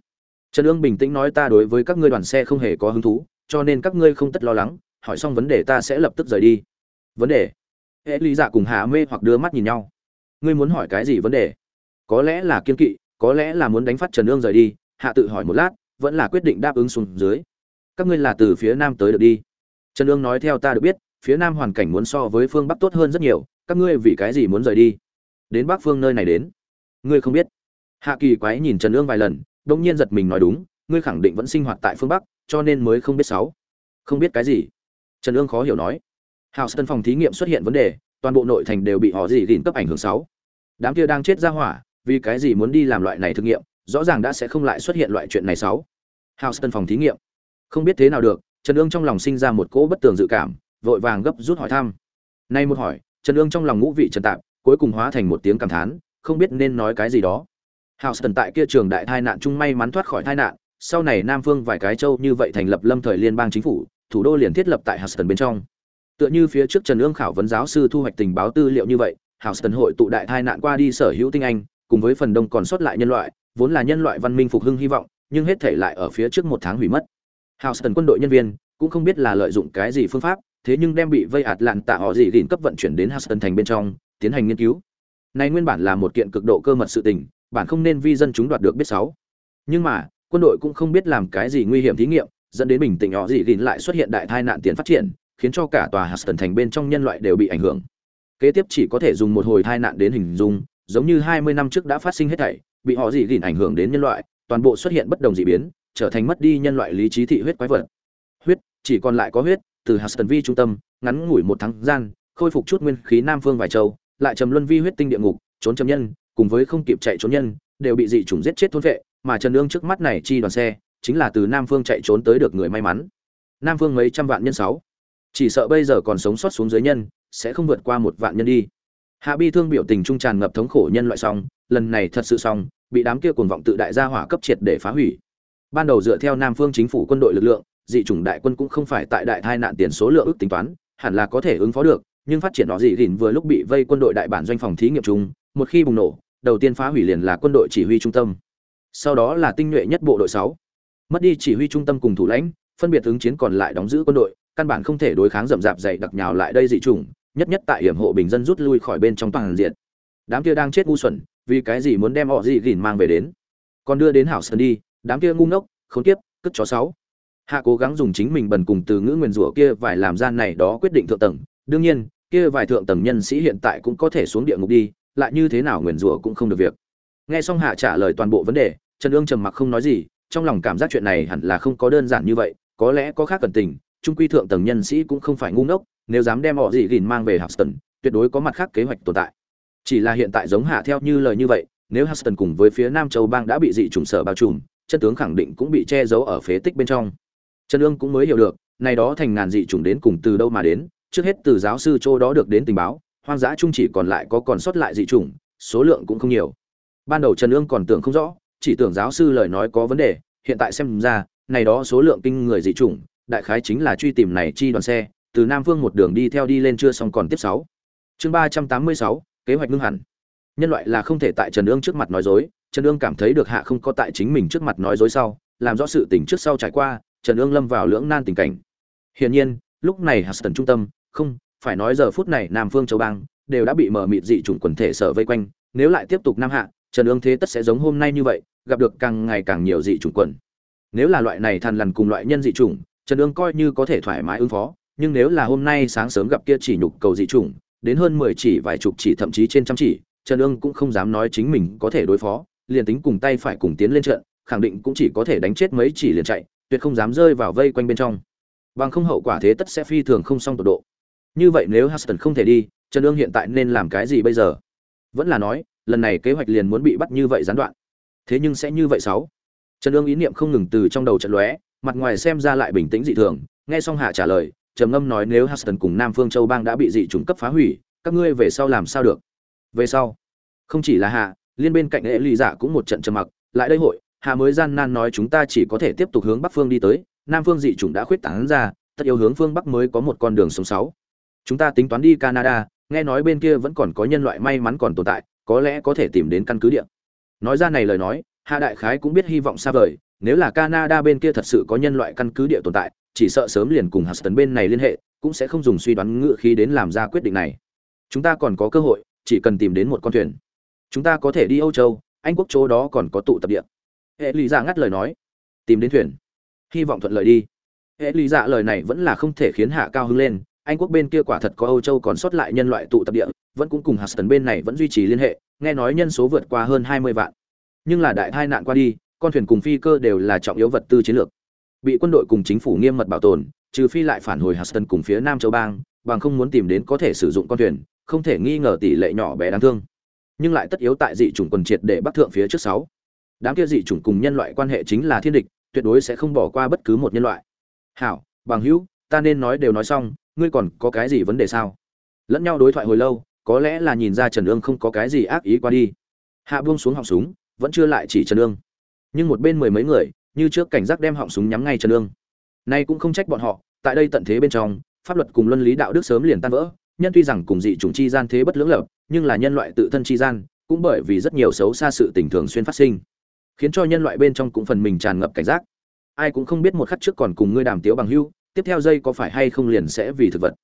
Trần Nương bình tĩnh nói ta đối với các ngươi đoàn xe không hề có hứng thú, cho nên các ngươi không tất lo lắng, hỏi xong vấn đề ta sẽ lập tức rời đi. Vấn đề? Hệ lý dạ cùng hạ mê hoặc đưa mắt nhìn nhau. Ngươi muốn hỏi cái gì vấn đề? Có lẽ là kiên kỵ, có lẽ là muốn đánh phát trần Nương rời đi, hạ tự hỏi một lát, vẫn là quyết định đáp ứng xuống dưới. Các ngươi là từ phía nam tới được đi. Trần Nương nói theo ta được biết phía nam hoàn cảnh muốn so với phương bắc tốt hơn rất nhiều, các ngươi vì cái gì muốn rời đi? Đến bắc phương nơi này đến. Ngươi không biết. Hạ kỳ quái nhìn trần ương vài lần đông nhiên giật mình nói đúng, ngươi khẳng định vẫn sinh hoạt tại phương bắc, cho nên mới không biết sáu. Không biết cái gì? Trần ương khó hiểu nói. Hào sân phòng thí nghiệm xuất hiện vấn đề, toàn bộ nội thành đều bị họ gì gìn cấp ảnh hưởng sáu. Đám kia đang chết ra hỏa, vì cái gì muốn đi làm loại này thực nghiệm, rõ ràng đã sẽ không lại xuất hiện loại chuyện này sáu. Hào sân phòng thí nghiệm. Không biết thế nào được, trần ương trong lòng sinh ra một cỗ bất tường dự cảm vội vàng gấp rút hỏi thăm nay một hỏi trần ương trong lòng ngũ vị trần tạp cuối cùng hóa thành một tiếng cảm thán không biết nên nói cái gì đó hào tại kia trường đại tai nạn chung may mắn thoát khỏi tai nạn sau này nam phương vài cái châu như vậy thành lập lâm thời liên bang chính phủ thủ đô liền thiết lập tại Houston bên trong. Tựa như phía trước Trần Ương khảo vấn giáo sư thu hoạch tình báo tư liệu như vậy, Houston hội tụ đại tai nạn qua đi sở hữu tinh anh, cùng với phần đông còn sót lại nhân loại, vốn là nhân loại văn minh phục hưng hy vọng, nhưng hết thể lại ở phía trước một tháng hủy mất. Houston quân đội nhân viên cũng không biết là lợi dụng cái gì phương pháp, thế nhưng đem bị vây ạt lạn tạ họ gì gìn cấp vận chuyển đến Houston thành bên trong, tiến hành nghiên cứu. Này nguyên bản là một kiện cực độ cơ mật sự tình, bản không nên vi dân chúng đoạt được biết sáu. Nhưng mà, quân đội cũng không biết làm cái gì nguy hiểm thí nghiệm, dẫn đến bình tĩnh họ dị gìn lại xuất hiện đại tai nạn tiền phát triển khiến cho cả tòa Hudson thành bên trong nhân loại đều bị ảnh hưởng kế tiếp chỉ có thể dùng một hồi tai nạn đến hình dung giống như 20 năm trước đã phát sinh hết thảy bị họ dị gìn ảnh hưởng đến nhân loại toàn bộ xuất hiện bất đồng dị biến trở thành mất đi nhân loại lý trí thị huyết quái vật huyết chỉ còn lại có huyết từ Hudson vi trung tâm ngắn ngủi một tháng gian khôi phục chút nguyên khí nam phương vài châu lại trầm luân vi huyết tinh địa ngục trốn trầm nhân cùng với không kịp chạy trốn nhân đều bị dị chủng giết chết thôn vệ mà trần Nương trước mắt này chi đoàn xe chính là từ Nam Phương chạy trốn tới được người may mắn. Nam Phương mấy trăm vạn nhân sáu, chỉ sợ bây giờ còn sống sót xuống dưới nhân, sẽ không vượt qua một vạn nhân đi. Hạ Bi thương biểu tình trung tràn ngập thống khổ nhân loại xong, lần này thật sự xong, bị đám kia cuồng vọng tự đại gia hỏa cấp triệt để phá hủy. Ban đầu dựa theo Nam Phương chính phủ quân đội lực lượng, dị chủng đại quân cũng không phải tại đại tai nạn tiền số lượng ước tính toán, hẳn là có thể ứng phó được, nhưng phát triển nó dị gìn vừa lúc bị vây quân đội đại bản doanh phòng thí nghiệm chung, một khi bùng nổ, đầu tiên phá hủy liền là quân đội chỉ huy trung tâm. Sau đó là tinh nhuệ nhất bộ đội 6 mất đi chỉ huy trung tâm cùng thủ lãnh phân biệt ứng chiến còn lại đóng giữ quân đội căn bản không thể đối kháng rậm rạp dày đặc nhào lại đây dị chủng nhất nhất tại hiểm hộ bình dân rút lui khỏi bên trong toàn diện. Đám kia đang chết ngu xuẩn vì cái gì muốn đem họ dị gìn mang về đến? Còn đưa đến hảo sơn đi đám kia ngu ngốc không tiếp cất chó sáu hạ cố gắng dùng chính mình bần cùng từ ngữ nguyền rủa kia vài làm gian này đó quyết định thượng tầng. Đương nhiên kia vài thượng tầng nhân sĩ hiện tại cũng có thể xuống địa ngục đi lại như thế nào nguyền rủa cũng không được việc. Nghe xong hạ trả lời toàn bộ vấn đề trần ương trầm mặc không nói gì trong lòng cảm giác chuyện này hẳn là không có đơn giản như vậy có lẽ có khác cần tình trung quy thượng tầng nhân sĩ cũng không phải ngu ngốc nếu dám đem họ gì gìn mang về Houston, tuyệt đối có mặt khác kế hoạch tồn tại. Chỉ là hiện tại giống hạ theo như lời như vậy nếu Houston cùng với phía Nam Châu bang đã bị dị trùng sở bao trùm chân tướng khẳng định cũng bị che giấu ở phế tích bên trong trần ương cũng mới hiểu được, này đó thành ngàn dị trùng đến cùng từ đâu mà đến, trước hết từ giáo sư châu đó được đến tình báo, hoang dã trung chỉ còn lại có còn sót lại dị trùng số lượng cũng không nhiều ban đầu trần ương còn tưởng không rõ, chỉ tưởng giáo sư lời nói có vấn đề, hiện tại xem ra, này đó số lượng kinh người dị chủng, đại khái chính là truy tìm này chi đoàn xe, từ nam phương một đường đi theo đi lên chưa xong còn tiếp 6. chương ba trăm tám mươi sáu, kế hoạch ngưng hẳn nhân loại là không thể tại trần ương trước mặt nói dối, trần ương cảm thấy được hạ không có tại chính mình trước mặt nói dối sau, làm rõ sự tình trước sau trải qua trần ương lâm vào lưỡng nan tình cảnh. Hiển nhiên, lúc này hạt tần trung tâm, không, phải nói giờ phút này nam phương châu bang, đều đã bị mở mịt dị chủng quần thể sở vây quanh. Nếu lại tiếp tục nam hạ, trần ương thế tất sẽ giống hôm nay như vậy, gặp được càng ngày càng nhiều dị chủng quần. Nếu là loại này thằn lằn cùng loại nhân dị chủng, trần ương coi như có thể thoải mái ứng phó, nhưng nếu là hôm nay sáng sớm gặp kia chỉ nhục cầu dị chủng, đến hơn mười chỉ, vài chục chỉ, thậm chí trên trăm chỉ, trần ương cũng không dám nói chính mình có thể đối phó, liền tính cùng tay phải cùng tiến lên trận, khẳng định cũng chỉ có thể đánh chết mấy chỉ liền chạy tuyệt không dám rơi vào vây quanh bên trong. Bằng không hậu quả thế tất sẽ phi thường không xong tột độ. Như vậy nếu Huston không thể đi trần ương hiện tại nên làm cái gì bây giờ? Vẫn là nói lần này kế hoạch liền muốn bị bắt như vậy gián đoạn. Thế nhưng sẽ như vậy sáu trần ương ý niệm không ngừng từ trong đầu trận lóe mặt ngoài xem ra lại bình tĩnh dị thường nghe xong hạ trả lời trầm ngâm nói nếu Huston cùng Nam Phương Châu bang đã bị dị chủng cấp phá hủy, các ngươi về sau làm sao được? Về sau, không chỉ là hạ, liên bên cạnh hệ lụy dạ cũng một trận trầm mặc, lại đây hội, hạ mới gian nan nói chúng ta chỉ có thể tiếp tục hướng bắc phương đi tới, Nam Phương dị chủng đã khuyết tán ra, tất yếu hướng phương bắc mới có một con đường sống sáu. Chúng ta tính toán đi Canada, nghe nói bên kia vẫn còn có nhân loại may mắn còn tồn tại, có lẽ có thể tìm đến căn cứ địa. Nói ra này lời nói, Hạ đại khái cũng biết hy vọng xa vời, nếu là Canada bên kia thật sự có nhân loại căn cứ địa tồn tại, chỉ sợ sớm liền cùng Huston bên này liên hệ, cũng sẽ không dùng suy đoán ngựa khí đến làm ra quyết định này. Chúng ta còn có cơ hội, chỉ cần tìm đến một con thuyền. Chúng ta có thể đi Âu Châu, Anh quốc chỗ đó còn có tụ tập địa. Hệ lý giả dạ ngắt lời nói, tìm đến thuyền. Hy vọng thuận lợi đi. Hệ lý giả dạ lời này vẫn là không thể khiến hạ cao hứng lên, Anh quốc bên kia quả thật có Âu Châu còn sót lại nhân loại tụ tập địa, vẫn cũng cùng Huston bên này vẫn duy trì liên hệ, nghe nói nhân số vượt qua hơn 20 vạn. Nhưng là đại tai nạn qua đi, con thuyền cùng phi cơ đều là trọng yếu vật tư chiến lược bị quân đội cùng chính phủ nghiêm mật bảo tồn trừ phi lại phản hồi Huston cùng phía Nam châu bang, bằng không muốn tìm đến có thể sử dụng con thuyền, không thể nghi ngờ tỷ lệ nhỏ bé đáng thương. Nhưng lại tất yếu tại dị chủng quần triệt để bắt thượng phía trước sáu. Đám kia dị chủng cùng nhân loại quan hệ chính là thiên địch, tuyệt đối sẽ không bỏ qua bất cứ một nhân loại. Hảo, bằng hữu, ta nên nói đều nói xong, ngươi còn có cái gì vấn đề sao? Lẫn nhau đối thoại hồi lâu, có lẽ là nhìn ra Trần Ương không có cái gì ác ý qua đi. Hạ buông xuống họng súng, vẫn chưa lại chỉ Trần Ương. Nhưng một bên mười mấy người, như trước cảnh giác đem họng súng nhắm ngay Trần Ương. Nay cũng không trách bọn họ, tại đây tận thế bên trong, pháp luật cùng luân lý đạo đức sớm liền tan vỡ, nhân tuy rằng cùng dị chủng chi gian thế bất lưỡng lập, nhưng là nhân loại tự thân chi gian, cũng bởi vì rất nhiều xấu xa sự tình thường xuyên phát sinh, khiến cho nhân loại bên trong cũng phần mình tràn ngập cảnh giác. Ai cũng không biết một khắc trước còn cùng ngươi đàm tiếu bằng hữu, tiếp theo dây có phải hay không liền sẽ vì thực vật,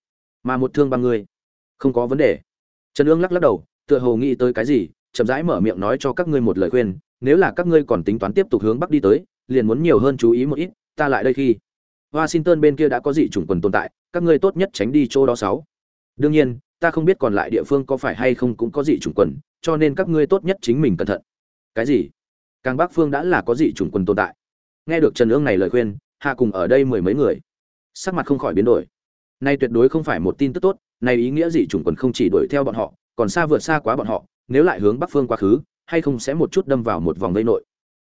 mà một thương bằng ngươi. Không có vấn đề. Trần Ương lắc lắc đầu, tựa hồ nghĩ tới cái gì, chậm rãi mở miệng nói cho các ngươi một lời khuyên, nếu là các ngươi còn tính toán tiếp tục hướng bắc đi tới, liền muốn nhiều hơn chú ý một ít, ta lại đây khi Washington bên kia đã có dị chủng quần tồn tại, các ngươi tốt nhất tránh đi chỗ đó sáu. Đương nhiên, ta không biết còn lại địa phương có phải hay không cũng có dị chủng quần, cho nên các ngươi tốt nhất chính mình cẩn thận. Cái gì? Càng Bắc phương đã là có dị chủng quần tồn tại. Nghe được Trần Ương này lời khuyên, hạ cùng ở đây mười mấy người, sắc mặt không khỏi biến đổi. Nay tuyệt đối không phải một tin tức tốt, này ý nghĩa dị chủng quần không chỉ đuổi theo bọn họ, còn xa vượt xa quá bọn họ, nếu lại hướng Bắc phương quá khứ, hay không sẽ một chút đâm vào một vòng vây nội.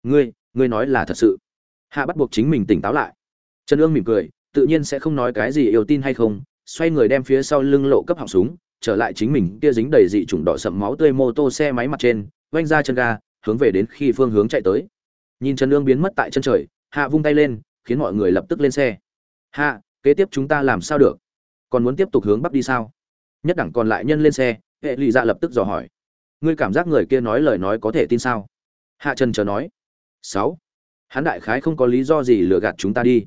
Ngươi, ngươi nói là thật sự? Hạ bắt buộc chính mình tỉnh táo lại trần ương mỉm cười tự nhiên sẽ không nói cái gì yêu tin hay không xoay người đem phía sau lưng lộ cấp họng súng trở lại chính mình kia dính đầy dị chủng đỏ sậm máu tươi mô tô xe máy mặt trên vanh ra chân ga hướng về đến khi phương hướng chạy tới. Nhìn trần lương biến mất tại chân trời, hạ vung tay lên, khiến mọi người lập tức lên xe. Hạ, kế tiếp chúng ta làm sao được? Còn muốn tiếp tục hướng bắc đi sao? Nhất đẳng còn lại nhân lên xe, hệ lụy dạ lập tức dò hỏi. Ngươi cảm giác người kia nói lời nói có thể tin sao? Hạ trần chờ nói. Sáu, hắn đại khái không có lý do gì lừa gạt chúng ta đi.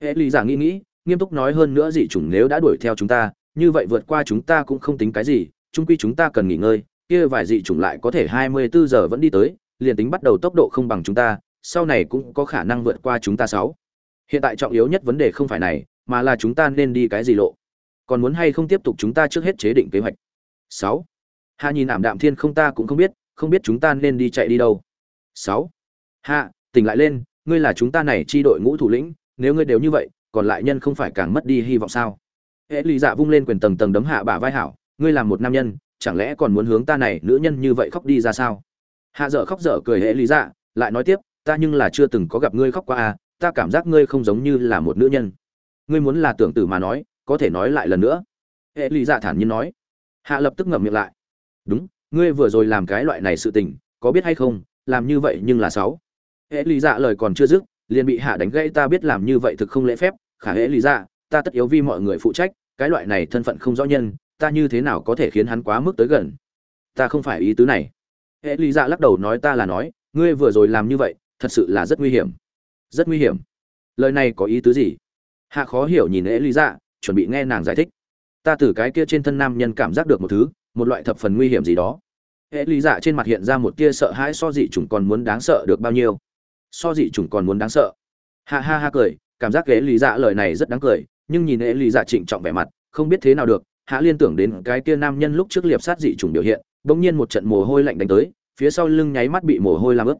Hệ lụy giả nghĩ nghĩ, nghiêm túc nói hơn nữa dị chủng nếu đã đuổi theo chúng ta, như vậy vượt qua chúng ta cũng không tính cái gì trung quy chúng ta cần nghỉ ngơi kia vài dị chủng lại có thể hai mươi bốn giờ vẫn đi tới, liền tính bắt đầu tốc độ không bằng chúng ta, sau này cũng có khả năng vượt qua chúng ta sáu. Hiện tại trọng yếu nhất vấn đề không phải này, mà là chúng ta nên đi cái gì lộ. Còn muốn hay không tiếp tục chúng ta trước hết chế định kế hoạch? Sáu. Hạ nhìn ảm đạm thiên không ta cũng không biết không biết chúng ta nên đi chạy đi đâu. Sáu. Hạ, tỉnh lại lên, ngươi là chúng ta này chi đội ngũ thủ lĩnh, nếu ngươi đều như vậy, còn lại nhân không phải càng mất đi hy vọng sao? Hệ lý dạ vung lên quyền tầng tầng đấm hạ bả vai hảo, ngươi là một nam nhân chẳng lẽ còn muốn hướng ta này nữ nhân như vậy khóc đi ra sao? Hạ dở khóc dở cười hệ lý dạ lại nói tiếp, ta nhưng là chưa từng có gặp ngươi khóc qua à ta cảm giác ngươi không giống như là một nữ nhân. Ngươi muốn là tưởng tử mà nói, có thể nói lại lần nữa. Hệ lý dạ thản nhiên nói. Hạ lập tức ngậm miệng lại. Đúng, ngươi vừa rồi làm cái loại này sự tình, có biết hay không, làm như vậy nhưng là sáu hệ lý dạ lời còn chưa dứt, liền bị hạ đánh gãy, ta biết làm như vậy thực không lễ phép. Khả hễ lý dạ ta tất yếu vi mọi người phụ trách, cái loại này thân phận không rõ nhân ta như thế nào có thể khiến hắn quá mức tới gần? Ta không phải ý tứ này. Hệ lý dạ lắc đầu nói ta là nói, ngươi vừa rồi làm như vậy, thật sự là rất nguy hiểm. Rất nguy hiểm. Lời này có ý tứ gì? Hạ khó hiểu nhìn hệ lý dạ chuẩn bị nghe nàng giải thích. Ta từ cái kia trên thân nam nhân cảm giác được một thứ, một loại thập phần nguy hiểm gì đó. Hệ lý dạ trên mặt hiện ra một tia sợ hãi so dị chủng còn muốn đáng sợ được bao nhiêu? So dị chủng còn muốn đáng sợ. Ha ha ha cười, cảm giác hệ lý dạ lời này rất đáng cười, nhưng nhìn hệ lý dạ trịnh trọng vẻ mặt, không biết thế nào được hạ liên tưởng đến cái kia nam nhân lúc trước liệp sát dị chủng biểu hiện, bỗng nhiên một trận mồ hôi lạnh đánh tới, phía sau lưng nháy mắt bị mồ hôi làm ướt.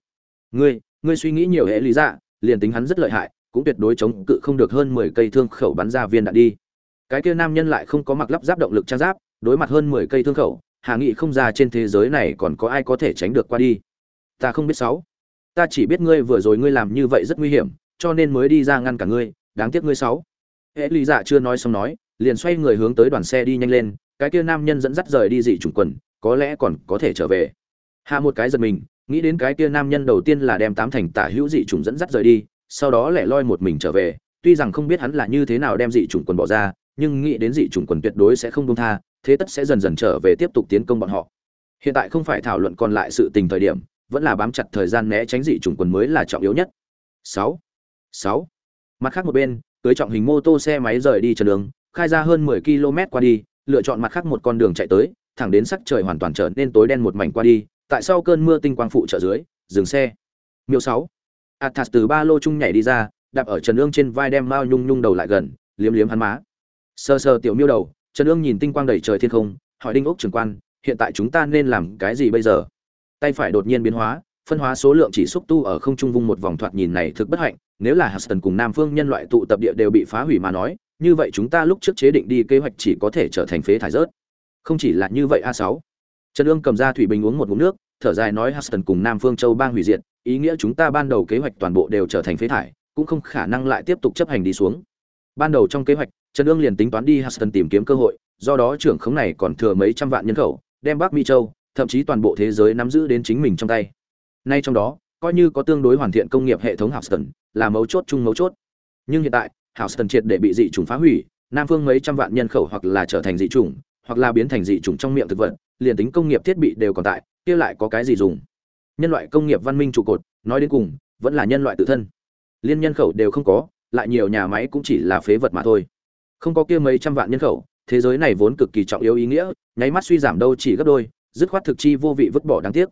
Ngươi ngươi suy nghĩ nhiều hệ lý dạ liền tính hắn rất lợi hại, cũng tuyệt đối chống cự không được hơn mười cây thương khẩu bắn ra viên đạn đi. Cái kia nam nhân lại không có mặc lắp giáp động lực trang giáp, đối mặt hơn mười cây thương khẩu, hạ nghị không ra trên thế giới này còn có ai có thể tránh được qua đi. Ta không biết sáu. Ta chỉ biết ngươi vừa rồi ngươi làm như vậy rất nguy hiểm, cho nên mới đi ra ngăn cả ngươi, đáng tiếc ngươi sáu. Hệ lý dạ chưa nói xong nói liền xoay người hướng tới đoàn xe đi nhanh lên, cái kia nam nhân dẫn dắt rời đi dị chủng quần, có lẽ còn có thể trở về. Hạ một cái giật mình, nghĩ đến cái kia nam nhân đầu tiên là đem tám thành tả hữu dị chủng dẫn dắt rời đi, sau đó lẻ loi một mình trở về, tuy rằng không biết hắn là như thế nào đem dị chủng quần bỏ ra, nhưng nghĩ đến dị chủng quần tuyệt đối sẽ không buông tha, thế tất sẽ dần dần trở về tiếp tục tiến công bọn họ. Hiện tại không phải thảo luận còn lại sự tình thời điểm, vẫn là bám chặt thời gian né tránh dị chủng quần mới là trọng yếu nhất. Sáu sáu. Mặt khác một bên, cưới trọng hình mô tô xe máy rời đi trần đường khai ra hơn 10 km qua đi lựa chọn mặt khác một con đường chạy tới thẳng đến sắc trời hoàn toàn trở nên tối đen một mảnh qua đi tại sau cơn mưa tinh quang phụ trợ dưới dừng xe. Miêu sáu. Athas từ ba lô chung nhảy đi ra đạp ở trần ương trên vai đem mao nhung nhung đầu lại gần liếm liếm hắn má. Sơ sơ tiểu miêu đầu trần ương nhìn tinh quang đầy trời thiên không hỏi đinh ốc trưởng quan hiện tại chúng ta nên làm cái gì bây giờ? Tay phải đột nhiên biến hóa phân hóa số lượng chỉ xúc tu ở không trung vung một vòng thoạt nhìn này thực bất hạnh nếu là Huston cùng Nam Phương nhân loại tụ tập địa đều bị phá hủy mà nói, như vậy chúng ta lúc trước chế định đi kế hoạch chỉ có thể trở thành phế thải rớt. Không chỉ là như vậy A6. Trần Dương cầm ra thủy bình uống một ngụm nước, thở dài nói Huston cùng Nam Phương Châu bang hủy diệt, ý nghĩa chúng ta ban đầu kế hoạch toàn bộ đều trở thành phế thải, cũng không khả năng lại tiếp tục chấp hành đi xuống. Ban đầu trong kế hoạch, Trần Dương liền tính toán đi Huston tìm kiếm cơ hội, do đó trưởng khống này còn thừa mấy trăm vạn nhân khẩu, đem Bắc Mỹ Châu, thậm chí toàn bộ thế giới nắm giữ đến chính mình trong tay. Nay trong đó, coi như có tương đối hoàn thiện công nghiệp hệ thống Houston, là mấu chốt chung mấu chốt. Nhưng hiện tại, Houston triệt để bị dị chủng phá hủy, Nam phương mấy trăm vạn nhân khẩu hoặc là trở thành dị chủng, hoặc là biến thành dị chủng trong miệng thực vật, liền tính công nghiệp thiết bị đều còn tại, kia lại có cái gì dùng? Nhân loại công nghiệp văn minh trụ cột, nói đến cùng, vẫn là nhân loại tự thân. Liên nhân khẩu đều không có, lại nhiều nhà máy cũng chỉ là phế vật mà thôi. Không có kia mấy trăm vạn nhân khẩu, thế giới này vốn cực kỳ trọng yếu ý nghĩa, nháy mắt suy giảm đâu chỉ gấp đôi, dứt khoát thực chi vô vị vứt bỏ đáng tiếc.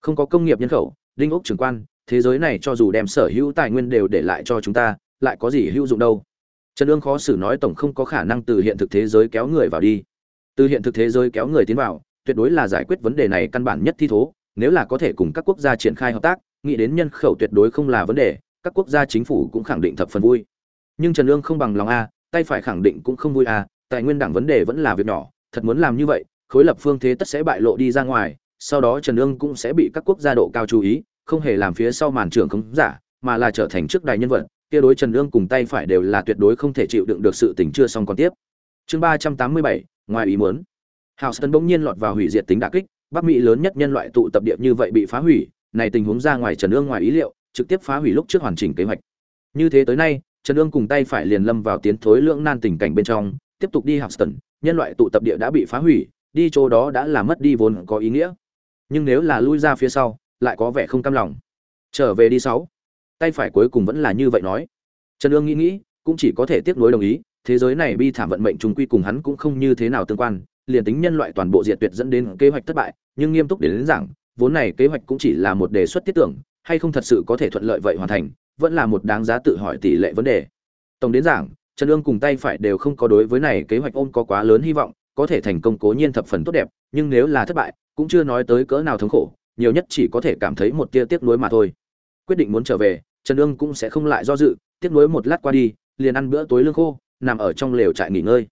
Không có công nghiệp nhân khẩu, đinh ốc trưởng quan, thế giới này cho dù đem sở hữu tài nguyên đều để lại cho chúng ta lại có gì hữu dụng đâu. Trần ương khó xử nói tổng không có khả năng từ hiện thực thế giới kéo người vào đi. Từ hiện thực thế giới kéo người tiến vào, tuyệt đối là giải quyết vấn đề này căn bản nhất thi thố, nếu là có thể cùng các quốc gia triển khai hợp tác, nghĩ đến nhân khẩu tuyệt đối không là vấn đề, các quốc gia chính phủ cũng khẳng định thập phần vui. Nhưng trần ương không bằng lòng a, tay phải khẳng định cũng không vui a, tài nguyên đảng vấn đề vẫn là việc nhỏ, thật muốn làm như vậy, khối lập phương thế tất sẽ bại lộ đi ra ngoài, sau đó trần ương cũng sẽ bị các quốc gia độ cao chú ý, không hề làm phía sau màn trưởng không giả, mà là trở thành trước đài nhân vật kia đối trần Nương cùng tay phải đều là tuyệt đối không thể chịu đựng được sự tình chưa xong còn tiếp chương ba trăm tám mươi bảy ngoài ý muốn Houston bỗng nhiên lọt vào hủy diệt tính đả kích, Bắc Mỹ lớn nhất nhân loại tụ tập địa như vậy bị phá hủy, này tình huống ra ngoài Trần Nương ngoài ý liệu, trực tiếp phá hủy lúc trước hoàn chỉnh kế hoạch. Như thế tới nay, Trần Nương cùng tay phải liền lâm vào tiến thối lưỡng nan tình cảnh bên trong, tiếp tục đi Houston, nhân loại tụ tập địa đã bị phá hủy, đi chỗ đó đã là mất đi vốn có ý nghĩa. Nhưng nếu là lui ra phía sau, lại có vẻ không cam lòng trở về đi sáu tay phải cuối cùng vẫn là như vậy nói trần ương nghĩ nghĩ cũng chỉ có thể tiếp nối đồng ý thế giới này bi thảm vận mệnh trùng quy cùng hắn cũng không như thế nào tương quan liền tính nhân loại toàn bộ diệt tuyệt dẫn đến kế hoạch thất bại nhưng nghiêm túc đến, đến rằng vốn này kế hoạch cũng chỉ là một đề xuất thiết tưởng hay không thật sự có thể thuận lợi vậy hoàn thành vẫn là một đáng giá tự hỏi tỷ lệ vấn đề tổng đến giảng trần ương cùng tay phải đều không có đối với này kế hoạch ôm có quá lớn hy vọng có thể thành công cố nhiên thập phần tốt đẹp nhưng nếu là thất bại cũng chưa nói tới cỡ nào thống khổ nhiều nhất chỉ có thể cảm thấy một tia tiếc nuối mà thôi. Quyết định muốn trở về, Trần Dương cũng sẽ không lại do dự, tiếc nuối một lát qua đi, liền ăn bữa tối lương khô, nằm ở trong lều trại nghỉ ngơi.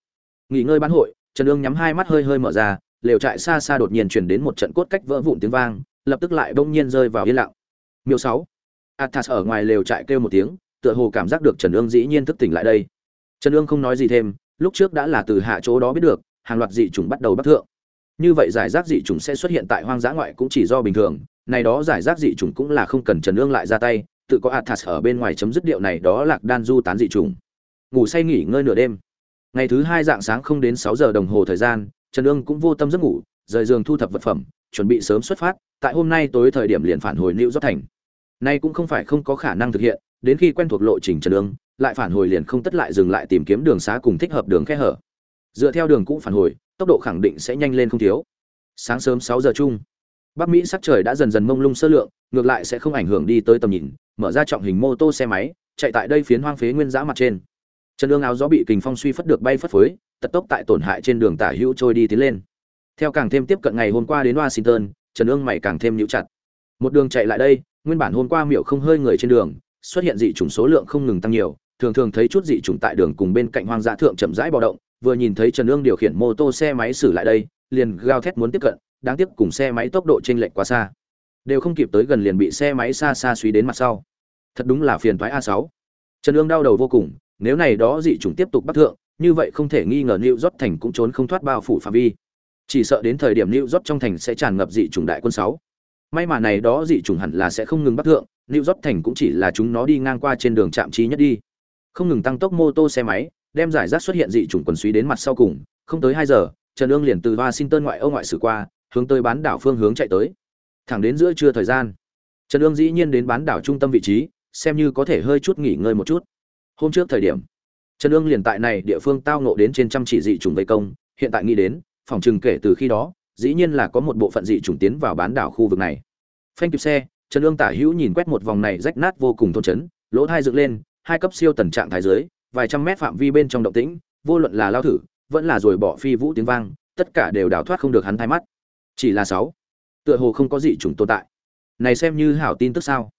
Nghỉ ngơi bán hội, Trần Dương nhắm hai mắt hơi hơi mở ra, lều trại xa xa đột nhiên truyền đến một trận cốt cách vỡ vụn tiếng vang, lập tức lại bỗng nhiên rơi vào yên lặng. Miêu 6. Athas ở ngoài lều trại kêu một tiếng, tựa hồ cảm giác được Trần Dương dĩ nhiên thức tỉnh lại đây. Trần Dương không nói gì thêm, lúc trước đã là từ hạ chỗ đó biết được, hàng loạt dị chủng bắt đầu bắt thượng như vậy giải rác dị chủng sẽ xuất hiện tại hoang dã ngoại cũng chỉ do bình thường này đó giải rác dị chủng cũng là không cần trần ương lại ra tay tự có athas ở bên ngoài chấm dứt điệu này, đó lạc đan du tán dị trùng. Ngủ say nghỉ ngơi nửa đêm. Ngày thứ hai dạng sáng không đến sáu giờ đồng hồ thời gian, trần ương cũng vô tâm giấc ngủ, rời giường thu thập vật phẩm, chuẩn bị sớm xuất phát, tại hôm nay tối thời điểm liền phản hồi lưu giáp thành. Nay cũng không phải không có khả năng thực hiện, đến khi quen thuộc lộ trình trần ương, lại phản hồi liền không tất lại dừng lại tìm kiếm đường xá cùng thích hợp đường khe hở. Dựa theo đường cũ phản hồi, tốc độ khẳng định sẽ nhanh lên không thiếu. Sáng sớm sáu giờ chung, bắc mỹ sắc trời đã dần dần mông lung sơ lượng, ngược lại sẽ không ảnh hưởng đi tới tầm nhìn mở ra trọng hình mô tô xe máy, chạy tại đây phiến hoang phế nguyên dã mặt trên. Chân lương áo gió bị kình phong suy phất được bay phất phới, tật tốc tại tổn hại trên đường tả hữu trôi đi tiến lên. Theo càng thêm tiếp cận ngày hôm qua đến washington trần ương mày càng thêm nhũ chặt. Một đường chạy lại đây, nguyên bản hôm qua miệu không hơi người trên đường, xuất hiện dị chủng số lượng không ngừng tăng nhiều, thường thường thấy chút dị chủng tại đường cùng bên cạnh hoang dã thượng chậm rãi bạo động, vừa nhìn thấy trần ương điều khiển mô tô xe máy xử lại đây, liền gào thét muốn tiếp cận, đáng tiếc cùng xe máy tốc độ chênh lệch quá xa. Đều không kịp tới gần liền bị xe máy xa xa suy đến mặt sau thật đúng là phiền thoái a 6 trần ương đau đầu vô cùng nếu này đó dị chủng tiếp tục bắt thượng như vậy không thể nghi ngờ New rót thành cũng trốn không thoát bao phủ phạm vi. Chỉ sợ đến thời điểm New rót trong thành sẽ tràn ngập dị chủng đại quân 6. May mà này đó dị chủng hẳn là sẽ không ngừng bắt thượng, New rót thành cũng chỉ là chúng nó đi ngang qua trên đường chạm trí nhất đi. Không ngừng tăng tốc mô tô xe máy, đem giải rác xuất hiện dị chủng quần suý đến mặt sau cùng, không tới 2 giờ, Trần Ương liền từ Washington ngoại ô ngoại sử qua, hướng tới bán đảo phương hướng chạy tới. Thẳng đến giữa trưa thời gian, Trần Ương dĩ nhiên đến bán đảo trung tâm vị trí, xem như có thể hơi chút nghỉ ngơi một chút. Hôm trước thời điểm, Trần ương liền tại này địa phương tao ngộ đến trên trăm chỉ dị trùng vây công, hiện tại nghĩ đến, phòng trừng kể từ khi đó, dĩ nhiên là có một bộ phận dị trùng tiến vào bán đảo khu vực này. Phanh kịp xe, Trần ương tả hữu nhìn quét một vòng này rách nát vô cùng thôn trấn, lỗ thai dựng lên, hai cấp siêu tần trạng thái dưới, vài trăm mét phạm vi bên trong động tĩnh, vô luận là lao thử, vẫn là rồi bỏ phi vũ tiếng vang, tất cả đều đào thoát không được hắn thay mắt. Chỉ là sáu, tựa hồ không có dị trùng tồn tại. Này xem như hảo tin tức sao?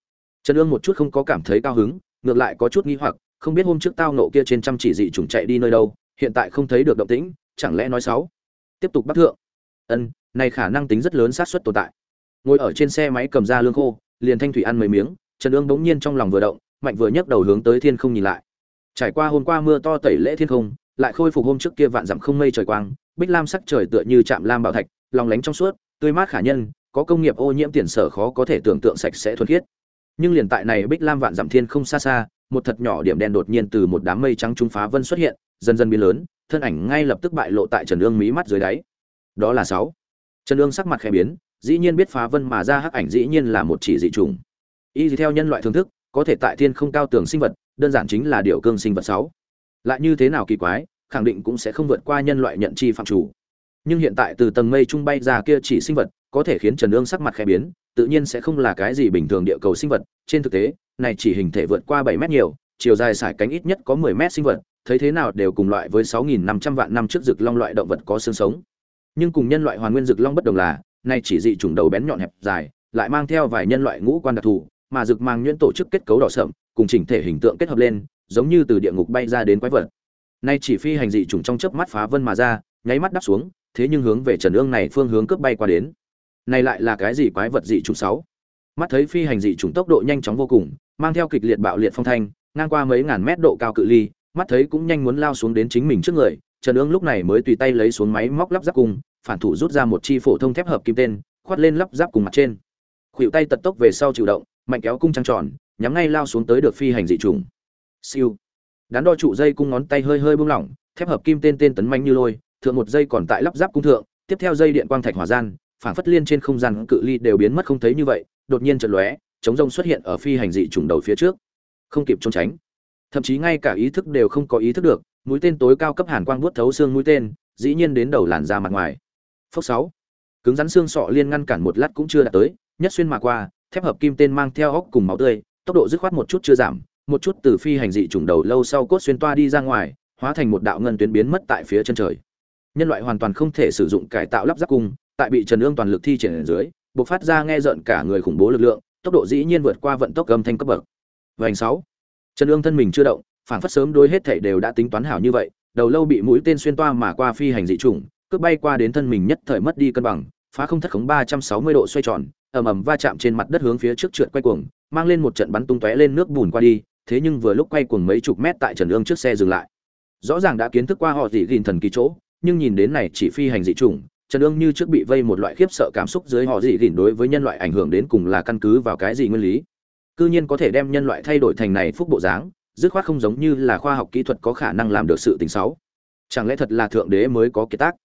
Trần Dương một chút không có cảm thấy cao hứng, ngược lại có chút nghi hoặc, không biết hôm trước tao nộ kia trên trăm chỉ dị trùng chạy đi nơi đâu hiện tại không thấy được động tĩnh chẳng lẽ nói sáu tiếp tục bắt thượng. Ân này khả năng tính rất lớn xác suất tồn tại. Ngồi ở trên xe máy cầm ra lương khô liền thanh thủy ăn mấy miếng trần ương bỗng nhiên trong lòng vừa động mạnh vừa nhấc đầu hướng tới thiên không nhìn lại. Trải qua hôm qua mưa to tẩy lễ thiên không lại khôi phục hôm trước kia vạn dặm không mây trời quang bích lam sắc trời tựa như chạm lam bảo thạch lòng lánh trong suốt tươi mát khả nhân có công nghiệp ô nhiễm tiền sở khó có thể tưởng tượng sạch sẽ thuần khiết nhưng liền tại này bích lam vạn dặm thiên không xa xa một thật nhỏ điểm đen đột nhiên từ một đám mây trắng trung phá vân xuất hiện, dần dần biến lớn, thân ảnh ngay lập tức bại lộ tại Trần Ương mí mắt dưới đáy. Đó là sáu. Trần Ương sắc mặt khẽ biến, dĩ nhiên biết phá vân mà ra hắc ảnh dĩ nhiên là một chỉ dị trùng. Y theo nhân loại thường thức, có thể tại thiên không cao tường sinh vật, đơn giản chính là điều cương sinh vật sáu. Lại như thế nào kỳ quái, khẳng định cũng sẽ không vượt qua nhân loại nhận chi phạm chủ. Nhưng hiện tại từ tầng mây trung bay ra kia chỉ sinh vật, có thể khiến Trần Ương sắc mặt khẽ biến, tự nhiên sẽ không là cái gì bình thường địa cầu sinh vật, trên thực tế, này chỉ hình thể vượt qua 7 mét nhiều, chiều dài sải cánh ít nhất có 10 mét sinh vật, thấy thế nào đều cùng loại với 6500 vạn năm trước rực long loại động vật có xương sống. Nhưng cùng nhân loại hoàn nguyên rực long bất đồng là, này chỉ dị chủng đầu bén nhọn hẹp dài, lại mang theo vài nhân loại ngũ quan đặc thù, mà rực mang nhuyễn tổ chức kết cấu đỏ sẫm, cùng chỉnh thể hình tượng kết hợp lên, giống như từ địa ngục bay ra đến quái vật. Nay chỉ phi hành dị chủng trong chớp mắt phá vân mà ra, nháy mắt đáp xuống, thế nhưng hướng về Trần Ương này phương hướng cướp bay qua đến. Này lại là cái gì quái vật dị chủng 6? Mắt thấy phi hành dị chủng tốc độ nhanh chóng vô cùng, mang theo kịch liệt bạo liệt phong thanh, ngang qua mấy ngàn mét độ cao cự ly, mắt thấy cũng nhanh muốn lao xuống đến chính mình trước người, Trần Ương lúc này mới tùy tay lấy xuống máy móc lắp ráp cùng, phản thủ rút ra một chi phổ thông thép hợp kim tên, khoát lên lắp ráp cùng mặt trên. Khuỷu tay tật tốc về sau chịu động, mạnh kéo cung trăng tròn, nhắm ngay lao xuống tới được phi hành dị trùng. Siêu. Đán đo trụ dây cung ngón tay hơi hơi buông lỏng, thép hợp kim tên tên tấn manh như lôi, thượng một dây còn tại lắp ráp cung thượng, tiếp theo dây điện quang thạch hỏa gian, phản phất liên trên không gian cự ly đều biến mất không thấy như vậy, đột nhiên chợt lóe, chống rông xuất hiện ở phi hành dị trùng đầu phía trước. Không kịp trốn tránh thậm chí ngay cả ý thức đều không có ý thức được mũi tên tối cao cấp hàn quang buốt thấu xương mũi tên dĩ nhiên đến đầu làn ra mặt ngoài. Phốc sáu cứng rắn xương sọ liên ngăn cản một lát cũng chưa đạt tới nhất xuyên mà qua thép hợp kim tên mang theo hốc cùng máu tươi tốc độ dứt khoát một chút chưa giảm một chút từ phi hành dị trùng đầu lâu sau cốt xuyên toa đi ra ngoài hóa thành một đạo ngân tuyến biến mất tại phía chân trời. Nhân loại hoàn toàn không thể sử dụng cải tạo lắp ráp cung tại bị trần ương toàn lực thi triển dưới, bộc phát ra nghe rợn cả người khủng bố lực lượng, tốc độ dĩ nhiên vượt qua vận tốc âm thanh cấp bậc. Vành sáu. Trần ương thân mình chưa động phản phất sớm đối hết thảy đều đã tính toán hảo như vậy, đầu lâu bị mũi tên xuyên toa mà qua phi hành dị trùng cướp bay qua đến thân mình nhất thời mất đi cân bằng, phá không thất khống ba trăm sáu mươi độ xoay tròn, ầm ầm va chạm trên mặt đất hướng phía trước trượt quay cuồng, mang lên một trận bắn tung tóe lên nước bùn qua đi, thế nhưng vừa lúc quay cuồng mấy chục mét tại trần ương trước xe dừng lại. Rõ ràng đã kiến thức qua họ dị gìn thần kỳ chỗ, nhưng nhìn đến này chỉ phi hành dị trùng trần ương như trước bị vây một loại khiếp sợ cảm xúc dưới họ dị rỉn đối với nhân loại ảnh hưởng đến cùng là căn cứ vào cái gì nguyên lý. Cư nhiên có thể đem nhân loại thay đổi thành này phúc bộ dáng, dứt khoát không giống như là khoa học kỹ thuật có khả năng làm được sự tình xấu. Chẳng lẽ thật là thượng đế mới có kiệt tác?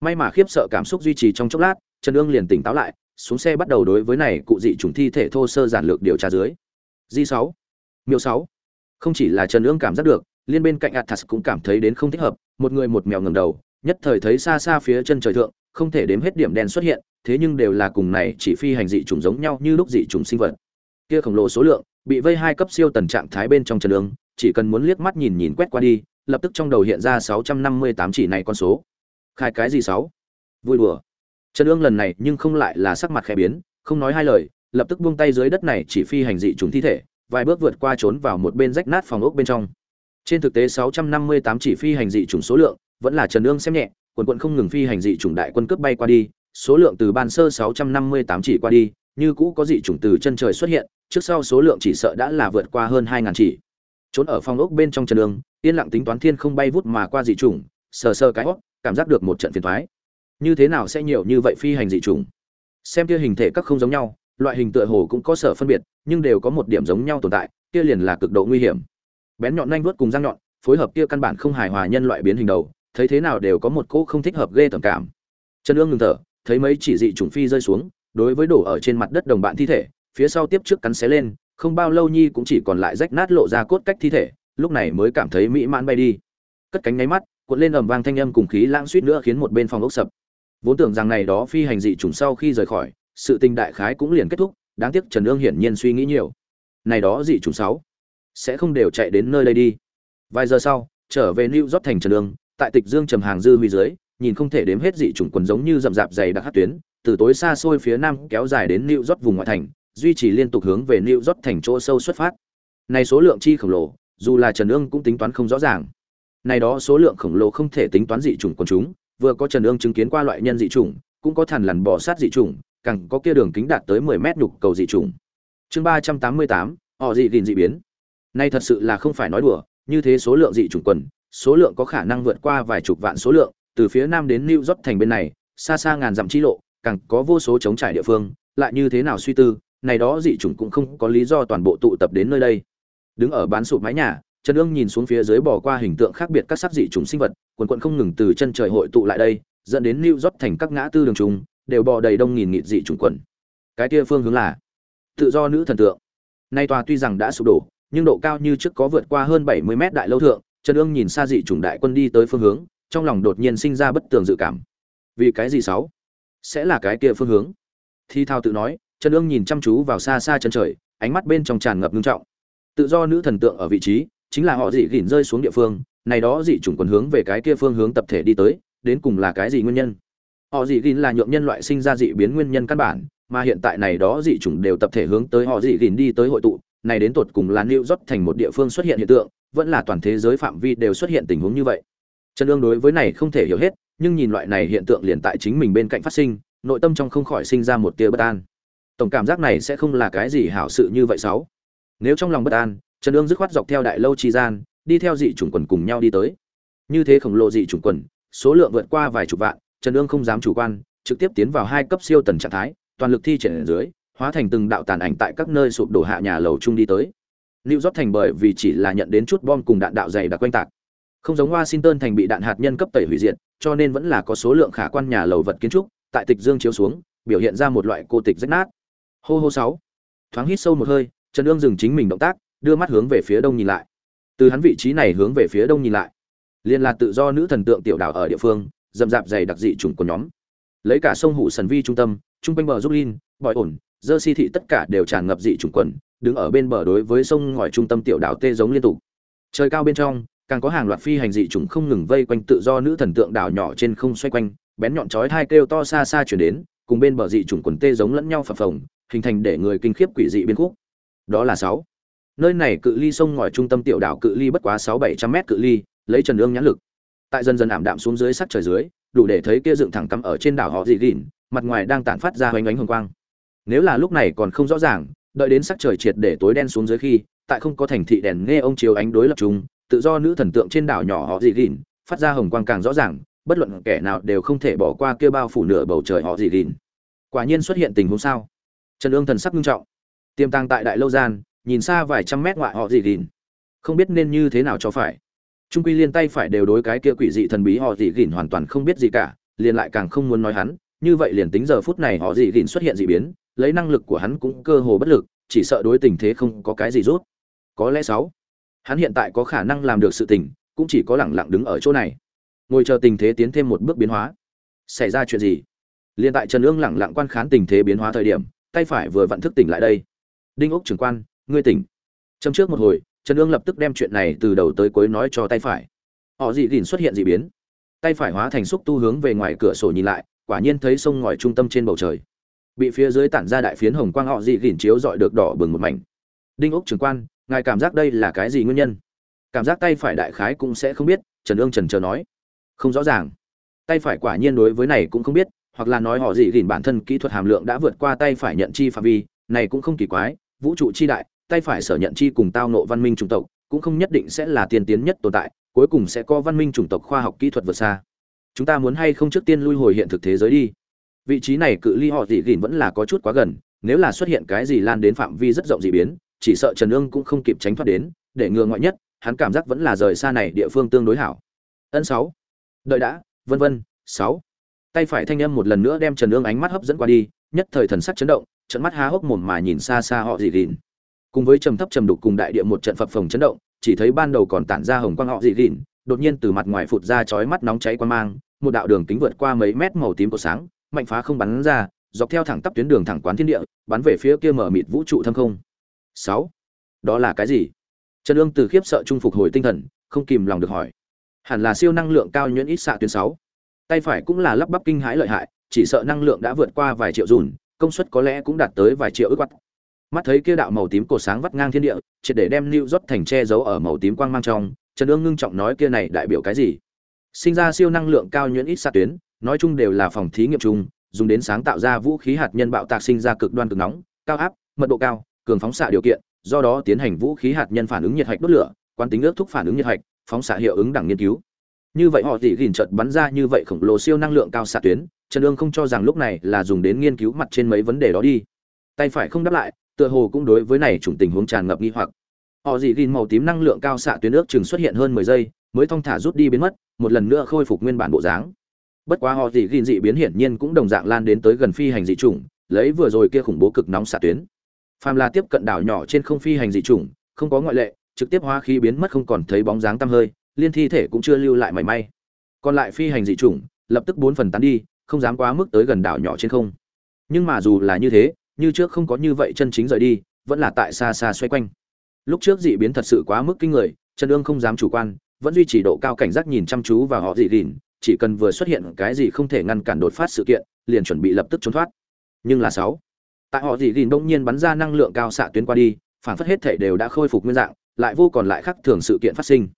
May mà khiếp sợ cảm xúc duy trì trong chốc lát, trần ương liền tỉnh táo lại, xuống xe bắt đầu đối với này cụ dị chủng thi thể thô sơ giản lược điều tra dưới. Di sáu, miêu sáu. Không chỉ là trần ương cảm giác được, liên bên cạnh athas cũng cảm thấy đến không thích hợp, một người một mèo ngầm đầu, nhất thời thấy xa xa phía chân trời thượng không thể đếm hết điểm đen xuất hiện, thế nhưng đều là cùng này chỉ phi hành dị trùng giống nhau như lúc dị trùng sinh vật. Kia khổng lồ số lượng, bị vây hai cấp siêu tần trạng thái bên trong trần đường chỉ cần muốn liếc mắt nhìn nhìn quét qua đi, lập tức trong đầu hiện ra 658 chỉ này con số. Khai cái gì sáu? Vui đùa. Trần ương lần này nhưng không lại là sắc mặt khẽ biến, không nói hai lời, lập tức buông tay dưới đất này chỉ phi hành dị trùng thi thể, vài bước vượt qua trốn vào một bên rách nát phòng ốc bên trong. Trên thực tế 658 chỉ phi hành dị trùng số lượng, vẫn là trần ương xem nhẹ quần quận không ngừng phi hành dị trùng đại quân cướp bay qua đi số lượng từ ban sơ 658 chỉ qua đi như cũ có dị trùng từ chân trời xuất hiện trước sau số lượng chỉ sợ đã là vượt qua hơn 2.000 chỉ. Trốn ở phòng ốc bên trong trần đường, yên lặng tính toán thiên không bay vút mà qua dị trùng sờ sờ cái hốc, cảm giác được một trận phiền toái. như thế nào sẽ nhiều như vậy phi hành dị trùng xem kia hình thể các không giống nhau loại hình tựa hồ cũng có sở phân biệt nhưng đều có một điểm giống nhau tồn tại kia liền là cực độ nguy hiểm. Bén nhọn nhanh vuốt cùng răng nhọn phối hợp kia căn bản không hài hòa nhân loại biến hình đầu thấy thế nào đều có một cỗ không thích hợp ghê tởm cảm. Trần ương ngừng thở, thấy mấy chỉ dị trùng phi rơi xuống, đối với đổ ở trên mặt đất đồng bạn thi thể, phía sau tiếp trước cắn xé lên, không bao lâu nhi cũng chỉ còn lại rách nát lộ ra cốt cách thi thể, lúc này mới cảm thấy mỹ mãn bay đi. Cất cánh nháy mắt, cuộn lên ầm vang thanh âm cùng khí lãng suýt nữa khiến một bên phòng ốc sập. Vốn tưởng rằng này đó phi hành dị trùng sau khi rời khỏi, sự tình đại khái cũng liền kết thúc, đáng tiếc trần ương hiển nhiên suy nghĩ nhiều. Này đó dị trùng sáu sẽ không đều chạy đến nơi đây đi. Vài giờ sau, trở về new york thành trần ương tại tịch dương trầm hàng dư huy dưới nhìn không thể đếm hết dị trùng quần giống như rậm rạp dày đặc hát tuyến từ tối xa xôi phía nam kéo dài đến new york vùng ngoại thành duy trì liên tục hướng về new york thành chỗ sâu xuất phát. Này số lượng chi khổng lồ dù là trần ương cũng tính toán không rõ ràng. Này đó số lượng khổng lồ không thể tính toán dị chủng quần chúng vừa có trần ương chứng kiến qua loại nhân dị chủng cũng có thằn lằn bò sát dị chủng càng có kia đường kính đạt tới 10 mét nhục cầu dị chủng. Chương 388, họ dị gìn dị biến. Nay thật sự là không phải nói đùa như thế số lượng dị chủng quần số lượng có khả năng vượt qua vài chục vạn số lượng, từ phía nam đến new york thành bên này, xa xa ngàn dặm chi lộ, càng có vô số chống trải địa phương. Lại như thế nào suy tư, này đó dị chủng cũng không có lý do toàn bộ tụ tập đến nơi đây. Đứng ở bán sụp mái nhà, trần ương nhìn xuống phía dưới bỏ qua hình tượng khác biệt các sắc dị chủng sinh vật, quần quần không ngừng từ chân trời hội tụ lại đây, dẫn đến lưu York thành các ngã tư đường trùng đều bò đầy đông nghìn nghịt dị chủng quần. Cái kia phương hướng là tự do nữ thần tượng. Nay tòa tuy rằng đã sụp đổ, nhưng độ cao như trước có vượt qua hơn bảy mươi mét đại lâu thượng trần ương nhìn xa dị chủng đại quân đi tới phương hướng, trong lòng đột nhiên sinh ra bất tường dự cảm. Vì cái gì sáu? Sẽ là cái kia phương hướng? Thi thao tự nói, trần ương nhìn chăm chú vào xa xa chân trời, ánh mắt bên trong tràn ngập nghiêm trọng. Tự do nữ thần tượng ở vị trí, chính là họ dị gỉn rơi xuống địa phương, này đó dị chủng quần hướng về cái kia phương hướng tập thể đi tới, đến cùng là cái gì nguyên nhân? Họ dị gỉn là nhượng nhân loại sinh ra dị biến nguyên nhân căn bản, mà hiện tại này đó dị chủng đều tập thể hướng tới họ dị gỉn đi tới hội tụ này đến tột cùng là New York thành một địa phương xuất hiện hiện tượng, vẫn là toàn thế giới phạm vi đều xuất hiện tình huống như vậy. Trần Dương đối với này không thể hiểu hết, nhưng nhìn loại này hiện tượng liền tại chính mình bên cạnh phát sinh, nội tâm trong không khỏi sinh ra một tia bất an. Tổng cảm giác này sẽ không là cái gì hảo sự như vậy sáu. Nếu trong lòng bất an, trần Dương dứt khoát dọc theo đại lâu chi gian đi theo dị chủng quần cùng nhau đi tới như thế khổng lồ dị chủng quần số lượng vượt qua vài chục vạn trần Dương không dám chủ quan trực tiếp tiến vào hai cấp siêu tần trạng thái toàn lực thi triển dưới hóa thành từng đạo tàn ảnh tại các nơi sụp đổ hạ nhà lầu chung đi tới New York thành bởi vì chỉ là nhận đến chút bom cùng đạn đạo dày đặc quanh tạc. Không giống Washington thành bị đạn hạt nhân cấp tẩy hủy diệt, cho nên vẫn là có số lượng khả quan nhà lầu vật kiến trúc, tại tịch dương chiếu xuống, biểu hiện ra một loại cô tịch rách nát. Hô hô sáu. Thoáng hít sâu một hơi, Trần Dương dừng chính mình động tác, đưa mắt hướng về phía đông nhìn lại từ hắn vị trí này hướng về phía đông nhìn lại liên là tự do nữ thần tượng tiểu đảo ở địa phương dầm dạp dày đặc dị chủng của nhóm lấy cả sông hủ sần vi trung tâm trung quanh bờ giúp linh bòi ổn dơ si thị tất cả đều tràn ngập dị chủng quần, đứng ở bên bờ đối với sông ngòi trung tâm tiểu đảo tê giống liên tục. Trời cao bên trong, càng có hàng loạt phi hành dị chủng không ngừng vây quanh tự do nữ thần tượng đảo nhỏ trên không xoay quanh, bén nhọn chói hai kêu to xa xa chuyển đến, cùng bên bờ dị chủng quần tê giống lẫn nhau phập phồng, hình thành để người kinh khiếp quỷ dị biên khúc. Đó là sáu. Nơi này cự ly sông ngòi trung tâm tiểu đảo cự ly bất quá sáu bảy trăm mét cự ly, lấy trần ương nhãn lực. Tại dần dần ảm đạm xuống dưới sắc trời dưới, đủ để thấy kia dựng thẳng cắm ở trên đảo họ dị gỉn mặt ngoài đang tản phát ra hoành ánh hồng quang nếu là lúc này còn không rõ ràng, đợi đến sắc trời triệt để tối đen xuống dưới khi, tại không có thành thị đèn nghe ông chiếu ánh đối lập chung, tự do nữ thần tượng trên đảo nhỏ họ dị gìn, phát ra hồng quang càng rõ ràng, bất luận kẻ nào đều không thể bỏ qua kia bao phủ nửa bầu trời họ dị gìn. Quả nhiên xuất hiện tình huống sao? Trần ương thần sắc nghiêm trọng. Tiềm tàng tại đại lâu gian, nhìn xa vài trăm mét ngoại họ dị gìn. Không biết nên như thế nào cho phải. Trung quy liên tay phải đều đối cái kia quỷ dị thần bí họ dị gìn hoàn toàn không biết gì cả, liền lại càng không muốn nói hắn, như vậy liền tính giờ phút này họ dị gìn xuất hiện dị biến lấy năng lực của hắn cũng cơ hồ bất lực, chỉ sợ đối tình thế không có cái gì rút. Có lẽ sáu, hắn hiện tại có khả năng làm được sự tình, cũng chỉ có lẳng lặng đứng ở chỗ này. Ngồi chờ tình thế tiến thêm một bước biến hóa. Xảy ra chuyện gì? Liên tại trần ương lẳng lặng quan khán tình thế biến hóa thời điểm, tay phải vừa vặn thức tỉnh lại đây. Đinh úc trưởng quan, ngươi tỉnh. Châm trước một hồi, trần ương lập tức đem chuyện này từ đầu tới cuối nói cho tay phải. Họ dị gìn xuất hiện dị biến. Tay phải hóa thành xúc tu hướng về ngoài cửa sổ nhìn lại, quả nhiên thấy sông ngòi trung tâm trên bầu trời bị phía dưới tản ra đại phiến hồng quang họ dị gỉn chiếu dọi được đỏ bừng một mảnh. Đinh úc trưởng quan, ngài cảm giác đây là cái gì nguyên nhân? Cảm giác tay phải đại khái cũng sẽ không biết, trần ương trần chờ nói. Không rõ ràng. Tay phải quả nhiên đối với này cũng không biết, hoặc là nói họ dị gỉn bản thân kỹ thuật hàm lượng đã vượt qua tay phải nhận chi phạm vi, này cũng không kỳ quái, vũ trụ chi đại, tay phải sở nhận chi cùng tao nộ văn minh chủng tộc, cũng không nhất định sẽ là tiên tiến nhất tồn tại, cuối cùng sẽ có văn minh chủng tộc khoa học kỹ thuật vượt xa. Chúng ta muốn hay không trước tiên lui hồi hiện thực thế giới đi? Vị trí này cự ly họ dị gìn vẫn là có chút quá gần, nếu là xuất hiện cái gì lan đến phạm vi rất rộng dị biến, chỉ sợ trần ương cũng không kịp tránh thoát đến, để ngừa ngoại nhất, hắn cảm giác vẫn là rời xa này địa phương tương đối hảo. Ân sáu. Đợi đã, vân vân, sáu. Tay phải thanh âm một lần nữa đem trần ương ánh mắt hấp dẫn qua đi, nhất thời thần sắc chấn động trận mắt há hốc mồm mà nhìn xa xa họ dị gìn. Cùng với trầm thấp trầm đục cùng đại địa một trận phập phồng chấn động, chỉ thấy ban đầu còn tản ra hồng quang họ dị gìn, đột nhiên từ mặt ngoài phụt ra chói mắt nóng cháy quan mang, một đạo đường kính vượt qua mấy mét màu tím của sáng mạnh phá không bắn ra, dọc theo thẳng tắp tuyến đường thẳng quán thiên địa, bắn về phía kia mở mịt vũ trụ thâm không. Sáu. Đó là cái gì? Trần Dương từ khiếp sợ trung phục hồi tinh thần, không kìm lòng được hỏi. Hẳn là siêu năng lượng cao nhuyễn ít xạ tuyến sáu. Tay phải cũng là lắp bắp kinh hãi lợi hại, chỉ sợ năng lượng đã vượt qua vài triệu dùn, công suất có lẽ cũng đạt tới vài triệu ức watt mắt thấy kia đạo màu tím cổ sáng vắt ngang thiên địa, triệt để đem lưu rốt thành che giấu ở màu tím quang mang trong, trần Dương ngưng trọng nói kia này đại biểu cái gì? Sinh ra siêu năng lượng cao nhuyễn ít xạ tuyến nói chung đều là phòng thí nghiệm chung, dùng đến sáng tạo ra vũ khí hạt nhân bạo tạc sinh ra cực đoan cực nóng, cao áp, mật độ cao, cường phóng xạ điều kiện, do đó tiến hành vũ khí hạt nhân phản ứng nhiệt hạch đốt lửa, quán tính ước thúc phản ứng nhiệt hạch, phóng xạ hiệu ứng đẳng nghiên cứu. Như vậy họ chỉ gìn chợt bắn ra như vậy khổng lồ siêu năng lượng cao xạ tuyến, trần ương không cho rằng lúc này là dùng đến nghiên cứu mặt trên mấy vấn đề đó đi. Tay phải không đáp lại, tựa hồ cũng đối với này chủng tình huống tràn ngập nghi hoặc. Họ dị gìn màu tím năng lượng cao xạ tuyến ước chừng xuất hiện hơn mười giây, mới thong thả rút đi biến mất, một lần nữa khôi phục nguyên bản bộ dáng bất quá họ dị gìn dị biến hiển nhiên cũng đồng dạng lan đến tới gần phi hành dị chủng, lấy vừa rồi kia khủng bố cực nóng xạ tuyến. Phàm là tiếp cận đảo nhỏ trên không phi hành dị chủng, không có ngoại lệ, trực tiếp hóa khí biến mất không còn thấy bóng dáng tăm hơi, liên thi thể cũng chưa lưu lại mảy may. Còn lại phi hành dị chủng, lập tức bốn phần tán đi, không dám quá mức tới gần đảo nhỏ trên không. Nhưng mà dù là như thế, như trước không có như vậy chân chính rời đi, vẫn là tại xa xa xoay quanh. Lúc trước dị biến thật sự quá mức kinh người trần ương không dám chủ quan, vẫn duy trì độ cao cảnh giác nhìn chăm chú vào họ dị gìn chỉ cần vừa xuất hiện cái gì không thể ngăn cản đột phát sự kiện, liền chuẩn bị lập tức trốn thoát. Nhưng là sáu. Tại họ dị gìn đông nhiên bắn ra năng lượng cao xạ tuyến qua đi, phản phất hết thể đều đã khôi phục nguyên dạng, lại vô còn lại khác thường sự kiện phát sinh.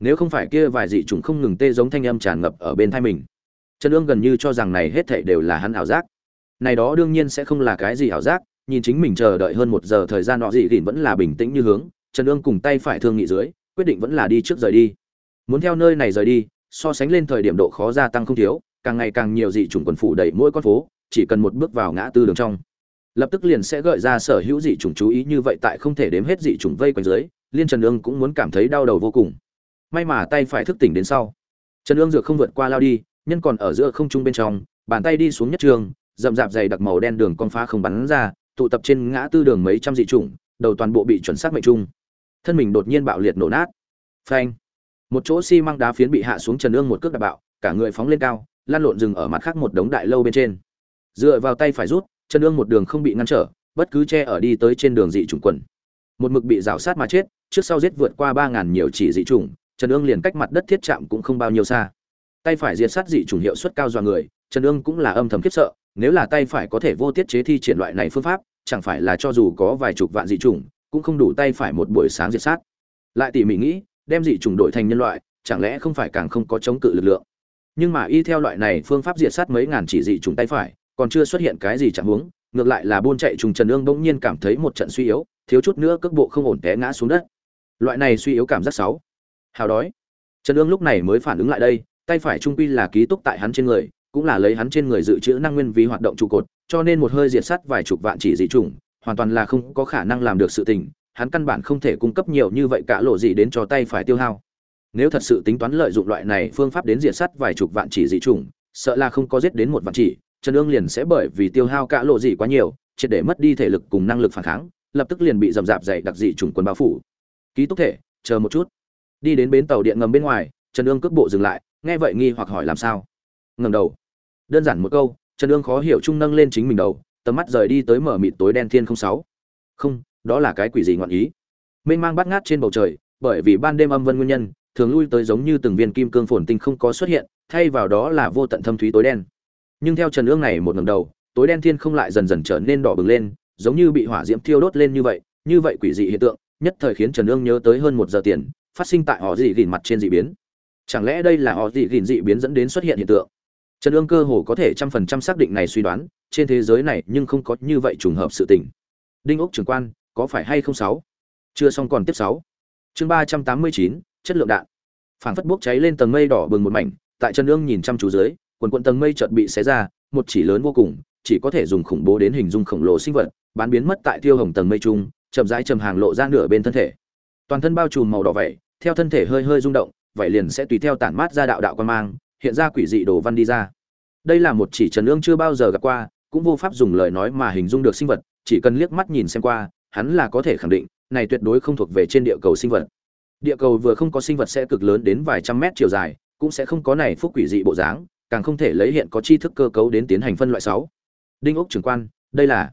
Nếu không phải kia vài dị trùng không ngừng tê giống thanh âm tràn ngập ở bên thai mình, trần Dương gần như cho rằng này hết thảy đều là hắn ảo giác. Này đó đương nhiên sẽ không là cái gì ảo giác, nhìn chính mình chờ đợi hơn một giờ thời gian nọ dị gìn vẫn là bình tĩnh như hướng, trần Dương cùng tay phải thương nghị dưới, quyết định vẫn là đi trước rời đi. Muốn theo nơi này rời đi so sánh lên thời điểm độ khó gia tăng không thiếu, càng ngày càng nhiều dị chủng quần phủ đầy mỗi con phố, chỉ cần một bước vào ngã tư đường trong. Lập tức liền sẽ gợi ra sở hữu dị chủng chú ý như vậy tại không thể đếm hết dị chủng vây quanh dưới, liên trần ương cũng muốn cảm thấy đau đầu vô cùng. May mà tay phải thức tỉnh đến sau. Trần ương dược không vượt qua lao đi, nhân còn ở giữa không trung bên trong, bàn tay đi xuống nhất trường, rậm rạp dày đặc màu đen đường con phá không bắn ra, tụ tập trên ngã tư đường mấy trăm dị chủng, đầu toàn bộ bị chuẩn xác mệnh trung. Thân mình đột nhiên bạo liệt nổ nát. Phanh một chỗ xi măng đá phiến bị hạ xuống trần ương một cước đạp bạo, cả người phóng lên cao lan lộn rừng ở mặt khác một đống đại lâu bên trên. Dựa vào tay phải rút, trần ương một đường không bị ngăn trở, bất cứ che ở đi tới trên đường dị chủng quần. Một mực bị rào sát mà chết, trước sau giết vượt qua ba ngàn nhiều chỉ dị chủng, trần ương liền cách mặt đất thiết chạm cũng không bao nhiêu xa. Tay phải diệt sát dị chủng hiệu suất cao do người, trần ương cũng là âm thầm khiếp sợ, nếu là tay phải có thể vô tiết chế thi triển loại này phương pháp, chẳng phải là cho dù có vài chục vạn dị chủng, cũng không đủ tay phải một buổi sáng diệt sát. Lại tỉ mỉ nghĩ đem dị chủng đổi thành nhân loại, chẳng lẽ không phải càng không có chống cự lực lượng? Nhưng mà y theo loại này phương pháp diệt sát mấy ngàn chỉ dị chủng tay phải, còn chưa xuất hiện cái gì chẳng huống ngược lại là buôn chạy trùng trần ương bỗng nhiên cảm thấy một trận suy yếu, thiếu chút nữa cước bộ không ổn té ngã xuống đất. Loại này suy yếu cảm giác xấu. Hào đói. Trần ương lúc này mới phản ứng lại đây, tay phải trung quy là ký túc tại hắn trên người, cũng là lấy hắn trên người dự trữ năng nguyên vì hoạt động trụ cột, cho nên một hơi diệt sát vài chục vạn chỉ dị chủng, hoàn toàn là không có khả năng làm được sự tình hắn căn bản không thể cung cấp nhiều như vậy cả lộ gì đến cho tay phải tiêu hao. Nếu thật sự tính toán lợi dụng loại này phương pháp đến diệt sắt vài chục vạn chỉ dị chủng, sợ là không có giết đến một vạn chỉ, trần ương liền sẽ bởi vì tiêu hao cả lộ gì quá nhiều, triệt để mất đi thể lực cùng năng lực phản kháng, lập tức liền bị dầm dạp dày đặc dị chủng quân bao phủ. Ký túc thể, chờ một chút. Đi đến bến tàu điện ngầm bên ngoài, trần ương cước bộ dừng lại, nghe vậy nghi hoặc hỏi làm sao. Ngầm đầu. Đơn giản một câu, trần ương khó hiểu trung nâng lên chính mình đầu, tầm mắt rời đi tới mở mịt tối đen thiên không sáu. Không đó là cái quỷ gì ngọn ý? Mênh mang bát ngát trên bầu trời, bởi vì ban đêm âm vân nguyên nhân, thường lui tới giống như từng viên kim cương phồn tinh không có xuất hiện, thay vào đó là vô tận thâm thúy tối đen. Nhưng theo trần ương này một ngầm đầu, tối đen thiên không lại dần dần trở nên đỏ bừng lên, giống như bị hỏa diễm thiêu đốt lên như vậy như vậy quỷ dị hiện tượng, nhất thời khiến trần ương nhớ tới hơn một giờ tiền, phát sinh tại họ dị gìn mặt trên dị biến. Chẳng lẽ đây là họ dị gìn dị biến dẫn đến xuất hiện hiện tượng? Trần ương cơ hồ có thể trăm phần trăm xác định này suy đoán, trên thế giới này nhưng không có như vậy trùng hợp sự tình. Đinh ốc trưởng quan có phải hay không sáu? Chưa xong còn tiếp sáu. Chương ba trăm tám mươi chín, chất lượng đạn. Phảng phất bốc cháy lên tầng mây đỏ bừng một mảnh, tại chân ương nhìn chăm chú dưới, quần quần tầng mây chợt bị xé ra, một chỉ lớn vô cùng, chỉ có thể dùng khủng bố đến hình dung khổng lồ sinh vật, bán biến mất tại tiêu hồng tầng mây trung, chậm rãi chầm hàng lộ ra nửa bên thân thể. Toàn thân bao trùm màu đỏ vậy theo thân thể hơi hơi rung động vậy liền sẽ tùy theo tản mát ra đạo đạo quan mang, hiện ra quỷ dị đồ văn đi ra. Đây là một chỉ trần ương chưa bao giờ gặp qua, cũng vô pháp dùng lời nói mà hình dung được sinh vật, chỉ cần liếc mắt nhìn xem qua hắn là có thể khẳng định, này tuyệt đối không thuộc về trên địa cầu sinh vật. Địa cầu vừa không có sinh vật sẽ cực lớn đến vài trăm mét chiều dài, cũng sẽ không có này phúc quỷ dị bộ dáng, càng không thể lấy hiện có tri thức cơ cấu đến tiến hành phân loại sáu. Đinh ốc trưởng quan, đây là,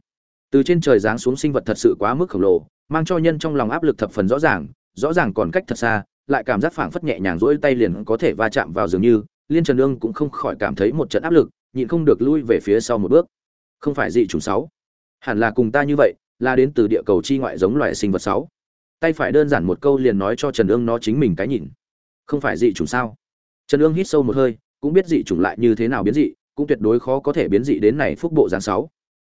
từ trên trời giáng xuống sinh vật thật sự quá mức khổng lồ, mang cho nhân trong lòng áp lực thập phần rõ ràng rõ ràng còn cách thật xa, lại cảm giác phảng phất nhẹ nhàng duỗi tay liền có thể va chạm vào dường như, liên trần ương cũng không khỏi cảm thấy một trận áp lực, nhịn không được lui về phía sau một bước. Không phải dị chủng sáu. Hẳn là cùng ta như vậy là đến từ địa cầu chi ngoại giống loài sinh vật sáu. Tay phải đơn giản một câu liền nói cho trần ương nó chính mình cái nhìn. Không phải dị chủng sao? Trần ương hít sâu một hơi, cũng biết dị chủng lại như thế nào biến dị, cũng tuyệt đối khó có thể biến dị đến này phúc bộ dáng sáu.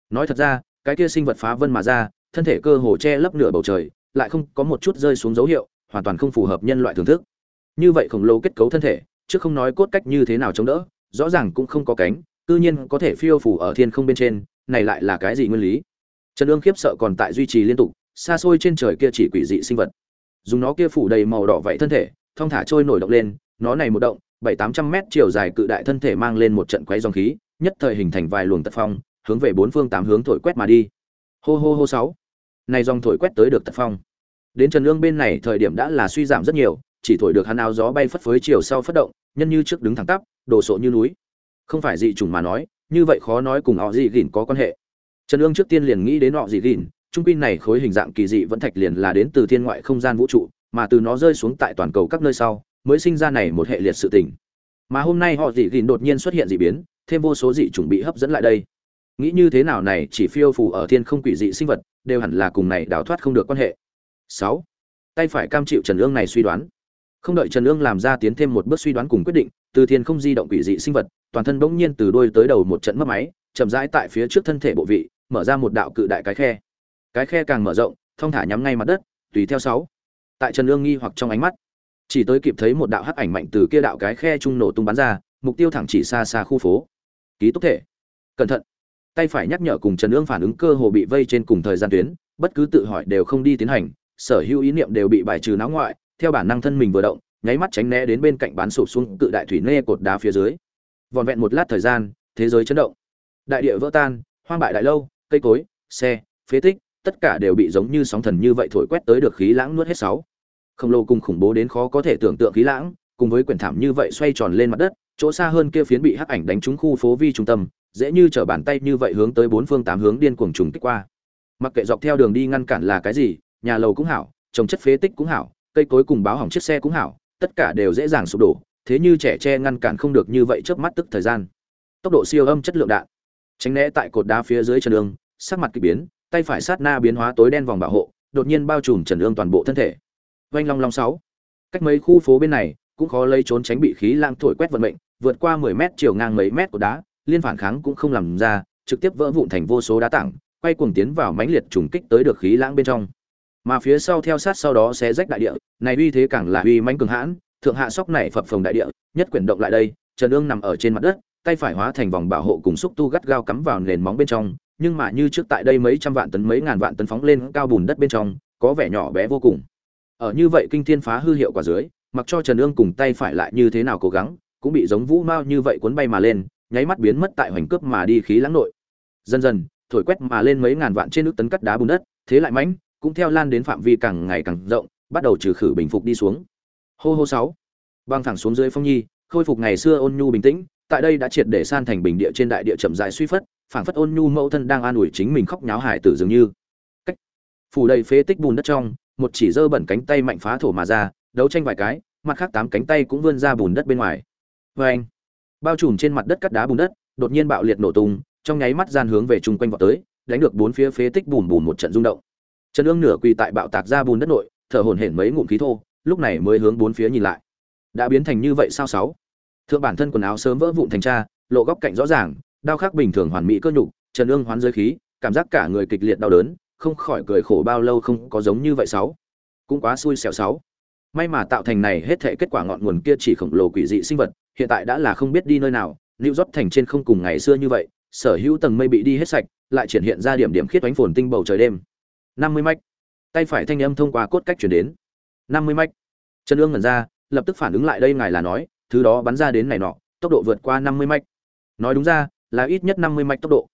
Nói thật ra, cái kia sinh vật phá vân mà ra, thân thể cơ hồ che lấp nửa bầu trời, lại không có một chút rơi xuống dấu hiệu, hoàn toàn không phù hợp nhân loại thưởng thức. Như vậy khổng lồ kết cấu thân thể, chứ không nói cốt cách như thế nào chống đỡ, rõ ràng cũng không có cánh tự nhiên có thể phiêu phủ ở thiên không bên trên, này lại là cái gì nguyên lý? Trần ương khiếp sợ còn tại duy trì liên tục, xa xôi trên trời kia chỉ quỷ dị sinh vật. Dùng nó kia phủ đầy màu đỏ vậy thân thể, thong thả trôi nổi động lên, nó này một động, bảy tám trăm mét chiều dài cự đại thân thể mang lên một trận quấy dòng khí, nhất thời hình thành vài luồng tật phong, hướng về bốn phương tám hướng thổi quét mà đi. Hô hô hô sáu. Này dòng thổi quét tới được tật phong. Đến trần lương bên này thời điểm đã là suy giảm rất nhiều, chỉ thổi được hắn áo gió bay phất phới chiều sau phất động, nhân như trước đứng thẳng tắp, đồ sộ như núi. Không phải dị trùng mà nói, như vậy khó nói cùng họ dị gỉn có quan hệ trần ương trước tiên liền nghĩ đến họ dị gìn, trung pin này khối hình dạng kỳ dị vẫn thạch liền là đến từ thiên ngoại không gian vũ trụ, mà từ nó rơi xuống tại toàn cầu các nơi sau, mới sinh ra này một hệ liệt sự tình. Mà hôm nay họ dị gìn đột nhiên xuất hiện dị biến, thêm vô số dị chủng bị hấp dẫn lại đây. Nghĩ như thế nào này, chỉ phiêu phù ở thiên không quỷ dị sinh vật, đều hẳn là cùng này đào thoát không được quan hệ. Sáu, tay phải cam chịu trần ương này suy đoán. Không đợi trần ương làm ra tiến thêm một bước suy đoán cùng quyết định, từ thiên không di động quỷ dị sinh vật, toàn thân bỗng nhiên từ đôi tới đầu một trận mất máy, chậm rãi tại phía trước thân thể bộ vị mở ra một đạo cự đại cái khe. Cái khe càng mở rộng, thong thả nhắm ngay mặt đất, tùy theo sáu. Tại trần ương nghi hoặc trong ánh mắt, chỉ tới kịp thấy một đạo hắc ảnh mạnh từ kia đạo cái khe trung nổ tung bắn ra, mục tiêu thẳng chỉ xa xa khu phố. Ký túc thể. Cẩn thận. Tay phải nhắc nhở cùng trần ương phản ứng cơ hồ bị vây trên cùng thời gian tuyến, bất cứ tự hỏi đều không đi tiến hành, sở hữu ý niệm đều bị bài trừ náo ngoại, theo bản năng thân mình vừa động, nháy mắt tránh né đến bên cạnh bán sụp xuống cự đại thủy nê cột đá phía dưới. Vòn vẹn một lát thời gian, thế giới chấn động. Đại địa vỡ tan, hoang bại đại lâu cây cối, xe, phế tích, tất cả đều bị giống như sóng thần như vậy thổi quét tới được khí lãng nuốt hết sáu. Khổng lồ cùng khủng bố đến khó có thể tưởng tượng khí lãng, cùng với quyển thảm như vậy xoay tròn lên mặt đất, chỗ xa hơn kia phiến bị hắc ảnh đánh trúng khu phố vi trung tâm, dễ như trở bàn tay như vậy hướng tới bốn phương tám hướng điên cuồng trùng kích qua. Mặc kệ dọc theo đường đi ngăn cản là cái gì, nhà lầu cũng hảo, trồng chất phế tích cũng hảo, cây cối cùng báo hỏng chiếc xe cũng hảo, tất cả đều dễ dàng sụp đổ, thế như trẻ tre ngăn cản không được như vậy trước mắt tức thời gian. Tốc độ siêu âm chất lượng đạn. Tránh né tại cột đá phía dưới chân đường sắc mặt kỳ biến, tay phải sát na biến hóa tối đen vòng bảo hộ, đột nhiên bao trùm trần ương toàn bộ thân thể. Vanh long long sáu. Cách mấy khu phố bên này, cũng khó lấy trốn tránh bị khí lang thổi quét vận mệnh, vượt qua 10 mét chiều ngang mấy mét của đá, liên phản kháng cũng không làm ra, trực tiếp vỡ vụn thành vô số đá tảng, quay cuồng tiến vào mãnh liệt trùng kích tới được khí lãng bên trong. Mà phía sau theo sát sau đó sẽ rách đại địa, này uy thế càng là uy mãnh cường hãn, thượng hạ sóc này phập phồng đại địa, nhất quyển động lại đây, trần ương nằm ở trên mặt đất, tay phải hóa thành vòng bảo hộ cùng xúc tu gắt gao cắm vào nền móng bên trong nhưng mà như trước tại đây mấy trăm vạn tấn, mấy ngàn vạn tấn phóng lên cao bùn đất bên trong, có vẻ nhỏ bé vô cùng. Ở như vậy kinh thiên phá hư hiệu quả dưới, mặc cho trần ương cùng tay phải lại như thế nào cố gắng, cũng bị giống vũ mao như vậy cuốn bay mà lên, nháy mắt biến mất tại hoành cướp mà đi khí lãng nội. Dần dần, thổi quét mà lên mấy ngàn vạn trên nước tấn cắt đá bùn đất, thế lại mãnh, cũng theo lan đến phạm vi càng ngày càng rộng, bắt đầu trừ khử bình phục đi xuống. Hô hô sáu băng thẳng xuống dưới phong nhi, khôi phục ngày xưa ôn nhu bình tĩnh, tại đây đã triệt để san thành bình địa trên đại địa chậm dài suy phất phảng phất ôn nhu mẫu thân đang an ủi chính mình khóc nháo hải tử dường như. Cách. Phủ đầy phế tích bùn đất trong, một chỉ dơ bẩn cánh tay mạnh phá thổ mà ra, đấu tranh vài cái, mặt khác tám cánh tay cũng vươn ra bùn đất bên ngoài. Vê anh, bao trùm trên mặt đất cắt đá bùn đất, đột nhiên bạo liệt nổ tung, trong nháy mắt gian hướng về chung quanh vọt tới, đánh được bốn phía phế tích bùn bùn một trận rung động. Trần ương nửa quỳ tại bạo tạc ra bùn đất nội, thở hổn hển mấy ngụm khí thô, lúc này mới hướng bốn phía nhìn lại. Đã biến thành như vậy sao sáu? Thượng bản thân quần áo sớm vỡ vụn thành cha, lộ góc cạnh rõ ràng đao khắc bình thường hoàn mỹ cơ nhục, trần ương hoán giới khí, cảm giác cả người kịch liệt đau đớn, không khỏi cười khổ bao lâu không có giống như vậy sáu. Cũng quá xui xẻo sáu. May mà tạo thành này hết thề kết quả ngọn nguồn kia chỉ khổng lồ quỷ dị sinh vật, hiện tại đã là không biết đi nơi nào lưu rót thành trên không cùng ngày xưa như vậy, sở hữu tầng mây bị đi hết sạch, lại triển hiện ra điểm điểm khiết ánh phồn tinh bầu trời đêm. Năm mươi mạch tay phải thanh âm thông qua cốt cách truyền đến. Năm mươi mạch trần ương ngẩn ra, lập tức phản ứng lại đây ngài là nói, thứ đó bắn ra đến này nọ, tốc độ vượt qua năm mươi mạch nói đúng ra là ít nhất năm mươi mạch tốc độ.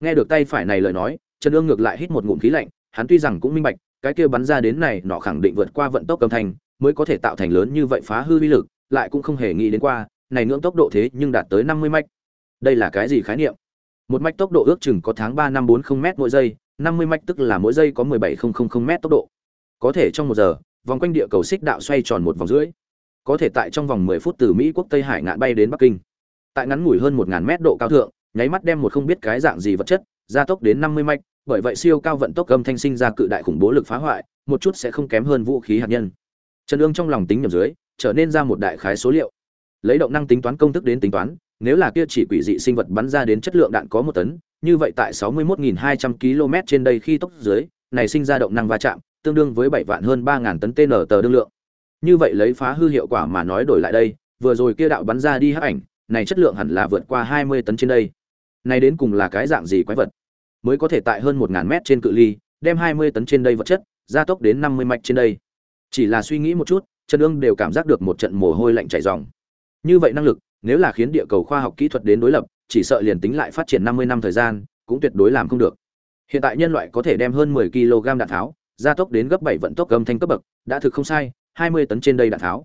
Nghe được tay phải này lời nói, trần ương ngược lại hít một ngụm khí lạnh, hắn tuy rằng cũng minh bạch, cái kia bắn ra đến này nọ khẳng định vượt qua vận tốc âm thanh, mới có thể tạo thành lớn như vậy phá hư uy lực, lại cũng không hề nghĩ đến qua, này ngưỡng tốc độ thế nhưng đạt tới năm mươi mạch. Đây là cái gì khái niệm? Một mạch tốc độ ước chừng có tháng ba năm bốn không m mỗi giây, năm mươi mạch tức là mỗi giây có mười bảy không không không m tốc độ. Có thể trong một giờ, vòng quanh địa cầu xích đạo xoay tròn một vòng rưỡi. Có thể tại trong vòng mười phút từ mỹ quốc tây hải ngạn bay đến bắc kinh. Tại ngắn ngủi hơn một ngàn mét độ cao thượng nháy mắt đem một không biết cái dạng gì vật chất, gia tốc đến năm mươi mạch, bởi vậy siêu cao vận tốc âm thanh sinh ra cự đại khủng bố lực phá hoại, một chút sẽ không kém hơn vũ khí hạt nhân. Trần ương trong lòng tính nhầm dưới, trở nên ra một đại khái số liệu. Lấy động năng tính toán công thức đến tính toán, nếu là kia chỉ quỷ dị sinh vật bắn ra đến chất lượng đạn có một tấn, như vậy tại 61.200 km trên đây khi tốc dưới, này sinh ra động năng va chạm, tương đương với bảy vạn hơn ba ngàn tấn tn tờ đương lượng. Như vậy lấy phá hư hiệu quả mà nói đổi lại đây, vừa rồi kia đạo bắn ra đi hắc ảnh, này chất lượng hẳn là vượt qua 20 tấn trên đây này đến cùng là cái dạng gì quái vật? Mới có thể tại hơn một ngàn mét trên cự ly, đem 20 tấn trên đây vật chất, gia tốc đến 50 mạch trên đây. Chỉ là suy nghĩ một chút trần ương đều cảm giác được một trận mồ hôi lạnh chảy ròng. Như vậy năng lực, nếu là khiến địa cầu khoa học kỹ thuật đến đối lập, chỉ sợ liền tính lại phát triển 50 năm thời gian, cũng tuyệt đối làm không được. Hiện tại nhân loại có thể đem hơn 10 kg đạn tháo, gia tốc đến gấp bảy vận tốc âm thanh cấp bậc, đã thực không sai 20 tấn trên đây đạn tháo.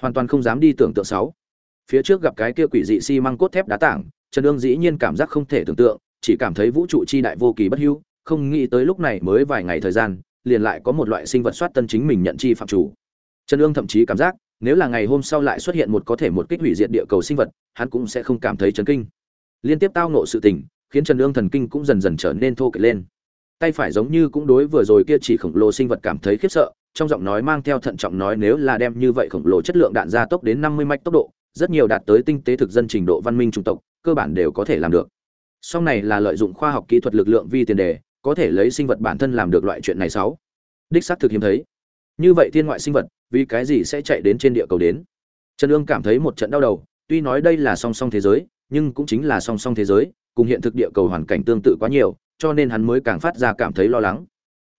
Hoàn toàn không dám đi tưởng tượng sáu phía trước gặp cái kia quỷ dị xi măng cốt thép đá tảng, trần ương dĩ nhiên cảm giác không thể tưởng tượng, chỉ cảm thấy vũ trụ chi đại vô kỳ bất hữu, không nghĩ tới lúc này mới vài ngày thời gian, liền lại có một loại sinh vật soát tân chính mình nhận chi phạm chủ. Trần ương thậm chí cảm giác, nếu là ngày hôm sau lại xuất hiện một có thể một kích hủy diệt địa cầu sinh vật, hắn cũng sẽ không cảm thấy chấn kinh. Liên tiếp tao nộ sự tình, khiến trần ương thần kinh cũng dần dần trở nên thô kệch lên. Tay phải giống như cũng đối vừa rồi kia chỉ khổng lồ sinh vật cảm thấy khiếp sợ, trong giọng nói mang theo thận trọng nói nếu là đem như vậy khổng lồ chất lượng đạn gia tốc đến năm mươi mạch tốc độ rất nhiều đạt tới tinh tế thực dân trình độ văn minh chủng tộc, cơ bản đều có thể làm được. Sau này là lợi dụng khoa học kỹ thuật lực lượng vi tiền đề, có thể lấy sinh vật bản thân làm được loại chuyện này sáu. Đích xác thực hiếm thấy. Như vậy thiên ngoại sinh vật, vì cái gì sẽ chạy đến trên địa cầu đến? Trần ương cảm thấy một trận đau đầu, tuy nói đây là song song thế giới, nhưng cũng chính là song song thế giới, cùng hiện thực địa cầu hoàn cảnh tương tự quá nhiều, cho nên hắn mới càng phát ra cảm thấy lo lắng.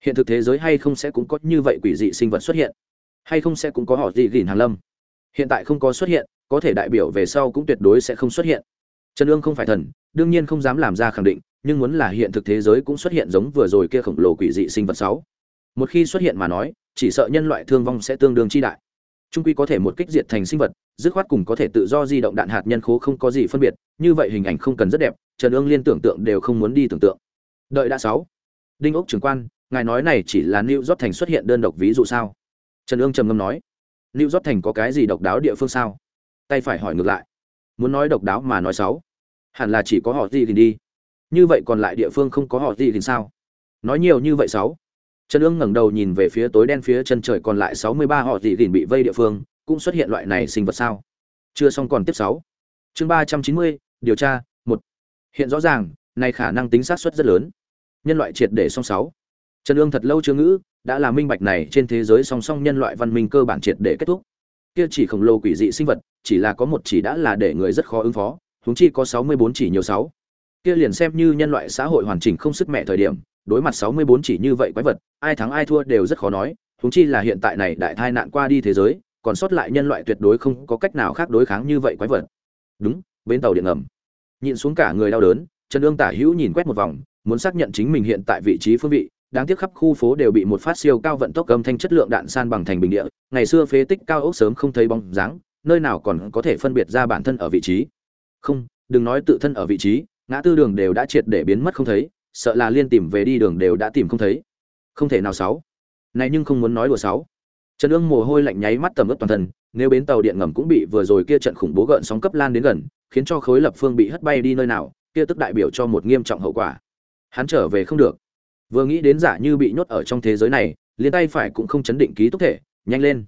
Hiện thực thế giới hay không sẽ cũng có như vậy quỷ dị sinh vật xuất hiện? Hay không sẽ cũng có họ dị gìn hàng lâm? Hiện tại không có xuất hiện có thể đại biểu về sau cũng tuyệt đối sẽ không xuất hiện. Trần ương không phải thần, đương nhiên không dám làm ra khẳng định, nhưng muốn là hiện thực thế giới cũng xuất hiện giống vừa rồi kia khổng lồ quỷ dị sinh vật sáu. Một khi xuất hiện mà nói, chỉ sợ nhân loại thương vong sẽ tương đương chi đại. Trung quy có thể một kích diệt thành sinh vật, dứt khoát cùng có thể tự do di động đạn hạt nhân khố không có gì phân biệt, như vậy hình ảnh không cần rất đẹp, trần ương liên tưởng tượng đều không muốn đi tưởng tượng. Đợi đã sáu. Đinh ốc trưởng quan, ngài nói này chỉ là new rót thành xuất hiện đơn độc ví dụ sao? Trần ương trầm ngâm nói. New rót thành có cái gì độc đáo địa phương sao? Tay phải hỏi ngược lại. Muốn nói độc đáo mà nói sáu hẳn là chỉ có họ gì thì đi. Như vậy còn lại địa phương không có họ gì thì sao? Nói nhiều như vậy sáu trần ương ngẩng đầu nhìn về phía tối đen phía chân trời còn lại sáu mươi ba họ gì thì bị vây địa phương, cũng xuất hiện loại này sinh vật sao? Chưa xong còn tiếp sáu. Chương ba trăm chín mươi, điều tra, một. Hiện rõ ràng, này khả năng tính sát suất rất lớn. Nhân loại triệt để song sáu. Trần ương thật lâu chưa ngữ, đã là minh bạch này trên thế giới song song nhân loại văn minh cơ bản triệt để kết thúc kia chỉ khổng lồ quỷ dị sinh vật, chỉ là có một chỉ đã là để người rất khó ứng phó, huống chi có sáu mươi bốn chỉ nhiều sáu. Kia liền xem như nhân loại xã hội hoàn chỉnh không sức mẹ thời điểm, đối mặt sáu mươi bốn chỉ như vậy quái vật, ai thắng ai thua đều rất khó nói, huống chi là hiện tại này đại tai nạn qua đi thế giới, còn sót lại nhân loại tuyệt đối không có cách nào khác đối kháng như vậy quái vật. Đúng bến tàu điện ngầm. Nhìn xuống cả người đau đớn, trần ương tả hữu nhìn quét một vòng, muốn xác nhận chính mình hiện tại vị trí phương vị đáng tiếc khắp khu phố đều bị một phát siêu cao vận tốc âm thanh chất lượng đạn san bằng thành bình địa. Ngày xưa phế tích cao ốc sớm không thấy bóng dáng, nơi nào còn có thể phân biệt ra bản thân ở vị trí. Không, đừng nói tự thân ở vị trí, ngã tư đường đều đã triệt để biến mất không thấy, sợ là liên tìm về đi đường đều đã tìm không thấy. Không thể nào sáu. Này nhưng không muốn nói đùa sáu. Trần ương mồ hôi lạnh nháy mắt tầm ướt toàn thân, nếu bến tàu điện ngầm cũng bị vừa rồi kia trận khủng bố gợn sóng cấp lan đến gần, khiến cho khối lập phương bị hất bay đi nơi nào, kia tức đại biểu cho một nghiêm trọng hậu quả. Hắn trở về không được vừa nghĩ đến giả như bị nhốt ở trong thế giới này, liền tay phải cũng không chấn định ký túc thể, nhanh lên.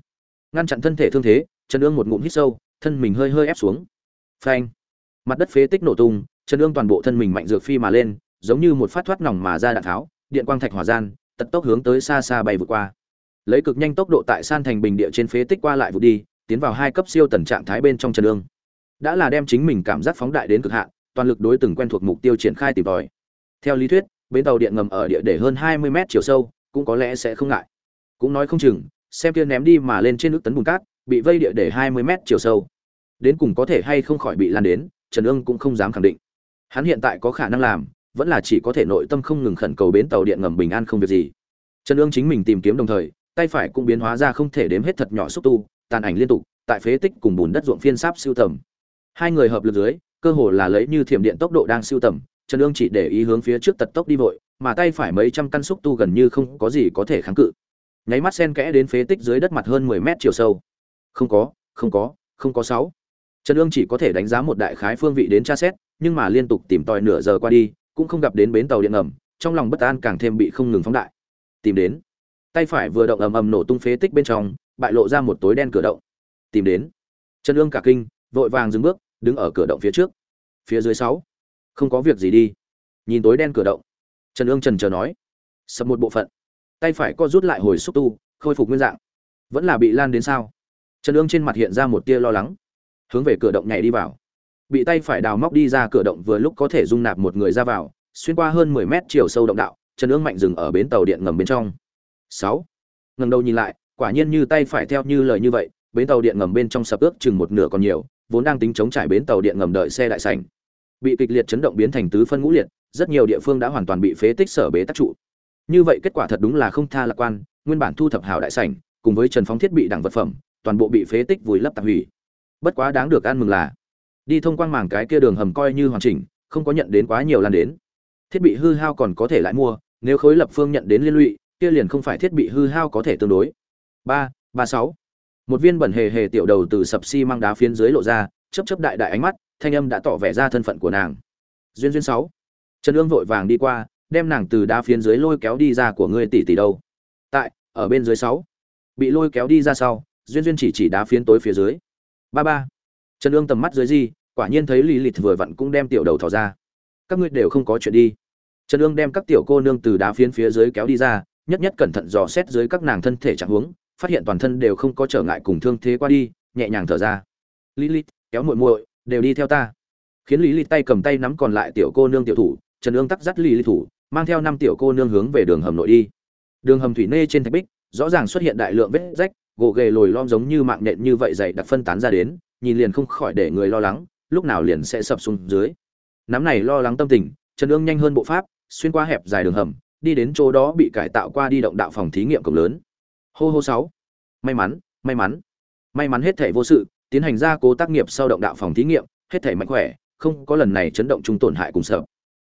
Ngăn chặn thân thể thương thế, trần ương một ngụm hít sâu, thân mình hơi hơi ép xuống. Phanh. Mặt đất phế tích nổ tung, trần ương toàn bộ thân mình mạnh dược phi mà lên, giống như một phát thoát nòng mà ra đạn tháo, điện quang thạch hỏa gian tật tốc hướng tới xa xa bay vượt qua. Lấy cực nhanh tốc độ tại san thành bình địa trên phế tích qua lại vụt đi, tiến vào hai cấp siêu tần trạng thái bên trong trần ương. Đã là đem chính mình cảm giác phóng đại đến cực hạn, toàn lực đối từng quen thuộc mục tiêu triển khai tìm tòi. Theo lý thuyết bến tàu điện ngầm ở địa để hơn 20 mét chiều sâu, cũng có lẽ sẽ không ngại. Cũng nói không chừng, xem kia ném đi mà lên trên nước tấn bùn cát, bị vây địa để 20 mét chiều sâu. Đến cùng có thể hay không khỏi bị lan đến, trần ương cũng không dám khẳng định. Hắn hiện tại có khả năng làm, vẫn là chỉ có thể nội tâm không ngừng khẩn cầu bến tàu điện ngầm bình an không việc gì. Trần ương chính mình tìm kiếm đồng thời, tay phải cũng biến hóa ra không thể đếm hết thật nhỏ xúc tu, tàn ảnh liên tục, tại phế tích cùng bùn đất ruộng phiên sáp siêu tầm. Hai người hợp lực dưới, cơ hồ là lấy như thiểm điện tốc độ đang siêu tầm trần Dương chỉ để ý hướng phía trước tật tốc đi vội, mà tay phải mấy trăm căn xúc tu gần như không có gì có thể kháng cự. Nháy mắt sen kẽ đến phế tích dưới đất mặt hơn mười mét chiều sâu. Không có không có không có sáu. Trần Dương chỉ có thể đánh giá một đại khái phương vị đến tra xét, nhưng mà liên tục tìm tòi nửa giờ qua đi, cũng không gặp đến bến tàu điện ngầm, trong lòng bất an càng thêm bị không ngừng phóng đại. Tìm đến. Tay phải vừa động ầm ầm nổ tung phế tích bên trong, bại lộ ra một tối đen cửa động. Tìm đến. Trần Dương cả kinh, vội vàng dừng bước, đứng ở cửa động phía trước. Phía dưới sáu không có việc gì đi. Nhìn tối đen cửa động. Trần ương trần chờ nói. Sập một bộ phận. Tay phải co rút lại hồi xúc tu, khôi phục nguyên dạng. Vẫn là bị lan đến sao? Trần ương trên mặt hiện ra một tia lo lắng. Hướng về cửa động nhảy đi vào. Bị tay phải đào móc đi ra cửa động vừa lúc có thể dung nạp một người ra vào, xuyên qua hơn mười mét chiều sâu động đạo, trần ương mạnh dừng ở bến tàu điện ngầm bên trong. Sáu. Ngầm đầu nhìn lại, quả nhiên như tay phải theo như lời như vậy, bến tàu điện ngầm bên trong sập ước chừng một nửa còn nhiều, vốn đang tính chống trải bến tàu điện ngầm đợi xe đại sảnh bị kịch liệt chấn động biến thành tứ phân ngũ liệt, rất nhiều địa phương đã hoàn toàn bị phế tích sở bế tắc trụ. Như vậy kết quả thật đúng là không tha lạc quan, nguyên bản thu thập hảo đại sảnh, cùng với trần phóng thiết bị đẳng vật phẩm, toàn bộ bị phế tích vùi lấp tạc hủy. Bất quá đáng được ăn mừng là, đi thông quang màng cái kia đường hầm coi như hoàn chỉnh, không có nhận đến quá nhiều lan đến. Thiết bị hư hao còn có thể lại mua, nếu khối lập phương nhận đến liên lụy, kia liền không phải thiết bị hư hao có thể tương đối. Ba ba sáu. Một viên bẩn hề hề tiểu đầu từ sập xi si đá phiến dưới lộ ra chấp chấp đại đại ánh mắt thanh âm đã tỏ vẻ ra thân phận của nàng. Duyên duyên sáu. Trần ương vội vàng đi qua, đem nàng từ đá phiến dưới lôi kéo đi ra của ngươi tỷ tỷ đâu. Tại, ở bên dưới sáu. Bị lôi kéo đi ra sau, duyên duyên chỉ chỉ đá phiến tối phía dưới. Ba ba. Trần ương tầm mắt dưới di quả nhiên thấy lì lịt vừa vặn cũng đem tiểu đầu thò ra. Các ngươi đều không có chuyện đi. Trần ương đem các tiểu cô nương từ đá phiến phía dưới kéo đi ra, nhất nhất cẩn thận dò xét dưới các nàng thân thể trạng huống, phát hiện toàn thân đều không có trở ngại cùng thương thế qua đi, nhẹ nhàng thở ra. Lilith kéo muội muội đều đi theo ta. Khiến lý lịch tay cầm tay nắm còn lại tiểu cô nương tiểu thủ, trần ương tắc dắt lý lịch thủ, mang theo năm tiểu cô nương hướng về đường hầm nội đi. Đường hầm thủy nê trên thạch bích, rõ ràng xuất hiện đại lượng vết rách gỗ ghề lồi lom giống như mạng nện như vậy dày đặc phân tán ra đến, nhìn liền không khỏi để người lo lắng, lúc nào liền sẽ sập xuống dưới. Nắm này lo lắng tâm tình, trần ương nhanh hơn bộ pháp, xuyên qua hẹp dài đường hầm, đi đến chỗ đó bị cải tạo qua đi động đạo phòng thí nghiệm cổng lớn. Hô hô sáu. May mắn may mắn. May mắn hết thể vô sự tiến hành gia cố tác nghiệp sau động đạo phòng thí nghiệm, hết thể mạnh khỏe, không có lần này chấn động trung tổn hại cùng sợ.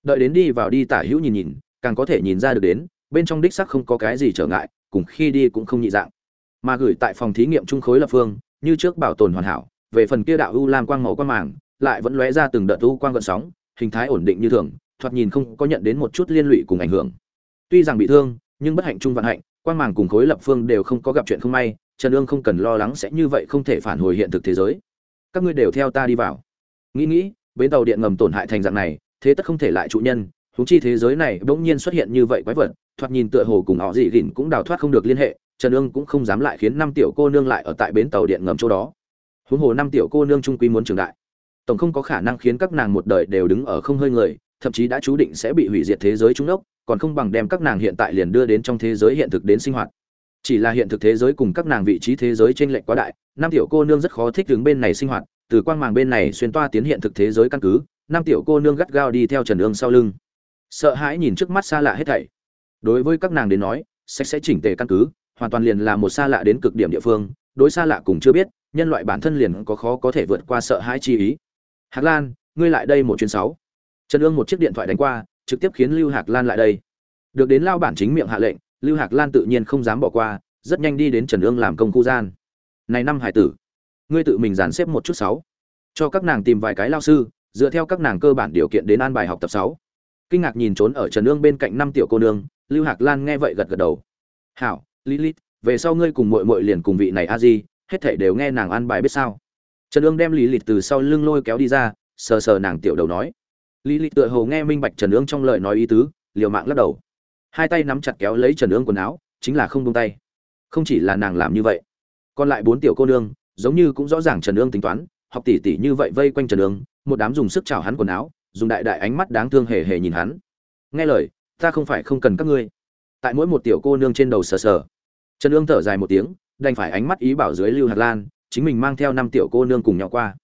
Đợi đến đi vào đi tả hữu nhìn nhìn, càng có thể nhìn ra được đến, bên trong đích xác không có cái gì trở ngại, cùng khi đi cũng không nhị dạng. Mà gửi tại phòng thí nghiệm trung khối lập phương, như trước bảo tồn hoàn hảo, về phần kia đạo u lam quang màu quang màng, lại vẫn lóe ra từng đợt u quang gợn sóng, hình thái ổn định như thường, thoạt nhìn không có nhận đến một chút liên lụy cùng ảnh hưởng. Tuy rằng bị thương, nhưng bất hạnh trung vạn hạnh, quang màng cùng khối lập phương đều không có gặp chuyện không may trần ương không cần lo lắng sẽ như vậy không thể phản hồi hiện thực thế giới. Các ngươi đều theo ta đi vào. Nghĩ nghĩ, bến tàu điện ngầm tổn hại thành dạng này, thế tất không thể lại trụ nhân. Húng chi thế giới này bỗng nhiên xuất hiện như vậy quái vật, thoạt nhìn tựa hồ cùng họ dị gỉn cũng đào thoát không được liên hệ, trần ương cũng không dám lại khiến năm tiểu cô nương lại ở tại bến tàu điện ngầm chỗ đó. Huống hồ năm tiểu cô nương trung quy muốn trường đại. Tổng không có khả năng khiến các nàng một đời đều đứng ở không hơi người, thậm chí đã chú định sẽ bị hủy diệt thế giới trung ốc còn không bằng đem các nàng hiện tại liền đưa đến trong thế giới hiện thực đến sinh hoạt chỉ là hiện thực thế giới cùng các nàng vị trí thế giới trên lệnh quá đại, năm tiểu cô nương rất khó thích đứng bên này sinh hoạt, từ quang màng bên này xuyên toa tiến hiện thực thế giới căn cứ, năm tiểu cô nương gắt gao đi theo trần ương sau lưng. Sợ hãi nhìn trước mắt xa lạ hết thảy. Đối với các nàng đến nói sách sẽ chỉnh tề căn cứ, hoàn toàn liền là một xa lạ đến cực điểm địa phương, đối xa lạ cùng chưa biết, nhân loại bản thân liền có khó có thể vượt qua sợ hãi chi ý. Hạc lan, ngươi lại đây một chuyến sáu. Trần ương một chiếc điện thoại đánh qua, trực tiếp khiến lưu hạc lan lại đây. Được đến lao bản chính miệng hạ lệnh lưu hạc lan tự nhiên không dám bỏ qua, rất nhanh đi đến trần ương làm công khu gian. Này năm hải tử, ngươi tự mình dàn xếp một chút sáu. Cho các nàng tìm vài cái lao sư, dựa theo các nàng cơ bản điều kiện đến an bài học tập sáu. Kinh ngạc nhìn trốn ở trần ương bên cạnh năm tiểu cô nương, lưu hạc lan nghe vậy gật gật đầu. Hảo, lilith, về sau ngươi cùng mội mội liền cùng vị này a di, hết thảy đều nghe nàng an bài biết sao. Trần ương đem lý lịch từ sau lưng lôi kéo đi ra, sờ sờ nàng tiểu đầu nói. Lý lịch tựa hồ nghe minh bạch trần ương trong lời nói ý tứ, liều mạng lắc đầu hai tay nắm chặt kéo lấy trần ương quần áo, chính là không buông tay. Không chỉ là nàng làm như vậy, còn lại bốn tiểu cô nương, giống như cũng rõ ràng trần ương tính toán, học tỷ tỷ như vậy vây quanh trần ương một đám dùng sức chào hắn quần áo, dùng đại đại ánh mắt đáng thương hề hề nhìn hắn. Nghe lời, ta không phải không cần các ngươi. Tại mỗi một tiểu cô nương trên đầu sờ sờ, trần ương thở dài một tiếng, đành phải ánh mắt ý bảo dưới lưu hạt lan, chính mình mang theo năm tiểu cô nương cùng nhau qua.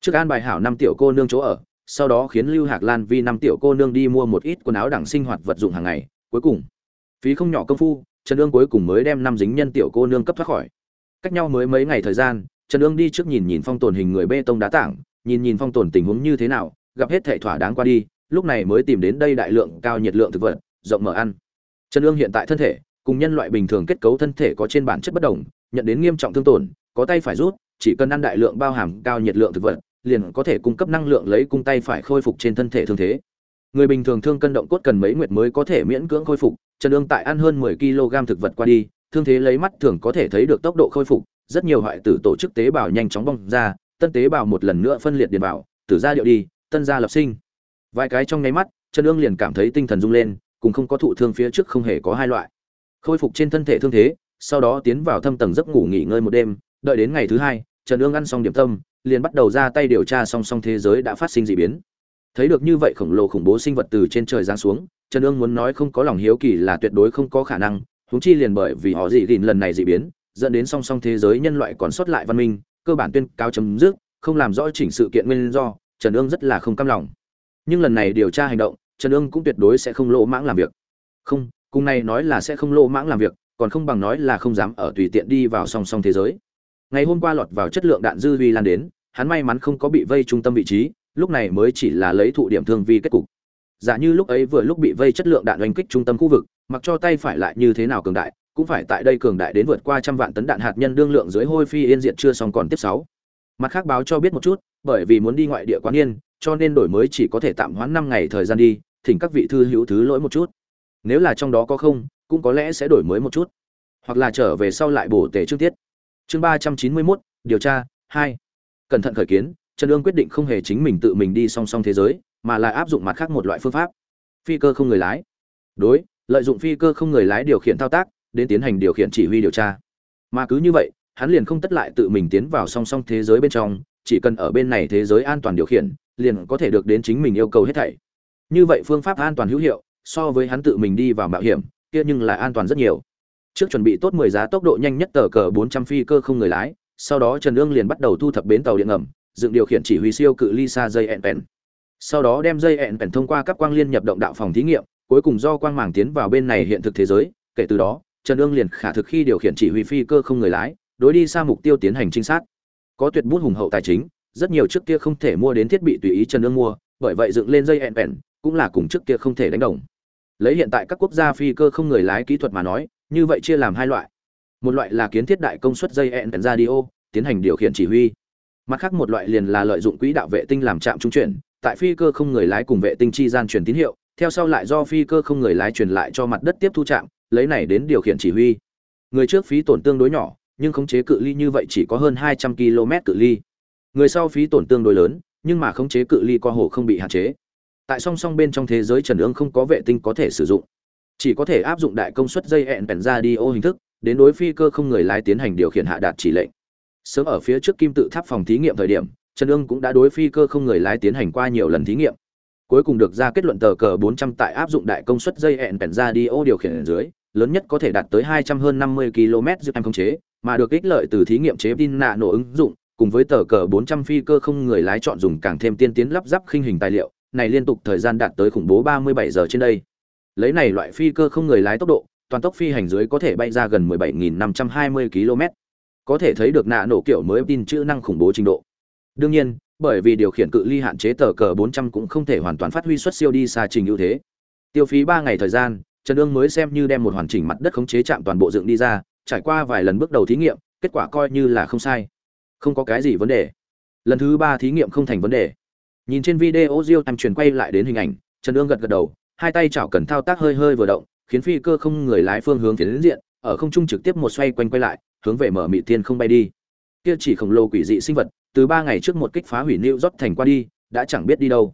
Trước an bài hảo năm tiểu cô nương chỗ ở, sau đó khiến lưu hạc lan vi năm tiểu cô nương đi mua một ít quần áo đẳng sinh hoạt vật dụng hàng ngày cuối cùng. Phí không nhỏ công phu, trần ương cuối cùng mới đem năm dính nhân tiểu cô nương cấp thoát khỏi. Cách nhau mới mấy ngày thời gian, trần ương đi trước nhìn nhìn phong tồn hình người bê tông đá tảng, nhìn nhìn phong tồn tình huống như thế nào, gặp hết thể thỏa đáng qua đi, lúc này mới tìm đến đây đại lượng cao nhiệt lượng thực vật, rộng mở ăn. Trần ương hiện tại thân thể, cùng nhân loại bình thường kết cấu thân thể có trên bản chất bất đồng, nhận đến nghiêm trọng thương tổn, có tay phải rút, chỉ cần ăn đại lượng bao hàm cao nhiệt lượng thực vật, liền có thể cung cấp năng lượng lấy cung tay phải khôi phục trên thân thể thương thế người bình thường thương cân động cốt cần mấy nguyệt mới có thể miễn cưỡng khôi phục, trần ương tại ăn hơn 10 kg thực vật qua đi, thương thế lấy mắt thường có thể thấy được tốc độ khôi phục, rất nhiều hoại tử tổ chức tế bào nhanh chóng bong ra, tân tế bào một lần nữa phân liệt điền vào, tử ra điệu đi, tân gia lập sinh. Vài cái trong nháy mắt, trần ương liền cảm thấy tinh thần rung lên, cùng không có thụ thương phía trước không hề có hai loại. Khôi phục trên thân thể thương thế, sau đó tiến vào thâm tầng giấc ngủ nghỉ ngơi một đêm, đợi đến ngày thứ hai, trần ương ăn xong điểm tâm, liền bắt đầu ra tay điều tra song song thế giới đã phát sinh dị biến thấy được như vậy khổng lồ khủng bố sinh vật từ trên trời giáng xuống, trần ương muốn nói không có lòng hiếu kỳ là tuyệt đối không có khả năng húng chi liền bởi vì họ dị gìn lần này dị biến, dẫn đến song song thế giới nhân loại còn sót lại văn minh, cơ bản tuyên cao chấm dứt, không làm rõ chỉnh sự kiện nguyên do, trần ương rất là không cam lòng. Nhưng lần này điều tra hành động, trần ương cũng tuyệt đối sẽ không lỗ mãng làm việc. Không, cùng này nói là sẽ không lỗ mãng làm việc, còn không bằng nói là không dám ở tùy tiện đi vào song song thế giới. Ngày hôm qua lọt vào chất lượng đạn dư vi lan đến, hắn may mắn không có bị vây trung tâm vị trí lúc này mới chỉ là lấy thụ điểm thương vi kết cục. Giả như lúc ấy vừa lúc bị vây chất lượng đạn oanh kích trung tâm khu vực, mặc cho tay phải lại như thế nào cường đại, cũng phải tại đây cường đại đến vượt qua trăm vạn tấn đạn hạt nhân đương lượng dưới hôi phi yên diện chưa xong còn tiếp sáu. Mặt khác báo cho biết một chút, bởi vì muốn đi ngoại địa quán yên, cho nên đổi mới chỉ có thể tạm hoãn năm ngày thời gian đi, thỉnh các vị thư hữu thứ lỗi một chút. Nếu là trong đó có không, cũng có lẽ sẽ đổi mới một chút. Hoặc là trở về sau lại bổ tề trước tiết. Chương ba trăm chín mươi mốt, điều tra, hai. Cẩn thận khởi kiến trần Dương quyết định không hề chính mình tự mình đi song song thế giới, mà là áp dụng mặt khác một loại phương pháp. Phi cơ không người lái. Đối, lợi dụng phi cơ không người lái điều khiển thao tác, đến tiến hành điều khiển chỉ huy điều tra. Mà cứ như vậy, hắn liền không tất lại tự mình tiến vào song song thế giới bên trong, chỉ cần ở bên này thế giới an toàn điều khiển, liền có thể được đến chính mình yêu cầu hết thảy. Như vậy phương pháp an toàn hữu hiệu, so với hắn tự mình đi vào mạo hiểm, kia nhưng là an toàn rất nhiều. Trước chuẩn bị tốt 10 giá tốc độ nhanh nhất tờ cờ 400 phi cơ không người lái, sau đó trần ương liền bắt đầu thu thập bến tàu điện ngầm dựng điều khiển chỉ huy siêu cự ly xa dây ẹn sau đó đem dây ẹn thông qua các quang liên nhập động đạo phòng thí nghiệm, cuối cùng do quang màng tiến vào bên này hiện thực thế giới, kể từ đó, trần ương liền khả thực khi điều khiển chỉ huy phi cơ không người lái, đối đi xa mục tiêu tiến hành trinh sát. Có tuyệt bút hùng hậu tài chính, rất nhiều trước kia không thể mua đến thiết bị tùy ý trần ương mua, bởi vậy dựng lên dây ẹn cũng là cùng trước kia không thể đánh đồng. Lấy hiện tại các quốc gia phi cơ không người lái kỹ thuật mà nói, như vậy chia làm hai loại. Một loại là kiến thiết đại công suất dây ẹn radio, tiến hành điều khiển chỉ huy mặt khác một loại liền là lợi dụng quỹ đạo vệ tinh làm trạm trung chuyển, tại phi cơ không người lái cùng vệ tinh chi gian truyền tín hiệu, theo sau lại do phi cơ không người lái truyền lại cho mặt đất tiếp thu trạm, lấy này đến điều khiển chỉ huy. Người trước phí tổn tương đối nhỏ, nhưng khống chế cự ly như vậy chỉ có hơn hai trăm km cự ly. Người sau phí tổn tương đối lớn, nhưng mà khống chế cự ly qua hồ không bị hạn chế. Tại song song bên trong thế giới trần ương không có vệ tinh có thể sử dụng. Chỉ có thể áp dụng đại công suất dây hẹn bèn ra đi ô hình thức, đến đối phi cơ không người lái tiến hành điều khiển hạ đạt chỉ lệnh sớm ở phía trước kim tự tháp phòng thí nghiệm thời điểm, trần ương cũng đã đối phi cơ không người lái tiến hành qua nhiều lần thí nghiệm. Cuối cùng được ra kết luận tờ cờ 400 tại áp dụng đại công suất dây hẹn bèn ra đi ô điều khiển ở dưới, lớn nhất có thể đạt tới 200 hơn 50 km giúp em không chế, mà được ích lợi từ thí nghiệm chế tin nạ nổ ứng dụng, cùng với tờ cờ 400 phi cơ không người lái chọn dùng càng thêm tiên tiến lắp ráp khinh hình tài liệu, này liên tục thời gian đạt tới khủng bố 37 giờ trên đây. Lấy này loại phi cơ không người lái tốc độ, toàn tốc phi hành dưới có thể bay ra gần 17.520 km có thể thấy được nạ nổ kiểu mới tin chữ năng khủng bố trình độ. Đương nhiên, bởi vì điều khiển cự ly hạn chế tờ cờ 400 cũng không thể hoàn toàn phát huy xuất siêu đi xa trình ưu thế. Tiêu phí ba ngày thời gian, trần ương mới xem như đem một hoàn chỉnh mặt đất khống chế chạm toàn bộ dựng đi ra, trải qua vài lần bước đầu thí nghiệm, kết quả coi như là không sai. Không có cái gì vấn đề. Lần thứ ba thí nghiệm không thành vấn đề. Nhìn trên video diêu tam truyền quay lại đến hình ảnh, trần ương gật gật đầu, hai tay chảo cần thao tác hơi hơi vừa động, khiến phi cơ không người lái phương hướng tiến đến diện, ở không trung trực tiếp một xoay quanh quay lại hướng về mở mị thiên không bay đi kia chỉ khổng lồ quỷ dị sinh vật từ ba ngày trước một kích phá hủy New rót thành qua đi, đã chẳng biết đi đâu.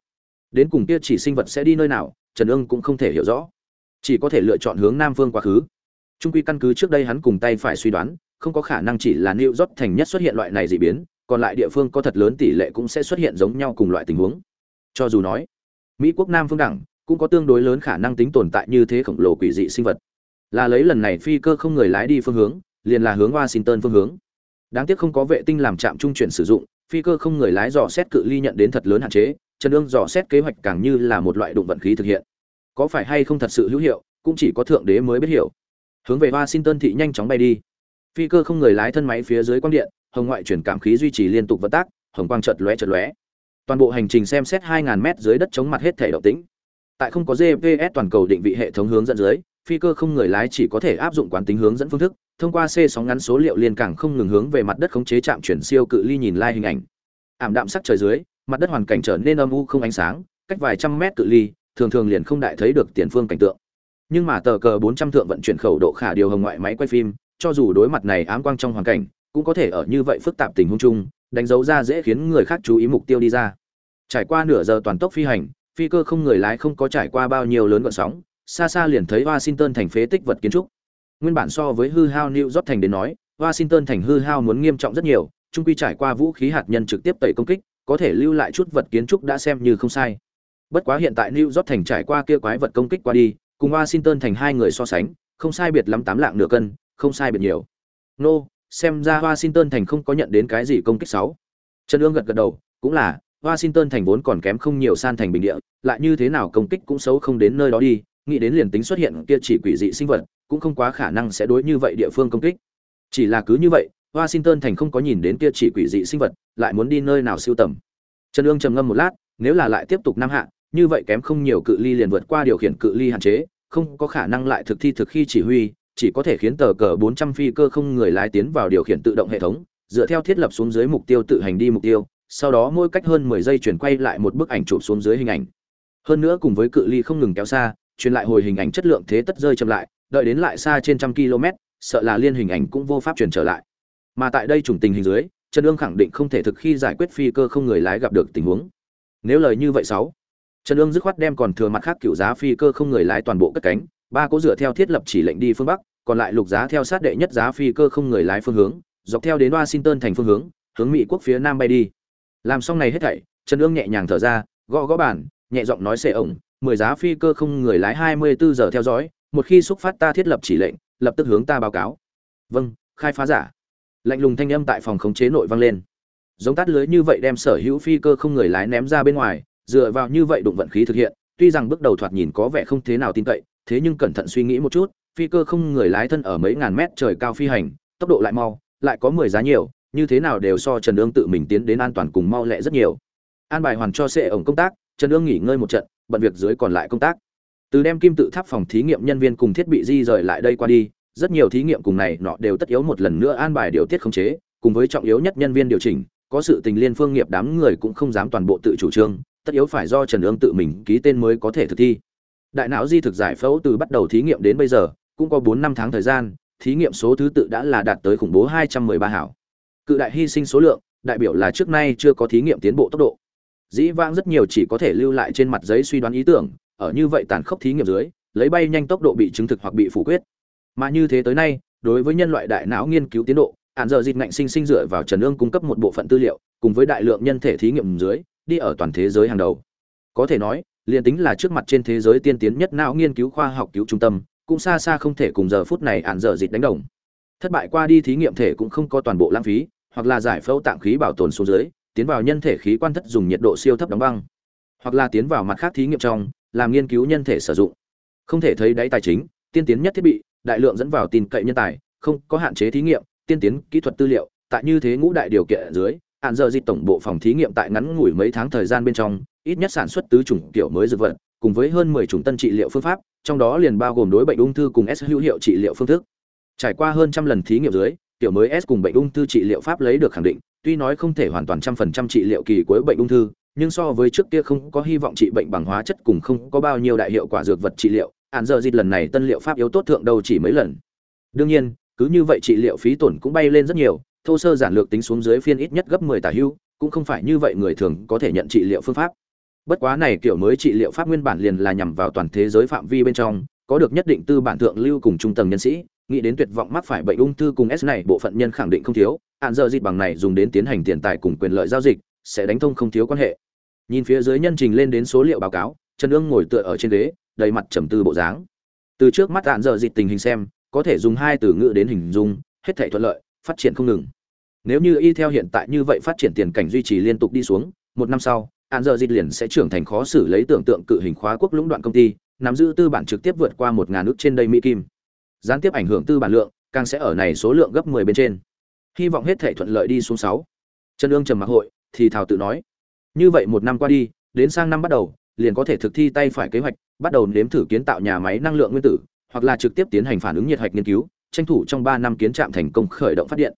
Đến cùng kia chỉ sinh vật sẽ đi nơi nào, Trần Ương cũng không thể hiểu rõ. Chỉ có thể lựa chọn hướng nam phương quá khứ. Trung quy căn cứ trước đây hắn cùng tay phải suy đoán, không có khả năng chỉ là New rót thành nhất xuất hiện loại này dị biến, còn lại địa phương có thật lớn tỷ lệ cũng sẽ xuất hiện giống nhau cùng loại tình huống. Cho dù nói, Mỹ quốc Nam phương đẳng cũng có tương đối lớn khả năng tính tồn tại như thế khổng lồ quỷ dị sinh vật. Là lấy lần này phi cơ không người lái đi phương hướng, liền là hướng Washington phương hướng. Đáng tiếc không có vệ tinh làm trạm trung chuyển sử dụng, phi cơ không người lái dò xét cự ly nhận đến thật lớn hạn chế, trần Dương dò xét kế hoạch càng như là một loại đụng vận khí thực hiện. Có phải hay không thật sự hữu hiệu, cũng chỉ có thượng đế mới biết hiểu. Hướng về washington thị nhanh chóng bay đi. Phi cơ không người lái thân máy phía dưới quang điện, hồng ngoại chuyển cảm khí duy trì liên tục vận tác, hồng quang chợt lóe chợt lóe. Toàn bộ hành trình xem xét 2.000 mét dưới đất chống mặt hết thể động tĩnh. Tại không có gps toàn cầu định vị hệ thống hướng dẫn dưới phi cơ không người lái chỉ có thể áp dụng quán tính hướng dẫn phương thức thông qua C sóng ngắn số liệu liên cảng không ngừng hướng về mặt đất khống chế chạm chuyển siêu cự ly nhìn lai hình ảnh. Ảm đạm sắc trời dưới, mặt đất hoàn cảnh trở nên âm u không ánh sáng, cách vài trăm mét cự ly, thường thường liền không đại thấy được tiền phương cảnh tượng. Nhưng mà tờ cờ 400 thượng vận chuyển khẩu độ khả điều hồng ngoại máy quay phim, cho dù đối mặt này ám quang trong hoàn cảnh, cũng có thể ở như vậy phức tạp tình huống chung, đánh dấu ra dễ khiến người khác chú ý mục tiêu đi ra. Trải qua nửa giờ toàn tốc phi hành, phi cơ không người lái không có trải qua bao nhiêu lớn gợn sóng, xa xa liền thấy Washington thành phế tích vật kiến trúc. Nguyên bản so với hư hao New York thành đến nói, Washington thành hư hao muốn nghiêm trọng rất nhiều, chung quy trải qua vũ khí hạt nhân trực tiếp tẩy công kích, có thể lưu lại chút vật kiến trúc đã xem như không sai. Bất quá hiện tại New York thành trải qua kia quái vật công kích qua đi, cùng Washington thành hai người so sánh, không sai biệt lắm tám lạng nửa cân, không sai biệt nhiều. Nô, no, xem ra Washington thành không có nhận đến cái gì công kích xấu. Trần Dương gật gật đầu, cũng là, Washington thành vốn còn kém không nhiều san thành bình địa, lại như thế nào công kích cũng xấu không đến nơi đó đi, nghĩ đến liền tính xuất hiện kia chỉ quỷ dị sinh vật, cũng không quá khả năng sẽ đối như vậy địa phương công kích. Chỉ là cứ như vậy, Washington thành không có nhìn đến kia chỉ quỷ dị sinh vật, lại muốn đi nơi nào siêu tầm. Trần Dương trầm ngâm một lát, nếu là lại tiếp tục năm hạ, như vậy kém không nhiều cự ly liền vượt qua điều khiển cự ly hạn chế, không có khả năng lại thực thi thực khi chỉ huy, chỉ có thể khiến tờ cờ 400 phi cơ không người lái tiến vào điều khiển tự động hệ thống, dựa theo thiết lập xuống dưới mục tiêu tự hành đi mục tiêu, sau đó mỗi cách hơn 10 giây chuyển quay lại một bức ảnh chụp xuống dưới hình ảnh. Hơn nữa cùng với cự ly không ngừng kéo xa, truyền lại hồi hình ảnh chất lượng thế tất rơi chậm lại, đợi đến lại xa trên trăm km, sợ là liên hình ảnh cũng vô pháp truyền trở lại. Mà tại đây trùng tình hình dưới, Trần Dương khẳng định không thể thực khi giải quyết phi cơ không người lái gặp được tình huống. Nếu lời như vậy sáu, Trần Dương dứt khoát đem còn thừa mặt khác cựu giá phi cơ không người lái toàn bộ cất cánh, ba cố dựa theo thiết lập chỉ lệnh đi phương bắc, còn lại lục giá theo sát đệ nhất giá phi cơ không người lái phương hướng, dọc theo đến Washington thành phương hướng, hướng Mỹ quốc phía nam bay đi. Làm xong này hết thảy, Trần Dương nhẹ nhàng thở ra, gõ gõ bàn, nhẹ giọng nói xệ ổng, mười giá phi cơ không người lái 24 giờ theo dõi, một khi xúc phát ta thiết lập chỉ lệnh, lập tức hướng ta báo cáo. Vâng, khai phá giả. Lạnh lùng thanh âm tại phòng khống chế nội vang lên. Giống tát lưới như vậy đem sở hữu phi cơ không người lái ném ra bên ngoài, dựa vào như vậy đụng vận khí thực hiện, tuy rằng bước đầu thoạt nhìn có vẻ không thế nào tin cậy, thế nhưng cẩn thận suy nghĩ một chút, phi cơ không người lái thân ở mấy ngàn mét trời cao phi hành, tốc độ lại mau, lại có 10 giá nhiều, như thế nào đều so Trần Ương tự mình tiến đến an toàn cùng mau lẹ rất nhiều. An bài hoàn cho xe ổng công tác, Trần Ương nghỉ ngơi một trận, bận việc dưới còn lại công tác. Từ đem kim tự tháp phòng thí nghiệm nhân viên cùng thiết bị di rời lại đây qua đi, rất nhiều thí nghiệm cùng này nọ đều tất yếu một lần nữa an bài điều tiết khống chế, cùng với trọng yếu nhất nhân viên điều chỉnh, có sự tình liên phương nghiệp đám người cũng không dám toàn bộ tự chủ trương, tất yếu phải do trần ương tự mình ký tên mới có thể thực thi. Đại não di thực giải phẫu từ bắt đầu thí nghiệm đến bây giờ, cũng có bốn năm tháng thời gian, thí nghiệm số thứ tự đã là đạt tới khủng bố hai trăm mười ba hảo. Cự đại hy sinh số lượng, đại biểu là trước nay chưa có thí nghiệm tiến bộ tốc độ dĩ vãng rất nhiều chỉ có thể lưu lại trên mặt giấy suy đoán ý tưởng, ở như vậy tàn khốc thí nghiệm dưới, lấy bay nhanh tốc độ bị chứng thực hoặc bị phủ quyết. Mà như thế tới nay, đối với nhân loại đại não nghiên cứu tiến độ, hạn giờ dịt ngạnh sinh sinh dựa vào trần ương cung cấp một bộ phận tư liệu, cùng với đại lượng nhân thể thí nghiệm dưới, đi ở toàn thế giới hàng đầu. Có thể nói, liền tính là trước mặt trên thế giới tiên tiến nhất não nghiên cứu khoa học cứu trung tâm, cũng xa xa không thể cùng giờ phút này hạn giờ dịt đánh đồng. Thất bại qua đi thí nghiệm thể cũng không có toàn bộ lãng phí, hoặc là giải phẫu tạm khí bảo tồn xuống dưới tiến vào nhân thể khí quan thất dùng nhiệt độ siêu thấp đóng băng, hoặc là tiến vào mặt khác thí nghiệm trong, làm nghiên cứu nhân thể sử dụng. Không thể thấy đáy tài chính, tiên tiến nhất thiết bị, đại lượng dẫn vào tin cậy nhân tài, không có hạn chế thí nghiệm, tiên tiến kỹ thuật tư liệu, tại như thế ngũ đại điều kiện dưới, hạn giờ dịch tổng bộ phòng thí nghiệm tại ngắn ngủi mấy tháng thời gian bên trong, ít nhất sản xuất tứ chủng kiểu mới dược vật, cùng với hơn 10 chủng tân trị liệu phương pháp, trong đó liền bao gồm đối bệnh ung thư cùng s hữu hiệu trị liệu phương thức. Trải qua hơn trăm lần thí nghiệm dưới Tiểu mới s cùng bệnh ung thư trị liệu pháp lấy được khẳng định, tuy nói không thể hoàn toàn trăm phần trăm trị liệu kỳ cuối bệnh ung thư, nhưng so với trước kia không có hy vọng trị bệnh bằng hóa chất cùng không có bao nhiêu đại hiệu quả dược vật trị liệu án giờ dịch lần này tân liệu pháp yếu tốt thượng đầu chỉ mấy lần. Đương nhiên, cứ như vậy trị liệu phí tổn cũng bay lên rất nhiều, thô sơ giản lược tính xuống dưới phiên ít nhất gấp 10 tả hưu, cũng không phải như vậy người thường có thể nhận trị liệu phương pháp. Bất quá này kiểu mới trị liệu pháp nguyên bản liền là nhằm vào toàn thế giới phạm vi bên trong, có được nhất định tư bản thượng lưu cùng trung tầng nhân sĩ nghĩ đến tuyệt vọng mắc phải bệnh ung thư cùng s này, bộ phận nhân khẳng định không thiếu. Hạn giờ dịch bằng này dùng đến tiến hành tiền tài cùng quyền lợi giao dịch, sẽ đánh thông không thiếu quan hệ. Nhìn phía dưới nhân trình lên đến số liệu báo cáo, trần ương ngồi tựa ở trên ghế, đầy mặt trầm tư bộ dáng. Từ trước mắt hạn giờ dịch tình hình xem, có thể dùng hai từ ngữ đến hình dung, hết thể thuận lợi, phát triển không ngừng. Nếu như y theo hiện tại như vậy phát triển tiền cảnh duy trì liên tục đi xuống, một năm sau, hạn giờ dịch liền sẽ trưởng thành khó xử lấy tưởng tượng cự hình khóa quốc lũng đoạn công ty, nắm giữ tư bản trực tiếp vượt qua một ngàn nước trên đây mỹ kim gián tiếp ảnh hưởng tư bản lượng, càng sẽ ở này số lượng gấp 10 bên trên. Hy vọng hết thể thuận lợi đi xuống 6. trần Dương trầm mặc hội, thì thảo tự nói, như vậy một năm qua đi, đến sang năm bắt đầu, liền có thể thực thi tay phải kế hoạch, bắt đầu nếm thử kiến tạo nhà máy năng lượng nguyên tử, hoặc là trực tiếp tiến hành phản ứng nhiệt hạch nghiên cứu, tranh thủ trong 3 năm kiến trạm thành công khởi động phát điện.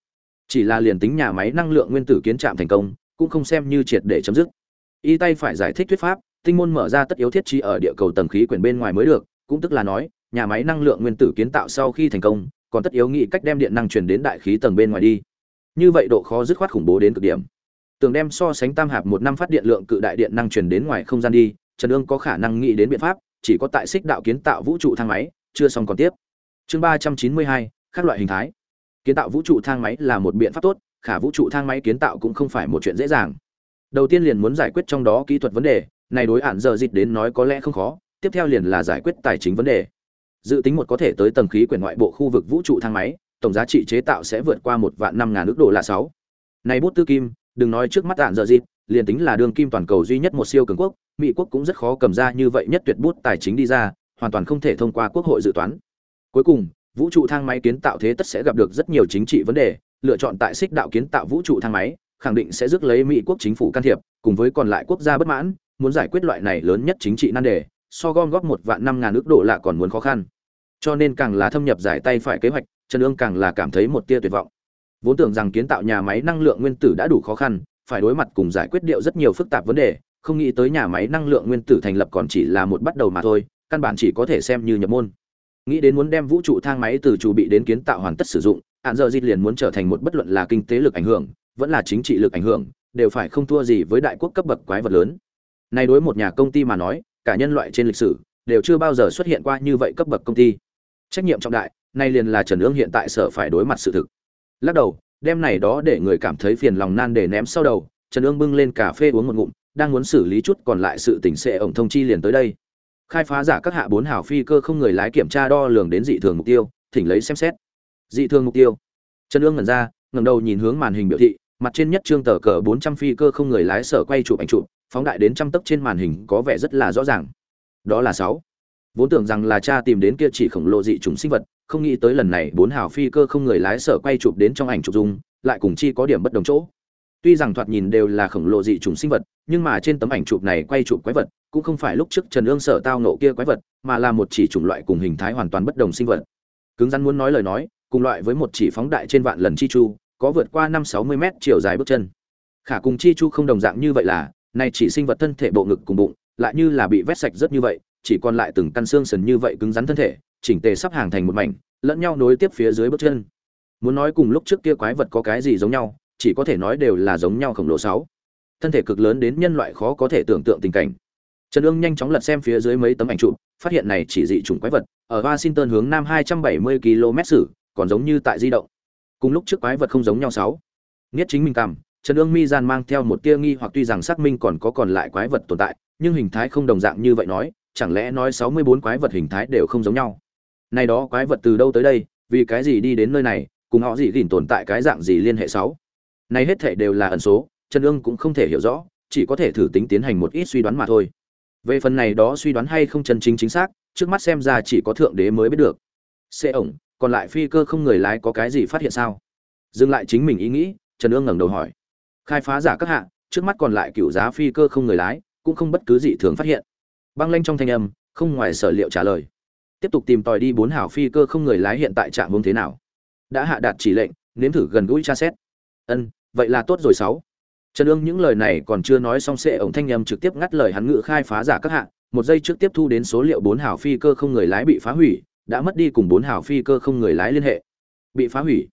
Chỉ là liền tính nhà máy năng lượng nguyên tử kiến trạm thành công, cũng không xem như triệt để chấm dứt. Y tay phải giải thích thuyết pháp, tinh môn mở ra tất yếu thiết trí ở địa cầu tầng khí quyển bên ngoài mới được, cũng tức là nói nhà máy năng lượng nguyên tử kiến tạo sau khi thành công, còn tất yếu nghĩ cách đem điện năng truyền đến đại khí tầng bên ngoài đi. Như vậy độ khó dứt khoát khủng bố đến cực điểm. Tường đem so sánh tam hạp một năm phát điện lượng cự đại điện năng truyền đến ngoài không gian đi, trần ương có khả năng nghĩ đến biện pháp, chỉ có tại xích đạo kiến tạo vũ trụ thang máy, chưa xong còn tiếp. Chương ba trăm chín mươi hai các loại hình thái. Kiến tạo vũ trụ thang máy là một biện pháp tốt, khả vũ trụ thang máy kiến tạo cũng không phải một chuyện dễ dàng. Đầu tiên liền muốn giải quyết trong đó kỹ thuật vấn đề, này đối hạn giờ dịch đến nói có lẽ không khó, tiếp theo liền là giải quyết tài chính vấn đề dự tính một có thể tới tầng khí quyển ngoại bộ khu vực vũ trụ thang máy, tổng giá trị chế tạo sẽ vượt qua một vạn năm ngàn ước đô là sáu. Này bút tư kim, đừng nói trước mắt hạn giờ dịp, liền tính là đường kim toàn cầu duy nhất một siêu cường quốc, mỹ quốc cũng rất khó cầm ra như vậy nhất tuyệt bút tài chính đi ra, hoàn toàn không thể thông qua quốc hội dự toán. Cuối cùng, vũ trụ thang máy kiến tạo thế tất sẽ gặp được rất nhiều chính trị vấn đề, lựa chọn tại xích đạo kiến tạo vũ trụ thang máy, khẳng định sẽ rước lấy mỹ quốc chính phủ can thiệp, cùng với còn lại quốc gia bất mãn, muốn giải quyết loại này lớn nhất chính trị nan đề so gom góp một vạn năm ngàn ước đô la còn muốn khó khăn. Cho nên càng là thâm nhập giải tay phải kế hoạch, trần ương càng là cảm thấy một tia tuyệt vọng. Vốn tưởng rằng kiến tạo nhà máy năng lượng nguyên tử đã đủ khó khăn, phải đối mặt cùng giải quyết điệu rất nhiều phức tạp vấn đề, không nghĩ tới nhà máy năng lượng nguyên tử thành lập còn chỉ là một bắt đầu mà thôi, căn bản chỉ có thể xem như nhập môn. Nghĩ đến muốn đem vũ trụ thang máy từ chủ bị đến kiến tạo hoàn tất sử dụng, hạn giờ dịt liền muốn trở thành một bất luận là kinh tế lực ảnh hưởng, vẫn là chính trị lực ảnh hưởng, đều phải không thua gì với đại quốc cấp bậc quái vật lớn. Này đối một nhà công ty mà nói cả nhân loại trên lịch sử đều chưa bao giờ xuất hiện qua như vậy cấp bậc công ty. Trách nhiệm trọng đại, nay liền là trần ương hiện tại sở phải đối mặt sự thực. Lắc đầu, đem này đó để người cảm thấy phiền lòng nan để ném sau đầu, trần ương bưng lên cà phê uống một ngụm, đang muốn xử lý chút còn lại sự tình sẽ ổng thông chi liền tới đây. Khai phá giả các hạ bốn hảo phi cơ không người lái kiểm tra đo lường đến dị thường mục tiêu, thỉnh lấy xem xét. Dị thường mục tiêu. Trần ương ngẩn ra, ngẩng đầu nhìn hướng màn hình biểu thị mặt trên nhất trương tờ cờ bốn trăm phi cơ không người lái sở quay chụp ảnh chụp, phóng đại đến trăm tấc trên màn hình có vẻ rất là rõ ràng. Đó là sáu. Vốn tưởng rằng là cha tìm đến kia chỉ khổng lồ dị chủng sinh vật, không nghĩ tới lần này bốn hào phi cơ không người lái sở quay chụp đến trong ảnh chụp dung, lại cùng chi có điểm bất đồng chỗ. Tuy rằng thoạt nhìn đều là khổng lồ dị chủng sinh vật, nhưng mà trên tấm ảnh chụp này quay chụp quái vật, cũng không phải lúc trước trần ương sở tao nộ kia quái vật, mà là một chỉ chủng loại cùng hình thái hoàn toàn bất đồng sinh vật. Cứng rắn muốn nói lời nói, cùng loại với một chỉ phóng đại trên vạn lần chi chu có vượt qua năm sáu mươi mét chiều dài bước chân. Khả cùng chi chu không đồng dạng như vậy là, này chỉ sinh vật thân thể bộ ngực cùng bụng, lại như là bị vét sạch rất như vậy, chỉ còn lại từng căn xương sần như vậy cứng rắn thân thể, chỉnh tề sắp hàng thành một mảnh, lẫn nhau nối tiếp phía dưới bước chân. Muốn nói cùng lúc trước kia quái vật có cái gì giống nhau, chỉ có thể nói đều là giống nhau khổng lồ sáu. Thân thể cực lớn đến nhân loại khó có thể tưởng tượng tình cảnh. Trần ương nhanh chóng lật xem phía dưới mấy tấm ảnh chụp, phát hiện này chỉ dị chủng quái vật, ở washington hướng nam 270 km sử, còn giống như tại di động cùng lúc trước quái vật không giống nhau sáu. Nghiết chính mình cảm, trần ương mi gian mang theo một tia nghi hoặc tuy rằng xác minh còn có còn lại quái vật tồn tại, nhưng hình thái không đồng dạng như vậy nói, chẳng lẽ nói 64 quái vật hình thái đều không giống nhau? Này đó quái vật từ đâu tới đây, vì cái gì đi đến nơi này, cùng họ gì gìn tồn tại cái dạng gì liên hệ sáu? Này hết thể đều là ẩn số, trần ương cũng không thể hiểu rõ, chỉ có thể thử tính tiến hành một ít suy đoán mà thôi. Về phần này đó suy đoán hay không chân chính chính xác, trước mắt xem ra chỉ có thượng đế mới biết được. Xe ổng còn lại phi cơ không người lái có cái gì phát hiện sao? Dừng lại chính mình ý nghĩ, trần ương ngẩng đầu hỏi. Khai phá giả các hạ, trước mắt còn lại cựu giá phi cơ không người lái, cũng không bất cứ gì thường phát hiện. Băng lanh trong thanh âm, không ngoài sở liệu trả lời. Tiếp tục tìm tòi đi bốn hảo phi cơ không người lái hiện tại trạm hướng thế nào. Đã hạ đạt chỉ lệnh, nếm thử gần gũi tra xét. Ân, vậy là tốt rồi sáu. Trần ương những lời này còn chưa nói xong sẽ ổng thanh âm trực tiếp ngắt lời hắn ngự khai phá giả các hạ. Một giây trước tiếp thu đến số liệu bốn hảo phi cơ không người lái bị phá hủy đã mất đi cùng bốn hảo phi cơ không người lái liên hệ. Bị phá hủy.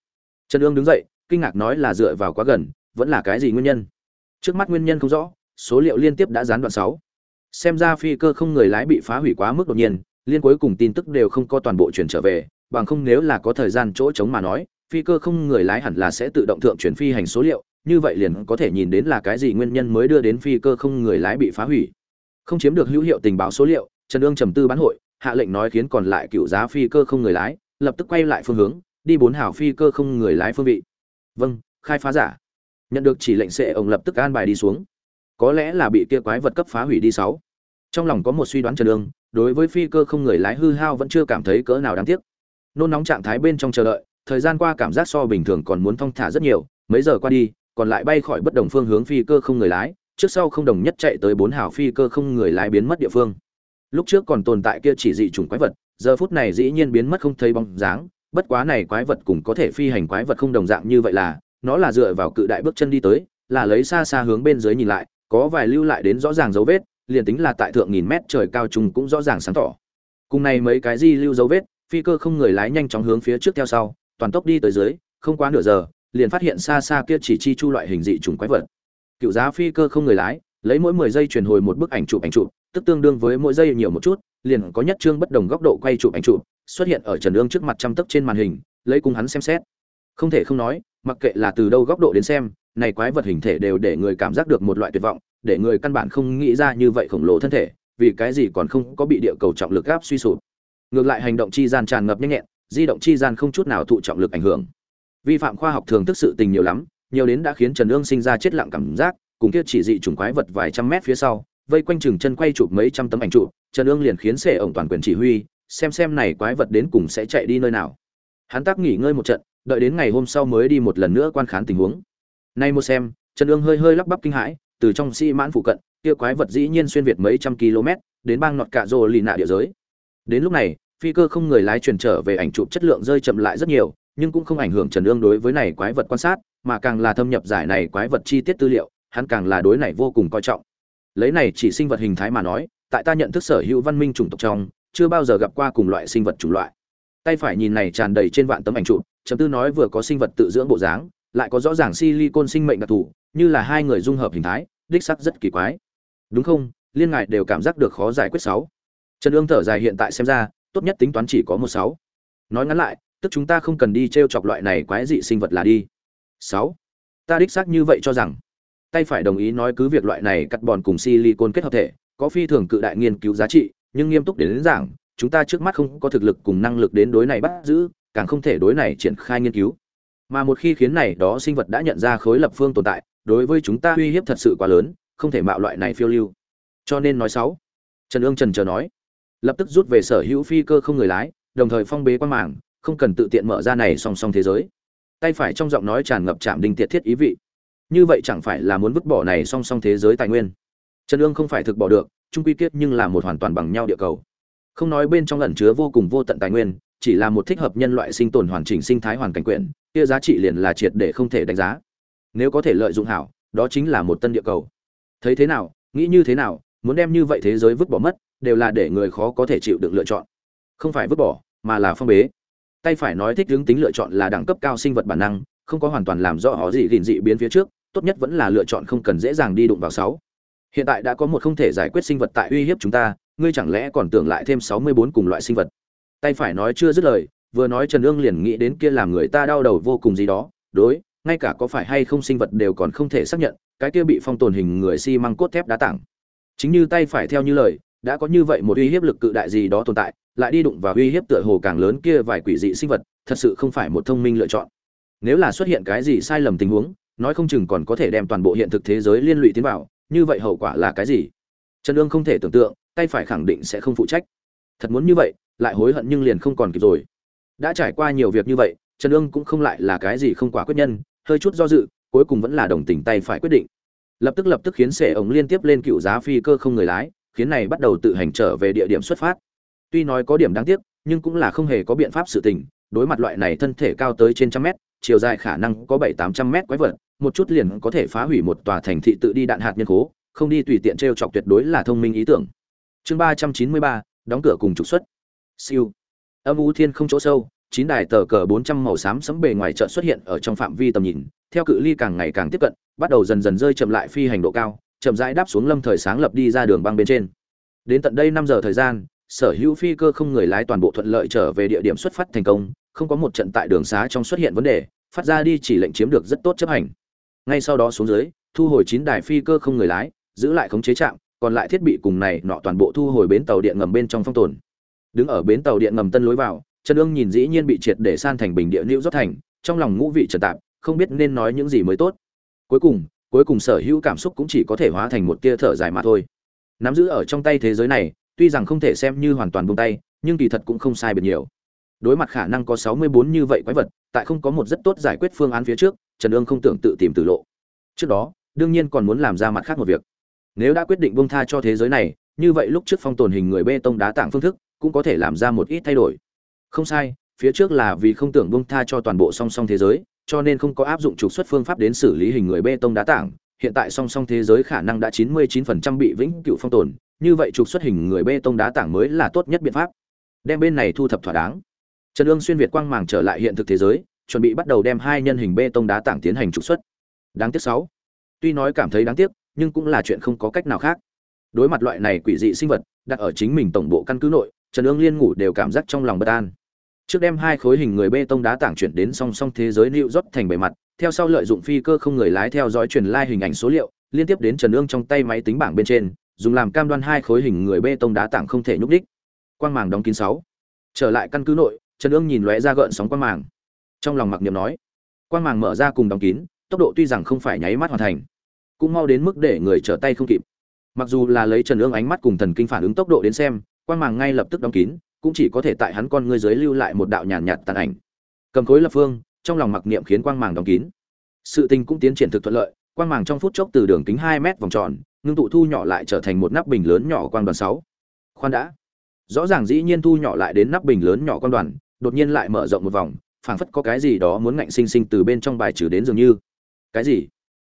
Trần ương đứng dậy, kinh ngạc nói là dựa vào quá gần, vẫn là cái gì nguyên nhân? Trước mắt nguyên nhân không rõ, số liệu liên tiếp đã gián đoạn sáu. Xem ra phi cơ không người lái bị phá hủy quá mức đột nhiên, liên cuối cùng tin tức đều không có toàn bộ chuyển trở về, bằng không nếu là có thời gian chỗ trống mà nói, phi cơ không người lái hẳn là sẽ tự động thượng chuyển phi hành số liệu, như vậy liền có thể nhìn đến là cái gì nguyên nhân mới đưa đến phi cơ không người lái bị phá hủy. Không chiếm được hữu hiệu tình báo số liệu, trần ương trầm tư bán hội hạ lệnh nói khiến còn lại cựu giá phi cơ không người lái, lập tức quay lại phương hướng, đi bốn hảo phi cơ không người lái phương vị. Vâng khai phá giả. Nhận được chỉ lệnh sệ ông lập tức an bài đi xuống. Có lẽ là bị kia quái vật cấp phá hủy đi sáu. Trong lòng có một suy đoán trần lương đối với phi cơ không người lái hư hao vẫn chưa cảm thấy cỡ nào đáng tiếc. Nôn nóng trạng thái bên trong chờ đợi, thời gian qua cảm giác so bình thường còn muốn thong thả rất nhiều, mấy giờ qua đi, còn lại bay khỏi bất đồng phương hướng phi cơ không người lái, trước sau không đồng nhất chạy tới bốn hảo phi cơ không người lái biến mất địa phương lúc trước còn tồn tại kia chỉ dị chủng quái vật, giờ phút này dĩ nhiên biến mất không thấy bóng dáng, bất quá này quái vật cũng có thể phi hành quái vật không đồng dạng như vậy là, nó là dựa vào cự đại bước chân đi tới, là lấy xa xa hướng bên dưới nhìn lại, có vài lưu lại đến rõ ràng dấu vết, liền tính là tại thượng nghìn mét trời cao trùng cũng rõ ràng sáng tỏ. Cùng này mấy cái di lưu dấu vết, phi cơ không người lái nhanh chóng hướng phía trước theo sau, toàn tốc đi tới dưới, không quá nửa giờ, liền phát hiện xa xa kia chỉ chi chu loại hình dị trùng quái vật. Cựu giá phi cơ không người lái, lấy mỗi mười giây truyền hồi một bức ảnh chụp ảnh chụp tức tương đương với mỗi giây nhiều một chút, liền có nhất trương bất đồng góc độ quay chụp ảnh chụp, xuất hiện ở trần ương trước mặt trăm tấc trên màn hình, lấy cùng hắn xem xét. Không thể không nói, mặc kệ là từ đâu góc độ đến xem, này quái vật hình thể đều để người cảm giác được một loại tuyệt vọng, để người căn bản không nghĩ ra như vậy khổng lồ thân thể, vì cái gì còn không có bị địa cầu trọng lực áp suy sụp. Ngược lại hành động chi gian tràn ngập nhanh nhẹn, di động chi gian không chút nào thụ trọng lực ảnh hưởng. Vi phạm khoa học thường thức sự tình nhiều lắm, nhiều đến đã khiến trần ương sinh ra chết lặng cảm giác, cùng kia chỉ dị trùng quái vật vài trăm mét phía sau vây quanh chừng chân quay chụp mấy trăm tấm ảnh chụp, trần ương liền khiến sệ ổng toàn quyền chỉ huy, xem xem này quái vật đến cùng sẽ chạy đi nơi nào. Hắn tác nghỉ ngơi một trận, đợi đến ngày hôm sau mới đi một lần nữa quan khán tình huống. Nay một xem, trần ương hơi hơi lắp bắp kinh hãi, từ trong sĩ mãn phụ cận, kia quái vật dĩ nhiên xuyên việt mấy trăm km, đến bang nọt cạ rô lì nạ địa giới. Đến lúc này, phi cơ không người lái truyền trở về ảnh chụp chất lượng rơi chậm lại rất nhiều, nhưng cũng không ảnh hưởng trần ương đối với này quái vật quan sát, mà càng là thâm nhập giải này quái vật chi tiết tư liệu, hắn càng là đối này vô cùng coi trọng lấy này chỉ sinh vật hình thái mà nói, tại ta nhận thức sở hữu văn minh chủng tộc trong, chưa bao giờ gặp qua cùng loại sinh vật chủng loại. Tay phải nhìn này tràn đầy trên vạn tấm ảnh chụp, chấm tư nói vừa có sinh vật tự dưỡng bộ dáng, lại có rõ ràng silicon sinh mệnh đặc thù, như là hai người dung hợp hình thái, đích sắc rất kỳ quái. Đúng không? Liên ngại đều cảm giác được khó giải quyết sáu. Trần ương thở dài hiện tại xem ra, tốt nhất tính toán chỉ có một sáu. Nói ngắn lại, tức chúng ta không cần đi t r e o chọc loại này quái dị sinh vật là đi. Sáu. Ta đích xác như vậy cho rằng tay phải đồng ý nói cứ việc loại này cắt bòn cùng silicon kết hợp thể có phi thường cự đại nghiên cứu giá trị nhưng nghiêm túc đến, đến giảng chúng ta trước mắt không có thực lực cùng năng lực đến đối này bắt giữ càng không thể đối này triển khai nghiên cứu. Mà một khi khiến này đó sinh vật đã nhận ra khối lập phương tồn tại đối với chúng ta uy hiếp thật sự quá lớn không thể mạo loại này phiêu lưu. Cho nên nói sáu trần ương trần chờ nói lập tức rút về sở hữu phi cơ không người lái đồng thời phong bế quan mảng không cần tự tiện mở ra này song song thế giới. Tay phải trong giọng nói tràn ngập chạm đinh tiệt thiết ý vị như vậy chẳng phải là muốn vứt bỏ này song song thế giới tài nguyên. Trần ương không phải thực bỏ được trung quy kết nhưng là một hoàn toàn bằng nhau địa cầu. Không nói bên trong ẩn chứa vô cùng vô tận tài nguyên, chỉ là một thích hợp nhân loại sinh tồn hoàn chỉnh sinh thái hoàn cảnh quyển, kia giá trị liền là triệt để không thể đánh giá. Nếu có thể lợi dụng hảo, đó chính là một tân địa cầu. Thấy thế nào, nghĩ như thế nào, muốn đem như vậy thế giới vứt bỏ mất, đều là để người khó có thể chịu được lựa chọn. Không phải vứt bỏ, mà là phong bế. Tay phải nói thích hướng tính lựa chọn là đẳng cấp cao sinh vật bản năng, không có hoàn toàn làm rõ họ gì gìn dị biến phía trước tốt nhất vẫn là lựa chọn không cần dễ dàng đi đụng vào sáu. Hiện tại đã có một không thể giải quyết sinh vật tại uy hiếp chúng ta, ngươi chẳng lẽ còn tưởng lại thêm sáu mươi bốn cùng loại sinh vật? Tay phải nói chưa dứt lời, vừa nói trần ương liền nghĩ đến kia làm người ta đau đầu vô cùng gì đó, đối, ngay cả có phải hay không sinh vật đều còn không thể xác nhận, cái kia bị phong tồn hình người xi măng cốt thép đá tặng chính như tay phải theo như lời, đã có như vậy một uy hiếp lực cự đại gì đó tồn tại, lại đi đụng vào uy hiếp tựa hồ càng lớn kia vài quỷ dị sinh vật, thật sự không phải một thông minh lựa chọn. Nếu là xuất hiện cái gì sai lầm tình huống nói không chừng còn có thể đem toàn bộ hiện thực thế giới liên lụy tiến vào, như vậy hậu quả là cái gì? Trần ương không thể tưởng tượng, tay phải khẳng định sẽ không phụ trách. Thật muốn như vậy, lại hối hận nhưng liền không còn kịp rồi. Đã trải qua nhiều việc như vậy, trần ương cũng không lại là cái gì không quả quyết nhân, hơi chút do dự, cuối cùng vẫn là đồng tình tay phải quyết định. Lập tức lập tức khiến sệ ống liên tiếp lên cựu giá phi cơ không người lái, khiến này bắt đầu tự hành trở về địa điểm xuất phát. Tuy nói có điểm đáng tiếc, nhưng cũng là không hề có biện pháp sự tình, đối mặt loại này thân thể cao tới trên trăm mét, chiều dài khả năng có bảy tám trăm mét quái vật một chút liền có thể phá hủy một tòa thành thị tự đi đạn hạt nhân cố không đi tùy tiện trêu chọc tuyệt đối là thông minh ý tưởng. Chương ba trăm chín mươi ba, đóng cửa cùng trục xuất. Siêu. Âm u thiên không chỗ sâu, chín đài tờ cờ bốn trăm màu xám sấm bề ngoài chợt xuất hiện ở trong phạm vi tầm nhìn, theo cự ly càng ngày càng tiếp cận, bắt đầu dần dần rơi chậm lại phi hành độ cao, chậm rãi đáp xuống lâm thời sáng lập đi ra đường băng bên trên. Đến tận đây năm giờ thời gian, sở hữu phi cơ không người lái toàn bộ thuận lợi trở về địa điểm xuất phát thành công, không có một trận tại đường xá trong xuất hiện vấn đề, phát ra đi chỉ lệnh chiếm được rất tốt chấp hành ngay sau đó xuống dưới, thu hồi chín đài phi cơ không người lái, giữ lại khống chế trạm, còn lại thiết bị cùng này nọ toàn bộ thu hồi bến tàu điện ngầm bên trong phong tồn. Đứng ở bến tàu điện ngầm tân lối vào, trần ương nhìn dĩ nhiên bị triệt để san thành bình địa lưu rót thành, trong lòng ngũ vị trần tạp, không biết nên nói những gì mới tốt. Cuối cùng cuối cùng sở hữu cảm xúc cũng chỉ có thể hóa thành một tia thở dài mà thôi. Nắm giữ ở trong tay thế giới này, tuy rằng không thể xem như hoàn toàn buông tay, nhưng kỳ thật cũng không sai biệt nhiều. Đối mặt khả năng có sáu mươi bốn như vậy quái vật, tại không có một rất tốt giải quyết phương án phía trước trần ương không tưởng tự tìm tử lộ. Trước đó, đương nhiên còn muốn làm ra mặt khác một việc. Nếu đã quyết định buông tha cho thế giới này, như vậy lúc trước phong tồn hình người bê tông đá tảng phương thức cũng có thể làm ra một ít thay đổi. Không sai, phía trước là vì không tưởng buông tha cho toàn bộ song song thế giới, cho nên không có áp dụng trục xuất phương pháp đến xử lý hình người bê tông đá tảng. Hiện tại song song thế giới khả năng đã 99% bị vĩnh cửu phong tồn, như vậy trục xuất hình người bê tông đá tảng mới là tốt nhất biện pháp. Đem bên này thu thập thỏa đáng. Trần ương xuyên việt quang màng trở lại hiện thực thế giới chuẩn bị bắt đầu đem hai nhân hình bê tông đá tảng tiến hành trục xuất. Đáng tiếc sáu. Tuy nói cảm thấy đáng tiếc, nhưng cũng là chuyện không có cách nào khác. Đối mặt loại này quỷ dị sinh vật, đặt ở chính mình tổng bộ căn cứ nội, trần ương liên ngủ đều cảm giác trong lòng bất an. Trước đem hai khối hình người bê tông đá tảng chuyển đến song song thế giới lưu rót thành bề mặt, theo sau lợi dụng phi cơ không người lái theo dõi truyền lai hình ảnh số liệu, liên tiếp đến trần ương trong tay máy tính bảng bên trên, dùng làm cam đoan hai khối hình người bê tông đá tảng không thể nhúc đích quang màng đóng kín sáu. Trở lại căn cứ nội, trần ương nhìn lóe ra gợn sóng quang màng trong lòng mặc niệm nói, quang màng mở ra cùng đóng kín, tốc độ tuy rằng không phải nháy mắt hoàn thành, cũng mau đến mức để người trở tay không kịp. Mặc dù là lấy trần ương ánh mắt cùng thần kinh phản ứng tốc độ đến xem, quang màng ngay lập tức đóng kín, cũng chỉ có thể tại hắn con ngươi dưới lưu lại một đạo nhàn nhạt tàn ảnh. Cầm khối lập phương, trong lòng mặc niệm khiến quang màng đóng kín. Sự tình cũng tiến triển thực thuận lợi, quang màng trong phút chốc từ đường kính hai mét vòng tròn, ngưng tụ thu nhỏ lại trở thành một nắp bình lớn nhỏ quan đoàn sáu. Khoan đã. Rõ ràng dĩ nhiên thu nhỏ lại đến nắp bình lớn nhỏ quan đoàn, đột nhiên lại mở rộng một vòng phảng phất có cái gì đó muốn ngạnh sinh sinh từ bên trong bài trừ đến dường như. Cái gì?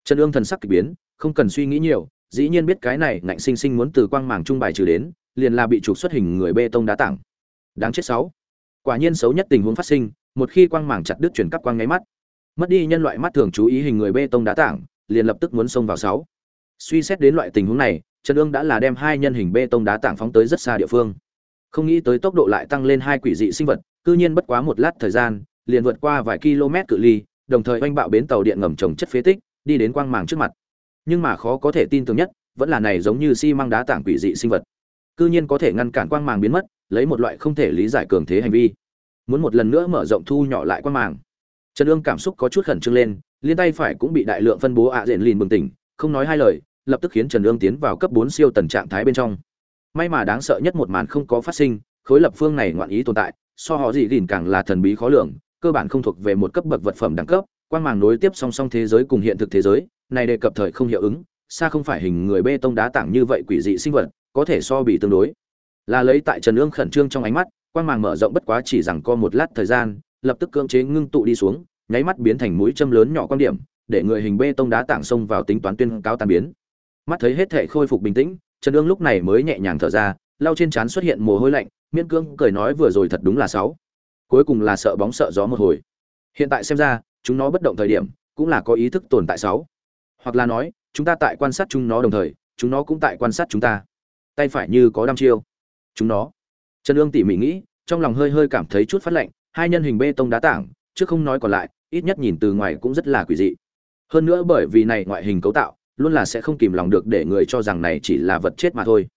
Trần ương thần sắc kỳ biến, không cần suy nghĩ nhiều, dĩ nhiên biết cái này ngạnh sinh sinh muốn từ quang màng trung bài trừ đến, liền là bị trục xuất hình người bê tông đá tảng. Đáng chết sáu. Quả nhiên xấu nhất tình huống phát sinh, một khi quang màng chặt đứt chuyển cắp quang nháy mắt, mất đi nhân loại mắt thường chú ý hình người bê tông đá tảng, liền lập tức muốn xông vào sáu. Suy xét đến loại tình huống này trần ương đã là đem hai nhân hình bê tông đá tảng phóng tới rất xa địa phương. Không nghĩ tới tốc độ lại tăng lên hai quỷ dị sinh vật, cư nhiên bất quá một lát thời gian liền vượt qua vài km cự ly, đồng thời oanh bạo bến tàu điện ngầm trồng chất phế tích, đi đến quang màng trước mặt. Nhưng mà khó có thể tin tưởng nhất, vẫn là này giống như xi măng đá tảng quỷ dị sinh vật. Cư nhiên có thể ngăn cản quang màng biến mất, lấy một loại không thể lý giải cường thế hành vi. Muốn một lần nữa mở rộng thu nhỏ lại quang màng. Trần ương cảm xúc có chút khẩn trương lên, liên tay phải cũng bị đại lượng phân bố ạ à diện lìn bừng tỉnh, không nói hai lời, lập tức khiến trần ương tiến vào cấp bốn siêu tần trạng thái bên trong. May mà đáng sợ nhất một màn không có phát sinh, khối lập phương này ngoạn ý tồn tại, so họ gì gìn càng là thần bí khó lường cơ bản không thuộc về một cấp bậc vật phẩm đẳng cấp quang màng nối tiếp song song thế giới cùng hiện thực thế giới, này đề cập thời không hiệu ứng, xa không phải hình người bê tông đá tảng như vậy quỷ dị sinh vật, có thể so bị tương đối. Là lấy tại trần ương khẩn trương trong ánh mắt quang màng mở rộng bất quá chỉ rằng co một lát thời gian, lập tức cưỡng chế ngưng tụ đi xuống, nháy mắt biến thành mũi châm lớn nhỏ quan điểm, để người hình bê tông đá tảng xông vào tính toán tuyên cao tan biến. Mắt thấy hết thể khôi phục bình tĩnh, trần ương lúc này mới nhẹ nhàng thở ra, lau trên trán xuất hiện mồ hôi lạnh, miễn cưỡng cười nói vừa rồi thật đúng là sáu cuối cùng là sợ bóng sợ gió một hồi. Hiện tại xem ra, chúng nó bất động thời điểm, cũng là có ý thức tồn tại sáu. Hoặc là nói, chúng ta tại quan sát chúng nó đồng thời, chúng nó cũng tại quan sát chúng ta. Tay phải như có đăm chiêu. Chúng nó. Trần ương tỉ mỉ nghĩ, trong lòng hơi hơi cảm thấy chút phát lạnh hai nhân hình bê tông đá tảng, chứ không nói còn lại, ít nhất nhìn từ ngoài cũng rất là quỷ dị. Hơn nữa bởi vì này ngoại hình cấu tạo, luôn là sẽ không kìm lòng được để người cho rằng này chỉ là vật chết mà thôi.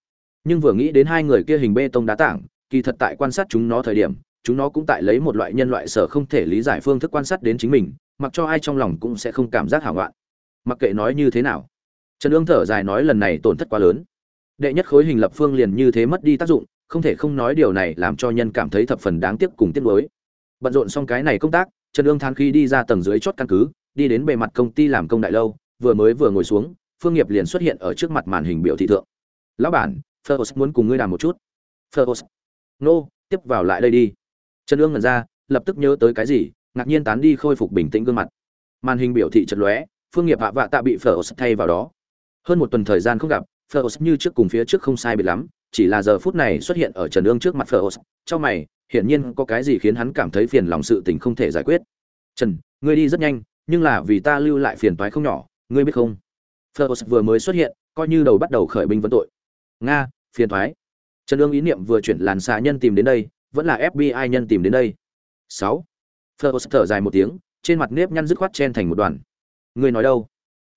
Nhưng vừa nghĩ đến hai người kia hình bê tông đá tảng, kỳ thật tại quan sát chúng nó thời điểm chúng nó cũng tại lấy một loại nhân loại sở không thể lý giải phương thức quan sát đến chính mình, mặc cho ai trong lòng cũng sẽ không cảm giác hảo ngoạn. Mặc kệ nói như thế nào, trần ương thở dài nói lần này tổn thất quá lớn. Đệ nhất khối hình lập phương liền như thế mất đi tác dụng, không thể không nói điều này làm cho nhân cảm thấy thập phần đáng tiếc cùng tiếc nuối. Bận rộn xong cái này công tác, trần ương thán khi đi ra tầng dưới chót căn cứ, đi đến bề mặt công ty làm công đại lâu, vừa mới vừa ngồi xuống, phương nghiệp liền xuất hiện ở trước mặt màn hình biểu thị thượng. Lão bản phơ muốn cùng ngươi đàm một chút. Phơ nô, tiếp vào lại đây đi trần ương ngẩn ra, lập tức nhớ tới cái gì, ngạc nhiên tán đi khôi phục bình tĩnh gương mặt. Màn hình biểu thị chật lóe, phương nghiệp hạ vạ tạ bị Phlos thay vào đó. Hơn một tuần thời gian không gặp Phlos như trước cùng phía trước không sai biệt lắm, chỉ là giờ phút này xuất hiện ở trần ương trước mặt Phlos trong mày, hiển nhiên có cái gì khiến hắn cảm thấy phiền lòng sự tình không thể giải quyết. Trần, ngươi đi rất nhanh, nhưng là vì ta lưu lại phiền toái không nhỏ, ngươi biết không? Phlos vừa mới xuất hiện, coi như đầu bắt đầu khởi binh vấn tội. Nga, phiền toái. Trần ương ý niệm vừa chuyển làn xạ nhân tìm đến đây vẫn là fbi nhân tìm đến đây. Sáu. Phlos thở dài một tiếng, trên mặt nếp nhăn dứt khoát chen thành một đoàn. Người nói đâu?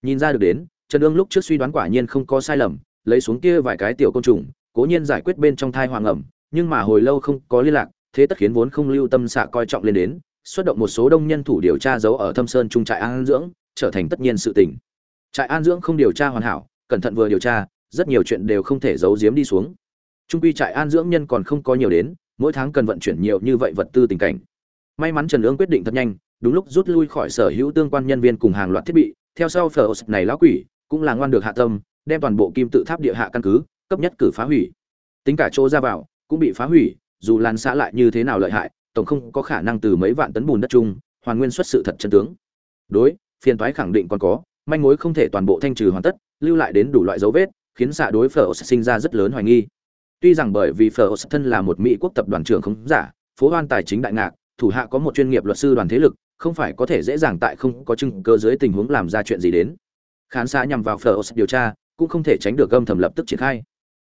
Nhìn ra được đến, trần ương lúc trước suy đoán quả nhiên không có sai lầm, lấy xuống kia vài cái tiểu côn trùng, cố nhiên giải quyết bên trong thai hoàng ẩm, nhưng mà hồi lâu không có liên lạc, thế tất khiến vốn không lưu tâm xạ coi trọng lên đến, xuất động một số đông nhân thủ điều tra giấu ở thâm sơn trung trại an dưỡng, trở thành tất nhiên sự tình. Trại an dưỡng không điều tra hoàn hảo, cẩn thận vừa điều tra, rất nhiều chuyện đều không thể giấu giếm đi xuống. Trung quy trại an dưỡng nhân còn không có nhiều đến mỗi tháng cần vận chuyển nhiều như vậy vật tư tình cảnh. May mắn trần ương quyết định thật nhanh, đúng lúc rút lui khỏi sở hữu tương quan nhân viên cùng hàng loạt thiết bị, theo sau phở này lão quỷ, cũng là ngoan được hạ tâm, đem toàn bộ kim tự tháp địa hạ căn cứ, cấp nhất cử phá hủy. Tính cả chỗ ra vào, cũng bị phá hủy, dù lan xã lại như thế nào lợi hại, tổng không có khả năng từ mấy vạn tấn bùn đất chung, hoàn nguyên xuất sự thật chân tướng. Đối, phiền toái khẳng định còn có, manh mối không thể toàn bộ thanh trừ hoàn tất, lưu lại đến đủ loại dấu vết, khiến xạ đối phở sinh ra rất lớn hoài nghi tuy rằng bởi vì phở thân là một mỹ quốc tập đoàn trưởng không giả phố hoan tài chính đại ngạc thủ hạ có một chuyên nghiệp luật sư đoàn thế lực không phải có thể dễ dàng tại không có chứng cơ dưới tình huống làm ra chuyện gì đến. Khán xã nhằm vào phở điều tra cũng không thể tránh được gâm thầm lập tức triển khai.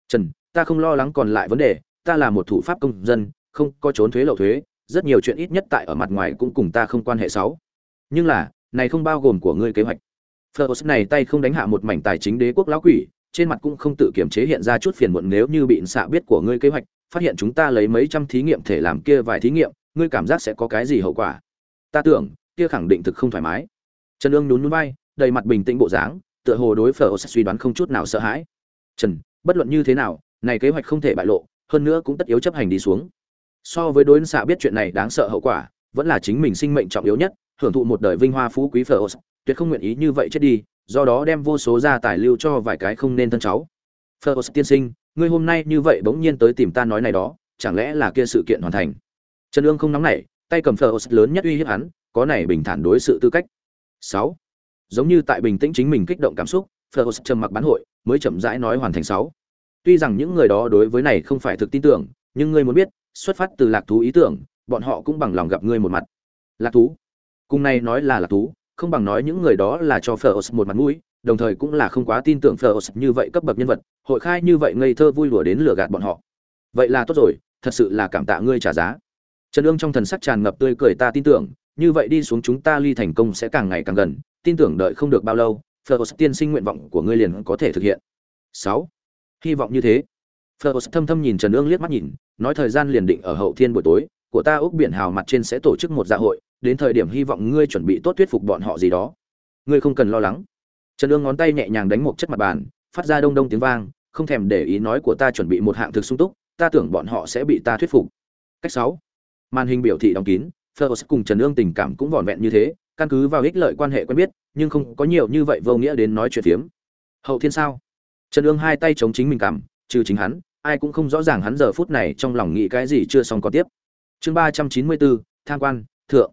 Trần ta không lo lắng còn lại vấn đề ta là một thủ pháp công dân không có trốn thuế lậu thuế rất nhiều chuyện ít nhất tại ở mặt ngoài cũng cùng ta không quan hệ xấu nhưng là này không bao gồm của ngươi kế hoạch. Phlos này tay không đánh hạ một mảnh tài chính đế quốc lão quỷ, trên mặt cũng không tự kiểm chế hiện ra chút phiền muộn nếu như bị xạ biết của ngươi kế hoạch, phát hiện chúng ta lấy mấy trăm thí nghiệm thể làm kia vài thí nghiệm, ngươi cảm giác sẽ có cái gì hậu quả? Ta tưởng, kia khẳng định thực không thoải mái. Trần ương nhún nhún vai, đầy mặt bình tĩnh bộ dáng, tựa hồ đối Phlos suy đoán không chút nào sợ hãi. Trần, bất luận như thế nào, này kế hoạch không thể bại lộ, hơn nữa cũng tất yếu chấp hành đi xuống. So với đối xạ biết chuyện này đáng sợ hậu quả, vẫn là chính mình sinh mệnh trọng yếu nhất, hưởng thụ một đời vinh hoa phú quý phở tuyệt không nguyện ý như vậy chết đi do đó đem vô số gia tài lưu cho vài cái không nên thân cháu. Phlos tiên sinh, ngươi hôm nay như vậy bỗng nhiên tới tìm ta nói này đó, chẳng lẽ là kia sự kiện hoàn thành? Trần Dương không nóng nảy, tay cầm Phlos lớn nhất uy hiếp hắn, có này bình thản đối sự tư cách. Sáu. Giống như tại bình tĩnh chính mình kích động cảm xúc Phlos trầm mặc bán hội, mới chậm rãi nói hoàn thành sáu. Tuy rằng những người đó đối với này không phải thực tin tưởng, nhưng ngươi muốn biết, xuất phát từ lạc thú ý tưởng, bọn họ cũng bằng lòng gặp ngươi một mặt. Lạc thú. Cùng này nói là lạc thú không bằng nói những người đó là cho Phlos một mặt mũi, đồng thời cũng là không quá tin tưởng Phlos như vậy cấp bậc nhân vật, hội khai như vậy ngây thơ vui lùa đến lừa gạt bọn họ. Vậy là tốt rồi, thật sự là cảm tạ ngươi trả giá. Trần Dương trong thần sắc tràn ngập tươi cười ta tin tưởng, như vậy đi xuống chúng ta ly thành công sẽ càng ngày càng gần, tin tưởng đợi không được bao lâu, Phlos tiên sinh nguyện vọng của ngươi liền có thể thực hiện. 6. Hy vọng như thế. Phlos thâm thâm nhìn Trần Dương liếc mắt nhìn, nói thời gian liền định ở hậu thiên buổi tối, của ta ước biển hào mặt trên sẽ tổ chức một dạ hội, đến thời điểm hy vọng ngươi chuẩn bị tốt thuyết phục bọn họ gì đó ngươi không cần lo lắng trần ương ngón tay nhẹ nhàng đánh một chất mặt bàn phát ra đông đông tiếng vang không thèm để ý nói của ta chuẩn bị một hạng thực sung túc ta tưởng bọn họ sẽ bị ta thuyết phục cách sáu màn hình biểu thị đóng kín First cùng Trần Ương tình cảm cũng vỏn vẹn như thế, căn cứ vào ích lợi quan hệ quen biết, nhưng không có nhiều như vậy vô nghĩa đến nói chuyện phiếm. Hậu thiên sao? Trần Ương hai tay chống chính mình cảm, trừ chính hắn, ai cũng không rõ ràng hắn giờ phút này trong lòng nghĩ cái gì chưa xong có tiếp. Chương ba trăm chín mươi bốn tham quan, thượng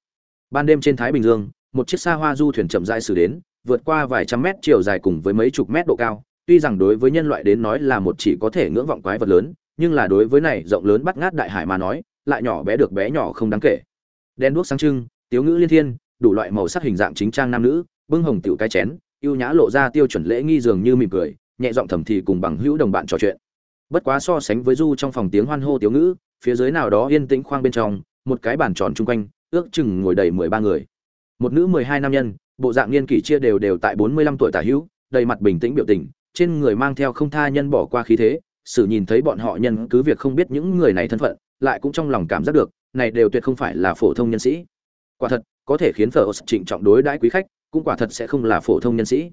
ban đêm trên thái bình dương, một chiếc xa hoa du thuyền chậm rãi xử đến, vượt qua vài trăm mét chiều dài cùng với mấy chục mét độ cao. Tuy rằng đối với nhân loại đến nói là một chỉ có thể ngưỡng vọng quái vật lớn, nhưng là đối với này rộng lớn bắt ngát đại hải mà nói, lại nhỏ bé được bé nhỏ không đáng kể. Đen đuốc sáng trưng, tiếu ngữ liên thiên, đủ loại màu sắc hình dạng chính trang nam nữ, bưng hồng tiểu cái chén, ưu nhã lộ ra tiêu chuẩn lễ nghi dường như mỉm cười, nhẹ giọng thầm thì cùng bằng hữu đồng bạn trò chuyện. Bất quá so sánh với du trong phòng tiếng hoan hô tiếu ngữ, phía dưới nào đó yên tĩnh khoang bên trong, một cái bàn tròn chung quanh ước chừng ngồi đầy mười ba người. Một nữ mười hai nam nhân, bộ dạng niên kỷ chia đều đều tại bốn mươi lăm tuổi tả hữu, đầy mặt bình tĩnh biểu tình, trên người mang theo không tha nhân bỏ qua khí thế sử nhìn thấy bọn họ nhân cứ việc không biết những người này thân phận, lại cũng trong lòng cảm giác được, này đều tuyệt không phải là phổ thông nhân sĩ. Quả thật, có thể khiến phở trịnh trọng đối đãi quý khách, cũng quả thật sẽ không là phổ thông nhân sĩ.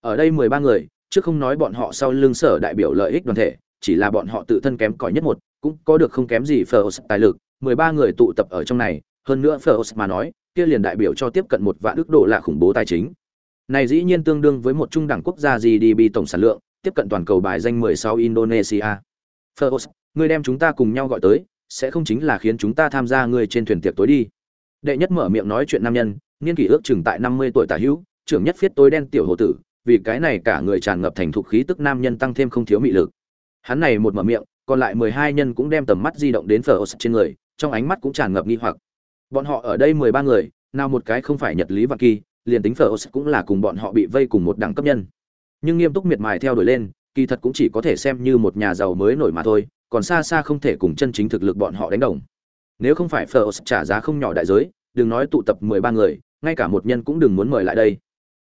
Ở đây mười ba người chứ không nói bọn họ sau lưng sở đại biểu lợi ích đoàn thể, chỉ là bọn họ tự thân kém cỏi nhất một, cũng có được không kém gì phở tài lực. Mười ba người tụ tập ở trong này hơn nữa Phlos mà nói, kia liền đại biểu cho tiếp cận một vạn ước độ là khủng bố tài chính. Này dĩ nhiên tương đương với một trung đẳng quốc gia GDP tổng sản lượng tiếp cận toàn cầu bài danh 16 Indonesia. Fergus, ngươi đem chúng ta cùng nhau gọi tới sẽ không chính là khiến chúng ta tham gia ngươi trên thuyền tiệc tối đi. Đệ nhất mở miệng nói chuyện nam nhân niên kỷ ước chừng tại 50 tuổi tả hữu trưởng nhất phiết tối đen tiểu hồ tử vì cái này cả người tràn ngập thành thục khí tức nam nhân tăng thêm không thiếu mị lực. Hắn này một mở miệng còn lại mười hai nhân cũng đem tầm mắt di động đến phở trên người trong ánh mắt cũng tràn ngập nghi hoặc bọn họ ở đây mười ba người, nào một cái không phải nhật lý và kỳ, liền tính phở cũng là cùng bọn họ bị vây cùng một đẳng cấp nhân. Nhưng nghiêm túc miệt mài theo đuổi lên, kỳ thật cũng chỉ có thể xem như một nhà giàu mới nổi mà thôi, còn xa xa không thể cùng chân chính thực lực bọn họ đánh đồng. Nếu không phải phở trả giá không nhỏ đại giới, đừng nói tụ tập mười ba người, ngay cả một nhân cũng đừng muốn mời lại đây.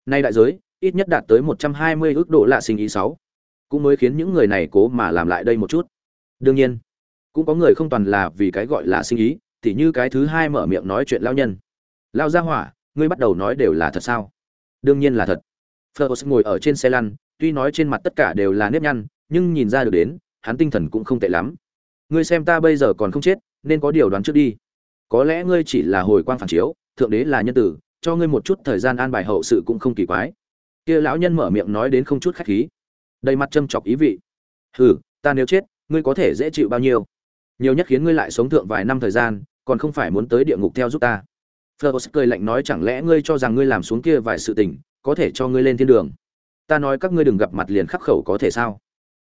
Nay đại giới, ít nhất đạt tới một trăm hai mươi ước độ lạ sinh ý sáu. Cũng mới khiến những người này cố mà làm lại đây một chút. Đương nhiên, cũng có người không toàn là vì cái gọi là sinh ý tỉ như cái thứ hai mở miệng nói chuyện lao nhân. Lao ra hỏa, ngươi bắt đầu nói đều là thật sao? Đương nhiên là thật. Fleurs ngồi ở trên xe lăn, tuy nói trên mặt tất cả đều là nếp nhăn, nhưng nhìn ra được đến, hắn tinh thần cũng không tệ lắm. Ngươi xem ta bây giờ còn không chết, nên có điều đoán trước đi. Có lẽ ngươi chỉ là hồi quang phản chiếu, thượng đế là nhân tử, cho ngươi một chút thời gian an bài hậu sự cũng không kỳ quái. Kia lão nhân mở miệng nói đến không chút khách khí. Đầy mặt châm chọc ý vị. Hừ, ta nếu chết, ngươi có thể dễ chịu bao nhiêu? Nhiều nhất khiến ngươi lại sống thượng vài năm thời gian, còn không phải muốn tới địa ngục theo giúp ta. Fleurs cười lạnh nói, chẳng lẽ ngươi cho rằng ngươi làm xuống kia vài sự tình, có thể cho ngươi lên thiên đường? Ta nói các ngươi đừng gặp mặt liền khắc khẩu có thể sao?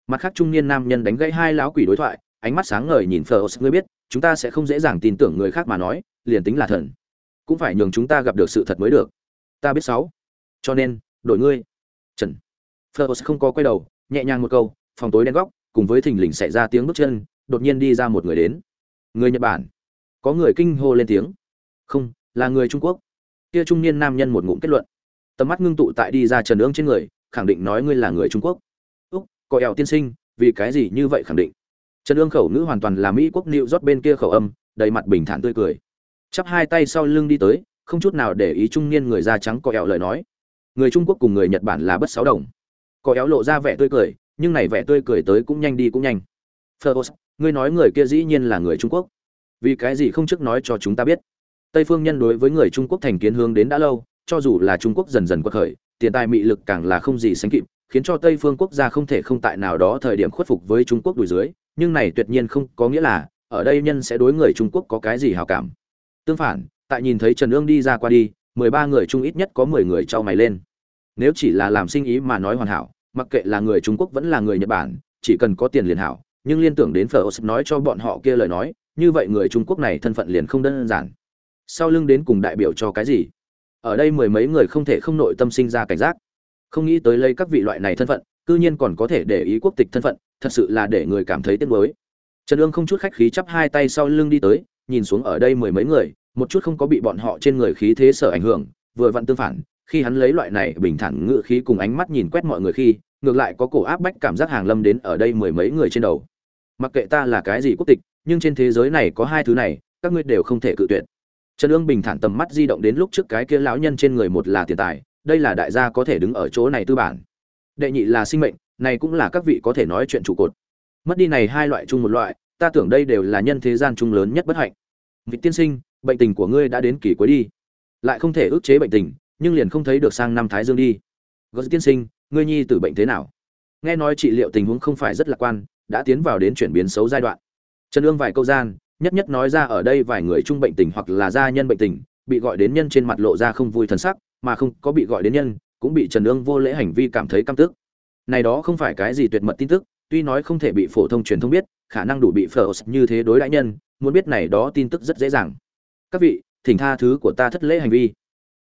Mặt khác trung niên nam nhân đánh gãy hai lão quỷ đối thoại, ánh mắt sáng ngời nhìn Fleurs ngươi biết, chúng ta sẽ không dễ dàng tin tưởng người khác mà nói, liền tính là thần, cũng phải nhường chúng ta gặp được sự thật mới được. Ta biết sáu. Cho nên, đổi ngươi. Trần. Fleurs không có quay đầu, nhẹ nhàng một câu, phòng tối đen góc, cùng với thình lình xảy ra tiếng bước chân đột nhiên đi ra một người đến. Người nhật bản. Có người kinh hô lên tiếng. Không là người trung quốc. Kia trung niên nam nhân một ngụm kết luận. Tầm mắt ngưng tụ tại đi ra trần ương trên người khẳng định nói ngươi là người trung quốc. Úc có ẻo tiên sinh vì cái gì như vậy khẳng định? Trần ương khẩu ngữ hoàn toàn là mỹ quốc nịu rót bên kia khẩu âm đầy mặt bình thản tươi cười. Chắp hai tay sau lưng đi tới không chút nào để ý trung niên người da trắng có ẻo lời nói. Người trung quốc cùng người nhật bản là bất sáu đồng. Có éo lộ ra vẻ tươi cười nhưng này vẻ tươi cười tới cũng nhanh đi cũng nhanh. Phlos, ngươi nói người kia dĩ nhiên là người Trung Quốc. Vì cái gì không trước nói cho chúng ta biết? Tây phương nhân đối với người Trung Quốc thành kiến hướng đến đã lâu, cho dù là Trung Quốc dần dần quật khởi, tiền tài mị lực càng là không gì sánh kịp, khiến cho Tây phương quốc gia không thể không tại nào đó thời điểm khuất phục với Trung Quốc đùi dưới, nhưng này tuyệt nhiên không có nghĩa là ở đây nhân sẽ đối người Trung Quốc có cái gì hảo cảm. Tương phản, tại nhìn thấy Trần Ương đi ra qua đi, 13 người Trung ít nhất có 10 người trao mày lên. Nếu chỉ là làm sinh ý mà nói hoàn hảo, mặc kệ là người Trung Quốc vẫn là người Nhật Bản, chỉ cần có tiền liền hảo, nhưng liên tưởng đến Phở nói cho bọn họ kia lời nói, như vậy người Trung Quốc này thân phận liền không đơn giản. Sau lưng đến cùng đại biểu cho cái gì? Ở đây mười mấy người không thể không nội tâm sinh ra cảnh giác. Không nghĩ tới lấy các vị loại này thân phận, cư nhiên còn có thể để ý quốc tịch thân phận, thật sự là để người cảm thấy tiếc nuối. Trần Dương không chút khách khí chắp hai tay sau lưng đi tới, nhìn xuống ở đây mười mấy người, một chút không có bị bọn họ trên người khí thế sở ảnh hưởng, vừa vặn tương phản, khi hắn lấy loại này bình thản ngựa khí cùng ánh mắt nhìn quét mọi người khi, ngược lại có cổ áp bách cảm giác hàng lâm đến ở đây mười mấy người trên đầu mặc kệ ta là cái gì quốc tịch, nhưng trên thế giới này có hai thứ này, các ngươi đều không thể cự tuyệt. Trần ương bình thản tầm mắt di động đến lúc trước cái kia lão nhân trên người một là tiền tài, đây là đại gia có thể đứng ở chỗ này tư bản. Đệ nhị là sinh mệnh, này cũng là các vị có thể nói chuyện trụ cột. Mất đi này hai loại chung một loại, ta tưởng đây đều là nhân thế gian chung lớn nhất bất hạnh. Vị tiên sinh, bệnh tình của ngươi đã đến kỳ cuối đi. Lại không thể ức chế bệnh tình, nhưng liền không thấy được sang năm thái dương đi. Gớt tiên sinh, ngươi nhi tử bệnh thế nào? Nghe nói trị liệu tình huống không phải rất lạc quan đã tiến vào đến chuyển biến xấu giai đoạn. Trần ương vài câu gian, nhất nhất nói ra ở đây vài người chung bệnh tình hoặc là gia nhân bệnh tình, bị gọi đến nhân trên mặt lộ ra không vui thần sắc, mà không có bị gọi đến nhân, cũng bị trần ương vô lễ hành vi cảm thấy căm tức. Này đó không phải cái gì tuyệt mật tin tức, tuy nói không thể bị phổ thông truyền thông biết, khả năng đủ bị phở như thế đối đãi nhân, muốn biết này đó tin tức rất dễ dàng. Các vị, thỉnh tha thứ của ta thất lễ hành vi.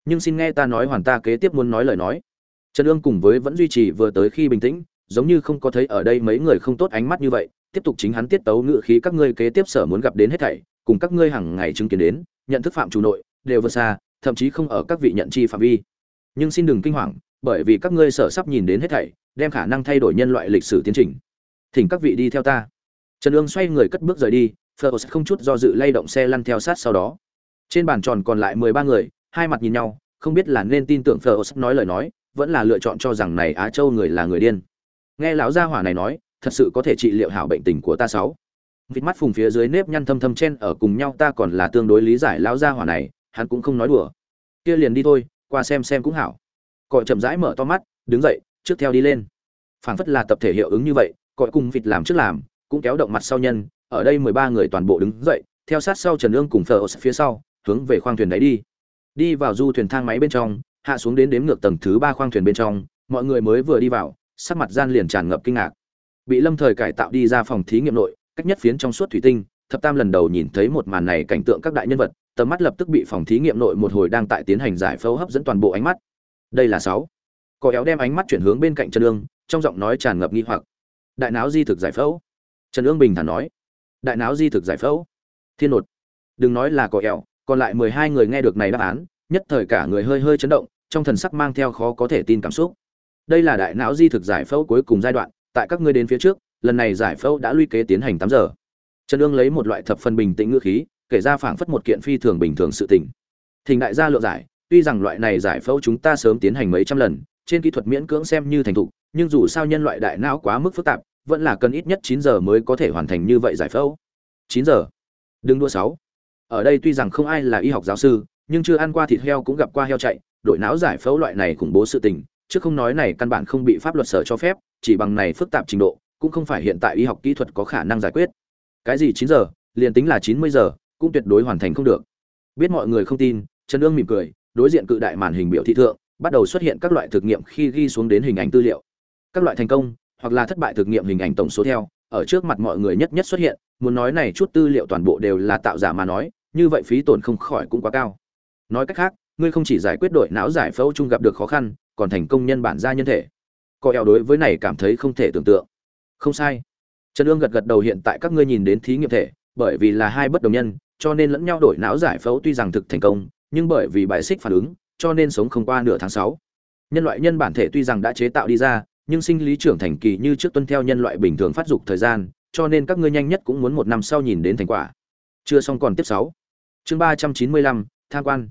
Nhưng xin nghe ta nói hoàn ta kế tiếp muốn nói lời nói. Trần ương cùng với vẫn duy trì vừa tới khi bình tĩnh giống như không có thấy ở đây mấy người không tốt ánh mắt như vậy, tiếp tục chính hắn tiết tấu ngự khí các ngươi kế tiếp sở muốn gặp đến hết thảy, cùng các ngươi hàng ngày chứng kiến đến, nhận thức phạm chủ nội, đều vượt xa, thậm chí không ở các vị nhận chi phạm vi. Nhưng xin đừng kinh hoàng, bởi vì các ngươi sở sắp nhìn đến hết thảy, đem khả năng thay đổi nhân loại lịch sử tiến trình. Thỉnh các vị đi theo ta. Trần ương xoay người cất bước rời đi Fleurs không chút do dự lay động xe lăn theo sát sau đó. Trên bàn tròn còn lại mười ba người, hai mặt nhìn nhau, không biết là nên tin tưởng Fleurs nói lời nói, vẫn là lựa chọn cho rằng này á châu người là người điên nghe lão gia hỏa này nói, thật sự có thể trị liệu hảo bệnh tình của ta sáu. Vịt mắt phùng phía dưới nếp nhăn thâm thâm chen ở cùng nhau, ta còn là tương đối lý giải lão gia hỏa này, hắn cũng không nói đùa. Kia liền đi thôi, qua xem xem cũng hảo. Cọi chậm rãi mở to mắt, đứng dậy, trước theo đi lên. Phảng phất là tập thể hiệu ứng như vậy, cọi cùng vịt làm trước làm, cũng kéo động mặt sau nhân, ở đây mười ba người toàn bộ đứng dậy, theo sát sau trần ương cùng phờ phía sau, hướng về khoang thuyền đấy đi. Đi vào du thuyền thang máy bên trong, hạ xuống đến đếm ngược tầng thứ ba khoang thuyền bên trong, mọi người mới vừa đi vào sắc mặt gian liền tràn ngập kinh ngạc. Bị lâm thời cải tạo đi ra phòng thí nghiệm nội, cách nhất phiến trong suốt thủy tinh, thập tam lần đầu nhìn thấy một màn này cảnh tượng các đại nhân vật, tầm mắt lập tức bị phòng thí nghiệm nội một hồi đang tại tiến hành giải phẫu hấp dẫn toàn bộ ánh mắt. Đây là sáu. Cò éo đem ánh mắt chuyển hướng bên cạnh trần ương, trong giọng nói tràn ngập nghi hoặc. Đại não di thực giải phẫu. Trần ương bình thản nói. Đại não di thực giải phẫu. Thiên nột. Đừng nói là cò éo, còn lại mười hai người nghe được này đáp án, nhất thời cả người hơi hơi chấn động, trong thần sắc mang theo khó có thể tin cảm xúc đây là đại não di thực giải phẫu cuối cùng giai đoạn, tại các ngươi đến phía trước, lần này giải phẫu đã luy kế tiến hành tám giờ. Trần ương lấy một loại thập phần bình tĩnh ngữ khí, kể ra phảng phất một kiện phi thường bình thường sự tình. Thình đại gia lượng giải, tuy rằng loại này giải phẫu chúng ta sớm tiến hành mấy trăm lần, trên kỹ thuật miễn cưỡng xem như thành thục, nhưng dù sao nhân loại đại não quá mức phức tạp, vẫn là cần ít nhất chín giờ mới có thể hoàn thành như vậy giải phẫu. Chín giờ. Đừng đua sáu. Ở đây tuy rằng không ai là y học giáo sư, nhưng chưa ăn qua thịt heo cũng gặp qua heo chạy, đội não giải phẫu loại này khủng bố sự tình chứ không nói này căn bản không bị pháp luật sở cho phép, chỉ bằng này phức tạp trình độ, cũng không phải hiện tại y học kỹ thuật có khả năng giải quyết. Cái gì chín giờ, liền tính là chín mươi giờ, cũng tuyệt đối hoàn thành không được. Biết mọi người không tin, trần ương mỉm cười, đối diện cự đại màn hình biểu thị thượng, bắt đầu xuất hiện các loại thực nghiệm khi ghi xuống đến hình ảnh tư liệu. Các loại thành công, hoặc là thất bại thực nghiệm hình ảnh tổng số theo, ở trước mặt mọi người nhất nhất xuất hiện, muốn nói này chút tư liệu toàn bộ đều là tạo giả mà nói, như vậy phí tổn không khỏi cũng quá cao. Nói cách khác, ngươi không chỉ giải quyết đội não giải phẫu chung gặp được khó khăn còn thành công nhân bản gia nhân thể. Có eo đối với này cảm thấy không thể tưởng tượng. Không sai. Trần ương gật gật đầu hiện tại các ngươi nhìn đến thí nghiệm thể, bởi vì là hai bất đồng nhân, cho nên lẫn nhau đổi não giải phẫu tuy rằng thực thành công, nhưng bởi vì bài xích phản ứng, cho nên sống không qua nửa tháng sáu. Nhân loại nhân bản thể tuy rằng đã chế tạo đi ra, nhưng sinh lý trưởng thành kỳ như trước tuân theo nhân loại bình thường phát dục thời gian, cho nên các ngươi nhanh nhất cũng muốn một năm sau nhìn đến thành quả. Chưa xong còn tiếp sáu. Chương ba trăm chín mươi lăm, tham quan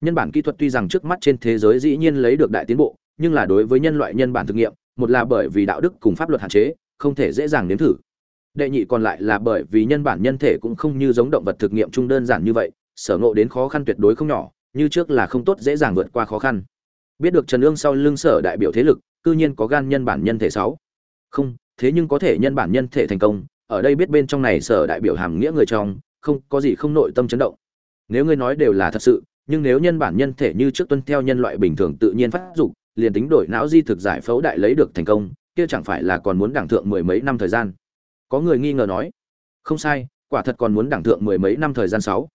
nhân bản kỹ thuật tuy rằng trước mắt trên thế giới dĩ nhiên lấy được đại tiến bộ, nhưng là đối với nhân loại nhân bản thực nghiệm, một là bởi vì đạo đức cùng pháp luật hạn chế, không thể dễ dàng nếm thử. Đệ nhị còn lại là bởi vì nhân bản nhân thể cũng không như giống động vật thực nghiệm chung đơn giản như vậy, sở ngộ đến khó khăn tuyệt đối không nhỏ, như trước là không tốt dễ dàng vượt qua khó khăn. Biết được trần ương sau lưng sở đại biểu thế lực, cư nhiên có gan nhân bản nhân thể sáu. Không, thế nhưng có thể nhân bản nhân thể thành công, ở đây biết bên trong này sở đại biểu hàm nghĩa người trong, không, có gì không nội tâm chấn động. Nếu ngươi nói đều là thật sự nhưng nếu nhân bản nhân thể như trước tuân theo nhân loại bình thường tự nhiên phát dục, liền tính đổi não di thực giải phẫu đại lấy được thành công, kia chẳng phải là còn muốn đẳng thượng mười mấy năm thời gian? Có người nghi ngờ nói. Không sai, quả thật còn muốn đẳng thượng mười mấy năm thời gian sáu.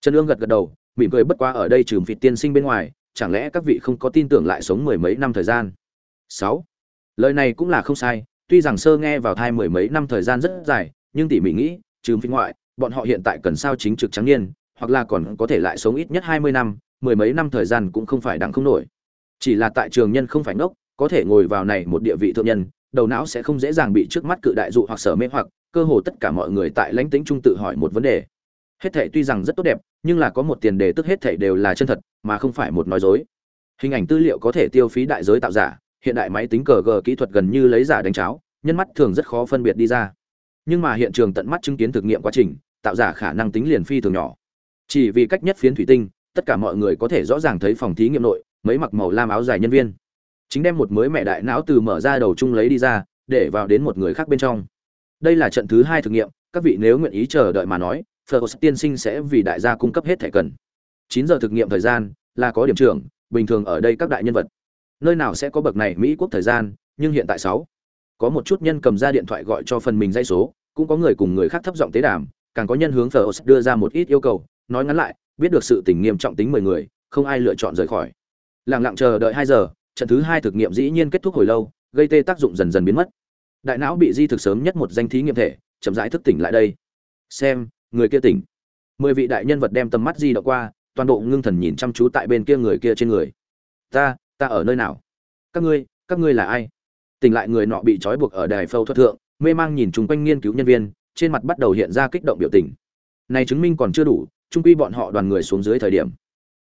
Trần Dương gật gật đầu, mỉm cười bất quá ở đây trừ vị tiên sinh bên ngoài, chẳng lẽ các vị không có tin tưởng lại sống mười mấy năm thời gian? Sáu. Lời này cũng là không sai, tuy rằng sơ nghe vào thai mười mấy năm thời gian rất dài, nhưng tỉ mỉ nghĩ, trừ vị ngoại, bọn họ hiện tại cần sao chính trực trắng niên hoặc là còn có thể lại sống ít nhất hai mươi năm, mười mấy năm thời gian cũng không phải đặng không nổi. Chỉ là tại trường nhân không phải ngốc, có thể ngồi vào này một địa vị thượng nhân, đầu não sẽ không dễ dàng bị trước mắt cự đại dụ hoặc sở mê hoặc, cơ hồ tất cả mọi người tại lãnh tĩnh trung tự hỏi một vấn đề. Hết thảy tuy rằng rất tốt đẹp, nhưng là có một tiền đề tức hết thảy đều là chân thật, mà không phải một nói dối. Hình ảnh tư liệu có thể tiêu phí đại giới tạo giả, hiện đại máy tính cờ gờ kỹ thuật gần như lấy giả đánh cháo, nhân mắt thường rất khó phân biệt đi ra. Nhưng mà hiện trường tận mắt chứng kiến thực nghiệm quá trình, tạo giả khả năng tính liền phi thường nhỏ chỉ vì cách nhất phiến thủy tinh tất cả mọi người có thể rõ ràng thấy phòng thí nghiệm nội mấy mặc màu lam áo dài nhân viên chính đem một mới mẹ đại não từ mở ra đầu chung lấy đi ra để vào đến một người khác bên trong đây là trận thứ hai thực nghiệm các vị nếu nguyện ý chờ đợi mà nói Phlos tiên sinh sẽ vì đại gia cung cấp hết thẻ cần. 9 giờ thực nghiệm thời gian là có điểm trưởng, bình thường ở đây các đại nhân vật. Nơi nào sẽ có bậc này Mỹ quốc thời gian, nhưng hiện tại 6. Có một chút nhân cầm ra điện thoại gọi cho phần mình dây số, cũng có người cùng người khác thấp giọng tế đàm, càng có nhân hướng Phlos đưa ra một ít yêu cầu, nói ngắn lại, biết được sự tình nghiêm trọng tính 10 người, không ai lựa chọn rời khỏi. Lặng lặng chờ đợi hai giờ, trận thứ hai thực nghiệm dĩ nhiên kết thúc hồi lâu, gây tê tác dụng dần dần biến mất. Đại não bị di thực sớm nhất một danh thí nghiệm thể, chậm rãi thức tỉnh lại đây. Xem, người kia tỉnh mười vị đại nhân vật đem tầm mắt di động qua toàn bộ ngưng thần nhìn chăm chú tại bên kia người kia trên người ta ta ở nơi nào các ngươi các ngươi là ai tỉnh lại người nọ bị trói buộc ở đài phẫu thuật thượng mê mang nhìn chung quanh nghiên cứu nhân viên trên mặt bắt đầu hiện ra kích động biểu tình này chứng minh còn chưa đủ trung quy bọn họ đoàn người xuống dưới thời điểm.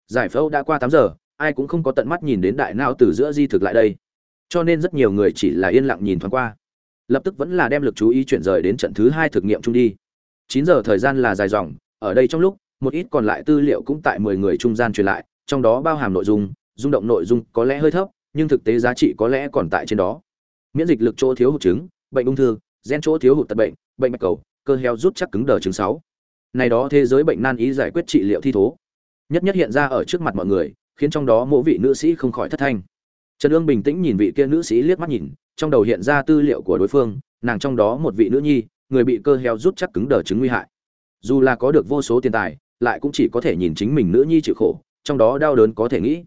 Giải phẫu đã qua tám giờ, ai cũng không có tận mắt nhìn đến đại não từ giữa di thực lại đây. Cho nên rất nhiều người chỉ là yên lặng nhìn thoáng qua. Lập tức vẫn là đem lực chú ý chuyển rời đến trận thứ hai thực nghiệm chung đi. Chín giờ thời gian là dài dòng, ở đây trong lúc, một ít còn lại tư liệu cũng tại mười người trung gian truyền lại, trong đó bao hàm nội dung, rung động nội dung có lẽ hơi thấp, nhưng thực tế giá trị có lẽ còn tại trên đó. Miễn dịch lực chỗ thiếu hụt chứng, bệnh ung thư, gen chỗ thiếu hụt tật bệnh bệnh mạch cầu, cơ heo rút chắc cứng đờ chứng sáu này đó thế giới bệnh nan ý giải quyết trị liệu thi thố. Nhất nhất hiện ra ở trước mặt mọi người, khiến trong đó mỗi vị nữ sĩ không khỏi thất thanh. Trần ương bình tĩnh nhìn vị kia nữ sĩ liếc mắt nhìn, trong đầu hiện ra tư liệu của đối phương, nàng trong đó một vị nữ nhi, người bị cơ heo rút chắc cứng đờ chứng nguy hại. Dù là có được vô số tiền tài, lại cũng chỉ có thể nhìn chính mình nữ nhi chịu khổ, trong đó đau đớn có thể nghĩ.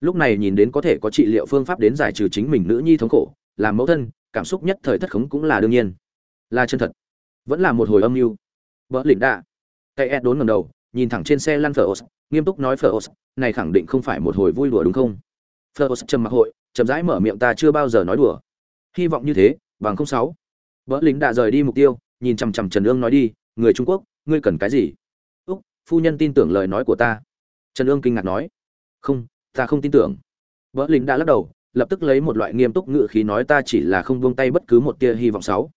Lúc này nhìn đến có thể có trị liệu phương pháp đến giải trừ chính mình nữ nhi thống khổ, làm mẫu thân, cảm xúc nhất thời thất khống cũng là đương nhiên. Là chân thật. Vẫn là một hồi âm mưu. Vợ lĩnh đạ cây ed đốn ngẩng đầu, nhìn thẳng trên xe lăn phở nghiêm túc nói phở này khẳng định không phải một hồi vui đùa đúng không? Phở trầm mặc hội, chậm rãi mở miệng, ta chưa bao giờ nói đùa. Hy vọng như thế, bằng không sáu. Bỡ lính đã rời đi mục tiêu, nhìn chằm chằm trần ương nói đi, người trung quốc, ngươi cần cái gì? Úc, phu nhân tin tưởng lời nói của ta. Trần ương kinh ngạc nói. Không, ta không tin tưởng. Bỡ lính đã lắc đầu, lập tức lấy một loại nghiêm túc ngữ khí nói, ta chỉ là không buông tay bất cứ một tia hy vọng sáu.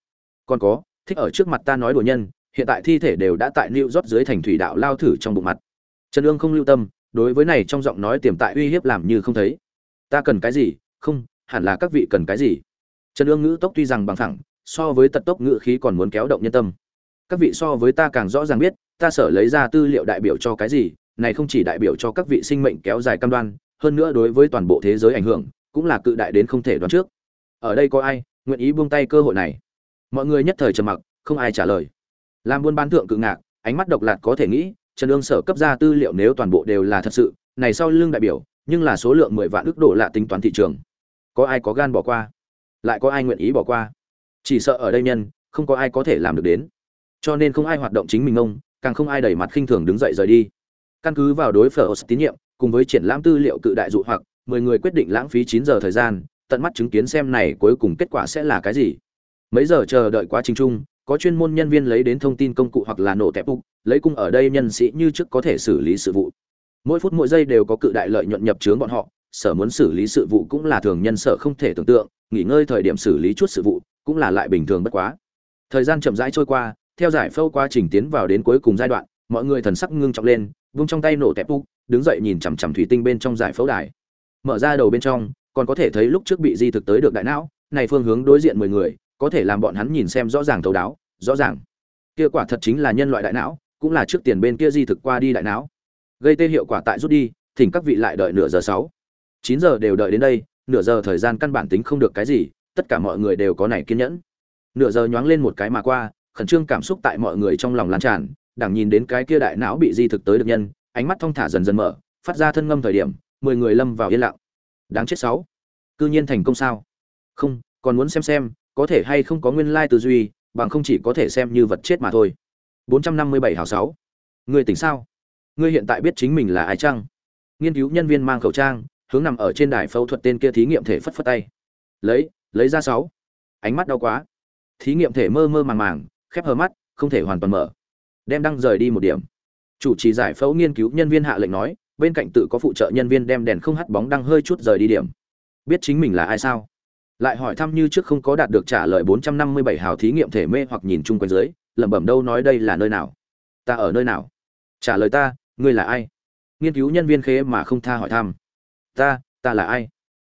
Còn có, thích ở trước mặt ta nói đùa nhân hiện tại thi thể đều đã tại New York dưới thành thủy đạo lao thử trong bụng mặt. Trần Dương không lưu tâm, đối với này trong giọng nói tiềm tại uy hiếp làm như không thấy. Ta cần cái gì? Không, hẳn là các vị cần cái gì? Trần Dương ngữ tốc tuy rằng bằng thẳng, so với tật tốc ngữ khí còn muốn kéo động nhân tâm. Các vị so với ta càng rõ ràng biết, ta sở lấy ra tư liệu đại biểu cho cái gì, này không chỉ đại biểu cho các vị sinh mệnh kéo dài cam đoan, hơn nữa đối với toàn bộ thế giới ảnh hưởng, cũng là cự đại đến không thể đoán trước. Ở đây có ai nguyện ý buông tay cơ hội này? Mọi người nhất thời trầm mặc, không ai trả lời làm buôn bán thượng cự ngạc, ánh mắt độc lạt có thể nghĩ, trần ương sở cấp ra tư liệu nếu toàn bộ đều là thật sự, này sau lương đại biểu, nhưng là số lượng mười vạn ước độ lạ tính toán thị trường. Có ai có gan bỏ qua? Lại có ai nguyện ý bỏ qua? Chỉ sợ ở đây nhân, không có ai có thể làm được đến. Cho nên không ai hoạt động chính mình ông, càng không ai đẩy mặt khinh thường đứng dậy rời đi. Căn cứ vào đối phở tín nhiệm, cùng với triển lãm tư liệu cự đại dụ hoặc, mười người quyết định lãng phí chín giờ thời gian, tận mắt chứng kiến xem này cuối cùng kết quả sẽ là cái gì. Mấy giờ chờ đợi quá trình chung có chuyên môn nhân viên lấy đến thông tin công cụ hoặc là nổ tẹp bục lấy cung ở đây nhân sĩ như trước có thể xử lý sự vụ. Mỗi phút mỗi giây đều có cự đại lợi nhuận nhập trướng bọn họ, sở muốn xử lý sự vụ cũng là thường nhân sở không thể tưởng tượng, nghỉ ngơi thời điểm xử lý chút sự vụ cũng là lại bình thường bất quá. Thời gian chậm rãi trôi qua, theo giải phẫu quá trình tiến vào đến cuối cùng giai đoạn, mọi người thần sắc ngưng trọng lên, vung trong tay nổ tẹp bục đứng dậy nhìn chằm chằm thủy tinh bên trong giải phẫu đài. Mở ra đầu bên trong, còn có thể thấy lúc trước bị di thực tới được đại não, này phương hướng đối diện mười người có thể làm bọn hắn nhìn xem rõ ràng thấu đáo, rõ ràng. Kia quả thật chính là nhân loại đại não, cũng là trước tiền bên kia di thực qua đi đại não. Gây tê hiệu quả tại rút đi, thỉnh các vị lại đợi nửa giờ sáu. Chín giờ đều đợi đến đây, nửa giờ thời gian căn bản tính không được cái gì, tất cả mọi người đều có này kiên nhẫn. Nửa giờ nhoáng lên một cái mà qua, khẩn trương cảm xúc tại mọi người trong lòng lan tràn, đảng nhìn đến cái kia đại não bị di thực tới được nhân, ánh mắt thong thả dần dần mở, phát ra thân ngâm thời điểm, mười người lâm vào yên lặng. Đáng chết sáu. Cư nhiên thành công sao? Không, còn muốn xem xem có thể hay không có nguyên lai tư duy bằng không chỉ có thể xem như vật chết mà thôi 457 hào 6. Ngươi tỉnh sao? Ngươi hiện tại biết chính mình là ai chăng? Nghiên cứu nhân viên mang khẩu trang, hướng nằm ở trên đài phẫu thuật tên kia thí nghiệm thể phất phất tay. Lấy, lấy ra 6. Ánh mắt đau quá. Thí nghiệm thể mơ mơ màng màng, khép hờ mắt, không thể hoàn toàn mở. Đem đăng rời đi một điểm. Chủ trì giải phẫu nghiên cứu nhân viên hạ lệnh nói, bên cạnh tự có phụ trợ nhân viên đem đèn không hắt bóng đăng hơi chút rời đi điểm. Biết chính mình là ai sao? Lại hỏi thăm như trước không có đạt được trả lời 457 hào thí nghiệm thể mê hoặc nhìn chung quanh dưới lẩm bẩm đâu nói đây là nơi nào ta ở nơi nào trả lời ta ngươi là ai nghiên cứu nhân viên khế mà không tha hỏi thăm ta ta là ai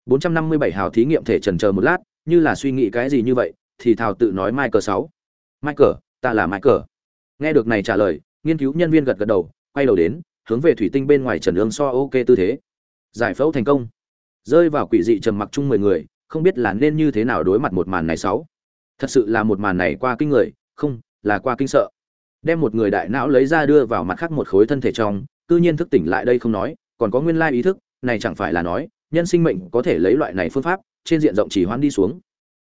457 hào thí nghiệm thể trần chờ một lát như là suy nghĩ cái gì như vậy thì thào tự nói Michael 6. Michael, ta là Michael. Nghe được này trả lời, nghiên cứu nhân viên gật gật đầu, quay đầu đến, hướng về thủy tinh bên ngoài Trần Ương so ok tư thế. Giải phẫu thành công. Rơi vào quỷ dị trầm mặc chung 10 người, không biết là nên như thế nào đối mặt một màn này sáu. Thật sự là một màn này qua kinh người, không, là qua kinh sợ. Đem một người đại não lấy ra đưa vào mặt khác một khối thân thể trong, cư nhiên thức tỉnh lại đây không nói, còn có nguyên lai ý thức, này chẳng phải là nói, nhân sinh mệnh có thể lấy loại này phương pháp, trên diện rộng chỉ hoãn đi xuống.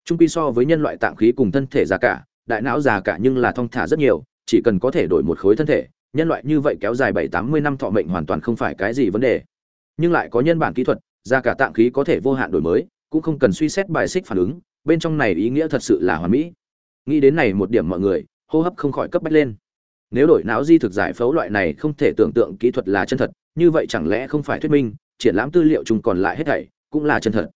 Trung pi so với nhân loại tạng khí cùng thân thể già cả, đại não già cả nhưng là thong thả rất nhiều, chỉ cần có thể đổi một khối thân thể, nhân loại như vậy kéo dài bảy tám mươi năm thọ mệnh hoàn toàn không phải cái gì vấn đề. Nhưng lại có nhân bản kỹ thuật, già cả tạng khí có thể vô hạn đổi mới cũng không cần suy xét bài xích phản ứng, bên trong này ý nghĩa thật sự là hoàn mỹ. Nghĩ đến này một điểm mọi người, hô hấp không khỏi cấp bách lên. Nếu đổi não di thực giải phẫu loại này không thể tưởng tượng kỹ thuật là chân thật, như vậy chẳng lẽ không phải thuyết minh, triển lãm tư liệu chung còn lại hết thảy cũng là chân thật.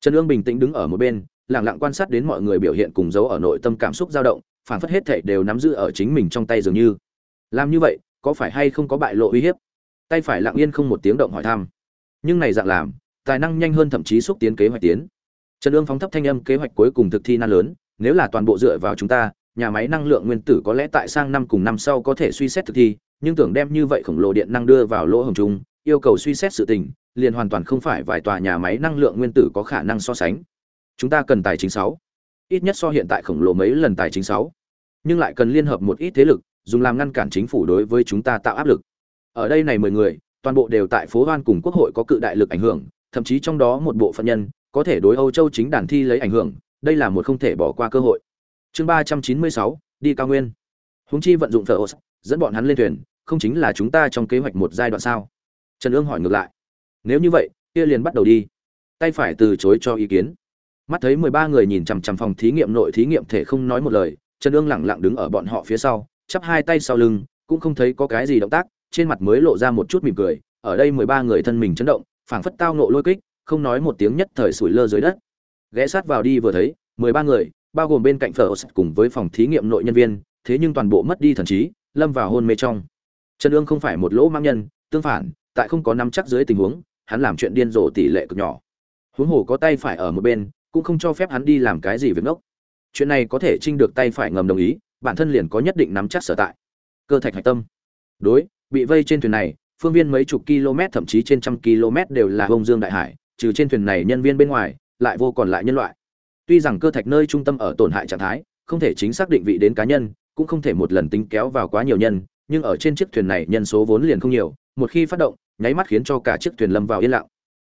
Trần ương bình tĩnh đứng ở một bên, lặng lặng quan sát đến mọi người biểu hiện cùng dấu ở nội tâm cảm xúc dao động, phản phất hết thảy đều nắm giữ ở chính mình trong tay dường như. Làm như vậy, có phải hay không có bại lộ uy hiếp? Tay phải lặng yên không một tiếng động hỏi thăm. Nhưng này dạng làm tài năng nhanh hơn thậm chí xúc tiến kế hoạch tiến. Trần ương phóng thấp thanh âm kế hoạch cuối cùng thực thi nan lớn, nếu là toàn bộ dựa vào chúng ta, nhà máy năng lượng nguyên tử có lẽ tại sang năm cùng năm sau có thể suy xét thực thi, nhưng tưởng đem như vậy khổng lồ điện năng đưa vào lỗ hồng chung, yêu cầu suy xét sự tình, liền hoàn toàn không phải vài tòa nhà máy năng lượng nguyên tử có khả năng so sánh. Chúng ta cần tài chính sáu. Ít nhất so hiện tại khổng lồ mấy lần tài chính sáu. Nhưng lại cần liên hợp một ít thế lực, dùng làm ngăn cản chính phủ đối với chúng ta tạo áp lực. Ở đây này mười người, toàn bộ đều tại phố hoan cùng quốc hội có cự đại lực ảnh hưởng thậm chí trong đó một bộ phận nhân có thể đối âu châu chính đàn thi lấy ảnh hưởng, đây là một không thể bỏ qua cơ hội. Chương ba trăm chín mươi sáu, đi cao nguyên. Húng chi vận dụng thờ dẫn bọn hắn lên thuyền, không chính là chúng ta trong kế hoạch một giai đoạn sao? Trần ương hỏi ngược lại. Nếu như vậy, kia liền bắt đầu đi. Tay phải từ chối cho ý kiến. Mắt thấy mười ba người nhìn chằm chằm phòng thí nghiệm nội thí nghiệm thể không nói một lời, trần ương lặng lặng đứng ở bọn họ phía sau, chắp hai tay sau lưng, cũng không thấy có cái gì động tác, trên mặt mới lộ ra một chút mỉm cười, ở đây mười ba người thân mình chấn động phảng phất tao nộ lôi kích, không nói một tiếng nhất thời sủi lơ dưới đất. Ghé sát vào đi vừa thấy, mười ba người, bao gồm bên cạnh phở cùng với phòng thí nghiệm nội nhân viên, thế nhưng toàn bộ mất đi thần trí, lâm vào hôn mê trong. Trần ương không phải một lỗ mang nhân, tương phản, tại không có nắm chắc dưới tình huống, hắn làm chuyện điên rồ tỷ lệ cực nhỏ. Huống hồ có tay phải ở một bên, cũng không cho phép hắn đi làm cái gì việc ngốc. Chuyện này có thể trinh được tay phải ngầm đồng ý, bản thân liền có nhất định nắm chắc sở tại. Cơ thạch hạch tâm. Đối, bị vây trên thuyền này phương viên mấy chục km, thậm chí trên trăm km đều là bông dương đại hải, trừ trên thuyền này nhân viên bên ngoài, lại vô còn lại nhân loại. Tuy rằng cơ thạch nơi trung tâm ở tổn hại trạng thái, không thể chính xác định vị đến cá nhân, cũng không thể một lần tính kéo vào quá nhiều nhân, nhưng ở trên chiếc thuyền này nhân số vốn liền không nhiều, một khi phát động, nháy mắt khiến cho cả chiếc thuyền lâm vào yên lặng.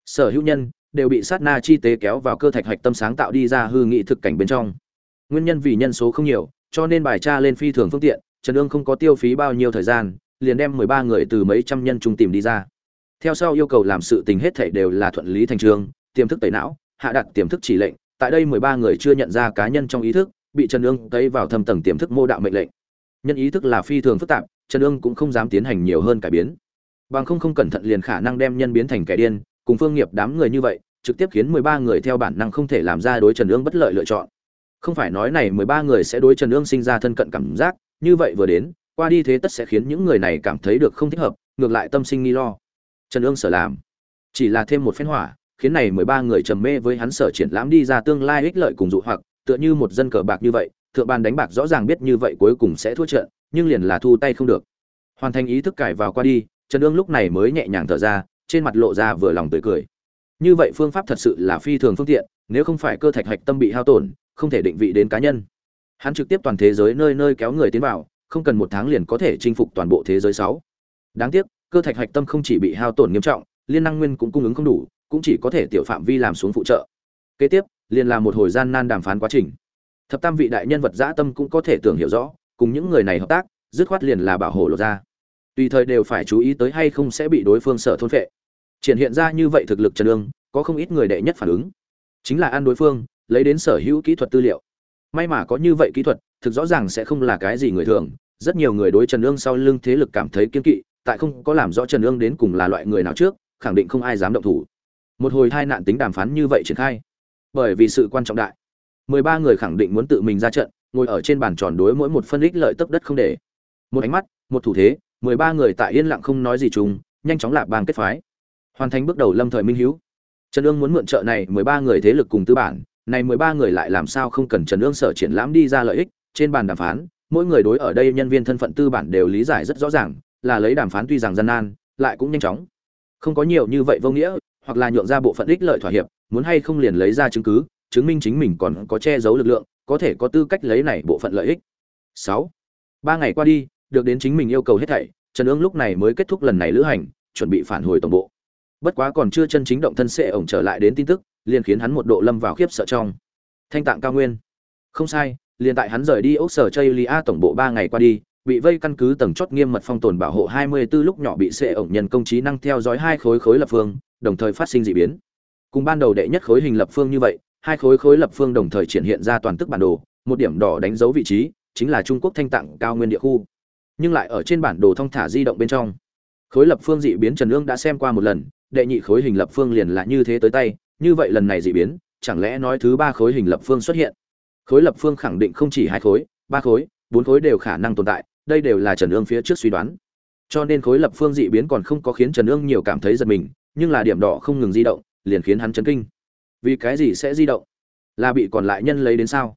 Sở hữu nhân đều bị sát na chi tế kéo vào cơ thạch hạch tâm sáng tạo đi ra hư nghị thực cảnh bên trong. Nguyên nhân vì nhân số không nhiều, cho nên bài tra lên phi thường phương tiện, trần ương không có tiêu phí bao nhiêu thời gian liền đem mười ba người từ mấy trăm nhân trung tìm đi ra. Theo sau yêu cầu làm sự tình hết thảy đều là thuận lý thành trường, tiềm thức tẩy não, hạ đặt tiềm thức chỉ lệnh, tại đây mười ba người chưa nhận ra cá nhân trong ý thức, bị trần ương tấy vào thâm tầng tiềm thức mô đạo mệnh lệnh. Nhân ý thức là phi thường phức tạp, trần ương cũng không dám tiến hành nhiều hơn cải biến. Bằng không không cẩn thận liền khả năng đem nhân biến thành kẻ điên, cùng phương nghiệp đám người như vậy, trực tiếp khiến mười ba người theo bản năng không thể làm ra đối trần ương bất lợi lựa chọn. Không phải nói này mười ba người sẽ đối trần ương sinh ra thân cận cảm giác, như vậy vừa đến qua đi thế tất sẽ khiến những người này cảm thấy được không thích hợp, ngược lại tâm sinh nghi lo. Trần ương sở làm. Chỉ là thêm một phen hỏa, khiến này mười ba người trầm mê với hắn sở triển lãm đi ra tương lai ích lợi cùng dụ hoặc, tựa như một dân cờ bạc như vậy, thượng ban đánh bạc rõ ràng biết như vậy cuối cùng sẽ thua trận, nhưng liền là thu tay không được. Hoàn thành ý thức cải vào qua đi, trần ương lúc này mới nhẹ nhàng thở ra, trên mặt lộ ra vừa lòng tươi cười. Như vậy phương pháp thật sự là phi thường phương tiện, nếu không phải cơ thạch hạch tâm bị hao tổn, không thể định vị đến cá nhân. Hắn trực tiếp toàn thế giới nơi nơi kéo người tiến vào không cần một tháng liền có thể chinh phục toàn bộ thế giới sáu. Đáng tiếc, cơ thạch hạch tâm không chỉ bị hao tổn nghiêm trọng, liên năng nguyên cũng cung ứng không đủ, cũng chỉ có thể tiểu phạm vi làm xuống phụ trợ. Kế tiếp, liền là một hồi gian nan đàm phán quá trình. Thập tam vị đại nhân vật dã tâm cũng có thể tưởng hiểu rõ, cùng những người này hợp tác, dứt khoát liền là bảo hộ lột ra. Tùy thời đều phải chú ý tới hay không sẽ bị đối phương sợ thôn phệ. Triển hiện ra như vậy thực lực trần lương có không ít người đệ nhất phản ứng. Chính là ăn đối phương, lấy đến sở hữu kỹ thuật tư liệu. May mà có như vậy kỹ thuật thực rõ ràng sẽ không là cái gì người thường. Rất nhiều người đối trần ương sau lưng thế lực cảm thấy kiên kỵ, tại không có làm rõ trần ương đến cùng là loại người nào trước, khẳng định không ai dám động thủ. Một hồi hai nạn tính đàm phán như vậy triển khai. Bởi vì sự quan trọng đại, mười ba người khẳng định muốn tự mình ra trận, ngồi ở trên bàn tròn đối mỗi một phân ích lợi tấp đất không để. Một ánh mắt, một thủ thế, mười ba người tại yên lặng không nói gì chung, nhanh chóng lạp bang kết phái. Hoàn thành bước đầu lâm thời minh hữu trần ương muốn mượn trợ này mười ba người thế lực cùng tư bản, này mười ba người lại làm sao không cần trần ương sở triển lãm đi ra lợi ích trên bàn đàm phán, mỗi người đối ở đây nhân viên thân phận tư bản đều lý giải rất rõ ràng, là lấy đàm phán tuy rằng gian nan, lại cũng nhanh chóng. Không có nhiều như vậy vô nghĩa, hoặc là nhượng ra bộ phận ích lợi thỏa hiệp, muốn hay không liền lấy ra chứng cứ, chứng minh chính mình còn có che giấu lực lượng, có thể có tư cách lấy này bộ phận lợi ích. Sáu. Ba ngày qua đi, được đến chính mình yêu cầu hết thảy, trần ương lúc này mới kết thúc lần này lữ hành, chuẩn bị phản hồi tổng bộ. Bất quá còn chưa chân chính động thân sẽ ổng trở lại đến tin tức, liền khiến hắn một độ lâm vào khiếp sợ trong. Thanh tạng cao nguyên. Không sai liền tại hắn rời đi ốc sở chơi lia tổng bộ ba ngày qua đi, bị vây căn cứ tầng chót nghiêm mật phong tồn bảo hộ 24 lúc nhỏ bị xệ ổng nhân công trí năng theo dõi hai khối khối lập phương, đồng thời phát sinh dị biến. Cùng ban đầu đệ nhất khối hình lập phương như vậy, hai khối khối lập phương đồng thời triển hiện ra toàn tức bản đồ, một điểm đỏ đánh dấu vị trí, chính là trung quốc thanh tạng cao nguyên địa khu. Nhưng lại ở trên bản đồ thông thả di động bên trong. Khối lập phương dị biến trần ương đã xem qua một lần, đệ nhị khối hình lập phương liền là như thế tới tay, như vậy lần này dị biến, chẳng lẽ nói thứ ba khối hình lập phương xuất hiện? Khối lập phương khẳng định không chỉ hai khối, ba khối, bốn khối đều khả năng tồn tại, đây đều là trần ương phía trước suy đoán. Cho nên khối lập phương dị biến còn không có khiến trần ương nhiều cảm thấy giật mình, nhưng là điểm đỏ không ngừng di động, liền khiến hắn chấn kinh. Vì cái gì sẽ di động? Là bị còn lại nhân lấy đến sao?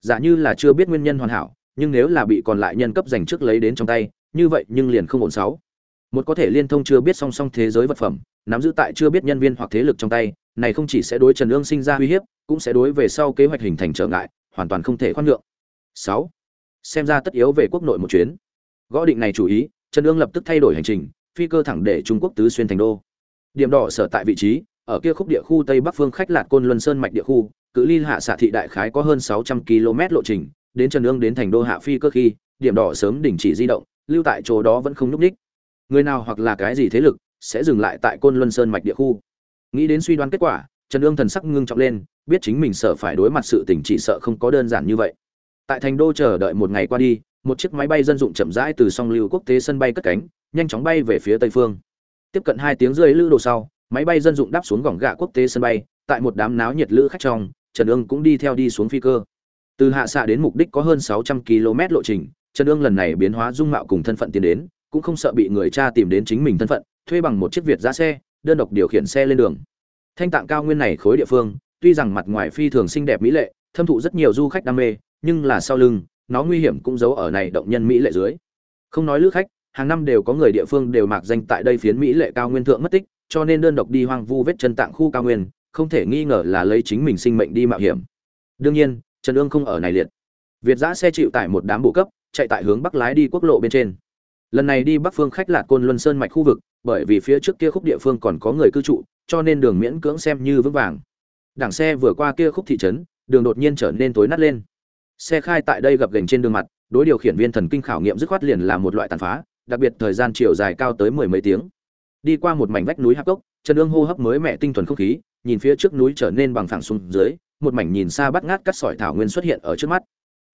Giả như là chưa biết nguyên nhân hoàn hảo, nhưng nếu là bị còn lại nhân cấp dành trước lấy đến trong tay, như vậy nhưng liền không ổn sáu. Một có thể liên thông chưa biết song song thế giới vật phẩm, nắm giữ tại chưa biết nhân viên hoặc thế lực trong tay, này không chỉ sẽ đối trần ương sinh ra uy hiếp, cũng sẽ đối về sau kế hoạch hình thành trở ngại hoàn toàn không thể khoan nhượng. Sáu, xem ra tất yếu về quốc nội một chuyến. Gõ định này chủ ý, trần Dương lập tức thay đổi hành trình, phi cơ thẳng để trung quốc tứ xuyên thành đô. Điểm đỏ sở tại vị trí, ở kia khúc địa khu tây bắc phương khách lạt côn luân sơn mạch địa khu, cự ly hạ xạ thị đại khái có hơn 600 km lộ trình, đến trần Dương đến thành đô hạ phi cơ khi, điểm đỏ sớm đình chỉ di động, lưu tại chỗ đó vẫn không lúc ních. Người nào hoặc là cái gì thế lực, sẽ dừng lại tại côn luân sơn mạch địa khu. Nghĩ đến suy đoán kết quả, trần Dương thần sắc ngưng trọng lên biết chính mình sợ phải đối mặt sự tình chỉ sợ không có đơn giản như vậy. Tại thành đô chờ đợi một ngày qua đi, một chiếc máy bay dân dụng chậm rãi từ song lưu quốc tế sân bay cất cánh, nhanh chóng bay về phía tây phương. Tiếp cận hai tiếng rưỡi lữ đồ sau, máy bay dân dụng đáp xuống gỏng gạ quốc tế sân bay, tại một đám náo nhiệt lữ khách trong, trần ương cũng đi theo đi xuống phi cơ. Từ hạ xạ đến mục đích có hơn sáu trăm km lộ trình, trần ương lần này biến hóa dung mạo cùng thân phận tiến đến, cũng không sợ bị người cha tìm đến chính mình thân phận, thuê bằng một chiếc việt giá xe, đơn độc điều khiển xe lên đường. Thanh tạng cao nguyên này khối địa phương tuy rằng mặt ngoài phi thường xinh đẹp mỹ lệ, thâm thụ rất nhiều du khách đam mê, nhưng là sau lưng, nó nguy hiểm cũng giấu ở này động nhân mỹ lệ dưới. Không nói lữ khách, hàng năm đều có người địa phương đều mạc danh tại đây phiến mỹ lệ cao nguyên thượng mất tích, cho nên đơn độc đi hoang vu vết chân tạng khu cao nguyên, không thể nghi ngờ là lấy chính mình sinh mệnh đi mạo hiểm. Đương nhiên, trần Dương không ở này liệt. Việt giã xe chịu tải một đám bộ cấp, chạy tại hướng bắc lái đi quốc lộ bên trên. Lần này đi bắc phương khách lạc côn luân sơn mạch khu vực, bởi vì phía trước kia khúc địa phương còn có người cư trụ, cho nên đường miễn cưỡng xem như vững vàng đảng xe vừa qua kia khúc thị trấn, đường đột nhiên trở nên tối nát lên. Xe khai tại đây gập gành trên đường mặt, đối điều khiển viên thần kinh khảo nghiệm dứt khoát liền là một loại tàn phá, đặc biệt thời gian chiều dài cao tới mười mấy tiếng. Đi qua một mảnh vách núi hạp cốc, trần ương hô hấp mới mẻ tinh thuần không khí, nhìn phía trước núi trở nên bằng phẳng xuống dưới, một mảnh nhìn xa bắt ngát cắt sỏi thảo nguyên xuất hiện ở trước mắt.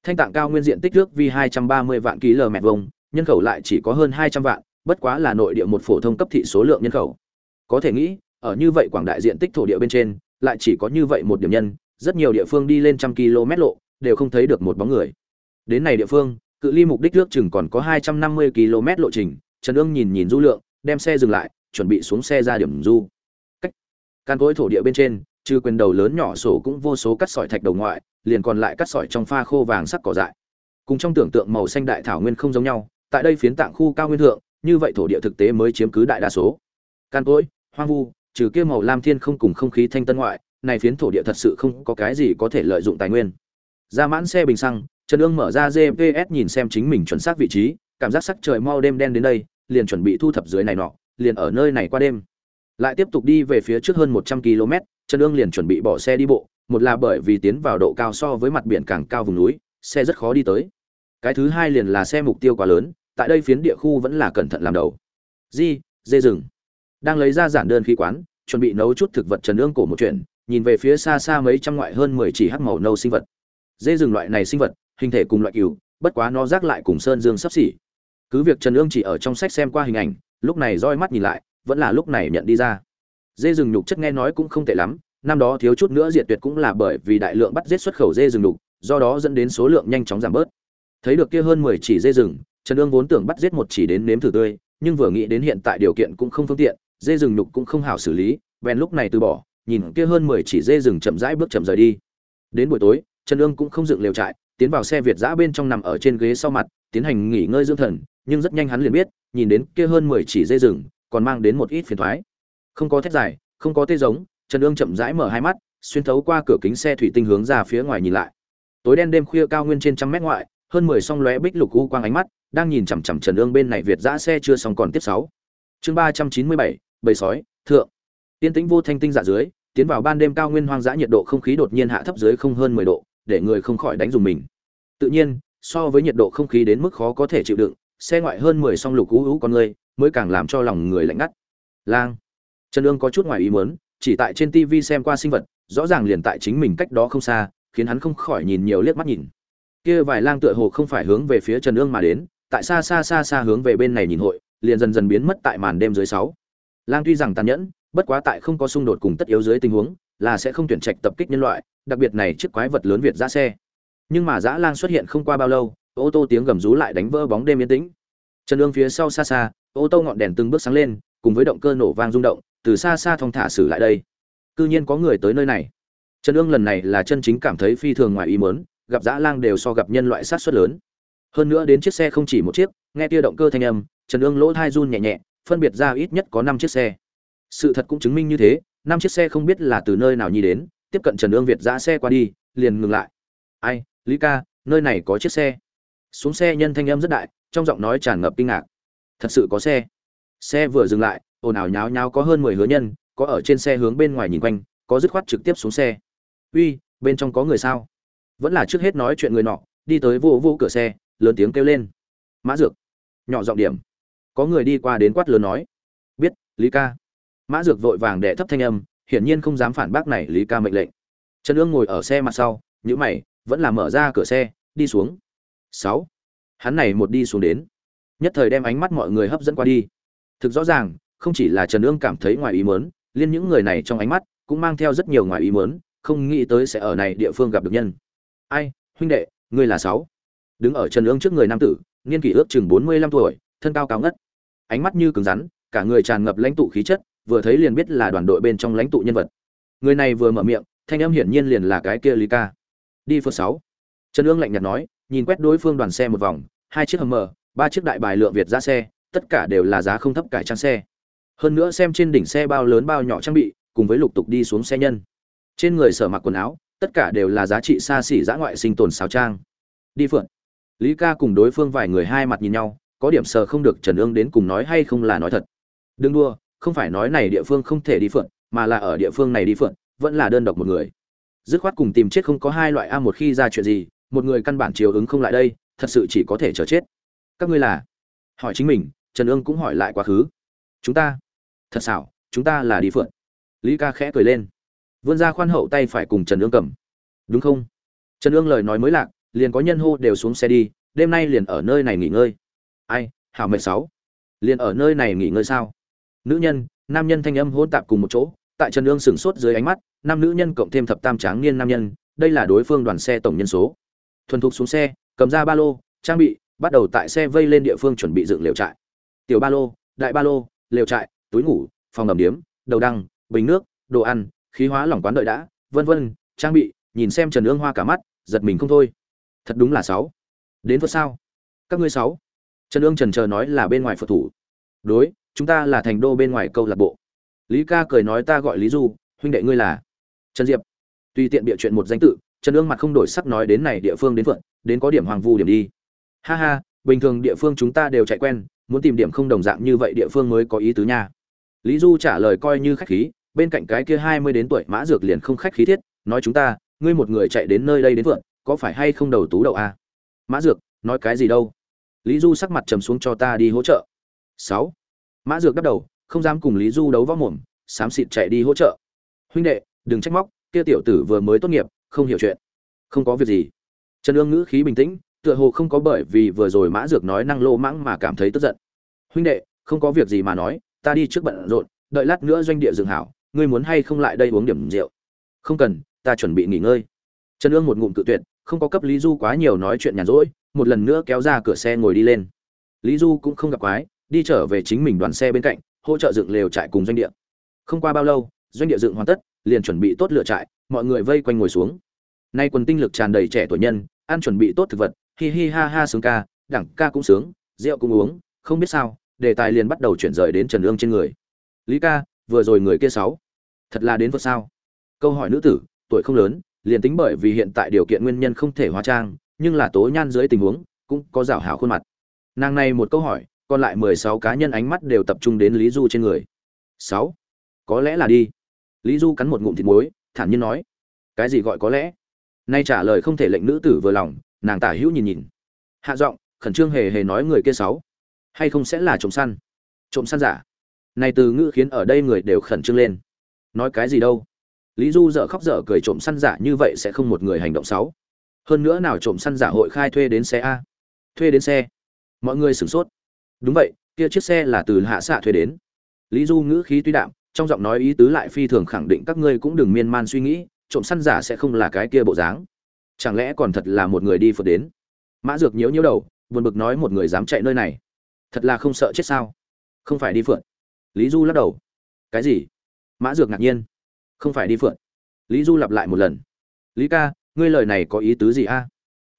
Thanh tạng cao nguyên diện tích nước vi hai trăm ba mươi vạn km vuông, nhân khẩu lại chỉ có hơn hai trăm vạn, bất quá là nội địa một phổ thông cấp thị số lượng nhân khẩu. Có thể nghĩ, ở như vậy quảng đại diện tích thổ địa bên trên lại chỉ có như vậy một điểm nhân, rất nhiều địa phương đi lên trăm km lộ, đều không thấy được một bóng người. Đến này địa phương, cự ly mục đích nước chừng còn có hai trăm năm mươi km lộ trình, trần ương nhìn nhìn du lượng, đem xe dừng lại, chuẩn bị xuống xe ra điểm du. Cách. Căn cối thổ địa bên trên, trừ quyền đầu lớn nhỏ sổ cũng vô số cắt sỏi thạch đầu ngoại, liền còn lại cắt sỏi trong pha khô vàng sắc cỏ dại. Cùng trong tưởng tượng màu xanh đại thảo nguyên không giống nhau, tại đây phiến tạng khu cao nguyên thượng, như vậy thổ địa thực tế mới chiếm cứ đại đa số. Căn cối, hoang vu trừ kia màu lam thiên không cùng không khí thanh tân ngoại, này phiến thổ địa thật sự không có cái gì có thể lợi dụng tài nguyên. Ra mãn xe bình xăng, trần Dương mở ra gps nhìn xem chính mình chuẩn xác vị trí, cảm giác sắc trời mau đêm đen đến đây, liền chuẩn bị thu thập dưới này nọ, liền ở nơi này qua đêm. Lại tiếp tục đi về phía trước hơn một trăm km, trần Dương liền chuẩn bị bỏ xe đi bộ, một là bởi vì tiến vào độ cao so với mặt biển càng cao vùng núi, xe rất khó đi tới. Cái thứ hai liền là xe mục tiêu quá lớn, tại đây phiến địa khu vẫn là cẩn thận làm đầu. Di, dê rừng đang lấy ra giản đơn khí quán, chuẩn bị nấu chút thực vật trần ương cổ một chuyện, nhìn về phía xa xa mấy trăm ngoại hơn mười chỉ hắc màu nâu sinh vật. Dê rừng loại này sinh vật, hình thể cùng loại cừu, bất quá nó rác lại cùng sơn dương sắp xỉ. Cứ việc trần ương chỉ ở trong sách xem qua hình ảnh, lúc này roi mắt nhìn lại, vẫn là lúc này nhận đi ra. Dê rừng nhục chất nghe nói cũng không tệ lắm, năm đó thiếu chút nữa diệt tuyệt cũng là bởi vì đại lượng bắt giết xuất khẩu dê rừng nhục, do đó dẫn đến số lượng nhanh chóng giảm bớt. Thấy được kia hơn mười chỉ dê rừng trần ương vốn tưởng bắt giết một chỉ đến nếm thử tươi, nhưng vừa nghĩ đến hiện tại điều kiện cũng không phương tiện dê rừng nhục cũng không hảo xử lý, bèn lúc này từ bỏ, nhìn kia hơn 10 chỉ dê rừng chậm rãi bước chậm rời đi. Đến buổi tối, Trần Ương cũng không dựng lều trại, tiến vào xe Việt dã bên trong nằm ở trên ghế sau mặt, tiến hành nghỉ ngơi dưỡng thần, nhưng rất nhanh hắn liền biết, nhìn đến kia hơn 10 chỉ dê rừng, còn mang đến một ít phiền thoái, Không có thét dài, không có tê giống, Trần Ương chậm rãi mở hai mắt, xuyên thấu qua cửa kính xe thủy tinh hướng ra phía ngoài nhìn lại. Tối đen đêm khuya cao nguyên trên trăm mét ngoại, hơn 10 song lóe bích lục u quang ánh mắt, đang nhìn chằm chằm Trần Ương bên này Việt dã xe chưa xong còn tiếp sáu. Chương 397, bầy sói, thượng. Tiên tĩnh vô thanh tinh dạ dưới, tiến vào ban đêm cao nguyên hoang dã nhiệt độ không khí đột nhiên hạ thấp dưới không hơn mười độ, để người không khỏi đánh dùng mình. Tự nhiên, so với nhiệt độ không khí đến mức khó có thể chịu đựng, xe ngoại hơn mười song lục cú hữu con người, mới càng làm cho lòng người lạnh ngắt. Lang. Trần ương có chút ngoài ý muốn, chỉ tại trên tv xem qua sinh vật, rõ ràng liền tại chính mình cách đó không xa, khiến hắn không khỏi nhìn nhiều liếc mắt nhìn. Kia vài lang tựa hồ không phải hướng về phía trần ương mà đến, tại xa xa xa xa hướng về bên này nhìn hội, liền dần dần biến mất tại màn đêm dưới sáu lang tuy rằng tàn nhẫn, bất quá tại không có xung đột cùng tất yếu dưới tình huống, là sẽ không tuyển trạch tập kích nhân loại, đặc biệt này chiếc quái vật lớn việt ra xe. Nhưng mà dã lang xuất hiện không qua bao lâu, ô tô tiếng gầm rú lại đánh vỡ bóng đêm yên tĩnh. Trần ương phía sau xa xa, ô tô ngọn đèn từng bước sáng lên, cùng với động cơ nổ vang rung động, từ xa xa thong thả xử lại đây. Cư nhiên có người tới nơi này. Trần ương lần này là chân chính cảm thấy phi thường ngoài ý mớn gặp dã lang đều so gặp nhân loại sát xuất lớn. Hơn nữa đến chiếc xe không chỉ một chiếc, nghe tia động cơ thanh âm, trần ương lỗ thai run nhẹ nhẹ phân biệt ra ít nhất có năm chiếc xe. Sự thật cũng chứng minh như thế, năm chiếc xe không biết là từ nơi nào nhi đến, tiếp cận trần ương việt giã xe qua đi, liền ngừng lại. Ai, lý ca, nơi này có chiếc xe. Xuống xe nhân thanh âm rất đại, trong giọng nói tràn ngập kinh ngạc. Thật sự có xe. Xe vừa dừng lại, ồn ào nháo nháo có hơn mười hứa nhân, có ở trên xe hướng bên ngoài nhìn quanh, có dứt khoát trực tiếp xuống xe. Uy, bên trong có người sao? Vẫn là trước hết nói chuyện người nọ, đi tới vô vô cửa xe, lớn tiếng kêu lên. Mã dược. Nhỏ giọng điểm có người đi qua đến quát lớn nói. Biết, lý ca. Mã dược vội vàng đệ thấp thanh âm, hiển nhiên không dám phản bác này lý ca mệnh lệnh. Trần ương ngồi ở xe mặt sau nhữ mày, vẫn là mở ra cửa xe, đi xuống. Sáu. Hắn này một đi xuống đến. Nhất thời đem ánh mắt mọi người hấp dẫn qua đi. Thực rõ ràng, không chỉ là trần ương cảm thấy ngoài ý mớn liên những người này trong ánh mắt cũng mang theo rất nhiều ngoài ý mớn không nghĩ tới sẽ ở này địa phương gặp được nhân. Ai, huynh đệ, ngươi là sáu. Đứng ở trần ương trước người nam tử, niên kỷ ước chừng bốn mươi lăm tuổi, thân cao cao ngất ánh mắt như cứng rắn, cả người tràn ngập lãnh tụ khí chất, vừa thấy liền biết là đoàn đội bên trong lãnh tụ nhân vật. Người này vừa mở miệng, thanh âm hiển nhiên liền là cái kia lý ca. Đi phượt sáu. Trần ương lạnh nhạt nói, nhìn quét đối phương đoàn xe một vòng, hai chiếc hầm mờ ba chiếc đại bài lượng việt ra xe, tất cả đều là giá không thấp cải trang xe. Hơn nữa xem trên đỉnh xe bao lớn bao nhỏ trang bị, cùng với lục tục đi xuống xe nhân. Trên người sở mặc quần áo, tất cả đều là giá trị xa xỉ giã ngoại sinh tồn xáo trang. Đi phượng. lý ca cùng đối phương vài người hai mặt nhìn nhau có điểm sờ không được trần ương đến cùng nói hay không là nói thật. Đừng đua không phải nói này địa phương không thể đi phượn mà là ở địa phương này đi phượn vẫn là đơn độc một người. Dứt khoát cùng tìm chết không có hai loại a một khi ra chuyện gì, một người căn bản chiều ứng không lại đây, thật sự chỉ có thể chờ chết. Các ngươi là? Hỏi chính mình, trần ương cũng hỏi lại quá khứ. Chúng ta? Thật xảo, chúng ta là đi phượn lý ca khẽ cười lên. Vươn ra khoan hậu tay phải cùng trần ương cầm. Đúng không? Trần ương lời nói mới lạc, liền có nhân hô đều xuống xe đi, đêm nay liền ở nơi này nghỉ ngơi ai, hảo mệt sáu. Liền ở nơi này nghỉ ngơi sao? Nữ nhân, nam nhân thanh âm hỗn tạp cùng một chỗ, tại trần ương sửng sốt dưới ánh mắt năm nữ nhân cộng thêm thập tam tráng niên nam nhân, đây là đối phương đoàn xe tổng nhân số. Thuần thục xuống xe, cầm ra ba lô, trang bị, bắt đầu tại xe vây lên địa phương chuẩn bị dựng lều trại. Tiểu ba lô, đại ba lô, lều trại, túi ngủ, phòng ẩm điếm, đầu đăng, bình nước, đồ ăn, khí hóa lỏng quán đợi đã, vân vân, trang bị, nhìn xem trần ương hoa cả mắt, giật mình không thôi. Thật đúng là sáu. Đến phật sao các ngươi sáu trần ương trần chờ nói là bên ngoài phật thủ. Đối, chúng ta là thành đô bên ngoài câu lạc bộ. Lý ca cười nói ta gọi lý du, huynh đệ ngươi là trần diệp. Tùy tiện địa chuyện một danh tự, trần ương mặt không đổi sắc nói đến này địa phương đến phượng, đến có điểm hoàng vu điểm đi. Ha ha, bình thường địa phương chúng ta đều chạy quen, muốn tìm điểm không đồng dạng như vậy địa phương mới có ý tứ nha. Lý du trả lời coi như khách khí, bên cạnh cái kia hai mươi đến tuổi mã dược liền không khách khí thiết, nói chúng ta, ngươi một người chạy đến nơi đây đến vượn có phải hay không đầu tú đậu a? À? mã dược, nói cái gì đâu? Lý du sắc mặt trầm xuống cho ta đi hỗ trợ. Sáu. Mã dược đắp đầu, không dám cùng lý du đấu võ mồm, xám xịt chạy đi hỗ trợ. Huynh đệ, đừng trách móc, kia tiểu tử vừa mới tốt nghiệp, không hiểu chuyện. Không có việc gì. Trần ương ngữ khí bình tĩnh, tựa hồ không có bởi vì vừa rồi mã dược nói năng lô mãng mà cảm thấy tức giận. Huynh đệ, không có việc gì mà nói, ta đi trước bận rộn, đợi lát nữa doanh địa dừng hảo, ngươi muốn hay không lại đây uống điểm rượu? Không cần, ta chuẩn bị nghỉ ngơi. Trần ương một ngụm cự tuyệt, không có cấp lý du quá nhiều nói chuyện nhàn rỗi một lần nữa kéo ra cửa xe ngồi đi lên. Lý du cũng không gặp quái, đi trở về chính mình đoàn xe bên cạnh, hỗ trợ dựng lều trại cùng doanh địa. Không qua bao lâu, doanh địa dựng hoàn tất, liền chuẩn bị tốt lựa trại, mọi người vây quanh ngồi xuống. Nay quần tinh lực tràn đầy trẻ tuổi nhân, ăn chuẩn bị tốt thực vật, hi hi ha ha sướng ca, đẳng ca cũng sướng, rượu cũng uống, không biết sao, đề tài liền bắt đầu chuyển rời đến trần ương trên người. Lý ca, vừa rồi người kia sáu, thật là đến vượt sao? Câu hỏi nữ tử, tuổi không lớn, liền tính bởi vì hiện tại điều kiện nguyên nhân không thể hóa trang nhưng là tố nhan dưới tình huống, cũng có rào hảo khuôn mặt. Nàng này một câu hỏi, còn lại mười sáu cá nhân ánh mắt đều tập trung đến lý du trên người. Sáu? Có lẽ là đi. Lý du cắn một ngụm thịt muối, thản nhiên nói. Cái gì gọi có lẽ? Nay trả lời không thể lệnh nữ tử vừa lòng, nàng tả hữu nhìn nhìn. Hạ giọng, khẩn trương hề hề nói người kia sáu. Hay không sẽ là trộm săn? Trộm săn giả. Này từ ngữ khiến ở đây người đều khẩn trương lên. Nói cái gì đâu? Lý du dở khóc dở cười trộm săn giả như vậy sẽ không một người hành động sáu hơn nữa nào trộm săn giả hội khai thuê đến xe a. Thuê đến xe. Mọi người sửng sốt. Đúng vậy, kia chiếc xe là từ hạ xạ thuê đến. Lý du ngữ khí tuy đạm, trong giọng nói ý tứ lại phi thường khẳng định các ngươi cũng đừng miên man suy nghĩ, trộm săn giả sẽ không là cái kia bộ dáng. Chẳng lẽ còn thật là một người đi phượt đến? Mã dược nhiễu nhiễu đầu, buồn bực nói một người dám chạy nơi này. Thật là không sợ chết sao? Không phải đi phượt. Lý du lắc đầu. Cái gì? Mã dược ngạc nhiên. Không phải đi phượt. Lý du lặp lại một lần. Lý ca ngươi lời này có ý tứ gì a?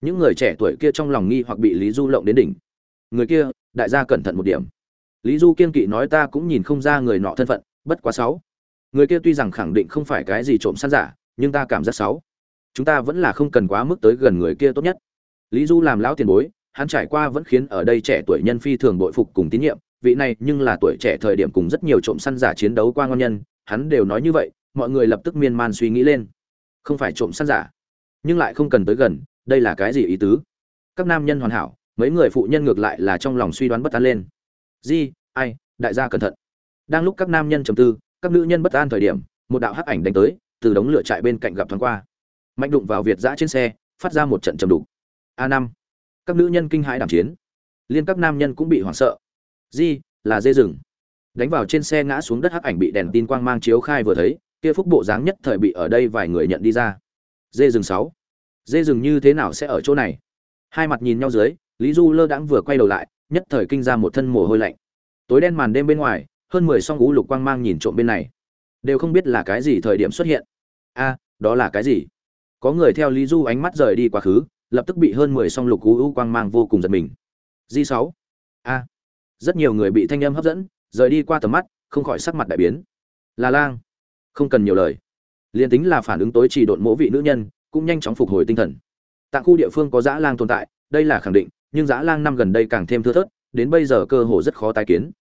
Những người trẻ tuổi kia trong lòng nghi hoặc bị lý du lộng đến đỉnh. Người kia, đại gia cẩn thận một điểm. Lý du kiên kỵ nói ta cũng nhìn không ra người nọ thân phận, bất quá sáu. Người kia tuy rằng khẳng định không phải cái gì trộm săn giả, nhưng ta cảm giác sáu. Chúng ta vẫn là không cần quá mức tới gần người kia tốt nhất. Lý du làm lão tiền bối, hắn trải qua vẫn khiến ở đây trẻ tuổi nhân phi thường bội phục cùng tín nhiệm, vị này nhưng là tuổi trẻ thời điểm cùng rất nhiều trộm săn giả chiến đấu qua ngon nhân, hắn đều nói như vậy, mọi người lập tức miên man suy nghĩ lên. Không phải trộm săn giả nhưng lại không cần tới gần, đây là cái gì ý tứ? Các nam nhân hoàn hảo, mấy người phụ nhân ngược lại là trong lòng suy đoán bất an lên. Di, ai, đại gia cẩn thận. Đang lúc các nam nhân trầm tư, các nữ nhân bất an thời điểm, một đạo hắc ảnh đánh tới, từ đống lửa trại bên cạnh gặp thoáng qua. Mạnh đụng vào việt giã trên xe, phát ra một trận trầm đục. A năm. Các nữ nhân kinh hãi đảm chiến. Liên các nam nhân cũng bị hoảng sợ. Di, là dê rừng. Đánh vào trên xe ngã xuống đất hắc ảnh bị đèn tin quang mang chiếu khai vừa thấy, kia phúc bộ dáng nhất thời bị ở đây vài người nhận đi ra dê rừng sáu. Dê rừng như thế nào sẽ ở chỗ này? Hai mặt nhìn nhau dưới, lý du lơ đãng vừa quay đầu lại, nhất thời kinh ra một thân mồ hôi lạnh. Tối đen màn đêm bên ngoài, hơn mười song ú lục quang mang nhìn trộm bên này. Đều không biết là cái gì thời điểm xuất hiện. A, đó là cái gì? Có người theo lý du ánh mắt rời đi quá khứ, lập tức bị hơn mười song lục ú u quang mang vô cùng giật mình. Di sáu. A. Rất nhiều người bị thanh âm hấp dẫn, rời đi qua tầm mắt, không khỏi sắc mặt đại biến. Là lang, không cần nhiều lời liền tính là phản ứng tối chỉ độn mỗ vị nữ nhân, cũng nhanh chóng phục hồi tinh thần. Tạng khu địa phương có dã lang tồn tại, đây là khẳng định, nhưng dã lang năm gần đây càng thêm thưa thớt, đến bây giờ cơ hồ rất khó tái kiến.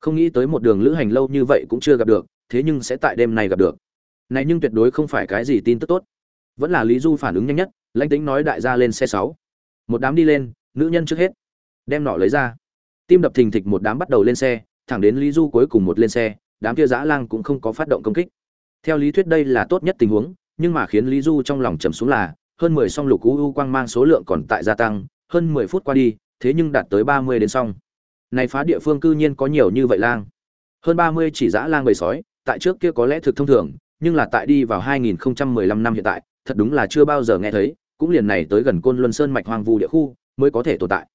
Không nghĩ tới một đường lữ hành lâu như vậy cũng chưa gặp được, thế nhưng sẽ tại đêm này gặp được. Này nhưng tuyệt đối không phải cái gì tin tức tốt. Vẫn là lý du phản ứng nhanh nhất, lãnh tính nói đại gia lên xe sáu. Một đám đi lên, nữ nhân trước hết. Đem nọ lấy ra. Tim đập thình thịch một đám bắt đầu lên xe, thẳng đến lý du cuối cùng một lên xe, đám kia dã lang cũng không có phát động công kích theo lý thuyết đây là tốt nhất tình huống, nhưng mà khiến lý du trong lòng trầm xuống là, hơn mười song lục u u quang mang số lượng còn tại gia tăng, hơn mười phút qua đi, thế nhưng đạt tới ba mươi đến xong này phá địa phương cư nhiên có nhiều như vậy lang. Hơn ba mươi chỉ dã lang bầy sói, tại trước kia có lẽ thực thông thường, nhưng là tại đi vào 2015 năm hiện tại, thật đúng là chưa bao giờ nghe thấy, cũng liền này tới gần côn luân sơn mạch hoang vu địa khu, mới có thể tồn tại.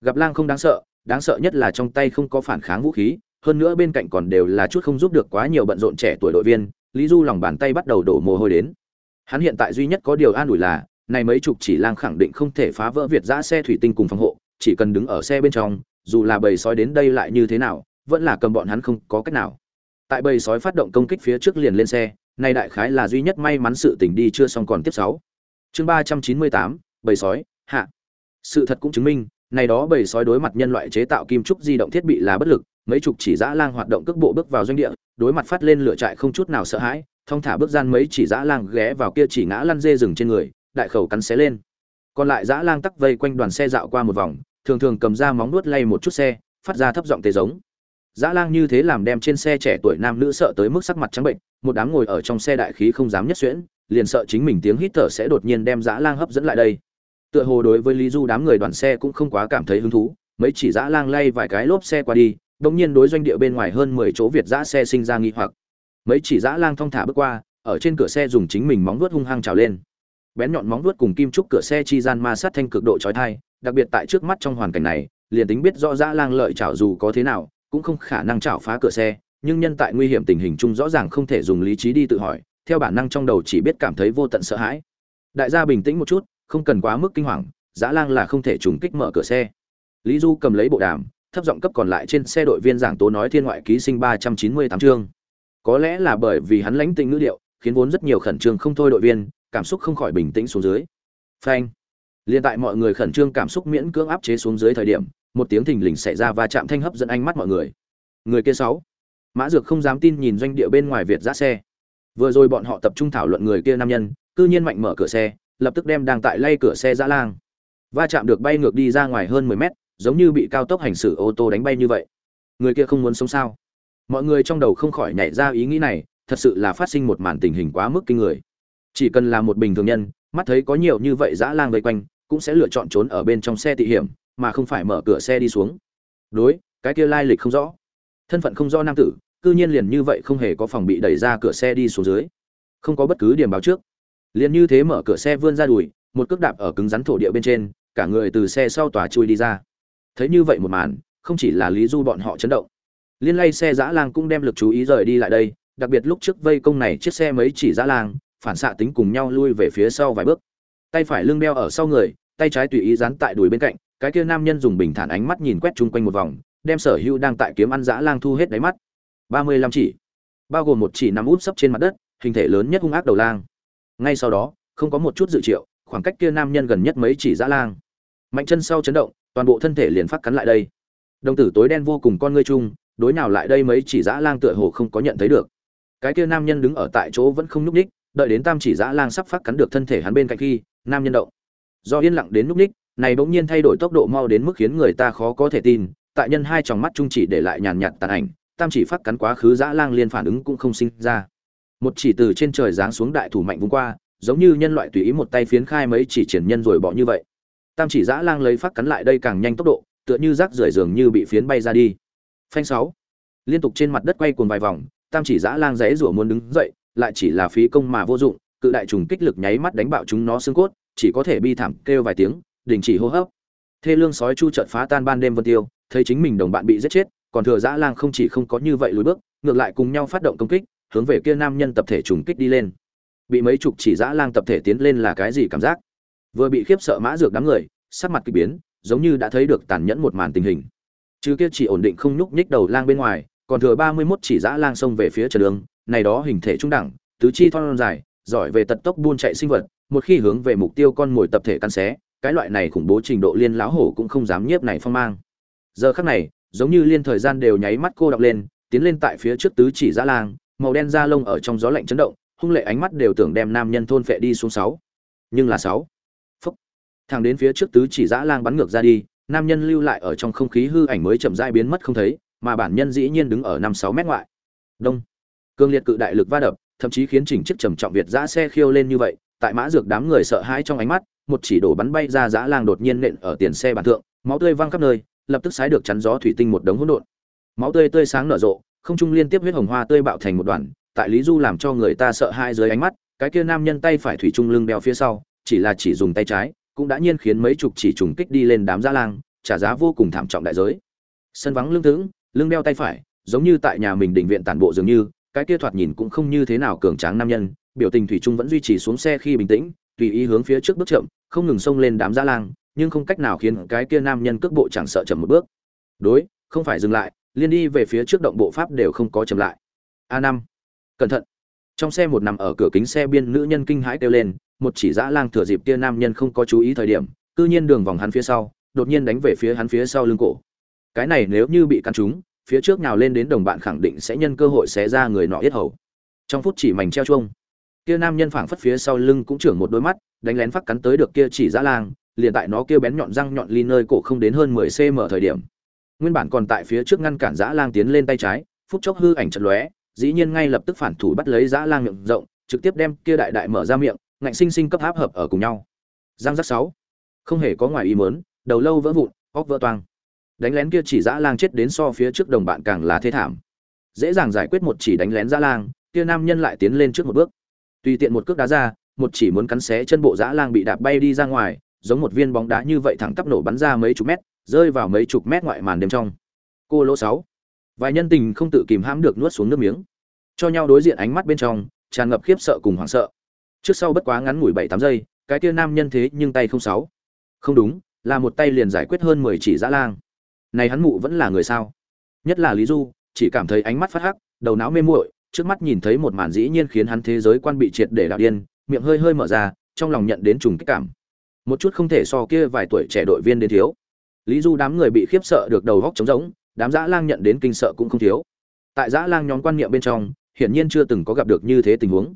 Gặp lang không đáng sợ đáng sợ nhất là trong tay không có phản kháng vũ khí, hơn nữa bên cạnh còn đều là chút không giúp được quá nhiều bận rộn trẻ tuổi đội viên lý du lòng bàn tay bắt đầu đổ mồ hôi đến. Hắn hiện tại duy nhất có điều an ủi là, này mấy chục chỉ lang khẳng định không thể phá vỡ việt giã xe thủy tinh cùng phòng hộ, chỉ cần đứng ở xe bên trong, dù là bầy sói đến đây lại như thế nào, vẫn là cầm bọn hắn không có cách nào. Tại bầy sói phát động công kích phía trước liền lên xe này đại khái là duy nhất may mắn sự tình đi chưa xong còn tiếp sáu. Chương ba trăm chín mươi tám, bầy sói, hạ. Sự thật cũng chứng minh, này đó bầy sói đối mặt nhân loại chế tạo kim trúc di động thiết bị là bất lực mấy chục chỉ dã lang hoạt động cước bộ bước vào doanh địa, đối mặt phát lên lửa trại không chút nào sợ hãi, thong thả bước gian mấy chỉ dã lang ghé vào kia chỉ ngã lăn dê rừng trên người, đại khẩu cắn xé lên. Còn lại dã lang tắc vây quanh đoàn xe dạo qua một vòng, thường thường cầm ra móng nuốt lay một chút xe, phát ra thấp giọng tê giống. Dã lang như thế làm đem trên xe trẻ tuổi nam nữ sợ tới mức sắc mặt trắng bệnh, một đám ngồi ở trong xe đại khí không dám nhất xuyễn, liền sợ chính mình tiếng hít thở sẽ đột nhiên đem dã lang hấp dẫn lại đây. Tựa hồ đối với lý du đám người đoàn xe cũng không quá cảm thấy hứng thú, mấy chỉ dã lang lay vài cái lốp xe qua đi đồng nhiên đối doanh địa bên ngoài hơn mười chỗ việt dã xe sinh ra nghi hoặc. Mấy chỉ dã lang thong thả bước qua, ở trên cửa xe dùng chính mình móng vuốt hung hăng trào lên. Bén nhọn móng vuốt cùng kim trúc cửa xe chi gian ma sát thanh cực độ chói tai đặc biệt tại trước mắt trong hoàn cảnh này, liền tính biết rõ dã lang lợi chảo dù có thế nào, cũng không khả năng chảo phá cửa xe, nhưng nhân tại nguy hiểm tình hình chung rõ ràng không thể dùng lý trí đi tự hỏi, theo bản năng trong đầu chỉ biết cảm thấy vô tận sợ hãi. Đại gia bình tĩnh một chút, không cần quá mức kinh hoàng, dã lang là không thể trùng kích mở cửa xe. Lý du cầm lấy bộ đàm thấp giọng cấp còn lại trên xe đội viên giảng tố nói thiên ngoại ký sinh ba trăm chín mươi tám chương. Có lẽ là bởi vì hắn lãnh tĩnh ngữ điệu, khiến vốn rất nhiều khẩn trương không thôi đội viên, cảm xúc không khỏi bình tĩnh xuống dưới. Phanh. Liên tại mọi người khẩn trương cảm xúc miễn cưỡng áp chế xuống dưới thời điểm, một tiếng thình lình xảy ra va chạm thanh hấp dẫn ánh mắt mọi người. Người kia sáu. Mã dược không dám tin nhìn doanh địa bên ngoài việt ra xe. Vừa rồi bọn họ tập trung thảo luận người kia nam nhân, cư nhiên mạnh mở cửa xe, lập tức đem đang tại lay cửa xe dã lang. Va chạm được bay ngược đi ra ngoài hơn mười mét giống như bị cao tốc hành xử ô tô đánh bay như vậy. Người kia không muốn sống sao? Mọi người trong đầu không khỏi nhảy ra ý nghĩ này, thật sự là phát sinh một màn tình hình quá mức kinh người. Chỉ cần là một bình thường nhân, mắt thấy có nhiều như vậy dã lang vây quanh, cũng sẽ lựa chọn trốn ở bên trong xe tị hiểm, mà không phải mở cửa xe đi xuống. Đối, cái kia lai lịch không rõ. Thân phận không rõ nam tử, cư nhiên liền như vậy không hề có phòng bị đẩy ra cửa xe đi xuống dưới. Không có bất cứ điểm báo trước. Liền như thế mở cửa xe vươn ra đùi, một cước đạp ở cứng rắn thổ địa bên trên, cả người từ xe sau tòa chui đi ra thấy như vậy một màn, không chỉ là lý du bọn họ chấn động. Liên lay xe dã lang cũng đem lực chú ý rời đi lại đây, đặc biệt lúc trước vây công này chiếc xe mấy chỉ dã lang, phản xạ tính cùng nhau lui về phía sau vài bước. Tay phải lưng đeo ở sau người, tay trái tùy ý dán tại đùi bên cạnh, cái kia nam nhân dùng bình thản ánh mắt nhìn quét chung quanh một vòng, đem sở hữu đang tại kiếm ăn dã lang thu hết đáy mắt. Ba mươi lăm chỉ, bao gồm một chỉ nằm út sấp trên mặt đất, hình thể lớn nhất hung ác đầu lang. Ngay sau đó, không có một chút dự triệu, khoảng cách kia nam nhân gần nhất mấy chỉ dã lang. Mạnh chân sau chấn động toàn bộ thân thể liền phát cắn lại đây. Đồng tử tối đen vô cùng con ngươi chung đối nào lại đây mấy chỉ dã lang tựa hồ không có nhận thấy được. Cái kia nam nhân đứng ở tại chỗ vẫn không nhúc ních đợi đến tam chỉ dã lang sắp phát cắn được thân thể hắn bên cạnh khi, nam nhân động. Do yên lặng đến nhúc ních này bỗng nhiên thay đổi tốc độ mau đến mức khiến người ta khó có thể tin, tại nhân hai tròng mắt trung chỉ để lại nhàn nhạt tàn ảnh, tam chỉ phát cắn quá khứ dã lang liên phản ứng cũng không sinh ra. Một chỉ từ trên trời giáng xuống đại thủ mạnh vung qua, giống như nhân loại tùy ý một tay phiến khai mấy chỉ triển nhân rồi bỏ như vậy tam chỉ dã lang lấy phát cắn lại đây càng nhanh tốc độ, tựa như rác rưởi dường như bị phiến bay ra đi. Phanh sáu. Liên tục trên mặt đất quay cuồng vài vòng, tam chỉ dã lang rẽ rủa muốn đứng dậy, lại chỉ là phí công mà vô dụng, cự đại trùng kích lực nháy mắt đánh bạo chúng nó xương cốt, chỉ có thể bi thảm kêu vài tiếng, đình chỉ hô hấp. Thê lương sói chu chợt phá tan ban đêm vân tiêu, thấy chính mình đồng bạn bị giết chết, còn thừa dã lang không chỉ không có như vậy lùi bước, ngược lại cùng nhau phát động công kích, hướng về kia nam nhân tập thể trùng kích đi lên. Bị mấy chục chỉ dã lang tập thể tiến lên là cái gì cảm giác? Vừa bị khiếp sợ mã dược đám người, sắc mặt kỳ biến, giống như đã thấy được tàn nhẫn một màn tình hình. Chứ kia chỉ ổn định không nhúc nhích đầu lang bên ngoài, còn thừa ba mươi mốt chỉ dã lang xông về phía trần đường, này đó hình thể trung đẳng, tứ chi thon dài, giỏi về tật tốc buôn chạy sinh vật, một khi hướng về mục tiêu con mồi tập thể căn xé, cái loại này khủng bố trình độ liên láo hổ cũng không dám nhiếp này phong mang. Giờ khắc này, giống như liên thời gian đều nháy mắt cô đọc lên, tiến lên tại phía trước tứ chỉ dã lang, màu đen da lông ở trong gió lạnh chấn động, hung lệ ánh mắt đều tưởng đem nam nhân thôn phệ đi xuống sáu. Nhưng là sáu thẳng đến phía trước tứ chỉ dã lang bắn ngược ra đi, nam nhân lưu lại ở trong không khí hư ảnh mới chậm rãi biến mất không thấy, mà bản nhân dĩ nhiên đứng ở năm sáu mét ngoại. Đông. Cương liệt cự đại lực va đập, thậm chí khiến chỉnh chiếc trầm trọng việt giã xe khiêu lên như vậy, tại mã dược đám người sợ hãi trong ánh mắt, một chỉ đổ bắn bay ra dã lang đột nhiên nện ở tiền xe bàn thượng, máu tươi văng khắp nơi, lập tức sái được chắn gió thủy tinh một đống hỗn độn. Máu tươi tươi sáng nở rộ, không trung liên tiếp huyết hồng hoa tươi bạo thành một đoàn, tại lý du làm cho người ta sợ hãi dưới ánh mắt, cái kia nam nhân tay phải thủy trung lưng đeo phía sau, chỉ là chỉ dùng tay trái cũng đã nhiên khiến mấy chục chỉ trùng kích đi lên đám dã lang, trả giá vô cùng thảm trọng đại giới. Sân vắng lưng thững, lưng đeo tay phải, giống như tại nhà mình định viện tản bộ dường như, cái kia thoạt nhìn cũng không như thế nào cường tráng nam nhân, biểu tình thủy trung vẫn duy trì xuống xe khi bình tĩnh, tùy ý hướng phía trước bước chậm, không ngừng xông lên đám dã lang, nhưng không cách nào khiến cái kia nam nhân cước bộ chẳng sợ chậm một bước. Đối, không phải dừng lại, liên đi về phía trước động bộ pháp đều không có chậm lại. A năm. Cẩn thận. Trong xe một nằm ở cửa kính xe biên nữ nhân kinh hãi kêu lên một chỉ dã lang thừa dịp kia nam nhân không có chú ý thời điểm, cư nhiên đường vòng hắn phía sau, đột nhiên đánh về phía hắn phía sau lưng cổ. Cái này nếu như bị cắn trúng, phía trước nào lên đến đồng bạn khẳng định sẽ nhân cơ hội xé ra người nọ yết hầu. Trong phút chỉ mảnh treo chuông, kia nam nhân phảng phất phía sau lưng cũng trưởng một đôi mắt, đánh lén phát cắn tới được kia chỉ dã lang, liền tại nó kia bén nhọn răng nhọn ly nơi cổ không đến hơn 10 cm thời điểm. Nguyên bản còn tại phía trước ngăn cản dã lang tiến lên tay trái, phút chốc hư ảnh chợt lóe, dĩ nhiên ngay lập tức phản thủ bắt lấy dã lang miệng rộng, trực tiếp đem kia đại đại mở ra miệng ngạnh sinh sinh cấp áp hợp ở cùng nhau. Giang giác sáu. Không hề có ngoài ý muốn, đầu lâu vỡ vụn, óc vỡ toang. Đánh lén kia chỉ dã lang chết đến so phía trước đồng bạn càng là thế thảm. Dễ dàng giải quyết một chỉ đánh lén dã lang, kia nam nhân lại tiến lên trước một bước. Tùy tiện một cước đá ra, một chỉ muốn cắn xé chân bộ dã lang bị đạp bay đi ra ngoài, giống một viên bóng đá như vậy thẳng tắp nổ bắn ra mấy chục mét, rơi vào mấy chục mét ngoại màn đêm trong. Cô lỗ sáu. Vài nhân tình không tự kìm hãm được nuốt xuống nước miếng. Cho nhau đối diện ánh mắt bên trong, tràn ngập khiếp sợ cùng hoảng sợ trước sau bất quá ngắn ngủi bảy tám giây, cái kia nam nhân thế nhưng tay không sáu. Không đúng, là một tay liền giải quyết hơn mười chỉ dã lang. Này hắn mụ vẫn là người sao? Nhất là lý du, chỉ cảm thấy ánh mắt phát hắc, đầu não mê muội, trước mắt nhìn thấy một màn dĩ nhiên khiến hắn thế giới quan bị triệt để đạo điên, miệng hơi hơi mở ra, trong lòng nhận đến trùng kích cảm. Một chút không thể so kia vài tuổi trẻ đội viên đến thiếu. Lý du đám người bị khiếp sợ được đầu góc trống rỗng, đám dã lang nhận đến kinh sợ cũng không thiếu. Tại dã lang nhóm quan niệm bên trong, hiển nhiên chưa từng có gặp được như thế tình huống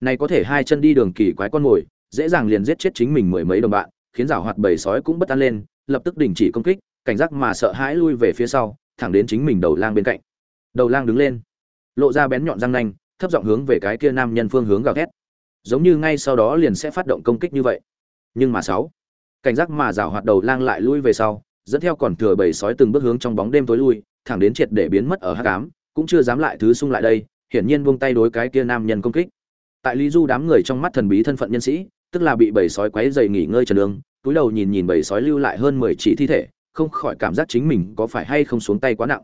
này có thể hai chân đi đường kỳ quái con mồi dễ dàng liền giết chết chính mình mười mấy đồng bạn, khiến rảo hoạt bầy sói cũng bất an lên, lập tức đình chỉ công kích, cảnh giác mà sợ hãi lui về phía sau, thẳng đến chính mình đầu lang bên cạnh. Đầu lang đứng lên, lộ ra bén nhọn răng nanh, thấp giọng hướng về cái kia nam nhân phương hướng gào thét. Giống như ngay sau đó liền sẽ phát động công kích như vậy. Nhưng mà sáu, cảnh giác mà rào hoạt đầu lang lại lui về sau, dẫn theo còn thừa bầy sói từng bước hướng trong bóng đêm tối lui, thẳng đến triệt để biến mất ở hắc ám, cũng chưa dám lại thứ xung lại đây, hiển nhiên buông tay đối cái kia nam nhân công kích tại lý du đám người trong mắt thần bí thân phận nhân sĩ, tức là bị bầy sói quấy dày nghỉ ngơi trần lương túi đầu nhìn nhìn bầy sói lưu lại hơn mười chỉ thi thể, không khỏi cảm giác chính mình có phải hay không xuống tay quá nặng.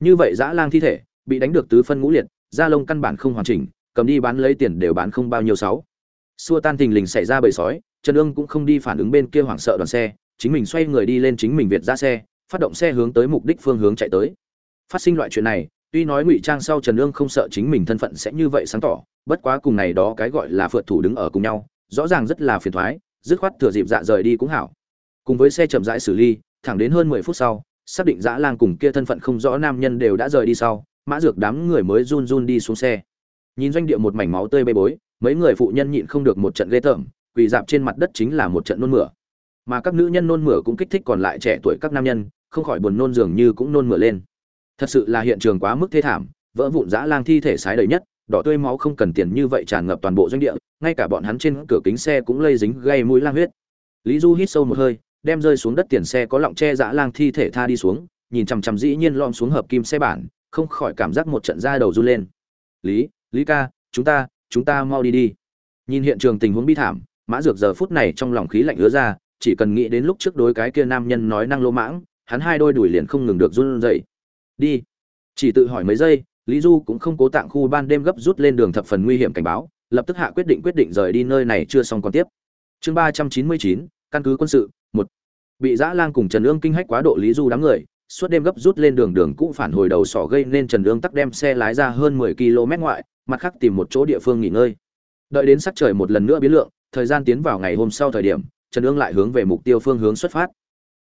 Như vậy dã lang thi thể, bị đánh được tứ phân ngũ liệt, da lông căn bản không hoàn chỉnh, cầm đi bán lấy tiền đều bán không bao nhiêu sáu. Xua tan tình lình xảy ra bầy sói, trần ương cũng không đi phản ứng bên kia hoảng sợ đoàn xe, chính mình xoay người đi lên chính mình việt ra xe, phát động xe hướng tới mục đích phương hướng chạy tới. Phát sinh loại chuyện này tuy nói ngụy trang sau trần ương không sợ chính mình thân phận sẽ như vậy sáng tỏ, bất quá cùng này đó cái gọi là phượt thủ đứng ở cùng nhau, rõ ràng rất là phiền thoái, dứt khoát thừa dịp dạ rời đi cũng hảo. Cùng với xe chậm rãi xử lý thẳng đến hơn mười phút sau, xác định dã lang cùng kia thân phận không rõ nam nhân đều đã rời đi sau, mã dược đám người mới run run đi xuống xe. Nhìn doanh địa một mảnh máu tươi bê bối, mấy người phụ nhân nhịn không được một trận ghê tởm, quỳ dạp trên mặt đất chính là một trận nôn mửa. Mà các nữ nhân nôn mửa cũng kích thích còn lại trẻ tuổi các nam nhân, không khỏi buồn nôn dường như cũng nôn mửa lên thật sự là hiện trường quá mức thê thảm, vỡ vụn dã lang thi thể sái đầy nhất, đỏ tươi máu không cần tiền như vậy tràn ngập toàn bộ doanh địa, ngay cả bọn hắn trên cửa kính xe cũng lây dính gây mũi lang huyết. Lý du hít sâu một hơi, đem rơi xuống đất tiền xe có lọng che dã lang thi thể tha đi xuống, nhìn chằm chằm dĩ nhiên lom xuống hợp kim xe bản, không khỏi cảm giác một trận da đầu run lên. Lý lý ca, chúng ta chúng ta mau đi đi. Nhìn hiện trường tình huống bi thảm, mã dược giờ phút này trong lòng khí lạnh ứa ra, chỉ cần nghĩ đến lúc trước đối cái kia nam nhân nói năng lô mãng, hắn hai đôi đùi liền không ngừng được run rẩy đi. Chỉ tự hỏi mấy giây, lý du cũng không cố tạng khu ban đêm gấp rút lên đường thập phần nguy hiểm cảnh báo, lập tức hạ quyết định quyết định rời đi nơi này chưa xong còn tiếp. Chương ba trăm chín mươi chín, căn cứ quân sự, một. Bị dã lang cùng trần ương kinh hách quá độ lý du đám người, suốt đêm gấp rút lên đường đường cũ phản hồi đầu sỏ gây nên trần ương tắc đem xe lái ra hơn mười km ngoại, mặt khác tìm một chỗ địa phương nghỉ ngơi. Đợi đến sắc trời một lần nữa biến lượng, thời gian tiến vào ngày hôm sau thời điểm, trần ương lại hướng về mục tiêu phương hướng xuất phát.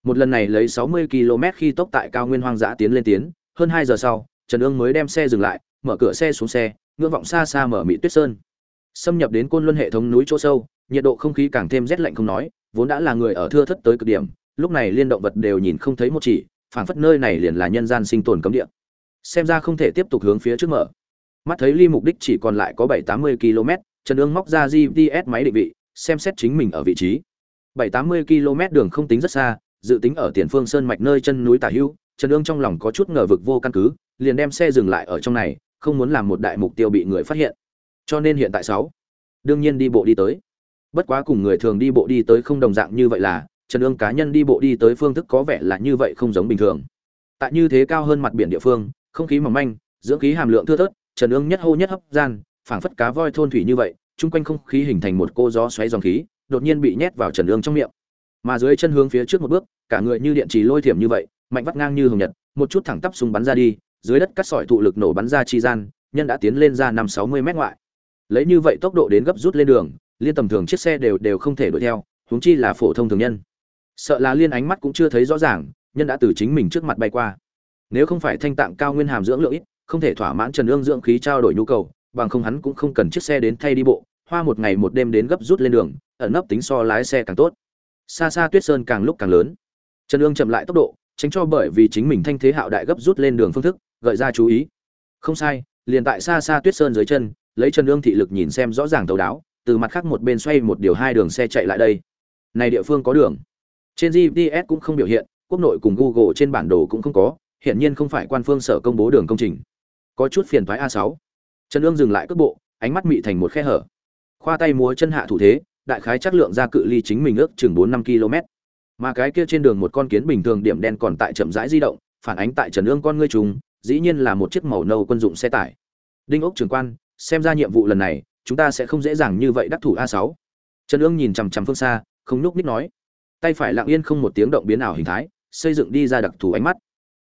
Một lần này lấy sáu mươi km khi tốc tại cao nguyên hoang dã tiến lên tiến hơn hai giờ sau, trần ương mới đem xe dừng lại, mở cửa xe xuống xe, ngưỡng vọng xa xa mở mị tuyết sơn. Xâm nhập đến côn luân hệ thống núi chỗ sâu, nhiệt độ không khí càng thêm rét lạnh không nói, vốn đã là người ở thưa thất tới cực điểm, lúc này liên động vật đều nhìn không thấy một chỉ, phảng phất nơi này liền là nhân gian sinh tồn cấm địa. Xem ra không thể tiếp tục hướng phía trước mở. Mắt thấy ly mục đích chỉ còn lại có bảy tám mươi km, trần ương móc ra gps máy định vị, xem xét chính mình ở vị trí. bảy tám mươi km đường không tính rất xa, dự tính ở tiền phương sơn mạch nơi chân núi tả hữu trần ương trong lòng có chút ngờ vực vô căn cứ, liền đem xe dừng lại ở trong này, không muốn làm một đại mục tiêu bị người phát hiện. Cho nên hiện tại sáu, đương nhiên đi bộ đi tới. Bất quá cùng người thường đi bộ đi tới không đồng dạng như vậy là, trần ương cá nhân đi bộ đi tới phương thức có vẻ là như vậy không giống bình thường. Tại như thế cao hơn mặt biển địa phương, không khí mỏng manh, dưỡng khí hàm lượng thưa thớt, trần ương nhất hô nhất hấp gian, phảng phất cá voi thôn thủy như vậy, chung quanh không khí hình thành một cô gió xoáy dòng khí, đột nhiên bị nhét vào trần ương trong miệng. Mà dưới chân hướng phía trước một bước, cả người như điện trì lôi thiểm như vậy mạnh vắt ngang như hồng nhật, một chút thẳng tắp súng bắn ra đi, dưới đất cắt sỏi thụ lực nổ bắn ra chi gian, nhân đã tiến lên ra năm sáu mươi mét ngoại. Lấy như vậy tốc độ đến gấp rút lên đường, liên tầm thường chiếc xe đều đều không thể đuổi theo, huống chi là phổ thông thường nhân. Sợ là liên ánh mắt cũng chưa thấy rõ ràng, nhân đã từ chính mình trước mặt bay qua. Nếu không phải thanh tạng cao nguyên hàm dưỡng lượng ít, không thể thỏa mãn trần ương dưỡng khí trao đổi nhu cầu, bằng không hắn cũng không cần chiếc xe đến thay đi bộ, hoa một ngày một đêm đến gấp rút lên đường, ẩn nấp tính so lái xe càng tốt. Xa xa tuyết sơn càng lúc càng lớn. Trần ương chậm lại tốc độ tránh cho bởi vì chính mình thanh thế hạo đại gấp rút lên đường phương thức, gợi ra chú ý. Không sai, liền tại xa xa tuyết sơn dưới chân, lấy chân lương thị lực nhìn xem rõ ràng thấu đáo, từ mặt khác một bên xoay một điều hai đường xe chạy lại đây. Này địa phương có đường. Trên gps cũng không biểu hiện, quốc nội cùng google trên bản đồ cũng không có, hiển nhiên không phải quan phương sở công bố đường công trình. Có chút phiền thoái a 6 trần ương dừng lại cước bộ, ánh mắt mị thành một khe hở. Khoa tay múa chân hạ thủ thế, đại khái chất lượng ra cự ly chính mình ước chừng bốn năm km mà cái kia trên đường một con kiến bình thường điểm đen còn tại chậm rãi di động, phản ánh tại trần ương con ngươi trùng, dĩ nhiên là một chiếc màu nâu quân dụng xe tải. Đinh ốc trưởng quan, xem ra nhiệm vụ lần này, chúng ta sẽ không dễ dàng như vậy đắc thủ a 6 trần ương nhìn chằm chằm phương xa, không nhúc nít nói. Tay phải lặng yên không một tiếng động biến ảo hình thái, xây dựng đi ra đặc thù ánh mắt.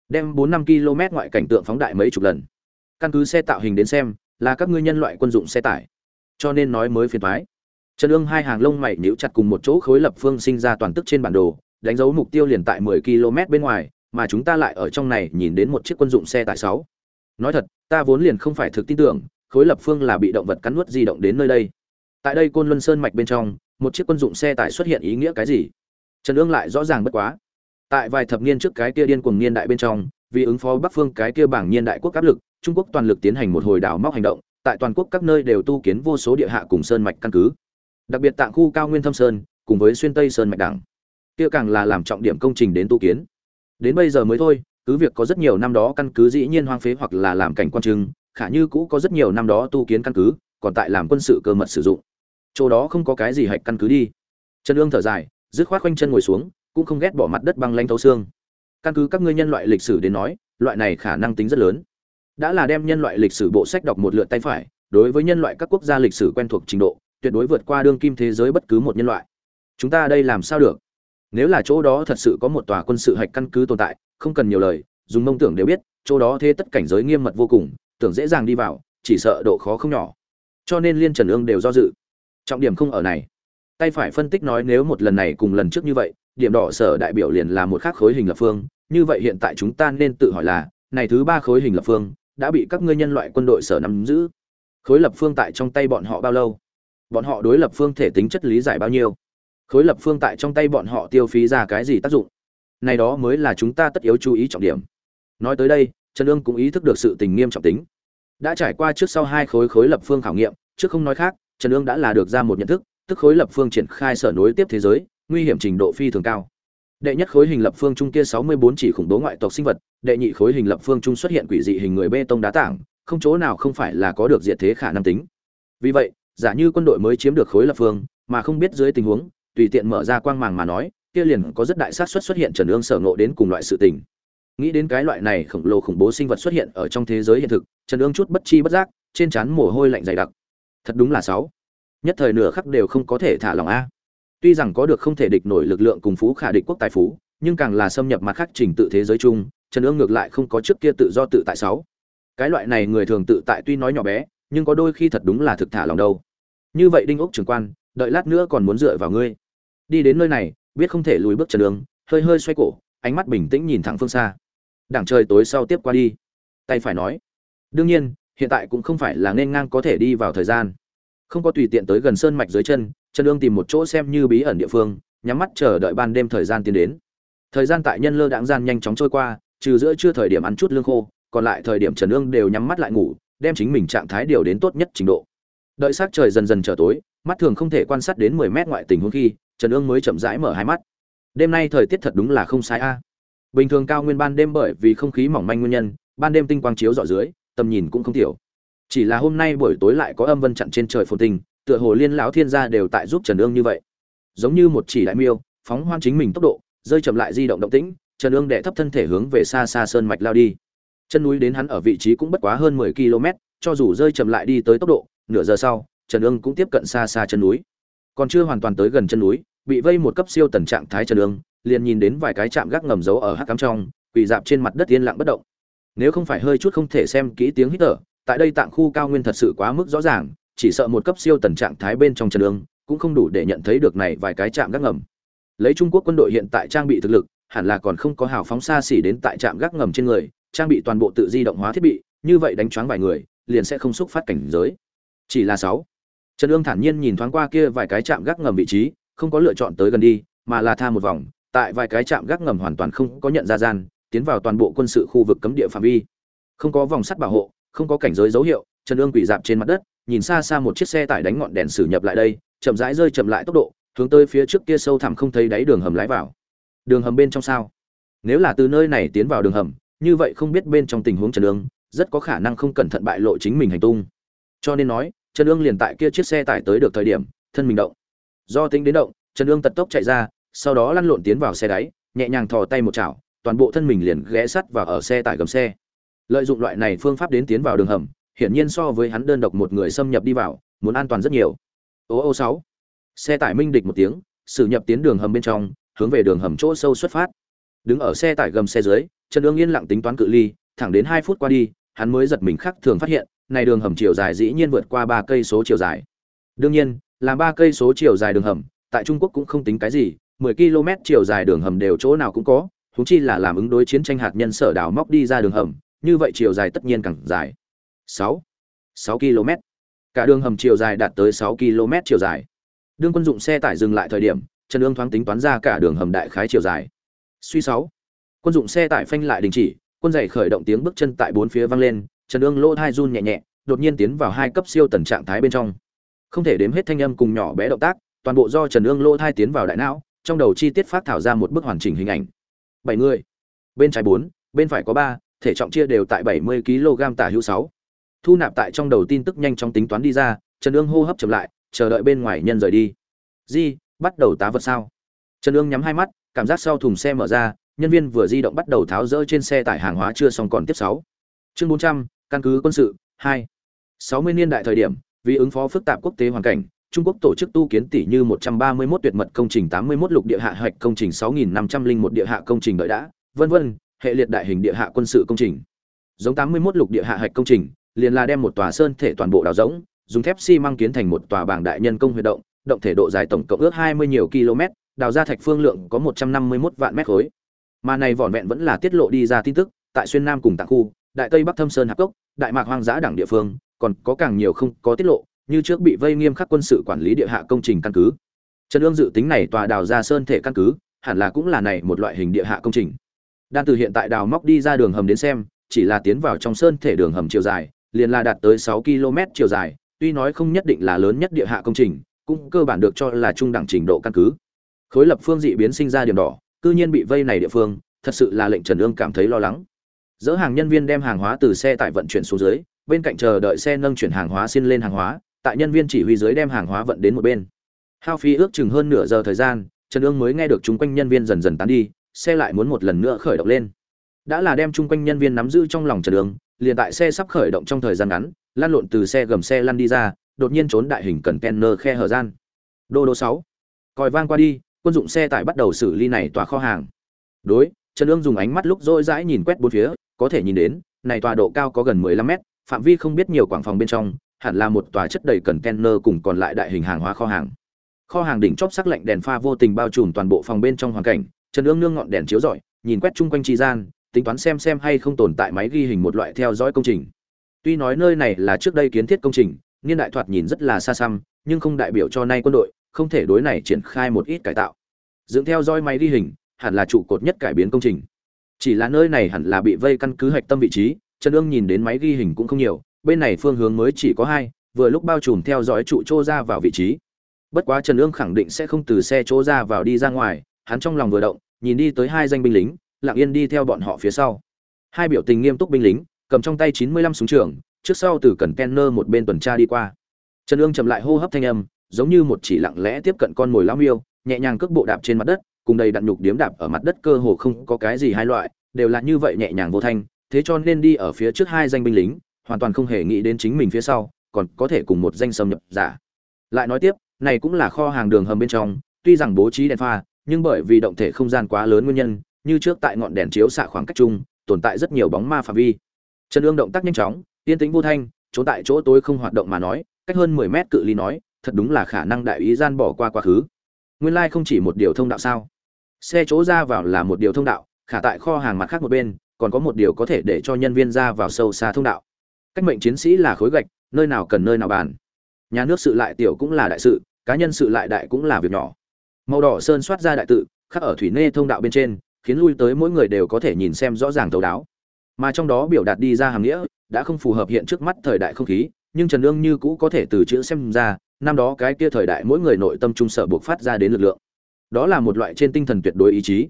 Đem bốn năm km ngoại cảnh tượng phóng đại mấy chục lần. Căn cứ xe tạo hình đến xem, là các ngươi nhân loại quân dụng xe tải. Cho nên nói mới phiền thoái trần ương hai hàng lông mày níu chặt cùng một chỗ khối lập phương sinh ra toàn tức trên bản đồ đánh dấu mục tiêu liền tại 10 km bên ngoài, mà chúng ta lại ở trong này nhìn đến một chiếc quân dụng xe tải sáu. Nói thật, ta vốn liền không phải thực tin tưởng, khối lập phương là bị động vật cắn nuốt di động đến nơi đây. Tại đây côn luân sơn mạch bên trong, một chiếc quân dụng xe tải xuất hiện ý nghĩa cái gì? Trần ương lại rõ ràng bất quá. Tại vài thập niên trước cái kia điên cuồng niên đại bên trong, vì ứng phó bắc phương cái kia bảng niên đại quốc áp lực, trung quốc toàn lực tiến hành một hồi đảo móc hành động, tại toàn quốc các nơi đều tu kiến vô số địa hạ cùng sơn mạch căn cứ. Đặc biệt tạng khu cao nguyên thâm sơn, cùng với xuyên tây sơn mạch đẳng kia càng là làm trọng điểm công trình đến tu kiến. Đến bây giờ mới thôi, cứ việc có rất nhiều năm đó căn cứ dĩ nhiên hoang phế hoặc là làm cảnh quan trưng khả như cũ có rất nhiều năm đó tu kiến căn cứ, còn tại làm quân sự cơ mật sử dụng. Chỗ đó không có cái gì hạch căn cứ đi. Trần ương thở dài, dứt khoát quanh chân ngồi xuống, cũng không ghét bỏ mặt đất băng lanh thấu xương. Căn cứ các ngươi nhân loại lịch sử đến nói, loại này khả năng tính rất lớn. Đã là đem nhân loại lịch sử bộ sách đọc một lượt tay phải, đối với nhân loại các quốc gia lịch sử quen thuộc trình độ, tuyệt đối vượt qua đương kim thế giới bất cứ một nhân loại. Chúng ta đây làm sao được? Nếu là chỗ đó thật sự có một tòa quân sự hạch căn cứ tồn tại, không cần nhiều lời, dùng mông tưởng đều biết, chỗ đó thế tất cảnh giới nghiêm mật vô cùng, tưởng dễ dàng đi vào, chỉ sợ độ khó không nhỏ. Cho nên liên trần ương đều do dự. Trọng điểm không ở này. Tay phải phân tích nói nếu một lần này cùng lần trước như vậy, điểm đỏ sở đại biểu liền là một khác khối hình lập phương, như vậy hiện tại chúng ta nên tự hỏi là, này thứ ba khối hình lập phương, đã bị các ngươi nhân loại quân đội sở nắm giữ. Khối lập phương tại trong tay bọn họ bao lâu? Bọn họ đối lập phương thể tính chất lý giải bao nhiêu? Khối lập phương tại trong tay bọn họ tiêu phí ra cái gì tác dụng? Này đó mới là chúng ta tất yếu chú ý trọng điểm. Nói tới đây, trần ương cũng ý thức được sự tình nghiêm trọng tính. Đã trải qua trước sau hai khối khối lập phương khảo nghiệm, trước không nói khác, trần ương đã là được ra một nhận thức, tức khối lập phương triển khai sở nối tiếp thế giới, nguy hiểm trình độ phi thường cao. Đệ nhất khối hình lập phương trung kia sáu mươi bốn chỉ khủng bố ngoại tộc sinh vật, đệ nhị khối hình lập phương trung xuất hiện quỷ dị hình người bê tông đá tảng, không chỗ nào không phải là có được diệt thế khả năng tính. Vì vậy, giả như quân đội mới chiếm được khối lập phương, mà không biết dưới tình huống tùy tiện mở ra quang màng mà nói, kia liền có rất đại xác suất xuất hiện trần ương sở ngộ đến cùng loại sự tình. Nghĩ đến cái loại này khổng lồ khủng bố sinh vật xuất hiện ở trong thế giới hiện thực, trần ương chút bất chi bất giác, trên trán mồ hôi lạnh dày đặc. Thật đúng là sáu. Nhất thời nửa khắc đều không có thể thả lòng a. Tuy rằng có được không thể địch nổi lực lượng cùng phú khả địch quốc tài phú, nhưng càng là xâm nhập mặt khác trình tự thế giới chung, trần ương ngược lại không có trước kia tự do tự tại sáu. Cái loại này người thường tự tại tuy nói nhỏ bé, nhưng có đôi khi thật đúng là thực thả lòng đâu. Như vậy đinh ốc trưởng quan đợi lát nữa còn muốn dựa vào ngươi. Đi đến nơi này, biết không thể lùi bước trần đường, hơi hơi xoay cổ, ánh mắt bình tĩnh nhìn thẳng phương xa. Đảng trời tối sau tiếp qua đi. Tay phải nói, đương nhiên, hiện tại cũng không phải là nên ngang có thể đi vào thời gian. Không có tùy tiện tới gần sơn mạch dưới chân, trần ương tìm một chỗ xem như bí ẩn địa phương, nhắm mắt chờ đợi ban đêm thời gian tiến đến. Thời gian tại nhân lơ đáng gian nhanh chóng trôi qua, trừ giữa chưa thời điểm ăn chút lương khô, còn lại thời điểm trần ương đều nhắm mắt lại ngủ, đem chính mình trạng thái điều đến tốt nhất trình độ. Đợi s trời dần dần trở tối mắt thường không thể quan sát đến mười mét ngoại tình huống khi trần ương mới chậm rãi mở hai mắt. Đêm nay thời tiết thật đúng là không sai a. Bình thường cao nguyên ban đêm bởi vì không khí mỏng manh nguyên nhân ban đêm tinh quang chiếu dọi dưới tầm nhìn cũng không thiểu. Chỉ là hôm nay buổi tối lại có âm vân chặn trên trời phồn tình, tựa hồ liên lão thiên gia đều tại giúp trần ương như vậy. Giống như một chỉ đại miêu phóng hoan chính mình tốc độ rơi chậm lại di động động tĩnh trần ương đệ thấp thân thể hướng về xa xa sơn mạch lao đi. Chân núi đến hắn ở vị trí cũng bất quá hơn mười km cho dù rơi chậm lại đi tới tốc độ nửa giờ sau trần ương cũng tiếp cận xa xa chân núi. Còn chưa hoàn toàn tới gần chân núi, bị vây một cấp siêu tần trạng thái trần ương, liền nhìn đến vài cái chạm gác ngầm giấu ở hắc cám trong, quỳ dạp trên mặt đất yên lặng bất động. Nếu không phải hơi chút không thể xem kỹ tiếng hít thở, tại đây tạng khu cao nguyên thật sự quá mức rõ ràng, chỉ sợ một cấp siêu tần trạng thái bên trong chân lương cũng không đủ để nhận thấy được này vài cái chạm gác ngầm. Lấy trung quốc quân đội hiện tại trang bị thực lực, hẳn là còn không có hào phóng xa xỉ đến tại trạm gác ngầm trên người, trang bị toàn bộ tự di động hóa thiết bị, như vậy đánh choáng vài người, liền sẽ không xúc phát cảnh giới. Chỉ là sáu trần ương thản nhiên nhìn thoáng qua kia vài cái chạm gác ngầm vị trí, không có lựa chọn tới gần đi, mà là tha một vòng, tại vài cái chạm gác ngầm hoàn toàn không có nhận ra gian, tiến vào toàn bộ quân sự khu vực cấm địa phạm vi. Không có vòng sắt bảo hộ, không có cảnh giới dấu hiệu, trần ương quỷ dạp trên mặt đất, nhìn xa xa một chiếc xe tải đánh ngọn đèn sử nhập lại đây, chậm rãi rơi chậm lại tốc độ, hướng tới phía trước kia sâu thẳm không thấy đáy đường hầm lái vào. Đường hầm bên trong sao? Nếu là từ nơi này tiến vào đường hầm, như vậy không biết bên trong tình huống trần ương, rất có khả năng không cẩn thận bại lộ chính mình hành tung. Cho nên nói trần ương liền tại kia chiếc xe tải tới được thời điểm, thân mình động. Do tính đến động, trần ương tật tốc chạy ra, sau đó lăn lộn tiến vào xe đáy, nhẹ nhàng thò tay một chảo, toàn bộ thân mình liền ghé sắt vào ở xe tải gầm xe. Lợi dụng loại này phương pháp đến tiến vào đường hầm, hiển nhiên so với hắn đơn độc một người xâm nhập đi vào, muốn an toàn rất nhiều. Ô ô sáu. Xe tải minh địch một tiếng xử nhập tiến đường hầm bên trong, hướng về đường hầm chỗ sâu xuất phát. Đứng ở xe tải gầm xe dưới, trần ương yên lặng tính toán cự ly, thẳng đến hai phút qua đi, hắn mới giật mình khắc thường phát hiện này đường hầm chiều dài dĩ nhiên vượt qua ba cây số chiều dài. Đương nhiên làm ba cây số chiều dài đường hầm, tại trung quốc cũng không tính cái gì 10 km chiều dài đường hầm đều chỗ nào cũng có, huống chi là làm ứng đối chiến tranh hạt nhân sở đào móc đi ra đường hầm, như vậy chiều dài tất nhiên càng dài. 6. 6 km. Cả đường hầm chiều dài đạt tới 6 km chiều dài. Đường quân dụng xe tải dừng lại thời điểm, trần Dương thoáng tính toán ra cả đường hầm đại khái chiều dài. Suy sáu, quân dụng xe tải phanh lại đình chỉ, quân dày khởi động tiếng bước chân tại bốn phía vang lên trần Dương lỗ hai run nhẹ nhẹ, đột nhiên tiến vào hai cấp siêu tần trạng thái bên trong. Không thể đếm hết thanh âm cùng nhỏ bé động tác, toàn bộ do trần Dương lỗ Hai tiến vào đại não, trong đầu chi tiết phát thảo ra một bức hoàn chỉnh hình ảnh. Bảy người. Bên trái bốn, bên phải có ba, thể trọng chia đều tại bảy mươi kg tả hữu sáu. Thu nạp tại trong đầu tin tức nhanh chóng tính toán đi ra, trần Dương hô hấp chậm lại, chờ đợi bên ngoài nhân rời đi. Di, bắt đầu tá vật sao? Trần Dương nhắm hai mắt, cảm giác sau thùng xe mở ra, nhân viên vừa di động bắt đầu tháo rỡ trên xe tải hàng hóa chưa xong còn tiếp sáu. Chương bốn trăm căn cứ quân sự hai sáu mươi niên đại thời điểm vì ứng phó phức tạp quốc tế hoàn cảnh Trung Quốc tổ chức tu kiến tỷ như 131 tuyệt mật công trình 81 lục địa hạ hoạch công trình 6501 địa hạ công trình đợi đã, vân vân, hệ liệt đại hình địa hạ quân sự công trình. Giống 81 lục địa hạ hạch công trình, liền là đem một tòa sơn thể toàn bộ đào rỗng, dùng thép xi măng kiến thành một tòa bảng đại nhân công huy động, động thể độ dài tổng cộng ước 20 nhiều km, đào ra thạch phương lượng có 151 vạn mét khối. Mà này vỏn vẹn vẫn là tiết lộ đi ra tin tức, tại xuyên nam cùng tạng khu, đại tây bắc thâm sơn hạp cốc, đại mạc hoang dã đẳng địa phương, còn có càng nhiều không có tiết lộ, như trước bị vây nghiêm khắc quân sự quản lý địa hạ công trình căn cứ. Trần ương dự tính này tòa đào ra sơn thể căn cứ, hẳn là cũng là này một loại hình địa hạ công trình. Đan từ hiện tại đào móc đi ra đường hầm đến xem, chỉ là tiến vào trong sơn thể đường hầm chiều dài, liền là đạt tới 6 km chiều dài, tuy nói không nhất định là lớn nhất địa hạ công trình, cũng cơ bản được cho là trung đẳng trình độ căn cứ. Khối lập phương dị biến sinh ra điểm đỏ, cư nhiên bị vây này địa phương, thật sự là lệnh Trần Ương cảm thấy lo lắng. Dỡ hàng nhân viên đem hàng hóa từ xe tải vận chuyển xuống dưới, bên cạnh chờ đợi xe nâng chuyển hàng hóa xin lên hàng hóa, tại nhân viên chỉ huy dưới đem hàng hóa vận đến một bên. Hao phí ước chừng hơn nửa giờ thời gian, Trần Ương mới nghe được chung quanh nhân viên dần dần tán đi, xe lại muốn một lần nữa khởi động lên. Đã là đem chung quanh nhân viên nắm giữ trong lòng Trần Ương, liền tại xe sắp khởi động trong thời gian ngắn, lăn lộn từ xe gầm xe lăn đi ra, đột nhiên trốn đại hình cần kenner khe hở gian. Đô đô sáu Còi vang qua đi, quân dụng xe tải bắt đầu xử lý này tòa kho hàng. Đối, Trần ương dùng ánh mắt lúc dỗi dãi nhìn quét bốn phía, có thể nhìn đến, này tòa độ cao có gần 15 mét, phạm vi không biết nhiều quảng phòng bên trong, hẳn là một tòa chất đầy container cùng còn lại đại hình hàng hóa kho hàng. Kho hàng đỉnh chóp sắc lạnh đèn pha vô tình bao trùm toàn bộ phòng bên trong hoàn cảnh, Trần ương nương ngọn đèn chiếu rọi, nhìn quét chung quanh chi gian, tính toán xem xem hay không tồn tại máy ghi hình một loại theo dõi công trình. Tuy nói nơi này là trước đây kiến thiết công trình, niên đại thoạt nhìn rất là xa xăm, nhưng không đại biểu cho nay quân đội không thể đối này triển khai một ít cải tạo. Dựng theo dõi máy ghi hình, hẳn là trụ cột nhất cải biến công trình. Chỉ là nơi này hẳn là bị vây căn cứ hạch tâm vị trí, Trần ương nhìn đến máy ghi hình cũng không nhiều, bên này phương hướng mới chỉ có hai, vừa lúc bao trùm theo dõi trụ chỗ ra vào vị trí. Bất quá Trần ương khẳng định sẽ không từ xe chỗ ra vào đi ra ngoài, hắn trong lòng vừa động, nhìn đi tới hai danh binh lính, lặng yên đi theo bọn họ phía sau. Hai biểu tình nghiêm túc binh lính, cầm trong tay 95 súng trường, trước sau từ cần kenner một bên tuần tra đi qua. Trần ương chậm lại hô hấp thanh âm, giống như một chỉ lặng lẽ tiếp cận con mồi lão miêu, nhẹ nhàng cước bộ đạp trên mặt đất, cùng đầy đặn nhục điếm đạp ở mặt đất cơ hồ không có cái gì hai loại, đều là như vậy nhẹ nhàng vô thanh, thế cho nên đi ở phía trước hai danh binh lính, hoàn toàn không hề nghĩ đến chính mình phía sau, còn có thể cùng một danh xâm nhập giả. Lại nói tiếp, này cũng là kho hàng đường hầm bên trong, tuy rằng bố trí đèn pha, nhưng bởi vì động thể không gian quá lớn nguyên nhân, như trước tại ngọn đèn chiếu xạ khoảng cách chung, tồn tại rất nhiều bóng ma phạm vi. Trần Dương động tác nhanh chóng, yên tĩnh vô thanh, chỗ tại chỗ tối không hoạt động mà nói, cách hơn 10 mét cự ly nói, thật đúng là khả năng đại ý gian bỏ qua quá khứ. Nguyên lai like không chỉ một điều thông đạo sao? Xe chỗ ra vào là một điều thông đạo, khả tại kho hàng mặt khác một bên, còn có một điều có thể để cho nhân viên ra vào sâu xa thông đạo. Cách mệnh chiến sĩ là khối gạch, nơi nào cần nơi nào bàn. Nhà nước sự lại tiểu cũng là đại sự, cá nhân sự lại đại cũng là việc nhỏ. Màu đỏ sơn soát ra đại tự, khắc ở thủy nê thông đạo bên trên, khiến lui tới mỗi người đều có thể nhìn xem rõ ràng thấu đáo. Mà trong đó biểu đạt đi ra hàm nghĩa, đã không phù hợp hiện trước mắt thời đại không khí, nhưng Trần lương như cũ có thể từ chữ xem ra, năm đó cái kia thời đại mỗi người nội tâm trung sở buộc phát ra đến lực lượng. Đó là một loại trên tinh thần tuyệt đối ý chí.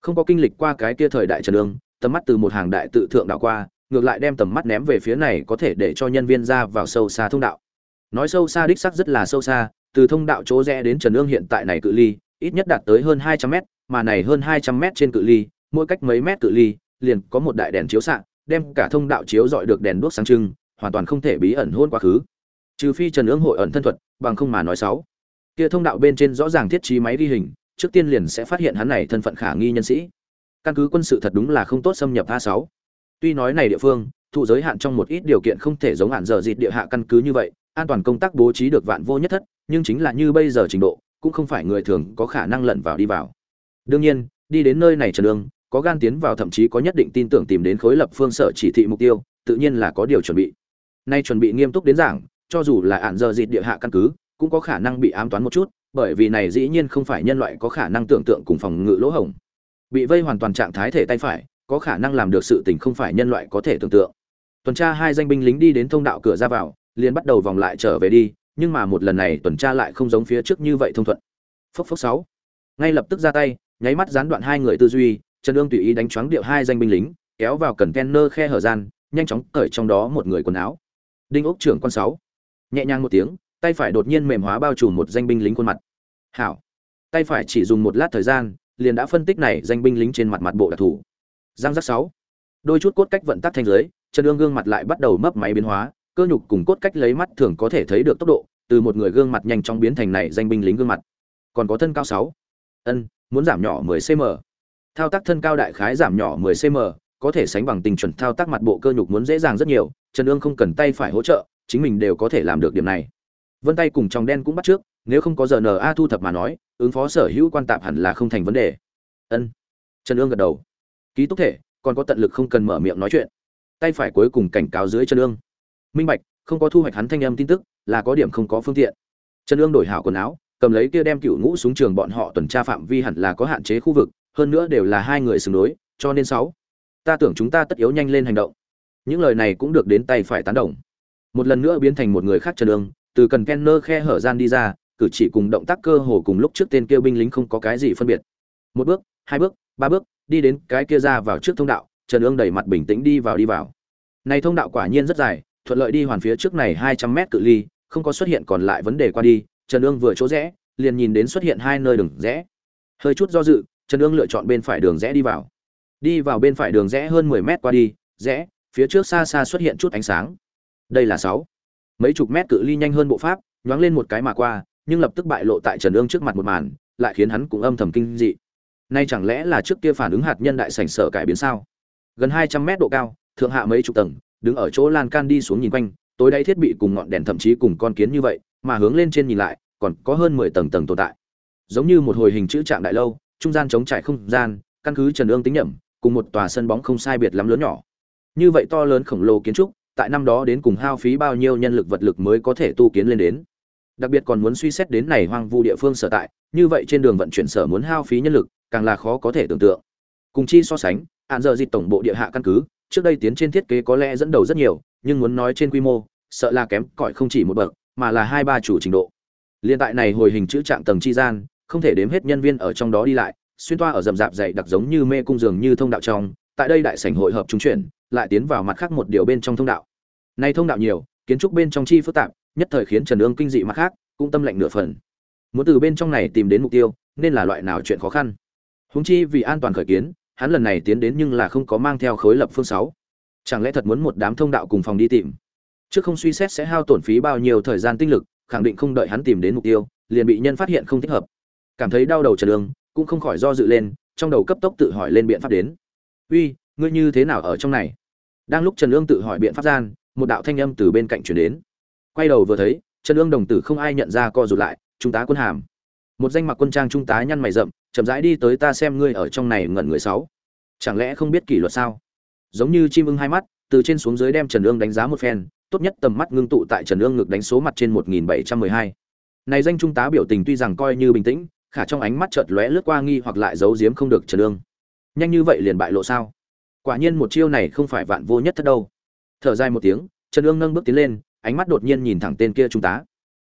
Không có kinh lịch qua cái kia thời đại Trần Ương, tầm mắt từ một hàng đại tự thượng đạo qua, ngược lại đem tầm mắt ném về phía này có thể để cho nhân viên ra vào sâu xa thông đạo. Nói sâu xa đích xác rất là sâu xa, từ thông đạo chỗ rẽ đến Trần Ương hiện tại này cự ly, ít nhất đạt tới hơn 200 mét, mà này hơn 200 mét trên cự ly, mỗi cách mấy mét cự ly, liền có một đại đèn chiếu xạ, đem cả thông đạo chiếu dọi được đèn đuốc sáng trưng, hoàn toàn không thể bí ẩn hôn quá khứ. Trừ phi Trần Ương hội ẩn thân thuật, bằng không mà nói sáu. Kia thông đạo bên trên rõ ràng thiết trí máy ghi hình, trước tiên liền sẽ phát hiện hắn này thân phận khả nghi nhân sĩ. Căn cứ quân sự thật đúng là không tốt xâm nhập a sáu Tuy nói này địa phương, thụ giới hạn trong một ít điều kiện không thể giống hạn giờ dịt địa hạ căn cứ như vậy, an toàn công tác bố trí được vạn vô nhất thất, nhưng chính là như bây giờ trình độ, cũng không phải người thường có khả năng lẩn vào đi vào. Đương nhiên, đi đến nơi này Trần đường có gan tiến vào thậm chí có nhất định tin tưởng tìm đến khối lập phương sở chỉ thị mục tiêu, tự nhiên là có điều chuẩn bị. Nay chuẩn bị nghiêm túc đến giảng, cho dù là ạn giờ dịt địa hạ căn cứ, cũng có khả năng bị ám toán một chút, bởi vì này dĩ nhiên không phải nhân loại có khả năng tưởng tượng cùng phòng ngự lỗ hổng. Bị vây hoàn toàn trạng thái thể tay phải, có khả năng làm được sự tình không phải nhân loại có thể tưởng tượng. Tuần tra hai danh binh lính đi đến thông đạo cửa ra vào, liền bắt đầu vòng lại trở về đi, nhưng mà một lần này tuần tra lại không giống phía trước như vậy thông thuận. Phốc phốc sáu, ngay lập tức ra tay, nháy mắt gián đoạn hai người tư duy, Trần ương tùy ý đánh choáng điệu hai danh binh lính, kéo vào cần kenner khe hở gian, nhanh chóng cởi trong đó một người quần áo. Đinh ốc trưởng quan sáu, nhẹ nhàng một tiếng, tay phải đột nhiên mềm hóa bao trùm một danh binh lính khuôn mặt. Hảo, tay phải chỉ dùng một lát thời gian, liền đã phân tích này danh binh lính trên mặt mặt bộ đặc thù. Giang giác sáu. Đôi chút cốt cách vận tắc thanh giới chân ương gương mặt lại bắt đầu mấp máy biến hóa cơ nhục cùng cốt cách lấy mắt thường có thể thấy được tốc độ từ một người gương mặt nhanh chóng biến thành này danh binh lính gương mặt. Còn có thân cao sáu. Ân muốn giảm nhỏ 10 cm thao tác thân cao đại khái giảm nhỏ 10 cm có thể sánh bằng tình chuẩn thao tác mặt bộ cơ nhục muốn dễ dàng rất nhiều trần ương không cần tay phải hỗ trợ chính mình đều có thể làm được điểm này vân tay cùng trong đen cũng bắt trước, nếu không có giờ na thu thập mà nói, ứng phó sở hữu quan tạp hẳn là không thành vấn đề. Ân. Trần ương gật đầu. Ký túc thể, còn có tận lực không cần mở miệng nói chuyện. Tay phải cuối cùng cảnh cáo dưới chân ương. Minh bạch, không có thu hoạch hắn thanh âm tin tức, là có điểm không có phương tiện. Trần ương đổi hảo quần áo, cầm lấy kia đem cựu ngũ xuống trường bọn họ tuần tra phạm vi hẳn là có hạn chế khu vực, hơn nữa đều là hai người xứng đối, cho nên sáu. Ta tưởng chúng ta tất yếu nhanh lên hành động. Những lời này cũng được đến tay phải tán đồng. Một lần nữa biến thành một người khác trần ương từ cần kenner khe hở gian đi ra, cử chỉ cùng động tác cơ hồ cùng lúc trước tên kêu binh lính không có cái gì phân biệt. Một bước, hai bước, ba bước, đi đến cái kia ra vào trước thông đạo, trần ương đẩy mặt bình tĩnh đi vào đi vào. Này thông đạo quả nhiên rất dài, thuận lợi đi hoàn phía trước này hai trăm mét cự ly, không có xuất hiện còn lại vấn đề qua đi, trần ương vừa chỗ rẽ, liền nhìn đến xuất hiện hai nơi đường rẽ. Hơi chút do dự, trần ương lựa chọn bên phải đường rẽ đi vào. Đi vào bên phải đường rẽ hơn mười mét qua đi, rẽ, phía trước xa xa xuất hiện chút ánh sáng. Đây là sáu mấy chục mét cự ly nhanh hơn bộ pháp, nhoáng lên một cái mà qua, nhưng lập tức bại lộ tại trần ương trước mặt một màn, lại khiến hắn cũng âm thầm kinh dị. Nay chẳng lẽ là trước kia phản ứng hạt nhân đại sảnh sở cải biến sao? Gần hai trăm mét độ cao, thượng hạ mấy chục tầng, đứng ở chỗ lan can đi xuống nhìn quanh, tối đáy thiết bị cùng ngọn đèn thậm chí cùng con kiến như vậy, mà hướng lên trên nhìn lại, còn có hơn mười tầng tầng tồn tại. Giống như một hồi hình chữ trạng đại lâu, trung gian chống trải không gian, căn cứ trần ương tính nhẩm, cùng một tòa sân bóng không sai biệt lắm lớn nhỏ. Như vậy to lớn khổng lồ kiến trúc tại năm đó đến cùng hao phí bao nhiêu nhân lực vật lực mới có thể tu kiến lên đến. Đặc biệt còn muốn suy xét đến này hoang vu địa phương sở tại, như vậy trên đường vận chuyển sở muốn hao phí nhân lực, càng là khó có thể tưởng tượng. Cùng chi so sánh, hạn giờ dịch tổng bộ địa hạ căn cứ, trước đây tiến trên thiết kế có lẽ dẫn đầu rất nhiều, nhưng muốn nói trên quy mô, sợ là kém cỏi không chỉ một bậc, mà là hai ba chủ trình độ. Liên tại này hồi hình chữ trạng tầng chi gian, không thể đếm hết nhân viên ở trong đó đi lại, xuyên toa ở rậm rạp dày đặc giống như mê cung giường như thông đạo trong, tại đây đại sảnh hội hợp trung chuyển, lại tiến vào mặt khác một điều bên trong thông đạo nay thông đạo nhiều, kiến trúc bên trong chi phức tạp, nhất thời khiến trần ương kinh dị mặt khác, cũng tâm lệnh nửa phần. Muốn từ bên trong này tìm đến mục tiêu, nên là loại nào chuyện khó khăn? Húng chi vì an toàn khởi kiến, hắn lần này tiến đến nhưng là không có mang theo khối lập phương sáu. Chẳng lẽ thật muốn một đám thông đạo cùng phòng đi tìm? Trước không suy xét sẽ hao tổn phí bao nhiêu thời gian tinh lực, khẳng định không đợi hắn tìm đến mục tiêu, liền bị nhân phát hiện không thích hợp. Cảm thấy đau đầu trần lương cũng không khỏi do dự lên, trong đầu cấp tốc tự hỏi lên biện pháp đến. Uy, ngươi như thế nào ở trong này? Đang lúc trần lương tự hỏi biện pháp gian một đạo thanh âm từ bên cạnh chuyển đến. Quay đầu vừa thấy, trần lương đồng tử không ai nhận ra co rụt lại trung tá quân hàm. Một danh mặc quân trang trung tá nhăn mày rậm, chậm rãi đi tới ta xem ngươi ở trong này ngẩn người sáu. Chẳng lẽ không biết kỷ luật sao? Giống như chim ưng hai mắt, từ trên xuống dưới đem trần ương đánh giá một phen, tốt nhất tầm mắt ngưng tụ tại trần ương ngực đánh số mặt trên một nghìn bảy trăm mười hai. Này danh trung tá biểu tình tuy rằng coi như bình tĩnh, khả trong ánh mắt chợt lóe lướt qua nghi hoặc lại giấu giếm không được trần ương. Nhanh như vậy liền bại lộ sao? Quả nhiên một chiêu này không phải vạn vô nhất thất đâu thở dài một tiếng, trần ương nâng bước tiến lên, ánh mắt đột nhiên nhìn thẳng tên kia trung tá.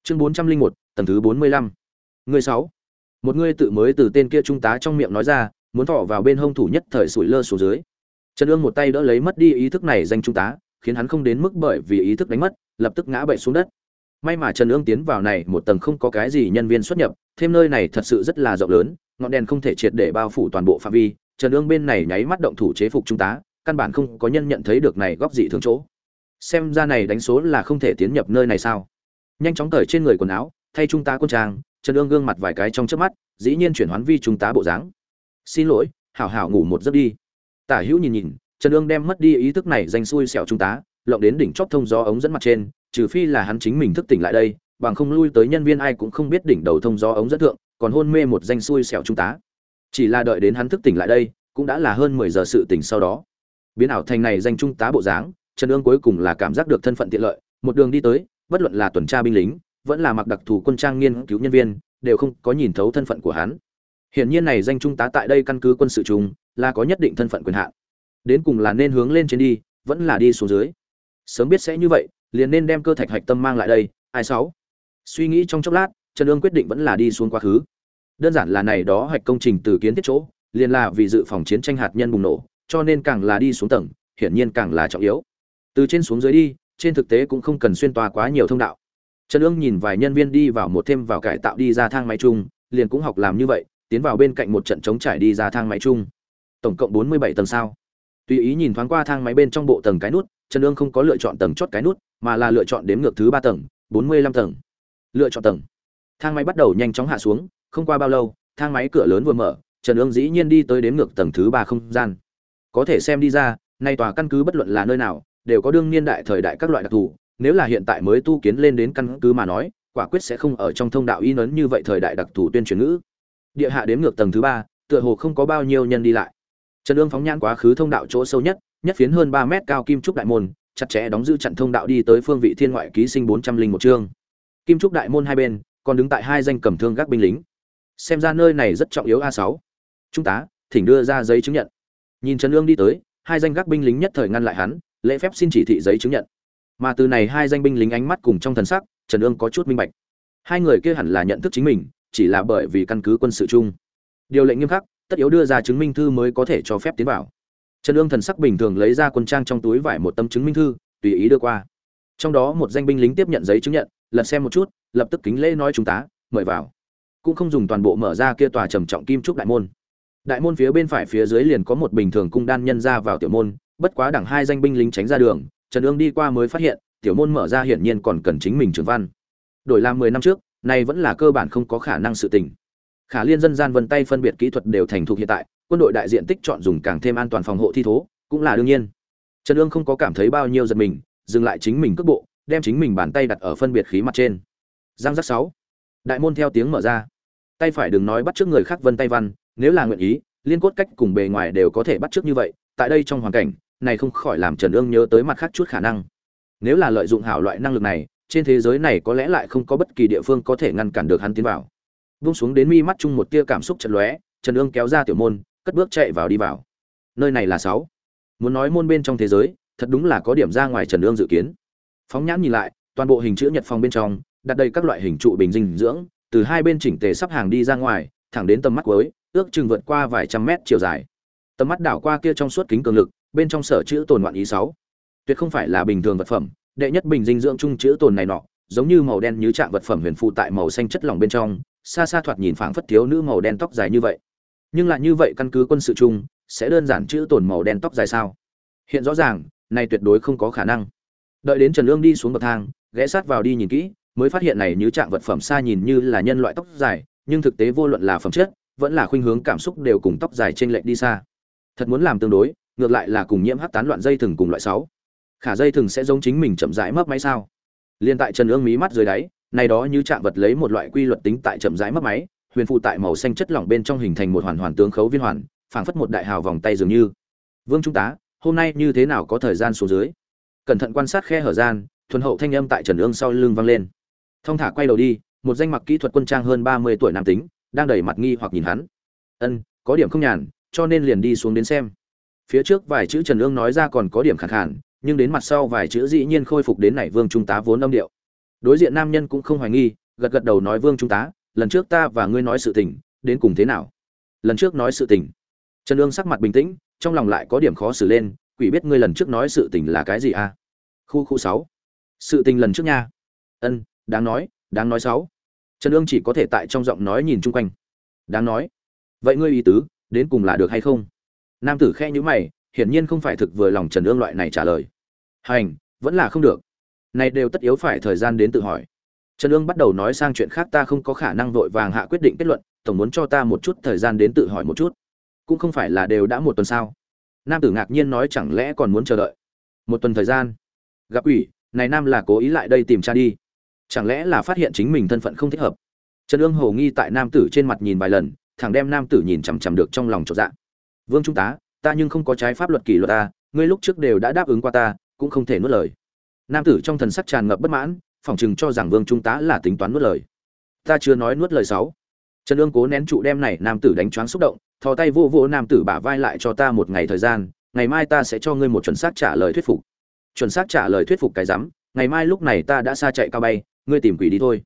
Chương bốn trăm linh một, tầng thứ bốn mươi lăm. Người sáu. Một người tự mới từ tên kia trung tá trong miệng nói ra, muốn thọ vào bên hông thủ nhất thời sủi lơ xuống dưới. Trần ương một tay đỡ lấy mất đi ý thức này danh trung tá, khiến hắn không đến mức bởi vì ý thức đánh mất, lập tức ngã bậy xuống đất. May mà trần ương tiến vào này, một tầng không có cái gì nhân viên xuất nhập, thêm nơi này thật sự rất là rộng lớn, ngọn đèn không thể triệt để bao phủ toàn bộ phạm vi. Trần ương bên này nháy mắt động thủ chế phục trung tá căn bản không có nhân nhận thấy được này góc dị thường chỗ. Xem ra này đánh số là không thể tiến nhập nơi này sao? Nhanh chóng cởi trên người quần áo, thay trung tá quân trang, trần ương gương mặt vài cái trong trước mắt, dĩ nhiên chuyển hoán vi trung tá bộ dáng. Xin lỗi, hảo hảo ngủ một giấc đi. Tả hữu nhìn nhìn, trần ương đem mất đi ý thức này danh xui xẻo trung tá lộng đến đỉnh chóp thông gió ống dẫn mặt trên, trừ phi là hắn chính mình thức tỉnh lại đây, bằng không lui tới nhân viên ai cũng không biết đỉnh đầu thông gió ống dẫn thượng, còn hôn mê một danh xui xẻo trung tá chỉ là đợi đến hắn thức tỉnh lại đây, cũng đã là hơn mười giờ sự tỉnh sau đó biến ảo thành này danh trung tá bộ dáng, trần ương cuối cùng là cảm giác được thân phận tiện lợi, một đường đi tới, bất luận là tuần tra binh lính, vẫn là mặc đặc thù quân trang nghiên cứu nhân viên, đều không có nhìn thấu thân phận của hắn. Hiển nhiên này danh trung tá tại đây căn cứ quân sự chúng là có nhất định thân phận quyền hạn. Đến cùng là nên hướng lên trên đi, vẫn là đi xuống dưới. Sớm biết sẽ như vậy, liền nên đem cơ thạch hạch tâm mang lại đây, ai sáu. Suy nghĩ trong chốc lát, trần ương quyết định vẫn là đi xuống quá khứ. Đơn giản là này đó hạch công trình từ kiến thiết chỗ, liền là vì dự phòng chiến tranh hạt nhân bùng nổ cho nên càng là đi xuống tầng, hiển nhiên càng là trọng yếu. Từ trên xuống dưới đi, trên thực tế cũng không cần xuyên toa quá nhiều thông đạo. Trần ương nhìn vài nhân viên đi vào một thêm vào cải tạo đi ra thang máy chung, liền cũng học làm như vậy, tiến vào bên cạnh một trận chống trải đi ra thang máy chung. Tổng cộng bốn mươi bảy tầng sao? Tùy ý nhìn thoáng qua thang máy bên trong bộ tầng cái nút, trần ương không có lựa chọn tầng chót cái nút, mà là lựa chọn đếm ngược thứ ba tầng, bốn mươi lăm tầng. Lựa chọn tầng. Thang máy bắt đầu nhanh chóng hạ xuống, không qua bao lâu, thang máy cửa lớn vừa mở, trần ương dĩ nhiên đi tới đếm ngược tầng thứ ba không gian có thể xem đi ra, nay tòa căn cứ bất luận là nơi nào, đều có đương niên đại thời đại các loại đặc thù, nếu là hiện tại mới tu kiến lên đến căn cứ mà nói, quả quyết sẽ không ở trong thông đạo y nấn như vậy thời đại đặc thù tuyên truyền ngữ. Địa hạ đếm ngược tầng thứ ba, tựa hồ không có bao nhiêu nhân đi lại. Trần ương phóng nhãn quá khứ thông đạo chỗ sâu nhất nhất phiến hơn ba mét cao kim trúc đại môn, chặt chẽ đóng giữ chặn thông đạo đi tới phương vị thiên ngoại ký sinh bốn trăm linh một chương. Kim trúc đại môn hai bên, còn đứng tại hai danh cầm thương gác binh lính. Xem ra nơi này rất trọng yếu a sáu. Trung tá thỉnh đưa ra giấy chứng nhận nhìn trần ương đi tới, hai danh gác binh lính nhất thời ngăn lại hắn, lễ phép xin chỉ thị giấy chứng nhận. Mà từ này hai danh binh lính ánh mắt cùng trong thần sắc, trần ương có chút minh bạch. Hai người kia hẳn là nhận thức chính mình, chỉ là bởi vì căn cứ quân sự chung. Điều lệnh nghiêm khắc, tất yếu đưa ra chứng minh thư mới có thể cho phép tiến vào. Trần ương thần sắc bình thường lấy ra quân trang trong túi vải một tấm chứng minh thư, tùy ý đưa qua. Trong đó một danh binh lính tiếp nhận giấy chứng nhận, lật xem một chút, lập tức kính lễ nói chúng ta mời vào. Cũng không dùng toàn bộ mở ra kia tòa trầm trọng kim trúc đại môn đại môn phía bên phải phía dưới liền có một bình thường cung đan nhân ra vào tiểu môn, bất quá đẳng hai danh binh lính tránh ra đường, trần ương đi qua mới phát hiện, tiểu môn mở ra hiển nhiên còn cần chính mình trường văn. Đổi làm mười năm trước này vẫn là cơ bản không có khả năng sự tình. Khả liên dân gian vân tay phân biệt kỹ thuật đều thành thục hiện tại, quân đội đại diện tích chọn dùng càng thêm an toàn phòng hộ thi thố, cũng là đương nhiên. Trần ương không có cảm thấy bao nhiêu giật mình, dừng lại chính mình cước bộ, đem chính mình bàn tay đặt ở phân biệt khí mặt trên. Giang giác sáu. Đại môn theo tiếng mở ra. Tay phải đừng nói bắt trước người khác vân tay văn nếu là nguyện ý, liên cốt cách cùng bề ngoài đều có thể bắt trước như vậy, tại đây trong hoàn cảnh, này không khỏi làm trần ương nhớ tới mặt khác chút khả năng. Nếu là lợi dụng hảo loại năng lực này, trên thế giới này có lẽ lại không có bất kỳ địa phương có thể ngăn cản được hắn tiến vào. Vung xuống đến mi mắt chung một tia cảm xúc chật lóe, trần ương kéo ra tiểu môn, cất bước chạy vào đi vào. Nơi này là sáu. Muốn nói môn bên trong thế giới, thật đúng là có điểm ra ngoài trần ương dự kiến. Phóng nhãn nhìn lại, toàn bộ hình chữ nhật phòng bên trong, đặt đầy các loại hình trụ bình dinh dưỡng, từ hai bên chỉnh tề sắp hàng đi ra ngoài thẳng đến tầm mắt cuối, ước chừng vượt qua vài trăm mét chiều dài. Tầm mắt đảo qua kia trong suốt kính cường lực, bên trong sở chữ tồn loạn ý sáu. Tuyệt không phải là bình thường vật phẩm, đệ nhất bình dinh dưỡng chung chữ tồn này nọ, giống như màu đen như trạng vật phẩm huyền phụ tại màu xanh chất lỏng bên trong, xa xa thoạt nhìn phảng phất thiếu nữ màu đen tóc dài như vậy. Nhưng lại như vậy căn cứ quân sự chung, sẽ đơn giản chữ tồn màu đen tóc dài sao? Hiện rõ ràng, này tuyệt đối không có khả năng. Đợi đến trần lương đi xuống bậc thang, ghé sát vào đi nhìn kỹ, mới phát hiện này như trạng vật phẩm xa nhìn như là nhân loại tóc dài nhưng thực tế vô luận là phẩm chất, vẫn là khuynh hướng cảm xúc đều cùng tóc dài trên lệch đi xa. Thật muốn làm tương đối, ngược lại là cùng nhiễm hắc tán loạn dây thừng cùng loại sáu. Khả dây thừng sẽ giống chính mình chậm rãi mấp máy sao? Liên tại trần ương mí mắt dưới đáy, này đó như chạm vật lấy một loại quy luật tính tại chậm rãi mấp máy, huyền phụ tại màu xanh chất lỏng bên trong hình thành một hoàn hoàn tướng khấu viên hoàn, phảng phất một đại hào vòng tay dường như. Vương trung tá, hôm nay như thế nào có thời gian xuống dưới? Cẩn thận quan sát khe hở gian, thuần hậu thanh âm tại trần ương sau lưng vang lên. Thông thả quay đầu đi một danh mặc kỹ thuật quân trang hơn ba mươi tuổi nam tính, đang đẩy mặt nghi hoặc nhìn hắn. Ân, có điểm không nhàn, cho nên liền đi xuống đến xem. Phía trước vài chữ trần Lương nói ra còn có điểm khẳng khản nhưng đến mặt sau vài chữ dĩ nhiên khôi phục đến nảy vương trung tá vốn âm điệu. Đối diện nam nhân cũng không hoài nghi, gật gật đầu nói, vương trung tá, lần trước ta và ngươi nói sự tình, đến cùng thế nào? Lần trước nói sự tình. Trần Lương sắc mặt bình tĩnh, trong lòng lại có điểm khó xử lên, quỷ biết ngươi lần trước nói sự tình là cái gì à? Khu khu sáu. Sự tình lần trước nha. Ân, đáng nói đáng nói sáu trần ương chỉ có thể tại trong giọng nói nhìn chung quanh. Đáng nói. Vậy ngươi ý tứ, đến cùng là được hay không? Nam tử khe nhữ mày, hiển nhiên không phải thực vừa lòng trần ương loại này trả lời. Hành, vẫn là không được. Này đều tất yếu phải thời gian đến tự hỏi. Trần ương bắt đầu nói sang chuyện khác ta không có khả năng vội vàng hạ quyết định kết luận, tổng muốn cho ta một chút thời gian đến tự hỏi một chút. Cũng không phải là đều đã một tuần sao? Nam tử ngạc nhiên nói chẳng lẽ còn muốn chờ đợi? Một tuần thời gian. Gặp ủy, này nam là cố ý lại đây tìm cha đi chẳng lẽ là phát hiện chính mình thân phận không thích hợp? Trần ương hồ nghi tại nam tử trên mặt nhìn vài lần thằng đem nam tử nhìn chằm chằm được trong lòng trọn dạ. Vương trung tá, ta nhưng không có trái pháp luật kỷ luật ta, ngươi lúc trước đều đã đáp ứng qua ta, cũng không thể nuốt lời. Nam tử trong thần sắc tràn ngập bất mãn, phỏng chừng cho rằng vương trung tá là tính toán nuốt lời. Ta chưa nói nuốt lời sáu trần ương cố nén trụ đem này nam tử đánh choáng xúc động, thò tay vô vô nam tử bả vai lại cho ta một ngày thời gian, ngày mai ta sẽ cho ngươi một chuẩn xác trả lời thuyết phục. Chuẩn xác trả lời thuyết phục cái rắm, ngày mai lúc này ta đã xa chạy cao bay ngươi tìm quỷ đi thôi.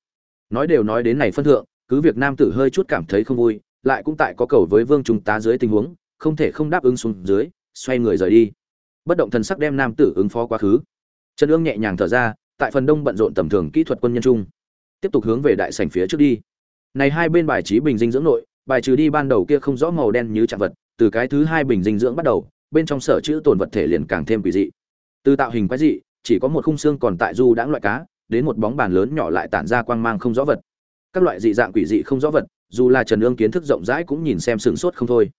Nói đều nói đến này phân thượng, cứ việc nam tử hơi chút cảm thấy không vui, lại cũng tại có cầu với vương trung tá dưới tình huống, không thể không đáp ứng xuống dưới, xoay người rời đi. Bất động thần sắc đem nam tử ứng phó quá khứ. Trần ương nhẹ nhàng thở ra, tại phần đông bận rộn tầm thường kỹ thuật quân nhân trung tiếp tục hướng về đại sảnh phía trước đi. Này hai bên bài trí bình dinh dưỡng nội, bài trừ đi ban đầu kia không rõ màu đen như trạng vật, từ cái thứ hai bình dinh dưỡng bắt đầu, bên trong sở chữ tồn vật thể liền càng thêm quỷ dị. Từ tạo hình quái dị, chỉ có một khung xương còn tại du đãng loại cá đến một bóng bàn lớn nhỏ lại tản ra quang mang không rõ vật. Các loại dị dạng quỷ dị không rõ vật, dù là trần ương kiến thức rộng rãi cũng nhìn xem sửng sốt không thôi.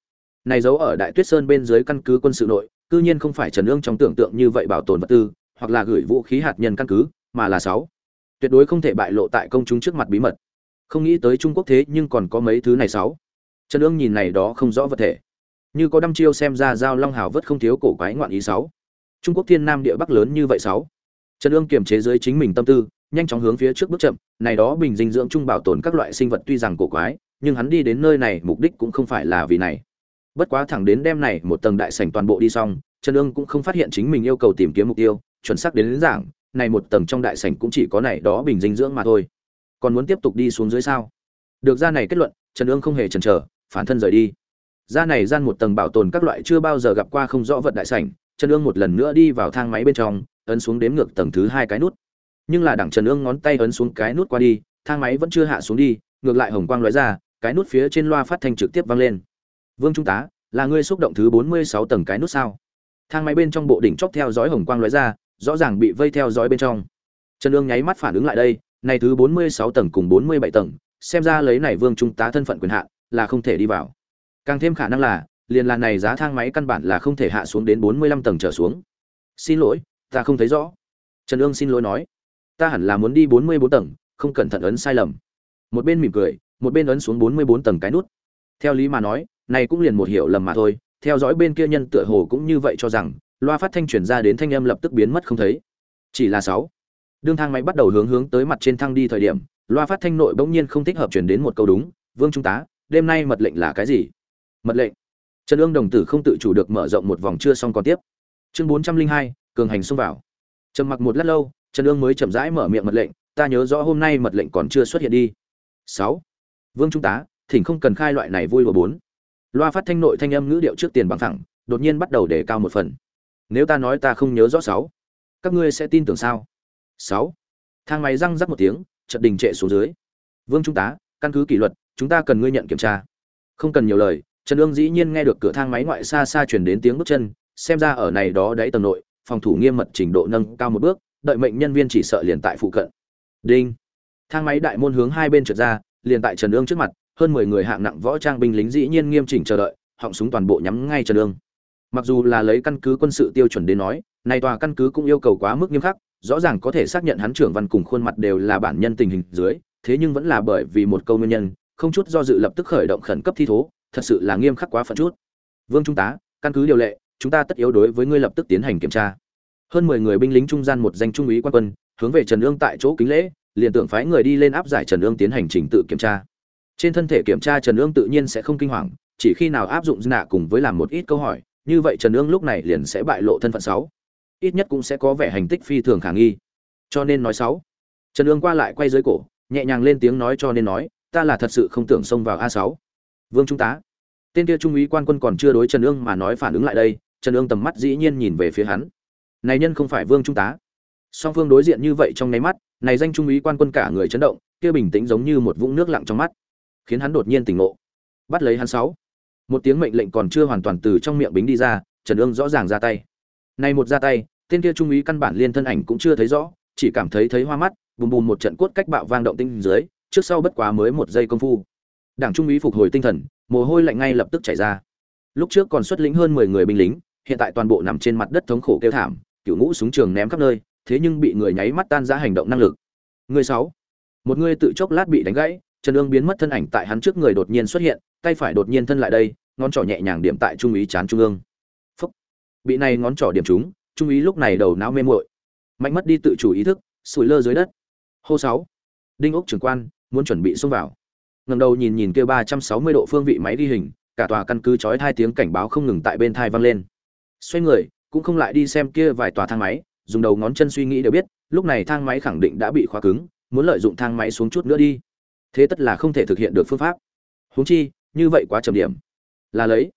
Này giấu ở đại tuyết sơn bên dưới căn cứ quân sự nội, cư nhiên không phải trần ương trong tưởng tượng như vậy bảo tồn vật tư, hoặc là gửi vũ khí hạt nhân căn cứ, mà là sáu. Tuyệt đối không thể bại lộ tại công chúng trước mặt bí mật. Không nghĩ tới trung quốc thế nhưng còn có mấy thứ này sáu. Trần ương nhìn này đó không rõ vật thể. Như có đăm chiêu xem ra giao long hào vất không thiếu cổ quái ngoạn ý sáu. Trung quốc thiên nam địa bắc lớn như vậy sáu trần ương kiềm chế dưới chính mình tâm tư nhanh chóng hướng phía trước bước chậm này đó bình dinh dưỡng trung bảo tồn các loại sinh vật tuy rằng cổ quái nhưng hắn đi đến nơi này mục đích cũng không phải là vì này. Bất quá thẳng đến đêm này một tầng đại sảnh toàn bộ đi xong trần ương cũng không phát hiện chính mình yêu cầu tìm kiếm mục tiêu chuẩn xác đến, đến giảng này một tầng trong đại sảnh cũng chỉ có này đó bình dinh dưỡng mà thôi. Còn muốn tiếp tục đi xuống dưới sao? Được ra này kết luận trần ương không hề chần chờ phản thân rời đi. Ra này gian một tầng bảo tồn các loại chưa bao giờ gặp qua không rõ vật đại sảnh trần ương một lần nữa đi vào thang máy bên trong ấn xuống đếm ngược tầng thứ hai cái nút. Nhưng là đặng trần ương ngón tay ấn xuống cái nút qua đi, thang máy vẫn chưa hạ xuống đi, ngược lại hồng quang lóe ra, cái nút phía trên loa phát thanh trực tiếp vang lên. Vương trung tá, là ngươi xúc động thứ bốn mươi sáu tầng cái nút sao? Thang máy bên trong bộ đỉnh chóc theo dõi hồng quang lóe ra, rõ ràng bị vây theo dõi bên trong. Trần ương nháy mắt phản ứng lại đây này thứ bốn mươi sáu tầng cùng bốn mươi bảy tầng, xem ra lấy này vương trung tá thân phận quyền hạn, là không thể đi vào. Càng thêm khả năng là, liền là này giá thang máy căn bản là không thể hạ xuống đến bốn mươi lăm tầng trở xuống. Xin lỗi ta không thấy rõ. Trần ương xin lỗi nói. Ta hẳn là muốn đi bốn mươi bốn tầng, không cẩn thận ấn sai lầm. Một bên mỉm cười, một bên ấn xuống bốn mươi bốn tầng cái nút. Theo lý mà nói, này cũng liền một hiểu lầm mà thôi, theo dõi bên kia nhân tựa hồ cũng như vậy cho rằng, loa phát thanh truyền ra đến thanh âm lập tức biến mất không thấy. Chỉ là sáu. Đương thang máy bắt đầu hướng hướng tới mặt trên thang đi thời điểm, loa phát thanh nội bỗng nhiên không thích hợp truyền đến một câu đúng, vương trung tá, đêm nay mật lệnh là cái gì? Mật lệnh. Trần ương đồng tử không tự chủ được mở rộng một vòng chưa xong còn tiếp. Chương bốn trăm linh hai cường hành xông vào. Trầm mặc một lát lâu, trần ương mới chậm rãi mở miệng mật lệnh, ta nhớ rõ hôm nay mật lệnh còn chưa xuất hiện đi. Sáu. Vương trung tá, thỉnh không cần khai loại này vui vào bốn. Loa phát thanh nội thanh âm ngữ điệu trước tiền bằng thẳng, đột nhiên bắt đầu để cao một phần. Nếu ta nói ta không nhớ rõ sáu, các ngươi sẽ tin tưởng sao? Sáu. Thang máy răng rắc một tiếng, chợt đình trệ xuống dưới. Vương trung tá, căn cứ kỷ luật, chúng ta cần ngươi nhận kiểm tra. Không cần nhiều lời, trần ương dĩ nhiên nghe được cửa thang máy ngoại xa xa chuyển đến tiếng bước chân, xem ra ở này đó đáy tầng nội phòng thủ nghiêm mật trình độ nâng cao một bước, đợi mệnh nhân viên chỉ sợ liền tại phụ cận. Đinh. Thang máy đại môn hướng hai bên trượt ra, liền tại trần ương trước mặt, hơn mười người hạng nặng võ trang binh lính dĩ nhiên nghiêm chỉnh chờ đợi, họng súng toàn bộ nhắm ngay trần ương. Mặc dù là lấy căn cứ quân sự tiêu chuẩn đến nói, này tòa căn cứ cũng yêu cầu quá mức nghiêm khắc, rõ ràng có thể xác nhận hắn trưởng văn cùng khuôn mặt đều là bản nhân tình hình dưới, thế nhưng vẫn là bởi vì một câu nguyên nhân, không chút do dự lập tức khởi động khẩn cấp thi thố, thật sự là nghiêm khắc quá phận chút. Vương trung tá, căn cứ điều lệ chúng ta tất yếu đối với ngươi lập tức tiến hành kiểm tra. Hơn mười người binh lính trung gian một danh trung úy quan quân, hướng về trần ương tại chỗ kính lễ, liền tưởng phái người đi lên áp giải trần ương tiến hành trình tự kiểm tra. Trên thân thể kiểm tra trần ương tự nhiên sẽ không kinh hoàng, chỉ khi nào áp dụng nạ cùng với làm một ít câu hỏi, như vậy trần ương lúc này liền sẽ bại lộ thân phận sáu. Ít nhất cũng sẽ có vẻ hành tích phi thường khả nghi. Cho nên nói sáu. Trần ương qua lại quay dưới cổ, nhẹ nhàng lên tiếng nói cho nên nói, ta là thật sự không tưởng xông vào a sáu. Vương trung tá tên kia trung úy quan quân còn chưa đối trần ương mà nói phản ứng lại đây trần ương tầm mắt dĩ nhiên nhìn về phía hắn. Này nhân không phải vương trung tá. Song phương đối diện như vậy trong nháy mắt, này danh trung úy quan quân cả người chấn động, kia bình tĩnh giống như một vũng nước lặng trong mắt, khiến hắn đột nhiên tỉnh ngộ. Bắt lấy hắn sáu. Một tiếng mệnh lệnh còn chưa hoàn toàn từ trong miệng bính đi ra, trần ương rõ ràng ra tay. Này một ra tay, tên kia trung úy căn bản liên thân ảnh cũng chưa thấy rõ, chỉ cảm thấy thấy hoa mắt, bùm bùm một trận cốt cách bạo vang động tinh dưới, trước sau bất quá mới một giây công phu. Đảng trung úy phục hồi tinh thần, mồ hôi lạnh ngay lập tức chảy ra. Lúc trước còn xuất lĩnh hơn mười người binh lính hiện tại toàn bộ nằm trên mặt đất thống khổ kêu thảm cựu ngũ súng trường ném khắp nơi, thế nhưng bị người nháy mắt tan ra hành động năng lực. Người sáu. Một người tự chốc lát bị đánh gãy, trần ương biến mất thân ảnh tại hắn trước người đột nhiên xuất hiện, tay phải đột nhiên thân lại đây, ngón trỏ nhẹ nhàng điểm tại trung úy chán trung ương. Phúc. bị này ngón trỏ điểm trúng, trung úy lúc này đầu não mê muội. Mạnh mất đi tự chủ ý thức, sủi lơ dưới đất. Hô sáu. Đinh ốc trưởng quan, muốn chuẩn bị xông vào. Ngẩng đầu nhìn nhìn kia ba trăm sáu mươi độ phương vị máy ghi hình, cả tòa căn cứ chói hai tiếng cảnh báo không ngừng tại bên thai vang lên xoay người, cũng không lại đi xem kia vài tòa thang máy, dùng đầu ngón chân suy nghĩ đều biết, lúc này thang máy khẳng định đã bị khóa cứng, muốn lợi dụng thang máy xuống chút nữa đi. Thế tất là không thể thực hiện được phương pháp. Huống chi, như vậy quá trầm điểm. Là lấy.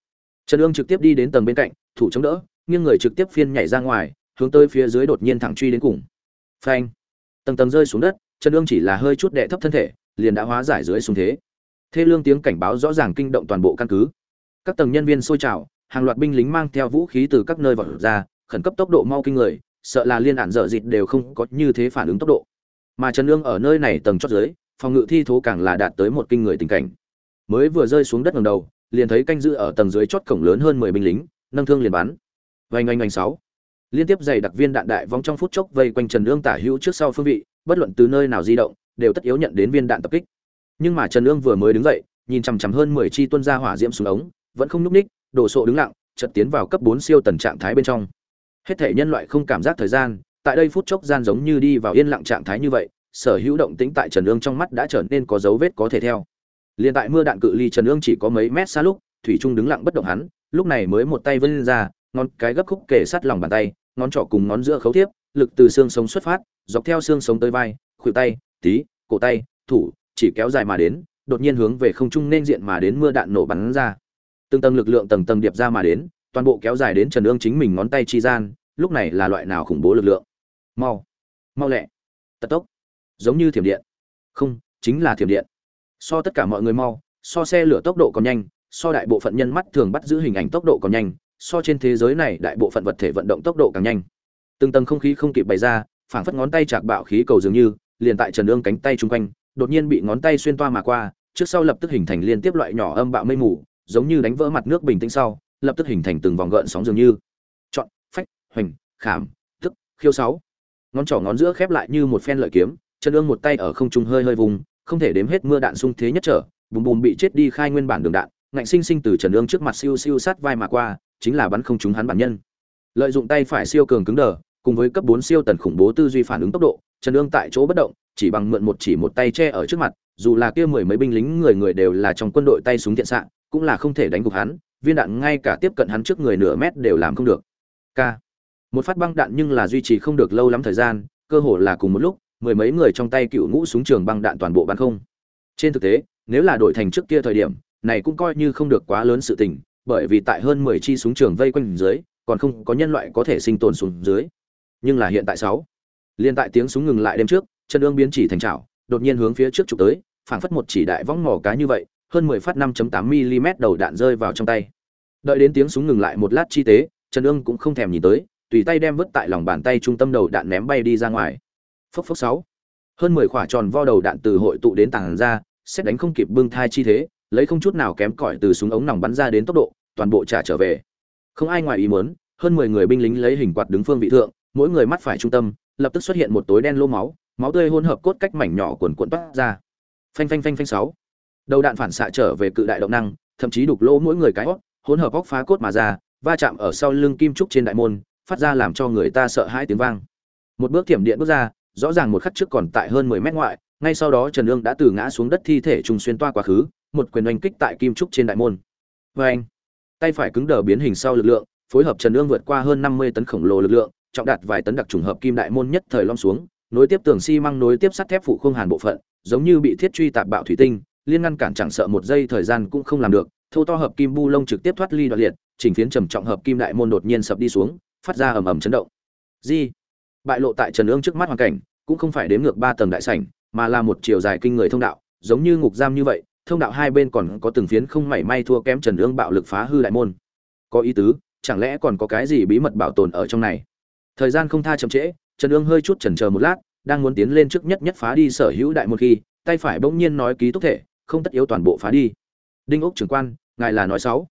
Trần ương trực tiếp đi đến tầng bên cạnh, thủ chống đỡ, nghiêng người trực tiếp phiên nhảy ra ngoài, hướng tới phía dưới đột nhiên thẳng truy đến cùng. Phanh. Tầng tầng rơi xuống đất, trần ương chỉ là hơi chút đệ thấp thân thể, liền đã hóa giải dưới xuống thế. Thê lương tiếng cảnh báo rõ ràng kinh động toàn bộ căn cứ. Các tầng nhân viên xôi trào hàng loạt binh lính mang theo vũ khí từ các nơi vọt ra, khẩn cấp tốc độ mau kinh người, sợ là liên án dở dịt đều không có như thế phản ứng tốc độ. Mà trần Nương ở nơi này tầng chót dưới, phòng ngự thi thố càng là đạt tới một kinh người tình cảnh. Mới vừa rơi xuống đất ngẩng đầu, liền thấy canh giữ ở tầng dưới chót cổng lớn hơn mười binh lính, nâng thương liền bắn. Vành oanh oanh sáu. Liên tiếp dày đặc viên đạn đại vong trong phút chốc vây quanh trần Nương tả hữu trước sau phương vị, bất luận từ nơi nào di động, đều tất yếu nhận đến viên đạn tập kích. Nhưng mà trần Nương vừa mới đứng dậy, nhìn chằm chằm hơn mười chi tuân ra hỏa diễm xuống ống, vẫn không nhúc ních đổ sộ đứng lặng, chợt tiến vào cấp bốn siêu tần trạng thái bên trong. Hết thể nhân loại không cảm giác thời gian, tại đây phút chốc gian giống như đi vào yên lặng trạng thái như vậy, sở hữu động tĩnh tại trần ương trong mắt đã trở nên có dấu vết có thể theo. Liền tại mưa đạn cự ly trần ương chỉ có mấy mét xa lúc, thủy trung đứng lặng bất động hắn, lúc này mới một tay vươn ra, ngón cái gấp khúc kề sát lòng bàn tay, ngón trỏ cùng ngón giữa khấu tiếp lực từ xương sống xuất phát, dọc theo xương sống tới vai, khuỷu tay, tí, cổ tay, thủ, chỉ kéo dài mà đến, đột nhiên hướng về không trung nên diện mà đến mưa đạn nổ bắn ra từng tầng lực lượng tầng tầng điệp ra mà đến, toàn bộ kéo dài đến trần ương chính mình ngón tay chi gian, lúc này là loại nào khủng bố lực lượng? Mau mau lẹ. Tật tốc. Giống như thiểm điện. Không, chính là thiểm điện. So tất cả mọi người mau, so xe lửa tốc độ còn nhanh, so đại bộ phận nhân mắt thường bắt giữ hình ảnh tốc độ còn nhanh, so trên thế giới này đại bộ phận vật thể vận động tốc độ càng nhanh. Từng tầng không khí không kịp bày ra, phảng phất ngón tay chạc bạo khí cầu dường như, liền tại trần ương cánh tay chung quanh, đột nhiên bị ngón tay xuyên toa mà qua, trước sau lập tức hình thành liên tiếp loại nhỏ âm bạo mây mù giống như đánh vỡ mặt nước bình tĩnh sau, lập tức hình thành từng vòng gợn sóng dường như. Chọn, phách, hoành, khảm tức khiêu sáu. Ngón trỏ ngón giữa khép lại như một phen lợi kiếm trần ương một tay ở không trung hơi hơi vùng, không thể đếm hết mưa đạn xung thế nhất trở, bùm bùm bị chết đi khai nguyên bản đường đạn, ngạnh sinh sinh từ trần ương trước mặt siêu siêu sát vai mà qua, chính là bắn không trúng hắn bản nhân. Lợi dụng tay phải siêu cường cứng đờ, cùng với cấp bốn siêu tần khủng bố tư duy phản ứng tốc độ, trần ương tại chỗ bất động, chỉ bằng mượn một chỉ một tay che ở trước mặt, dù là kia mười mấy binh lính người người đều là trong quân đội tay súng thiện xạ cũng là không thể đánh gục hắn viên đạn ngay cả tiếp cận hắn trước người nửa mét đều làm không được. K. Một phát băng đạn nhưng là duy trì không được lâu lắm thời gian cơ hồ là cùng một lúc mười mấy người trong tay cựu ngũ súng trường băng đạn toàn bộ bắn không. Trên thực tế nếu là đổi thành trước kia thời điểm này cũng coi như không được quá lớn sự tình bởi vì tại hơn mười chi súng trường vây quanh dưới còn không có nhân loại có thể sinh tồn xuống dưới. Nhưng là hiện tại sáu liên tại tiếng súng ngừng lại đêm trước chân ương biến chỉ thành chảo, đột nhiên hướng phía trước chụp tới phảng phất một chỉ đại võng mỏ cá như vậy hơn mười phát 5.8 mm đầu đạn rơi vào trong tay. Đợi đến tiếng súng ngừng lại một lát chi tế, trần ương cũng không thèm nhìn tới, tùy tay đem vứt tại lòng bàn tay trung tâm đầu đạn ném bay đi ra ngoài. Phốc phốc sáu. Hơn mười quả tròn vo đầu đạn từ hội tụ đến tàng ra, xét đánh không kịp bưng thai chi thế, lấy không chút nào kém cỏi từ súng ống nòng bắn ra đến tốc độ, toàn bộ trả trở về. Không ai ngoài ý muốn, hơn mười người binh lính lấy hình quạt đứng phương vị thượng, mỗi người mắt phải trung tâm, lập tức xuất hiện một tối đen lô máu máu tươi hỗn hợp cốt cách mảnh nhỏ cuồn cuộn toát ra. Phanh phanh phanh phanh sáu đầu đạn phản xạ trở về cự đại động năng, thậm chí đục lỗ mỗi người cái hót hỗn hợp óc phá cốt mà ra, va chạm ở sau lưng kim trúc trên đại môn, phát ra làm cho người ta sợ hãi tiếng vang. Một bước thiểm điện bước ra, rõ ràng một khắc trước còn tại hơn mười mét ngoại, ngay sau đó trần ương đã từ ngã xuống đất thi thể trùng xuyên toa quá khứ, một quyền oanh kích tại kim trúc trên đại môn. Vê anh tay phải cứng đờ biến hình sau lực lượng, phối hợp trần ương vượt qua hơn năm mươi tấn khổng lồ lực lượng, trọng đạt vài tấn đặc trùng hợp kim đại môn nhất thời lom xuống, nối tiếp tường xi măng nối tiếp sắt thép phụ khung hàn bộ phận, giống như bị thiết truy tạp bạo thủy tinh liên ngăn cản chẳng sợ một giây thời gian cũng không làm được thâu to hợp kim bu lông trực tiếp thoát ly đoạn liệt, chỉnh phiến trầm trọng hợp kim đại môn đột nhiên sập đi xuống, phát ra ầm ầm chấn động. Di, bại lộ tại trần ương trước mắt hoàn cảnh, cũng không phải đếm ngược ba tầng đại sảnh, mà là một chiều dài kinh người thông đạo, giống như ngục giam như vậy, thông đạo hai bên còn có từng phiến không mảy may thua kém trần ương bạo lực phá hư đại môn. Có ý tứ, chẳng lẽ còn có cái gì bí mật bảo tồn ở trong này? Thời gian không tha chậm trễ, trần ương hơi chút chần chờ một lát, đang muốn tiến lên trước nhất nhất phá đi sở hữu đại môn khi, tay phải bỗng nhiên nói ký túc thể không tất yếu toàn bộ phá đi. Đinh ốc trưởng quan, ngài là nói sáu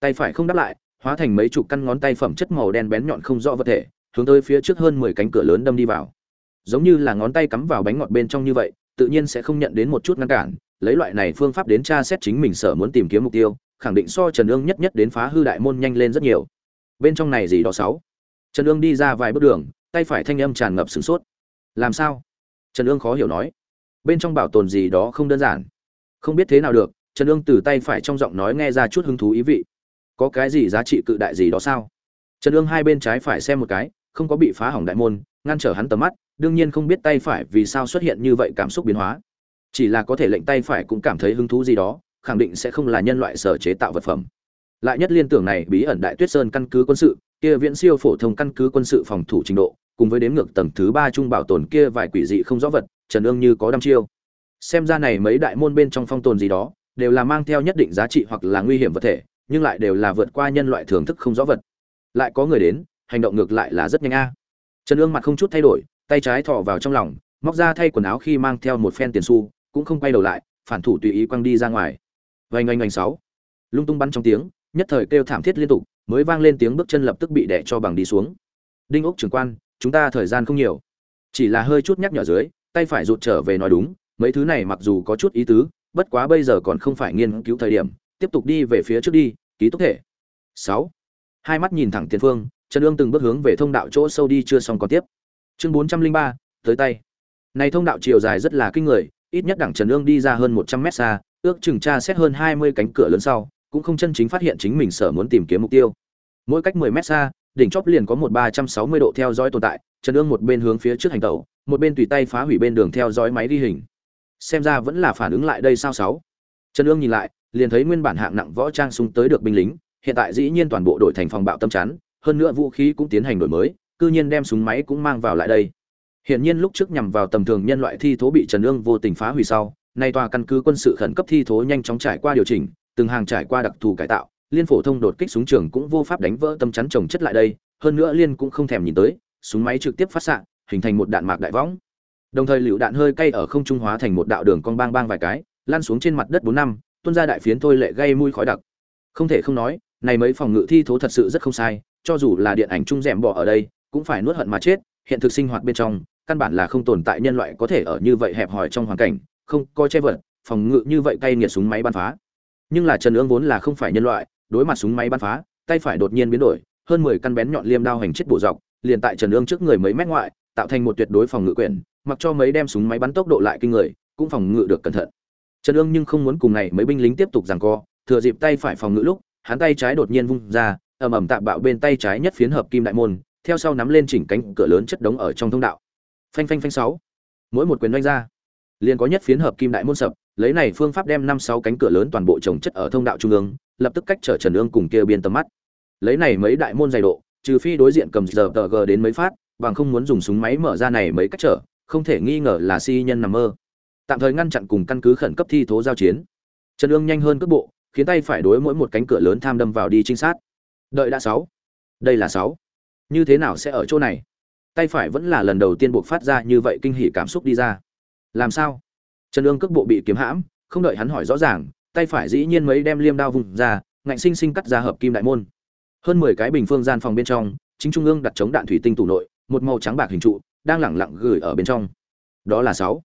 tay phải không đáp lại, hóa thành mấy chục căn ngón tay phẩm chất màu đen bén nhọn không rõ vật thể, hướng tới phía trước hơn mười cánh cửa lớn đâm đi vào. Giống như là ngón tay cắm vào bánh ngọt bên trong như vậy, tự nhiên sẽ không nhận đến một chút ngăn cản, lấy loại này phương pháp đến tra xét chính mình sở muốn tìm kiếm mục tiêu, khẳng định so trần ương nhất nhất đến phá hư đại môn nhanh lên rất nhiều. Bên trong này gì đó sáu trần ương đi ra vài bước đường, tay phải thanh âm tràn ngập sửng sốt. Làm sao? Trần ương khó hiểu nói. Bên trong bảo tồn gì đó không đơn giản không biết thế nào được, trần ương từ tay phải trong giọng nói nghe ra chút hứng thú ý vị. Có cái gì giá trị cự đại gì đó sao? Trần ương hai bên trái phải xem một cái, không có bị phá hỏng đại môn, ngăn trở hắn tầm mắt, đương nhiên không biết tay phải vì sao xuất hiện như vậy cảm xúc biến hóa. Chỉ là có thể lệnh tay phải cũng cảm thấy hứng thú gì đó, khẳng định sẽ không là nhân loại sở chế tạo vật phẩm. Lại nhất liên tưởng này, bí ẩn đại tuyết sơn căn cứ quân sự, kia viễn siêu phổ thông căn cứ quân sự phòng thủ trình độ, cùng với đếm ngược tầng thứ ba trung bảo tồn kia vài quỷ dị không rõ vật, trần ương như có đăm chiêu xem ra này mấy đại môn bên trong phong tồn gì đó, đều là mang theo nhất định giá trị hoặc là nguy hiểm vật thể, nhưng lại đều là vượt qua nhân loại thưởng thức không rõ vật. Lại có người đến, hành động ngược lại là rất nhanh a. Trần ương mặt không chút thay đổi, tay trái thọ vào trong lòng, móc ra thay quần áo khi mang theo một phen tiền xu, cũng không quay đầu lại, phản thủ tùy ý quăng đi ra ngoài. Vành oanh oanh sáu. Lung tung bắn trong tiếng, nhất thời kêu thảm thiết liên tục, mới vang lên tiếng bước chân lập tức bị đẻ cho bằng đi xuống. Đinh ốc trưởng quan, chúng ta thời gian không nhiều. Chỉ là hơi chút nhắc nhở dưới, tay phải rụt trở về nói đúng mấy thứ này mặc dù có chút ý tứ, bất quá bây giờ còn không phải nghiên cứu thời điểm, tiếp tục đi về phía trước đi, ký túc thể. Sáu. Hai mắt nhìn thẳng tiền phương, trần ương từng bước hướng về thông đạo chỗ sâu đi chưa xong còn tiếp. Chương bốn trăm linh ba, tới tay. Này thông đạo chiều dài rất là kinh người, ít nhất đẳng trần ương đi ra hơn một trăm mét xa, ước chừng tra xét hơn hai mươi cánh cửa lớn sau, cũng không chân chính phát hiện chính mình sở muốn tìm kiếm mục tiêu. Mỗi cách mười mét xa, đỉnh chóp liền có một ba trăm sáu mươi độ theo dõi tồn tại, trần ương một bên hướng phía trước hành tẩu, một bên tùy tay phá hủy bên đường theo dõi máy ghi hình xem ra vẫn là phản ứng lại đây sao sáu trần ương nhìn lại liền thấy nguyên bản hạng nặng võ trang súng tới được binh lính hiện tại dĩ nhiên toàn bộ đội thành phòng bạo tâm chắn hơn nữa vũ khí cũng tiến hành đổi mới cư nhiên đem súng máy cũng mang vào lại đây hiện nhiên lúc trước nhằm vào tầm thường nhân loại thi thố bị Trần Ương vô tình phá hủy sau, nay tòa căn cứ quân sự khẩn cấp thi thố nhanh chóng trải qua điều chỉnh, từng hàng trải qua đặc thù cải tạo, liên phổ thông đột kích súng trường cũng vô pháp đánh vỡ tâm chắn trồng chất lại đây, hơn nữa liên cũng không thèm nhìn tới, súng máy trực tiếp phát xạ, hình thành một đạn mạc đại võng. Đồng thời liều đạn hơi cay ở không trung hóa thành một đạo đường cong bang bang vài cái, lan xuống trên mặt đất bốn năm, tuôn ra đại phiến thôi lệ gây mùi khói đặc. Không thể không nói, này mấy phòng ngự thi thố thật sự rất không sai, cho dù là điện ảnh trung rèm bỏ ở đây, cũng phải nuốt hận mà chết, hiện thực sinh hoạt bên trong, căn bản là không tồn tại nhân loại có thể ở như vậy hẹp hòi trong hoàn cảnh, không coi che vật, phòng ngự như vậy cay nghiệt súng máy bắn phá. Nhưng là Trần Ương vốn là không phải nhân loại, đối mặt súng máy bắn phá, tay phải đột nhiên biến đổi, hơn 10 căn bén nhọn liêm đao hành chết bổ dọc, liền tại Trần Ương trước người mấy mét ngoại, tạo thành một tuyệt đối phòng ngự quyền, mặc cho mấy đem súng máy bắn tốc độ lại kinh người, cũng phòng ngự được cẩn thận. Trần Ương nhưng không muốn cùng này mấy binh lính tiếp tục giằng co, thừa dịp tay phải phòng ngự lúc, hắn tay trái đột nhiên vung ra, ầm ầm tạm bạo bên tay trái nhất phiến hợp kim đại môn, theo sau nắm lên chỉnh cánh cửa lớn chất đống ở trong thông đạo. Phanh phanh phanh sáu. Mỗi một quyền đánh ra liền có nhất phiến hợp kim đại môn sập lấy này phương pháp đem năm sáu cánh cửa lớn toàn bộ trồng chất ở thông đạo trung ương lập tức cách trở trần ương cùng kia biên tầm mắt. Lấy này mấy đại môn dày độ trừ phi đối diện cầm giờ tờ g đến mấy phát bằng không muốn dùng súng máy mở ra này mấy cách trở không thể nghi ngờ là si nhân nằm mơ. Tạm thời ngăn chặn cùng căn cứ khẩn cấp thi thố giao chiến. Trần ương nhanh hơn cước bộ, khiến tay phải đối mỗi một cánh cửa lớn tham đâm vào đi trinh sát. Đợi đã sáu. Đây là sáu. Như thế nào sẽ ở chỗ này? Tay phải vẫn là lần đầu tiên buộc phát ra như vậy kinh hỉ cảm xúc đi ra. Làm sao? Trần ương cước bộ bị kiếm hãm, không đợi hắn hỏi rõ ràng, tay phải dĩ nhiên mấy đem liêm đao vùng ra, ngạnh sinh sinh cắt ra hợp kim đại môn. Hơn mười cái bình phương gian phòng bên trong, chính trung ương đặt chống đạn thủy tinh tủ nội, một màu trắng bạc hình trụ đang lẳng lặng gửi ở bên trong. Đó là sáu.